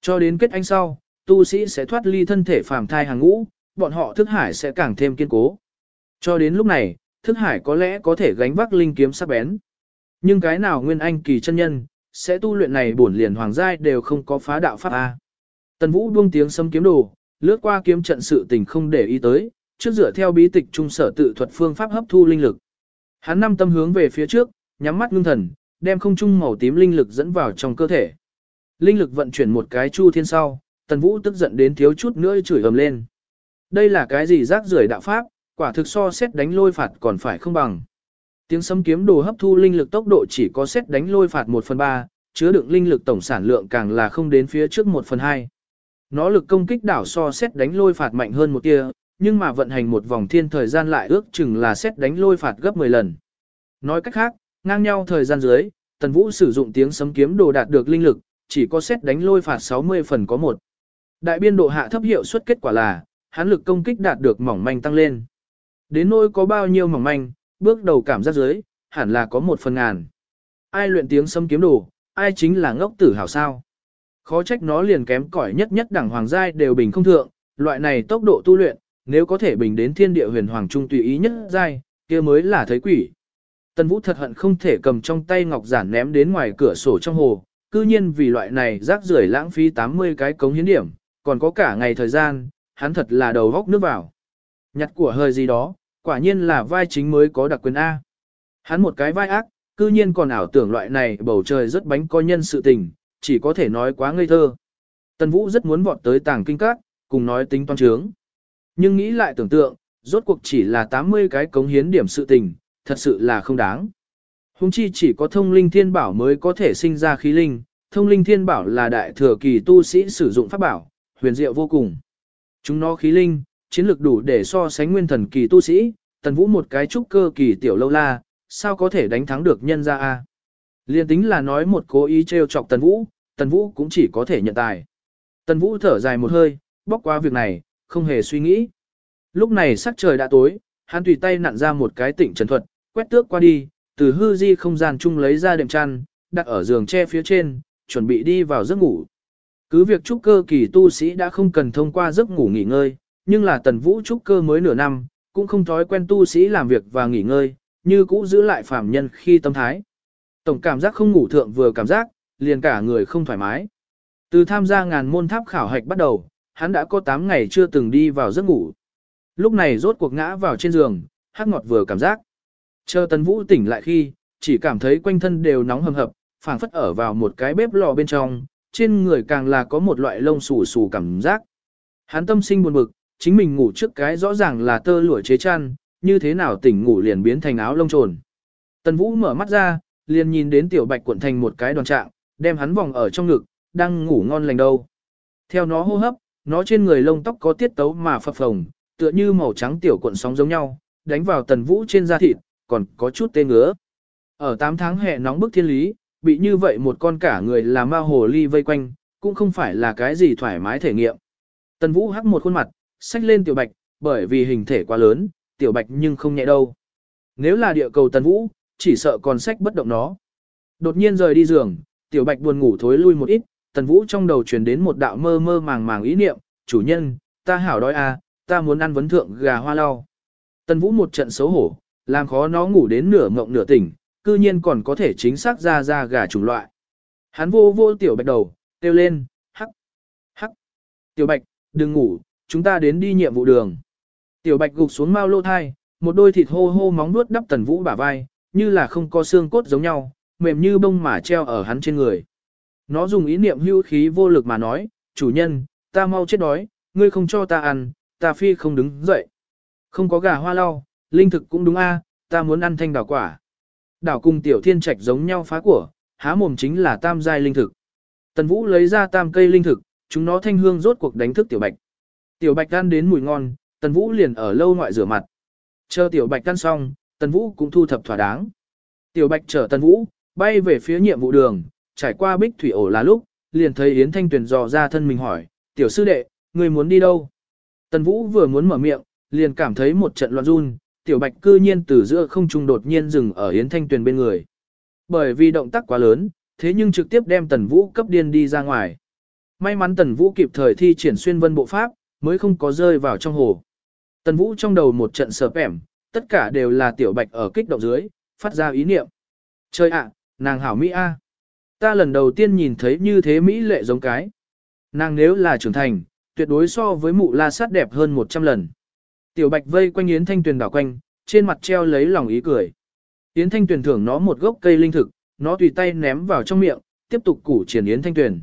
[SPEAKER 1] Cho đến kết anh sau, tu sĩ sẽ thoát ly thân thể phàm thai hàng ngũ, bọn họ thức hải sẽ càng thêm kiên cố. Cho đến lúc này, thức hải có lẽ có thể gánh vác linh kiếm sắc bén. Nhưng cái nào nguyên anh kỳ chân nhân, sẽ tu luyện này bổn liền hoàng giai đều không có phá đạo pháp A. Tần Vũ buông tiếng sấm kiếm đồ, lướt qua kiếm trận sự tình không để ý tới, trước dựa theo bí tịch trung sở tự thuật phương pháp hấp thu linh lực. Hắn năm tâm hướng về phía trước, nhắm mắt ngưng thần, đem không trung màu tím linh lực dẫn vào trong cơ thể. Linh lực vận chuyển một cái chu thiên sau, Tần Vũ tức giận đến thiếu chút nữa chửi ầm lên. Đây là cái gì rác rưởi đạo pháp, quả thực so xét đánh lôi phạt còn phải không bằng. Tiếng sấm kiếm đồ hấp thu linh lực tốc độ chỉ có xét đánh lôi phạt 1 phần 3, chứa đựng linh lực tổng sản lượng càng là không đến phía trước 1 phần 2. Nó lực công kích đảo so xét đánh lôi phạt mạnh hơn một tia, nhưng mà vận hành một vòng thiên thời gian lại ước chừng là xét đánh lôi phạt gấp 10 lần. Nói cách khác, ngang nhau thời gian dưới, Tần Vũ sử dụng tiếng sấm kiếm đồ đạt được linh lực, chỉ có xét đánh lôi phạt 60 phần có một. Đại biên độ hạ thấp hiệu suất kết quả là, hắn lực công kích đạt được mỏng manh tăng lên. Đến nỗi có bao nhiêu mỏng manh, bước đầu cảm giác dưới, hẳn là có một phần ngàn. Ai luyện tiếng sâm kiếm đồ, ai chính là ngốc tử hào sao. Khó trách nó liền kém cỏi nhất nhất đẳng hoàng giai đều bình không thượng, loại này tốc độ tu luyện, nếu có thể bình đến thiên địa huyền hoàng trung tùy ý nhất giai, kia mới là thấy quỷ. Tần Vũ thật hận không thể cầm trong tay ngọc giản ném đến ngoài cửa sổ trong hồ, cư nhiên vì loại này rác rưởi lãng phí 80 cái cống hiến điểm, còn có cả ngày thời gian, hắn thật là đầu góc nước vào. Nhặt của hơi gì đó, quả nhiên là vai chính mới có đặc quyền A. Hắn một cái vai ác, cư nhiên còn ảo tưởng loại này bầu trời rất bánh coi nhân sự tình, chỉ có thể nói quá ngây thơ. Tần Vũ rất muốn vọt tới tàng kinh các, cùng nói tính toán trướng. Nhưng nghĩ lại tưởng tượng, rốt cuộc chỉ là 80 cái cống hiến điểm sự tình, thật sự là không đáng. Hùng chi chỉ có thông linh thiên bảo mới có thể sinh ra khí linh, thông linh thiên bảo là đại thừa kỳ tu sĩ sử dụng pháp bảo, huyền diệu vô cùng. Chúng nó khí linh, chiến lược đủ để so sánh nguyên thần kỳ tu sĩ, tần vũ một cái trúc cơ kỳ tiểu lâu la, sao có thể đánh thắng được nhân ra a? Liên tính là nói một cố ý trêu chọc tần vũ, tần vũ cũng chỉ có thể nhận tài. Tần vũ thở dài một hơi, bóc qua việc này, không hề suy nghĩ. Lúc này sắc trời đã tối, hắn tùy tay nặn ra một cái tịnh trần thuật, quét tước qua đi, từ hư di không gian chung lấy ra đệm chăn, đặt ở giường tre phía trên, chuẩn bị đi vào giấc ngủ. Cứ việc trúc cơ kỳ tu sĩ đã không cần thông qua giấc ngủ nghỉ ngơi, nhưng là tần vũ trúc cơ mới nửa năm, cũng không thói quen tu sĩ làm việc và nghỉ ngơi, như cũ giữ lại phàm nhân khi tâm thái. Tổng cảm giác không ngủ thượng vừa cảm giác, liền cả người không thoải mái. Từ tham gia ngàn môn tháp khảo hạch bắt đầu, hắn đã có 8 ngày chưa từng đi vào giấc ngủ. Lúc này rốt cuộc ngã vào trên giường, hắc ngọt vừa cảm giác. Chờ tần vũ tỉnh lại khi, chỉ cảm thấy quanh thân đều nóng hầm hập, phảng phất ở vào một cái bếp lò bên trong, trên người càng là có một loại lông xù xù cảm giác. Hắn tâm sinh buồn bực, chính mình ngủ trước cái rõ ràng là tơ lụa chế chăn, như thế nào tỉnh ngủ liền biến thành áo lông trồn. Tần Vũ mở mắt ra, liền nhìn đến tiểu bạch cuộn thành một cái đoàn trạng, đem hắn vòng ở trong ngực, đang ngủ ngon lành đâu. Theo nó hô hấp, nó trên người lông tóc có tiết tấu mà phập phồng, tựa như màu trắng tiểu cuộn sóng giống nhau, đánh vào Tần Vũ trên da thịt, còn có chút tê ngứa. Ở 8 tháng hè nóng bức thiên lý, bị như vậy một con cả người là ma hồ ly vây quanh, cũng không phải là cái gì thoải mái thể nghiệm. Tần Vũ hắc một khuôn mặt, xách lên tiểu bạch, bởi vì hình thể quá lớn, tiểu bạch nhưng không nhẹ đâu. Nếu là địa cầu Tần Vũ, chỉ sợ còn xách bất động nó. Đột nhiên rời đi giường, tiểu bạch buồn ngủ thối lui một ít, Tần Vũ trong đầu truyền đến một đạo mơ mơ màng màng ý niệm, chủ nhân, ta hảo đói à, ta muốn ăn vấn thượng gà hoa lau. Tần Vũ một trận xấu hổ, làm khó nó ngủ đến nửa ngộng nửa tỉnh, cư nhiên còn có thể chính xác ra ra gà chủng loại. Hắn vô vô tiểu bạch đầu, kêu lên, hắc, hắc. Tiểu bạch, đừng ngủ, chúng ta đến đi nhiệm vụ đường. Tiểu bạch gục xuống mau lô thai, một đôi thịt hô hô móng nuốt đắp tần vũ bả vai, như là không có xương cốt giống nhau, mềm như bông mà treo ở hắn trên người. Nó dùng ý niệm hưu khí vô lực mà nói, chủ nhân, ta mau chết đói, ngươi không cho ta ăn, ta phi không đứng dậy. Không có gà hoa lau, linh thực cũng đúng a, ta muốn ăn thanh đào quả. Đảo cùng tiểu thiên trạch giống nhau phá của, há mồm chính là tam giai linh thực. Tần Vũ lấy ra tam cây linh thực, chúng nó thanh hương rốt cuộc đánh thức tiểu bạch. Tiểu bạch ăn đến mùi ngon, Tần Vũ liền ở lâu ngoại rửa mặt. Chờ tiểu bạch ăn xong, Tần Vũ cũng thu thập thỏa đáng. Tiểu bạch chở Tần Vũ, bay về phía nhiệm vụ đường, trải qua bích thủy ổ là lúc, liền thấy Yến Thanh Tuyền dò ra thân mình hỏi, tiểu sư đệ, người muốn đi đâu? Tần Vũ vừa muốn mở miệng, liền cảm thấy một trận loạn run, tiểu bạch cư nhiên từ giữa không trung đột nhiên dừng ở Yến Thanh Tuyền bên người. Bởi vì động tác quá lớn, thế nhưng trực tiếp đem Tần Vũ cấp điên đi ra ngoài. May mắn Tần Vũ kịp thời thi triển xuyên vân bộ pháp, mới không có rơi vào trong hồ. Tần Vũ trong đầu một trận sợp ẻm, tất cả đều là tiểu bạch ở kích động dưới, phát ra ý niệm. Trời ạ, nàng hảo Mỹ A. Ta lần đầu tiên nhìn thấy như thế Mỹ lệ giống cái. Nàng nếu là trưởng thành, tuyệt đối so với mụ la sát đẹp hơn 100 lần. Tiểu bạch vây quanh Yến Thanh Tuyền đảo quanh, trên mặt treo lấy lòng ý cười. Yến Thanh Tuyền thưởng nó một gốc cây linh thực, nó tùy tay ném vào trong miệng, tiếp tục củ triển Yến Thanh Tuyền.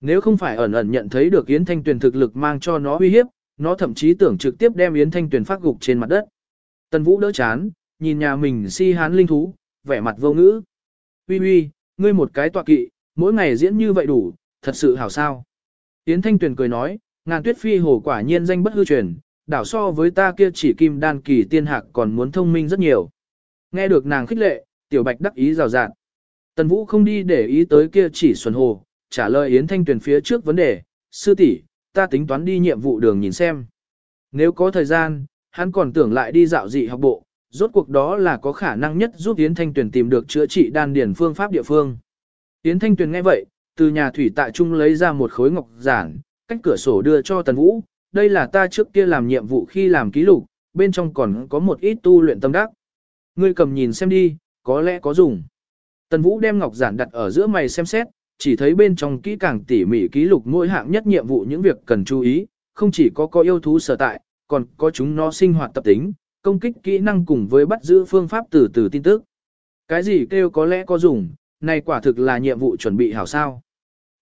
[SPEAKER 1] Nếu không phải ẩn ẩn nhận thấy được Yến Thanh Tuyền thực lực mang cho nó uy hiếp, nó thậm chí tưởng trực tiếp đem Yến Thanh Tuyền phát gục trên mặt đất. Tần Vũ đỡ chán, nhìn nhà mình si hán linh thú, vẻ mặt vô ngữ. Uy uy, ngươi một cái tọa kỵ, mỗi ngày diễn như vậy đủ, thật sự hảo sao. Yến Thanh Tuyền cười nói, ngàn tuyết phi hồ quả nhiên danh bất hư truyền, đảo so với ta kia chỉ kim đan kỳ tiên hạc còn muốn thông minh rất nhiều. Nghe được nàng khích lệ, tiểu bạch đắc ý rào rạt. Tần Vũ không đi để ý tới kia chỉ xuân hồ, trả lời Yến Thanh Tuyền phía trước vấn đề, sư tỷ, ta tính toán đi nhiệm vụ đường nhìn xem. Nếu có thời gian, hắn còn tưởng lại đi dạo dị học bộ, rốt cuộc đó là có khả năng nhất giúp Yến Thanh Tuyền tìm được chữa trị đan điển phương pháp địa phương. Yến Thanh Tuyền nghe vậy, từ nhà thủy tại trung lấy ra một khối ngọc giản, cách cửa sổ đưa cho Tần Vũ, đây là ta trước kia làm nhiệm vụ khi làm ký lục, bên trong còn có một ít tu luyện tâm đắc. Ngươi cầm nhìn xem đi, có lẽ có dùng. Tần Vũ đem ngọc giản đặt ở giữa mày xem xét, chỉ thấy bên trong kỹ càng tỉ mỉ ký lục mỗi hạng nhất nhiệm vụ những việc cần chú ý, không chỉ có có yêu thú sở tại, còn có chúng nó sinh hoạt tập tính, công kích kỹ năng cùng với bắt giữ phương pháp từ từ tin tức. Cái gì kêu có lẽ có dùng, này quả thực là nhiệm vụ chuẩn bị hảo sao.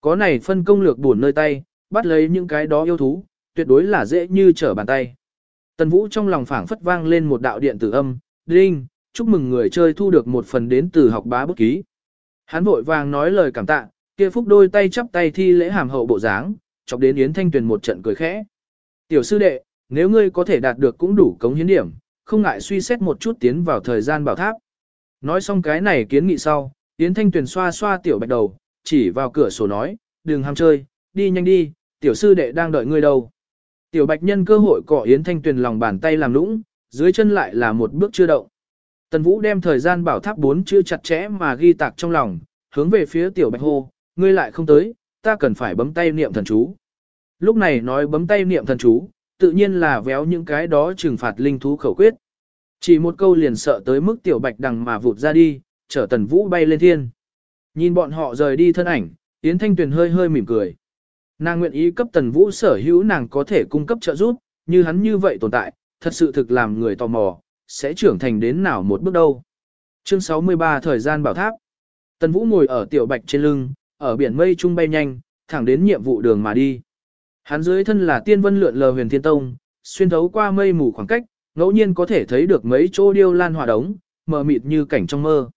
[SPEAKER 1] Có này phân công lược buồn nơi tay, bắt lấy những cái đó yêu thú, tuyệt đối là dễ như trở bàn tay. Tần Vũ trong lòng phảng phất vang lên một đạo điện tử âm, đinh, chúc mừng người chơi thu được một phần đến từ học bá bút ký. Hắn vội vàng nói lời cảm tạ, kia phúc đôi tay chắp tay thi lễ hàm hậu bộ dáng, chọc đến Yến Thanh Tuyền một trận cười khẽ. Tiểu sư đệ, nếu ngươi có thể đạt được cũng đủ cống hiến điểm, không ngại suy xét một chút tiến vào thời gian bảo tháp. Nói xong cái này kiến nghị sau, Yến Thanh Tuyền xoa xoa tiểu bạch đầu, chỉ vào cửa sổ nói, đừng ham chơi, đi nhanh đi, tiểu sư đệ đang đợi ngươi đâu. Tiểu bạch nhân cơ hội cọ Yến Thanh Tuyền lòng bàn tay làm lũng, dưới chân lại là một bước chưa động. Tần Vũ đem thời gian bảo tháp bốn chữ chặt chẽ mà ghi tạc trong lòng, hướng về phía tiểu bạch hô, ngươi lại không tới, ta cần phải bấm tay niệm thần chú. Lúc này nói bấm tay niệm thần chú, tự nhiên là véo những cái đó trừng phạt linh thú khẩu quyết. Chỉ một câu liền sợ tới mức tiểu bạch đằng mà vụt ra đi, chở tần vũ bay lên thiên. Nhìn bọn họ rời đi thân ảnh, Yến Thanh Tuyền hơi hơi mỉm cười. Nàng nguyện ý cấp tần vũ sở hữu nàng có thể cung cấp trợ giúp, như hắn như vậy tồn tại, thật sự thực làm người tò mò, sẽ trưởng thành đến nào một bước đâu. Chương 63 Thời gian bảo tháp Tần Vũ ngồi ở tiểu bạch trên lưng, ở biển mây trung bay nhanh, thẳng đến nhiệm vụ đường mà đi. Hắn dưới thân là tiên vân lượn lờ huyền thiên tông, xuyên thấu qua mây mù khoảng cách, ngẫu nhiên có thể thấy được mấy chỗ điêu lan hỏa đống, mờ mịt như cảnh trong mơ.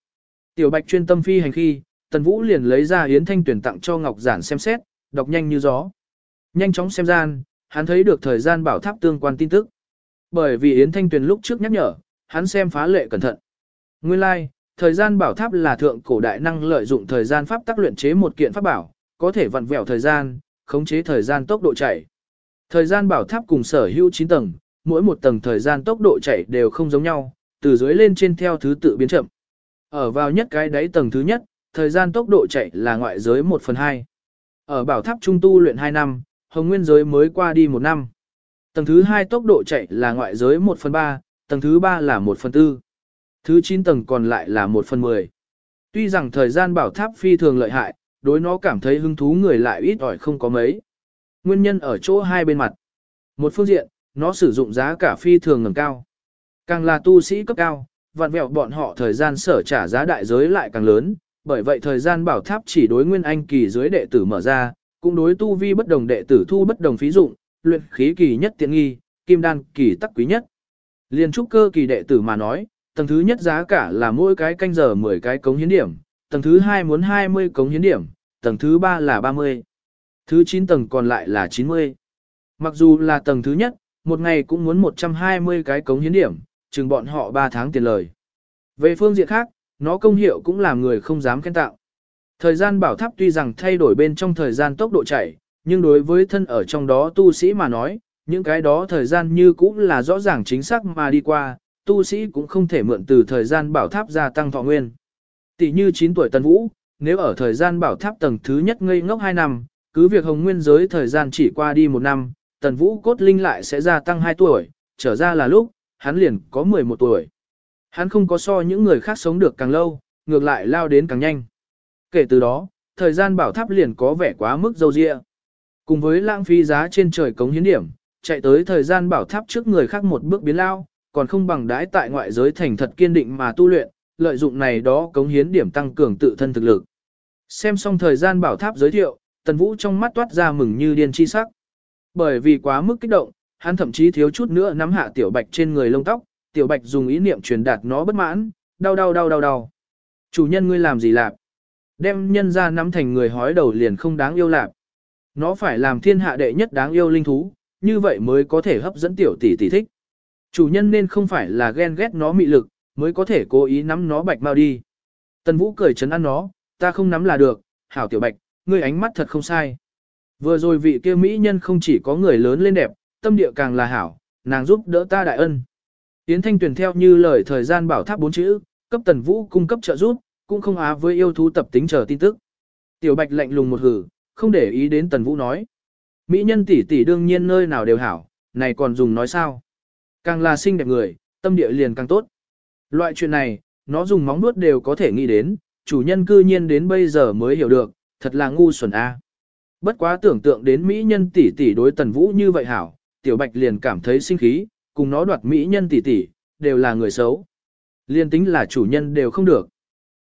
[SPEAKER 1] Tiểu Bạch chuyên tâm phi hành khi, Tần Vũ liền lấy ra Yến Thanh tuyển tặng cho Ngọc Giản xem xét, đọc nhanh như gió. Nhanh chóng xem gian, hắn thấy được thời gian bảo tháp tương quan tin tức. Bởi vì Yến Thanh Tuyền lúc trước nhắc nhở, hắn xem phá lệ cẩn thận. Nguyên lai, like, thời gian bảo tháp là thượng cổ đại năng lợi dụng thời gian pháp tác luyện chế một kiện pháp bảo, có thể vặn vẹo thời gian, khống chế thời gian tốc độ chạy. Thời gian bảo tháp cùng sở hữu 9 tầng, mỗi một tầng thời gian tốc độ chạy đều không giống nhau, từ dưới lên trên theo thứ tự biến chậm. Ở vào nhất cái đáy tầng thứ nhất, thời gian tốc độ chạy là ngoại giới 1 phần 2. Ở bảo tháp trung tu luyện 2 năm, hồng nguyên giới mới qua đi 1 năm. Tầng thứ 2 tốc độ chạy là ngoại giới 1 phần 3, tầng thứ 3 là 1 phần 4. Thứ 9 tầng còn lại là 1 phần 10. Tuy rằng thời gian bảo tháp phi thường lợi hại, đối nó cảm thấy hứng thú người lại ít ỏi không có mấy. Nguyên nhân ở chỗ hai bên mặt. Một phương diện, nó sử dụng giá cả phi thường ngầm cao. Càng là tu sĩ cấp cao, vạn vẹo bọn họ thời gian sở trả giá đại giới lại càng lớn, bởi vậy thời gian bảo tháp chỉ đối nguyên anh kỳ dưới đệ tử mở ra, cũng đối tu vi bất đồng đệ tử thu bất đồng phí dụng, luyện khí kỳ nhất tiện nghi, kim đan kỳ tắc quý nhất. Liên trúc cơ kỳ đệ tử mà nói, tầng thứ nhất giá cả là mỗi cái canh giờ 10 cái cống hiến điểm, tầng thứ hai muốn 20 cống hiến điểm, tầng thứ 3 là 30. Thứ 9 tầng còn lại là 90. Mặc dù là tầng thứ nhất, một ngày cũng muốn 120 cái cống hiến điểm, chừng bọn họ 3 tháng tiền lời. Về phương diện khác, nó công hiệu cũng làm người không dám khen tạo. Thời gian bảo tháp tuy rằng thay đổi bên trong thời gian tốc độ chảy, nhưng đối với thân ở trong đó tu sĩ mà nói, những cái đó thời gian như cũng là rõ ràng chính xác mà đi qua, tu sĩ cũng không thể mượn từ thời gian bảo tháp gia tăng thọ nguyên. Tỷ như 9 tuổi Tân Vũ, nếu ở thời gian bảo tháp tầng thứ nhất ngây ngốc 2 năm, cứ việc hồng nguyên giới thời gian chỉ qua đi một năm, tần vũ cốt linh lại sẽ gia tăng 2 tuổi, trở ra là lúc, hắn liền có 11 tuổi. Hắn không có so những người khác sống được càng lâu, ngược lại lao đến càng nhanh. Kể từ đó, thời gian bảo tháp liền có vẻ quá mức dâu dịa. Cùng với lãng phí giá trên trời cống hiến điểm, chạy tới thời gian bảo tháp trước người khác một bước biến lao, còn không bằng đãi tại ngoại giới thành thật kiên định mà tu luyện, lợi dụng này đó cống hiến điểm tăng cường tự thân thực lực. Xem xong thời gian bảo tháp giới thiệu, Tần Vũ trong mắt toát ra mừng như điên chi sắc. Bởi vì quá mức kích động, hắn thậm chí thiếu chút nữa nắm hạ tiểu bạch trên người lông tóc, tiểu bạch dùng ý niệm truyền đạt nó bất mãn, đau đau đau đau đau. Chủ nhân ngươi làm gì lạp? Đem nhân ra nắm thành người hói đầu liền không đáng yêu lạp. Nó phải làm thiên hạ đệ nhất đáng yêu linh thú, như vậy mới có thể hấp dẫn tiểu tỷ tỷ thích. Chủ nhân nên không phải là ghen ghét nó mị lực, mới có thể cố ý nắm nó bạch mau đi. Tần Vũ cười chấn an nó, ta không nắm là được, hảo tiểu bạch, ngươi ánh mắt thật không sai. Vừa rồi vị kia mỹ nhân không chỉ có người lớn lên đẹp, tâm địa càng là hảo, nàng giúp đỡ ta đại ân. Yến thanh tuyển theo như lời thời gian bảo tháp bốn chữ, cấp tần vũ cung cấp trợ giúp, cũng không á với yêu thú tập tính chờ tin tức. Tiểu bạch lạnh lùng một hử, không để ý đến tần vũ nói. Mỹ nhân tỷ tỷ đương nhiên nơi nào đều hảo, này còn dùng nói sao. Càng là xinh đẹp người, tâm địa liền càng tốt. Loại chuyện này, nó dùng móng nuốt đều có thể nghĩ đến, chủ nhân cư nhiên đến bây giờ mới hiểu được, thật là ngu xuẩn a. Bất quá tưởng tượng đến mỹ nhân tỷ tỷ đối tần vũ như vậy hảo, tiểu bạch liền cảm thấy sinh khí, cùng nó đoạt mỹ nhân tỷ tỷ, đều là người xấu. Liên tính là chủ nhân đều không được.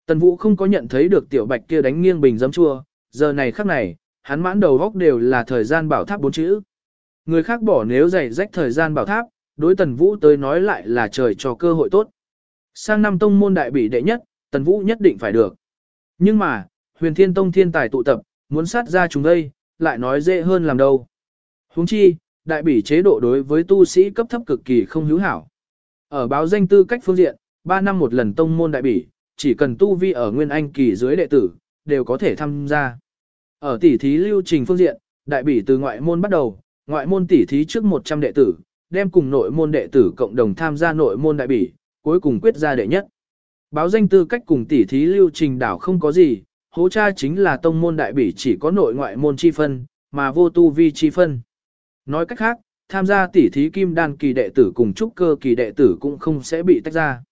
[SPEAKER 1] Tần Vũ không có nhận thấy được tiểu bạch kia đánh nghiêng bình giấm chua, giờ này khắc này, hắn mãn đầu góc đều là thời gian bảo tháp bốn chữ. Người khác bỏ nếu giày rách thời gian bảo tháp, đối Tần Vũ tới nói lại là trời cho cơ hội tốt. Sang năm tông môn đại bị đệ nhất, Tần Vũ nhất định phải được. Nhưng mà, huyền thiên tông thiên tài tụ tập, muốn sát ra chúng đây, lại nói dễ hơn làm đâu. Huống chi, đại bỉ chế độ đối với tu sĩ cấp thấp cực kỳ không hữu hảo. Ở báo danh tư cách phương diện, 3 năm một lần tông môn đại bỉ, chỉ cần tu vi ở nguyên anh kỳ dưới đệ tử, đều có thể tham gia. Ở tỷ thí lưu trình phương diện, đại bỉ từ ngoại môn bắt đầu, ngoại môn tỷ thí trước 100 đệ tử, đem cùng nội môn đệ tử cộng đồng tham gia nội môn đại bỉ, cuối cùng quyết ra đệ nhất. Báo danh tư cách cùng tỷ thí lưu trình đảo không có gì, hố cha chính là tông môn đại bỉ chỉ có nội ngoại môn chi phân, mà vô tu vi chi phân. Nói cách khác, tham gia tỷ thí kim đan kỳ đệ tử cùng trúc cơ kỳ đệ tử cũng không sẽ bị tách ra.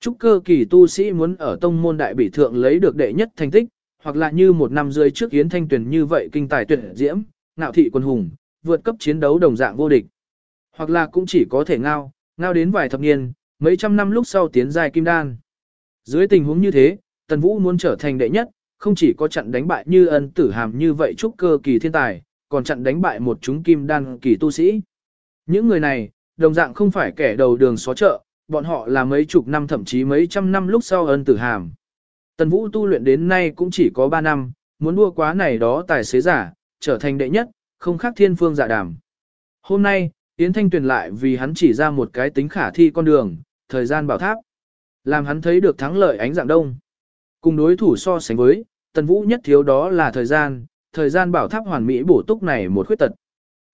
[SPEAKER 1] Trúc cơ kỳ tu sĩ muốn ở tông môn đại bỉ thượng lấy được đệ nhất thành tích, hoặc là như một năm rưỡi trước Yến Thanh Tuyền như vậy kinh tài tuyển diễm, ngạo thị quân hùng, vượt cấp chiến đấu đồng dạng vô địch. Hoặc là cũng chỉ có thể ngao, ngao đến vài thập niên, mấy trăm năm lúc sau tiến giai kim đan. Dưới tình huống như thế, Tần Vũ muốn trở thành đệ nhất, không chỉ có chặn đánh bại như ân tử hàm như vậy trúc cơ kỳ thiên tài, còn chặn đánh bại một chúng kim đan kỳ tu sĩ. Những người này, đồng dạng không phải kẻ đầu đường xó chợ, bọn họ là mấy chục năm thậm chí mấy trăm năm lúc sau ân tử hàm. Tần Vũ tu luyện đến nay cũng chỉ có 3 năm, muốn đua quá này đó tài xế giả, trở thành đệ nhất, không khác thiên phương dạ đàm. Hôm nay, Yến Thanh Tuyền lại vì hắn chỉ ra một cái tính khả thi con đường, thời gian bảo tháp. Làm hắn thấy được thắng lợi ánh dạng đông. Cùng đối thủ so sánh với, Tần Vũ nhất thiếu đó là thời gian, thời gian bảo tháp hoàn mỹ bổ túc này một khuyết tật.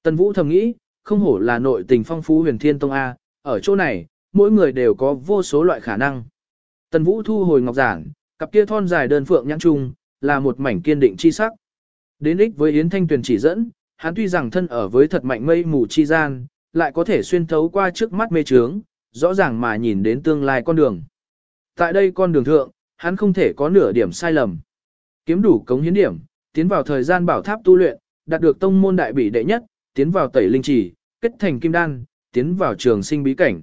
[SPEAKER 1] Tần Vũ thầm nghĩ, không hổ là nội tình phong phú huyền thiên tông A, ở chỗ này, mỗi người đều có vô số loại khả năng. Tần Vũ thu hồi ngọc giản, cặp kia thon dài đơn phượng nhãn trung, là một mảnh kiên định chi sắc. Đến ích với Yến Thanh Tuyền chỉ dẫn, hắn tuy rằng thân ở với thật mạnh mây mù chi gian, lại có thể xuyên thấu qua trước mắt mê trướng, rõ ràng mà nhìn đến tương lai con đường. Tại đây con đường thượng, hắn không thể có nửa điểm sai lầm. Kiếm đủ cống hiến điểm, tiến vào thời gian bảo tháp tu luyện, đạt được tông môn đại bỉ đệ nhất, tiến vào tẩy linh chỉ, kết thành kim đan, tiến vào trường sinh bí cảnh.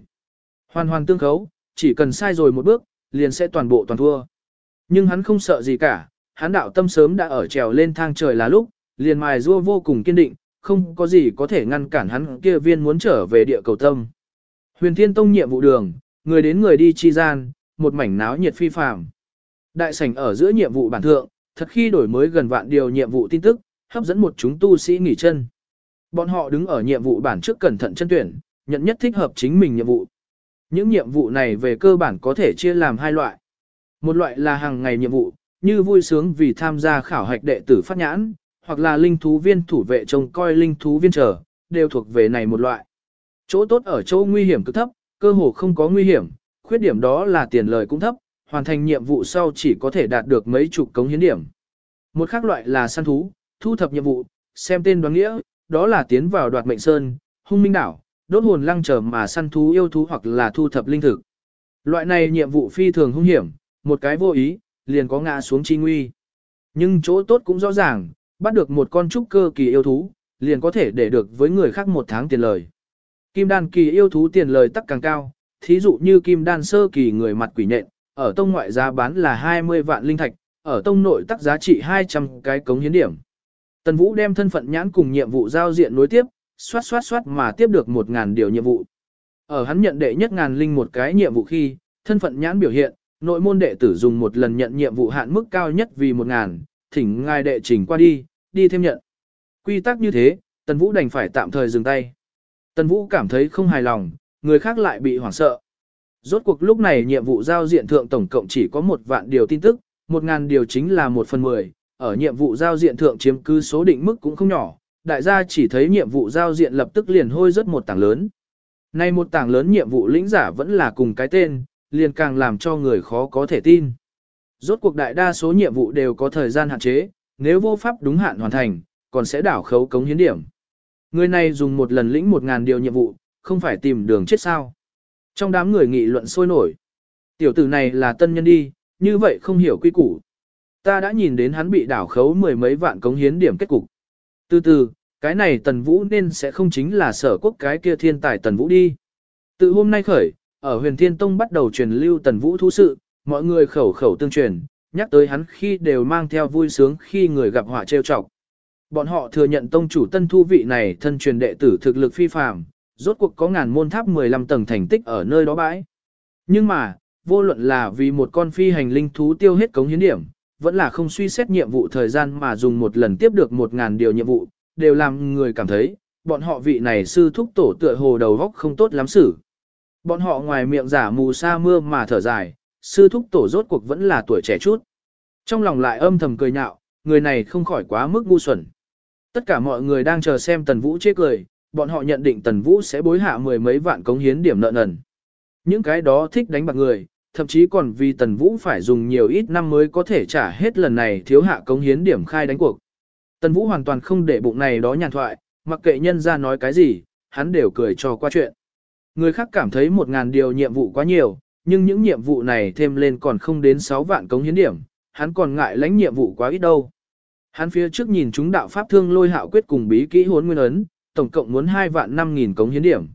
[SPEAKER 1] Hoàn hoàn tương khấu, chỉ cần sai rồi một bước, liền sẽ toàn bộ toàn thua. Nhưng hắn không sợ gì cả, hắn đạo tâm sớm đã ở trèo lên thang trời là lúc, liền mài rua vô cùng kiên định, không có gì có thể ngăn cản hắn kia viên muốn trở về địa cầu tâm. Huyền Thiên Tông nhiệm vụ đường, người đến người đi chi gian, một mảnh náo nhiệt phi phàm. Đại sảnh ở giữa nhiệm vụ bản thượng, thật khi đổi mới gần vạn điều nhiệm vụ tin tức, hấp dẫn một chúng tu sĩ nghỉ chân. Bọn họ đứng ở nhiệm vụ bản trước cẩn thận chân tuyển, nhận nhất thích hợp chính mình nhiệm vụ. Những nhiệm vụ này về cơ bản có thể chia làm hai loại. Một loại là hàng ngày nhiệm vụ, như vui sướng vì tham gia khảo hạch đệ tử phát nhãn, hoặc là linh thú viên thủ vệ trông coi linh thú viên trở, đều thuộc về này một loại. Chỗ tốt ở chỗ nguy hiểm cực thấp, cơ hồ không có nguy hiểm, khuyết điểm đó là tiền lời cũng thấp, hoàn thành nhiệm vụ sau chỉ có thể đạt được mấy chục cống hiến điểm. Một khác loại là săn thú, thu thập nhiệm vụ, xem tên đoán nghĩa, đó là tiến vào đoạt mệnh sơn, hung minh đảo, đốt hồn lăng trở mà săn thú yêu thú hoặc là thu thập linh thực. Loại này nhiệm vụ phi thường hung hiểm, một cái vô ý, liền có ngã xuống chi nguy. Nhưng chỗ tốt cũng rõ ràng, bắt được một con trúc cơ kỳ yêu thú, liền có thể để được với người khác một tháng tiền lời. Kim đan kỳ yêu thú tiền lời tắc càng cao, thí dụ như kim đan sơ kỳ người mặt quỷ nện ở tông ngoại giá bán là 20 vạn linh thạch, ở tông nội tắc giá trị 200 cái cống hiến điểm. Tần Vũ đem thân phận nhãn cùng nhiệm vụ giao diện nối tiếp, xoát xoát xoát mà tiếp được 1.000 điều nhiệm vụ. Ở hắn nhận đệ nhất ngàn linh một cái nhiệm vụ khi, thân phận nhãn biểu hiện, nội môn đệ tử dùng một lần nhận nhiệm vụ hạn mức cao nhất vì 1.000, thỉnh ngài đệ trình qua đi, đi thêm nhận. Quy tắc như thế, Tần Vũ đành phải tạm thời dừng tay. Tần Vũ cảm thấy không hài lòng, người khác lại bị hoảng sợ. Rốt cuộc lúc này nhiệm vụ giao diện thượng tổng cộng chỉ có một vạn điều tin tức, một ngàn điều chính là một phần mười, ở nhiệm vụ giao diện thượng chiếm cứ số định mức cũng không nhỏ, đại gia chỉ thấy nhiệm vụ giao diện lập tức liền hôi rất một tảng lớn. Nay một tảng lớn nhiệm vụ lĩnh giả vẫn là cùng cái tên, liền càng làm cho người khó có thể tin. Rốt cuộc đại đa số nhiệm vụ đều có thời gian hạn chế, nếu vô pháp đúng hạn hoàn thành, còn sẽ đảo khấu cống hiến điểm. Người này dùng một lần lĩnh một ngàn điều nhiệm vụ, không phải tìm đường chết sao. Trong đám người nghị luận sôi nổi. Tiểu tử này là tân nhân đi, như vậy không hiểu quy củ. Ta đã nhìn đến hắn bị đảo khấu mười mấy vạn cống hiến điểm kết cục. Từ từ, Cái này Tần Vũ nên sẽ không chính là sở quốc cái kia thiên tài Tần Vũ đi. Từ hôm nay khởi, ở huyền thiên tông bắt đầu truyền lưu Tần Vũ thú sự, mọi người khẩu khẩu tương truyền, nhắc tới hắn khi đều mang theo vui sướng khi người gặp họa trêu chọc. Bọn họ thừa nhận tông chủ tân thu vị này thân truyền đệ tử thực lực phi phàm, rốt cuộc có ngàn môn tháp 15 tầng thành tích ở nơi đó bãi. Nhưng mà, vô luận là vì một con phi hành linh thú tiêu hết cống hiến điểm, vẫn là không suy xét nhiệm vụ thời gian mà dùng một lần tiếp được một ngàn điều nhiệm vụ, đều làm người cảm thấy, bọn họ vị này sư thúc tổ tựa hồ đầu góc không tốt lắm xử. Bọn họ ngoài miệng giả mù sa mưa mà thở dài, sư thúc tổ rốt cuộc vẫn là tuổi trẻ chút. Trong lòng lại âm thầm cười nhạo, người này không khỏi quá mức ngu xuẩn. Tất cả mọi người đang chờ xem Tần Vũ chế cười, bọn họ nhận định Tần Vũ sẽ bối hạ mười mấy vạn cống hiến điểm nợ nần. Những cái đó thích đánh bạc người, thậm chí còn vì Tần Vũ phải dùng nhiều ít năm mới có thể trả hết lần này thiếu hạ cống hiến điểm khai đánh cuộc. Tần Vũ hoàn toàn không để bụng này đó nhàn thoại, mặc kệ nhân ra nói cái gì, hắn đều cười cho qua chuyện. Người khác cảm thấy một ngàn điều nhiệm vụ quá nhiều, nhưng những nhiệm vụ này thêm lên còn không đến 6 vạn cống hiến điểm, hắn còn ngại lãnh nhiệm vụ quá ít đâu. Hắn phía trước nhìn chúng đạo pháp thương lôi hạo quyết cùng bí kỹ hốn nguyên ấn, tổng cộng muốn 2 vạn 5 nghìn cống hiến điểm.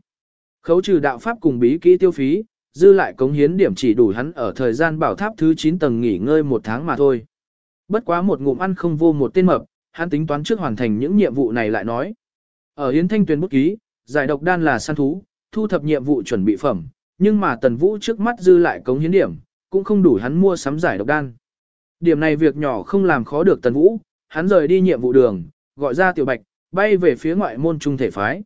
[SPEAKER 1] Khấu trừ đạo pháp cùng bí kỹ tiêu phí, dư lại cống hiến điểm chỉ đủ hắn ở thời gian bảo tháp thứ 9 tầng nghỉ ngơi một tháng mà thôi. Bất quá một ngụm ăn không vô một tên mập, hắn tính toán trước hoàn thành những nhiệm vụ này lại nói. Ở Yến Thanh Tuyền bút ký, giải độc đan là săn thú, thu thập nhiệm vụ chuẩn bị phẩm, nhưng mà Tần Vũ trước mắt dư lại cống hiến điểm, cũng không đủ hắn mua sắm giải độc đan. Điểm này việc nhỏ không làm khó được Tần Vũ, hắn rời đi nhiệm vụ đường, gọi ra Tiểu Bạch, bay về phía ngoại môn trung thể phái.